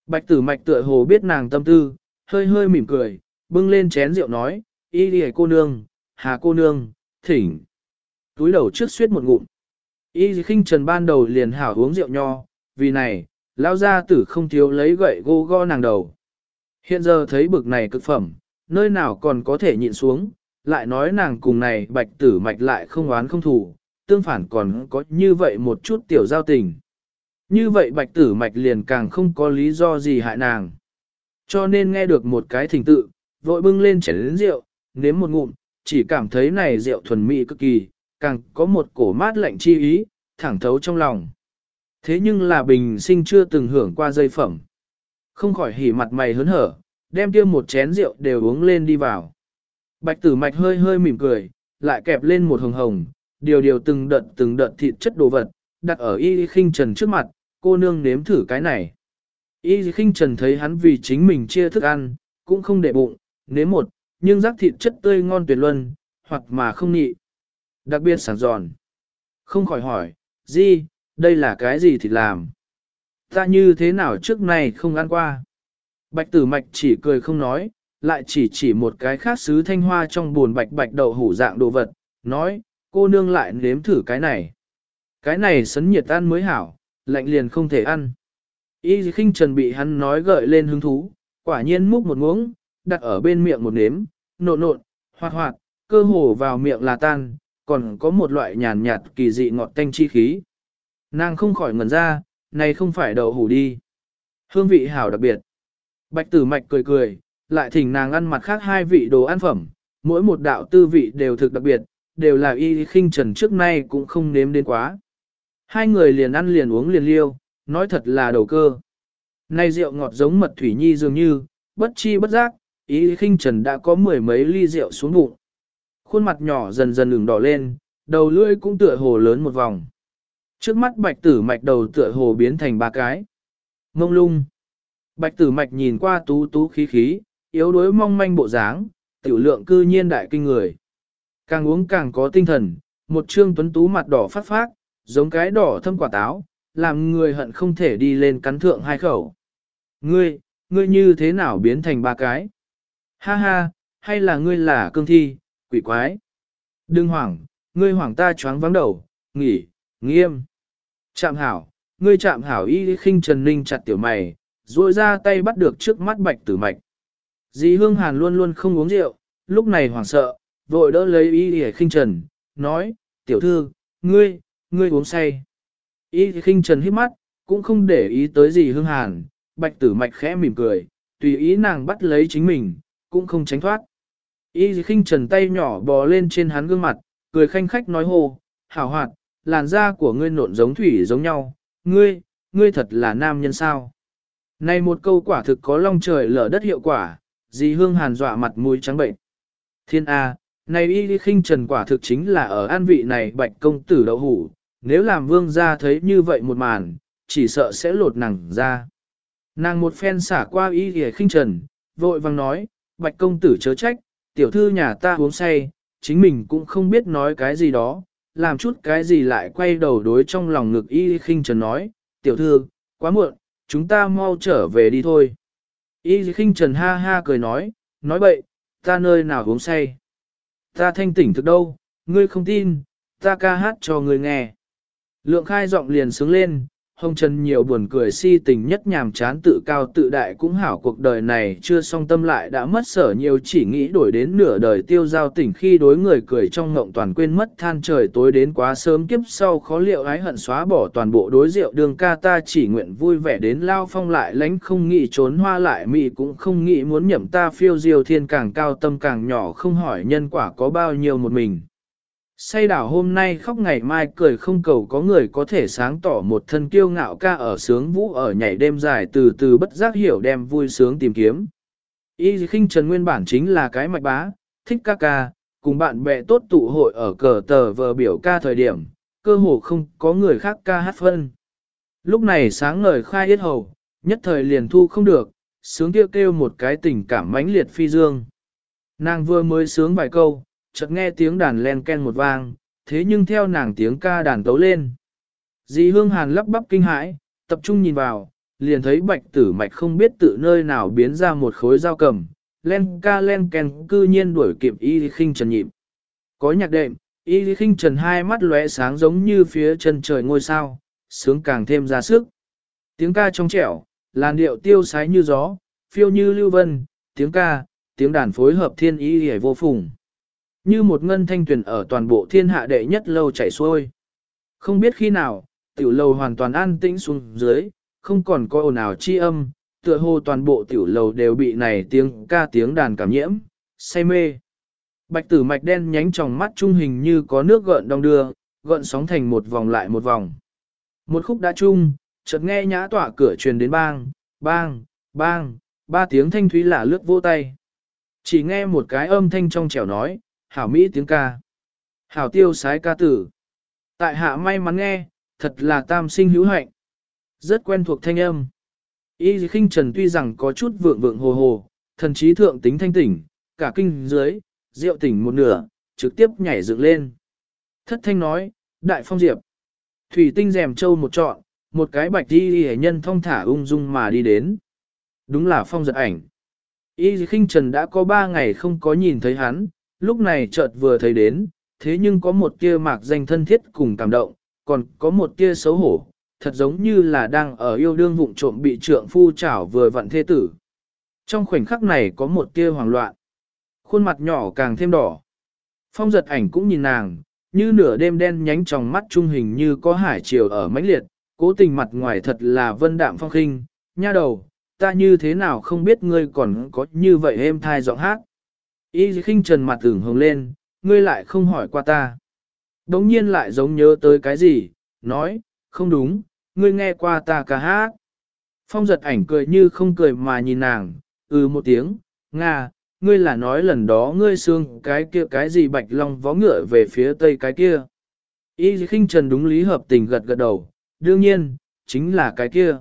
Bạch tử mạch tựa hồ biết nàng tâm tư, hơi hơi mỉm cười, bưng lên chén rượu nói, y đi cô nương, hà cô nương, thỉnh. Túi đầu trước suýt một ngụm. Y khinh trần ban đầu liền hảo uống rượu nho, vì này, lao ra tử không thiếu lấy gậy gô go nàng đầu. Hiện giờ thấy bực này cực phẩm, nơi nào còn có thể nhịn xuống, lại nói nàng cùng này bạch tử mạch lại không oán không thù, tương phản còn có như vậy một chút tiểu giao tình. Như vậy bạch tử mạch liền càng không có lý do gì hại nàng. Cho nên nghe được một cái thỉnh tự, vội bưng lên chén lĩnh rượu, nếm một ngụm, chỉ cảm thấy này rượu thuần mỹ cực kỳ, càng có một cổ mát lạnh chi ý, thẳng thấu trong lòng. Thế nhưng là bình sinh chưa từng hưởng qua dây phẩm. Không khỏi hỉ mặt mày hớn hở, đem kia một chén rượu đều uống lên đi vào. Bạch tử mạch hơi hơi mỉm cười, lại kẹp lên một hồng hồng, điều điều từng đợt từng đợt thịt chất đồ vật, đặt ở y khinh trần trước mặt, cô nương nếm thử cái này. Y khinh trần thấy hắn vì chính mình chia thức ăn, cũng không để bụng, nếm một, nhưng rác thịt chất tươi ngon tuyệt luân, hoặc mà không nhị. Đặc biệt sảng giòn. Không khỏi hỏi, gì, đây là cái gì thịt làm? Ta như thế nào trước này không ăn qua? Bạch tử mạch chỉ cười không nói, lại chỉ chỉ một cái khác sứ thanh hoa trong buồn bạch bạch đậu hủ dạng đồ vật, nói, cô nương lại nếm thử cái này. Cái này sấn nhiệt ăn mới hảo, lạnh liền không thể ăn. Y khinh trần bị hắn nói gợi lên hứng thú, quả nhiên múc một muỗng, đặt ở bên miệng một nếm, nộn nộn, hoạt hoạt, cơ hồ vào miệng là tan, còn có một loại nhàn nhạt kỳ dị ngọt tanh chi khí. Nàng không khỏi ngẩn ra, này không phải đậu hủ đi. Hương vị hảo đặc biệt. Bạch tử mạch cười cười, lại thỉnh nàng ăn mặt khác hai vị đồ ăn phẩm, mỗi một đạo tư vị đều thực đặc biệt, đều là y khinh trần trước nay cũng không nếm đến quá. Hai người liền ăn liền uống liền liêu, nói thật là đầu cơ. Nay rượu ngọt giống mật thủy nhi dường như, bất chi bất giác, Ý khinh trần đã có mười mấy ly rượu xuống bụng. Khuôn mặt nhỏ dần dần ửng đỏ lên, đầu lưỡi cũng tựa hồ lớn một vòng. Trước mắt bạch tử mạch đầu tựa hồ biến thành ba cái. Ngông lung. Bạch tử mạch nhìn qua tú tú khí khí, yếu đuối mong manh bộ dáng, tiểu lượng cư nhiên đại kinh người. Càng uống càng có tinh thần, một trương tuấn tú mặt đỏ phát phát, giống cái đỏ thâm quả táo, làm người hận không thể đi lên cắn thượng hai khẩu. Ngươi, ngươi như thế nào biến thành ba cái? Ha ha, hay là ngươi là cương thi, quỷ quái? Đừng hoảng, ngươi hoảng ta choáng vắng đầu, nghỉ, nghiêm. Chạm hảo, ngươi chạm hảo y khinh trần ninh chặt tiểu mày, duỗi ra tay bắt được trước mắt bạch tử mạch. Dì Hương Hàn luôn luôn không uống rượu, lúc này hoảng sợ, vội đỡ lấy y để khinh trần, nói, tiểu thư, ngươi, ngươi uống say. Y khinh trần hít mắt, cũng không để ý tới gì Hương Hàn, bạch tử mạch khẽ mỉm cười, tùy ý nàng bắt lấy chính mình, cũng không tránh thoát. Y khinh trần tay nhỏ bò lên trên hắn gương mặt, cười khanh khách nói hồ, hảo hoạt, làn da của ngươi nộn giống thủy giống nhau, ngươi, ngươi thật là nam nhân sao. Này một câu quả thực có long trời lở đất hiệu quả, dì hương hàn dọa mặt mũi trắng bệnh. Thiên A, này y khinh trần quả thực chính là ở an vị này bạch công tử đậu hủ, nếu làm vương gia thấy như vậy một màn, chỉ sợ sẽ lột nàng ra. Nàng một phen xả qua y khinh trần, vội vang nói, bạch công tử chớ trách, tiểu thư nhà ta uống say, chính mình cũng không biết nói cái gì đó, làm chút cái gì lại quay đầu đối trong lòng ngực y khinh trần nói, tiểu thư, quá muộn, chúng ta mau trở về đi thôi. Y khinh trần ha ha cười nói, nói bậy, ta nơi nào uống say. Ta thanh tỉnh thực đâu, ngươi không tin, ta ca hát cho ngươi nghe. Lượng khai giọng liền sướng lên, hồng trần nhiều buồn cười si tình nhất nhàm chán tự cao tự đại cũng hảo cuộc đời này chưa song tâm lại đã mất sở nhiều chỉ nghĩ đổi đến nửa đời tiêu giao tỉnh khi đối người cười trong ngộng toàn quên mất than trời tối đến quá sớm kiếp sau khó liệu ái hận xóa bỏ toàn bộ đối rượu đường ca ta chỉ nguyện vui vẻ đến lao phong lại lánh không nghĩ trốn hoa lại mị cũng không nghĩ muốn nhậm ta phiêu diêu thiên càng cao tâm càng nhỏ không hỏi nhân quả có bao nhiêu một mình. Say đảo hôm nay khóc ngày mai cười không cầu có người có thể sáng tỏ một thân kiêu ngạo ca ở sướng vũ ở nhảy đêm dài từ từ bất giác hiểu đem vui sướng tìm kiếm. Y khinh trần nguyên bản chính là cái mạch bá, thích ca ca, cùng bạn bè tốt tụ hội ở cờ tờ vờ biểu ca thời điểm, cơ hồ không có người khác ca hát phân. Lúc này sáng ngời khai yết hầu, nhất thời liền thu không được, sướng kêu kêu một cái tình cảm mãnh liệt phi dương. Nàng vừa mới sướng vài câu, chợt nghe tiếng đàn len ken một vang, thế nhưng theo nàng tiếng ca đàn tấu lên. Dì hương hàn lắp bắp kinh hãi, tập trung nhìn vào, liền thấy bạch tử mạch không biết tự nơi nào biến ra một khối dao cầm, len ca len ken cư nhiên đuổi kịp y khinh trần nhịp. Có nhạc đệm, y khinh trần hai mắt lóe sáng giống như phía chân trời ngôi sao, sướng càng thêm ra sức. Tiếng ca trong trẻo, làn điệu tiêu sái như gió, phiêu như lưu vân, tiếng ca, tiếng đàn phối hợp thiên ý hề vô phùng. Như một ngân thanh tuyển ở toàn bộ thiên hạ đệ nhất lâu chảy xuôi. Không biết khi nào, tiểu lầu hoàn toàn an tĩnh xuống dưới, không còn có ồn ào chi âm, tựa hồ toàn bộ tiểu lầu đều bị này tiếng ca tiếng đàn cảm nhiễm, say mê. Bạch tử mạch đen nhánh trong mắt trung hình như có nước gợn đong đưa, gợn sóng thành một vòng lại một vòng. Một khúc đã chung, chợt nghe nhã tỏa cửa truyền đến bang, bang, bang, ba tiếng thanh thúy lạ lướt vô tay. Chỉ nghe một cái âm thanh trong trẻo nói, hảo mỹ tiếng ca. Hảo tiêu sái ca tử. Tại hạ may mắn nghe, thật là tam sinh hữu hạnh. Rất quen thuộc thanh âm. Y khinh trần tuy rằng có chút vượng vượng hồ hồ, thần trí thượng tính thanh tỉnh, cả kinh dưới, rượu tỉnh một nửa, trực tiếp nhảy dựng lên. Thất thanh nói, đại phong diệp. Thủy tinh rèm châu một trọn, một cái bạch đi hề nhân thông thả ung dung mà đi đến. Đúng là phong giật ảnh. Y khinh trần đã có ba ngày không có nhìn thấy hắn, lúc này chợt vừa thấy đến, thế nhưng có một tia mạc danh thân thiết cùng cảm động, còn có một tia xấu hổ, thật giống như là đang ở yêu đương vụng trộm bị trượng phu chảo vừa vặn thê tử. Trong khoảnh khắc này có một tia hoảng loạn, khuôn mặt nhỏ càng thêm đỏ. Phong giật ảnh cũng nhìn nàng, như nửa đêm đen nhánh trong mắt trung hình như có hải chiều ở mãnh liệt, cố tình mặt ngoài thật là vân đạm phong khinh, nha đầu, ta như thế nào không biết ngươi còn có như vậy êm thai giọng hát. Y khinh trần mặt tưởng hồng lên, ngươi lại không hỏi qua ta. Đống nhiên lại giống nhớ tới cái gì, nói, không đúng, ngươi nghe qua ta ca hát. Phong giật ảnh cười như không cười mà nhìn nàng, ừ một tiếng, Nga, ngươi là nói lần đó ngươi xương cái kia cái gì bạch long vó ngựa về phía tây cái kia. Y khinh trần đúng lý hợp tình gật gật đầu, đương nhiên, chính là cái kia.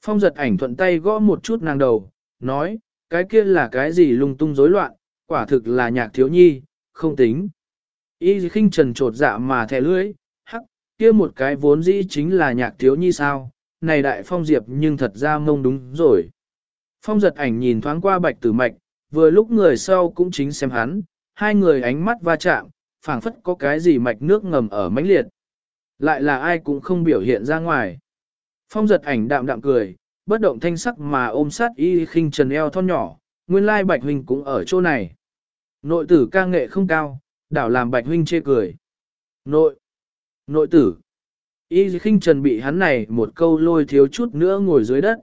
Phong giật ảnh thuận tay gõ một chút nàng đầu, nói, cái kia là cái gì lung tung rối loạn, quả thực là nhạc thiếu nhi, không tính. Y khinh trần trột dạ mà thẻ lưỡi, hắc, kia một cái vốn dĩ chính là nhạc thiếu nhi sao, này đại phong diệp nhưng thật ra mông đúng rồi. Phong giật ảnh nhìn thoáng qua bạch tử mạch, vừa lúc người sau cũng chính xem hắn, hai người ánh mắt va chạm, phảng phất có cái gì mạch nước ngầm ở mãnh liệt. Lại là ai cũng không biểu hiện ra ngoài. Phong giật ảnh đạm đạm cười, bất động thanh sắc mà ôm sát y khinh trần eo thon nhỏ, nguyên lai bạch huynh cũng ở chỗ này. Nội tử ca nghệ không cao, đảo làm bạch huynh chê cười. Nội, nội tử, y khinh trần bị hắn này một câu lôi thiếu chút nữa ngồi dưới đất.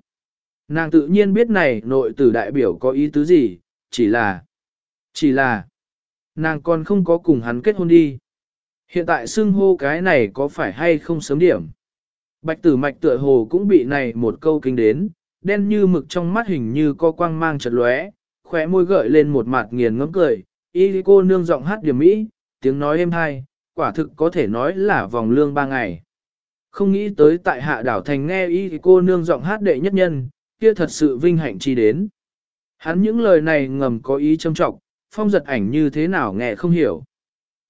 Nàng tự nhiên biết này nội tử đại biểu có ý tứ gì, chỉ là, chỉ là, nàng còn không có cùng hắn kết hôn đi. Hiện tại xưng hô cái này có phải hay không sớm điểm. Bạch tử mạch tựa hồ cũng bị này một câu kinh đến, đen như mực trong mắt hình như có quang mang chật lóe, khóe môi gợi lên một mặt nghiền ngẫm cười, y cô nương giọng hát điểm mỹ, tiếng nói êm hay, quả thực có thể nói là vòng lương ba ngày. Không nghĩ tới tại hạ đảo thành nghe y cô nương giọng hát đệ nhất nhân, kia thật sự vinh hạnh chi đến. Hắn những lời này ngầm có ý châm trọng, phong giật ảnh như thế nào nghe không hiểu.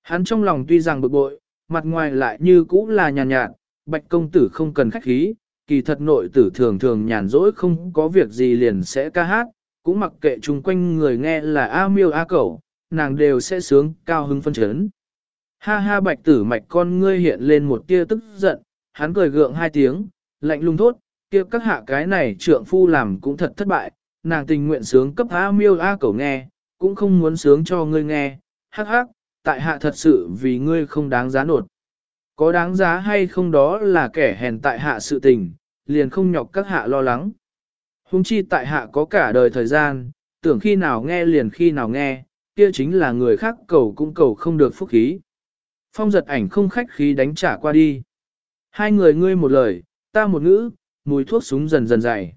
Hắn trong lòng tuy rằng bực bội, mặt ngoài lại như cũ là nhàn nhạt, nhạt, bạch công tử không cần khách khí, kỳ thật nội tử thường thường nhàn rỗi không có việc gì liền sẽ ca hát, cũng mặc kệ chung quanh người nghe là A miêu A cẩu, nàng đều sẽ sướng cao hứng phân chấn. Ha ha bạch tử mạch con ngươi hiện lên một tia tức giận, hắn cười gượng hai tiếng, lạnh lùng thốt, kia các hạ cái này trượng phu làm cũng thật thất bại, nàng tình nguyện sướng cấp A miêu A cẩu nghe, cũng không muốn sướng cho ngươi nghe, hắc hắc, tại hạ thật sự vì ngươi không đáng giá nột. Có đáng giá hay không đó là kẻ hèn tại hạ sự tình, liền không nhọc các hạ lo lắng. Hùng chi tại hạ có cả đời thời gian, tưởng khi nào nghe liền khi nào nghe, kia chính là người khác cầu cũng cầu không được phúc khí. Phong giật ảnh không khách khí đánh trả qua đi. Hai người ngươi một lời, ta một ngữ, mùi thuốc súng dần dần dày.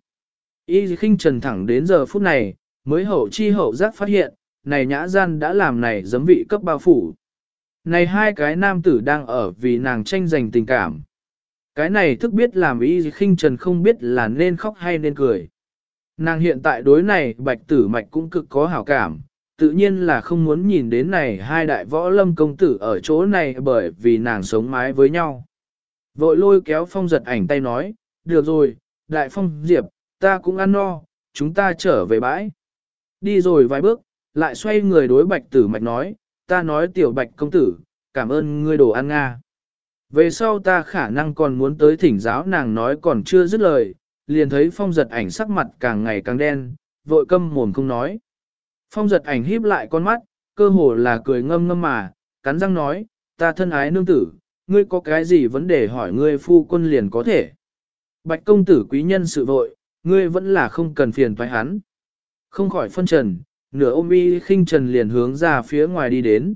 Y khinh trần thẳng đến giờ phút này, mới hậu chi hậu giác phát hiện, này nhã gian đã làm này giấm vị cấp bao phủ. Này hai cái nam tử đang ở vì nàng tranh giành tình cảm. Cái này thức biết làm y khinh trần không biết là nên khóc hay nên cười. Nàng hiện tại đối này bạch tử mạch cũng cực có hảo cảm, tự nhiên là không muốn nhìn đến này hai đại võ lâm công tử ở chỗ này bởi vì nàng sống mái với nhau. Vội lôi kéo phong giật ảnh tay nói, được rồi, đại phong diệp, ta cũng ăn no, chúng ta trở về bãi. Đi rồi vài bước, lại xoay người đối bạch tử mạch nói, ta nói tiểu bạch công tử, cảm ơn ngươi đồ ăn Nga. Về sau ta khả năng còn muốn tới thỉnh giáo nàng nói còn chưa dứt lời, liền thấy phong giật ảnh sắc mặt càng ngày càng đen, vội câm mồm không nói. Phong giật ảnh híp lại con mắt, cơ hồ là cười ngâm ngâm mà, cắn răng nói, ta thân ái nương tử, ngươi có cái gì vấn đề hỏi ngươi phu quân liền có thể. Bạch công tử quý nhân sự vội, ngươi vẫn là không cần phiền thoái hắn. Không khỏi phân trần, nửa ôm y khinh trần liền hướng ra phía ngoài đi đến.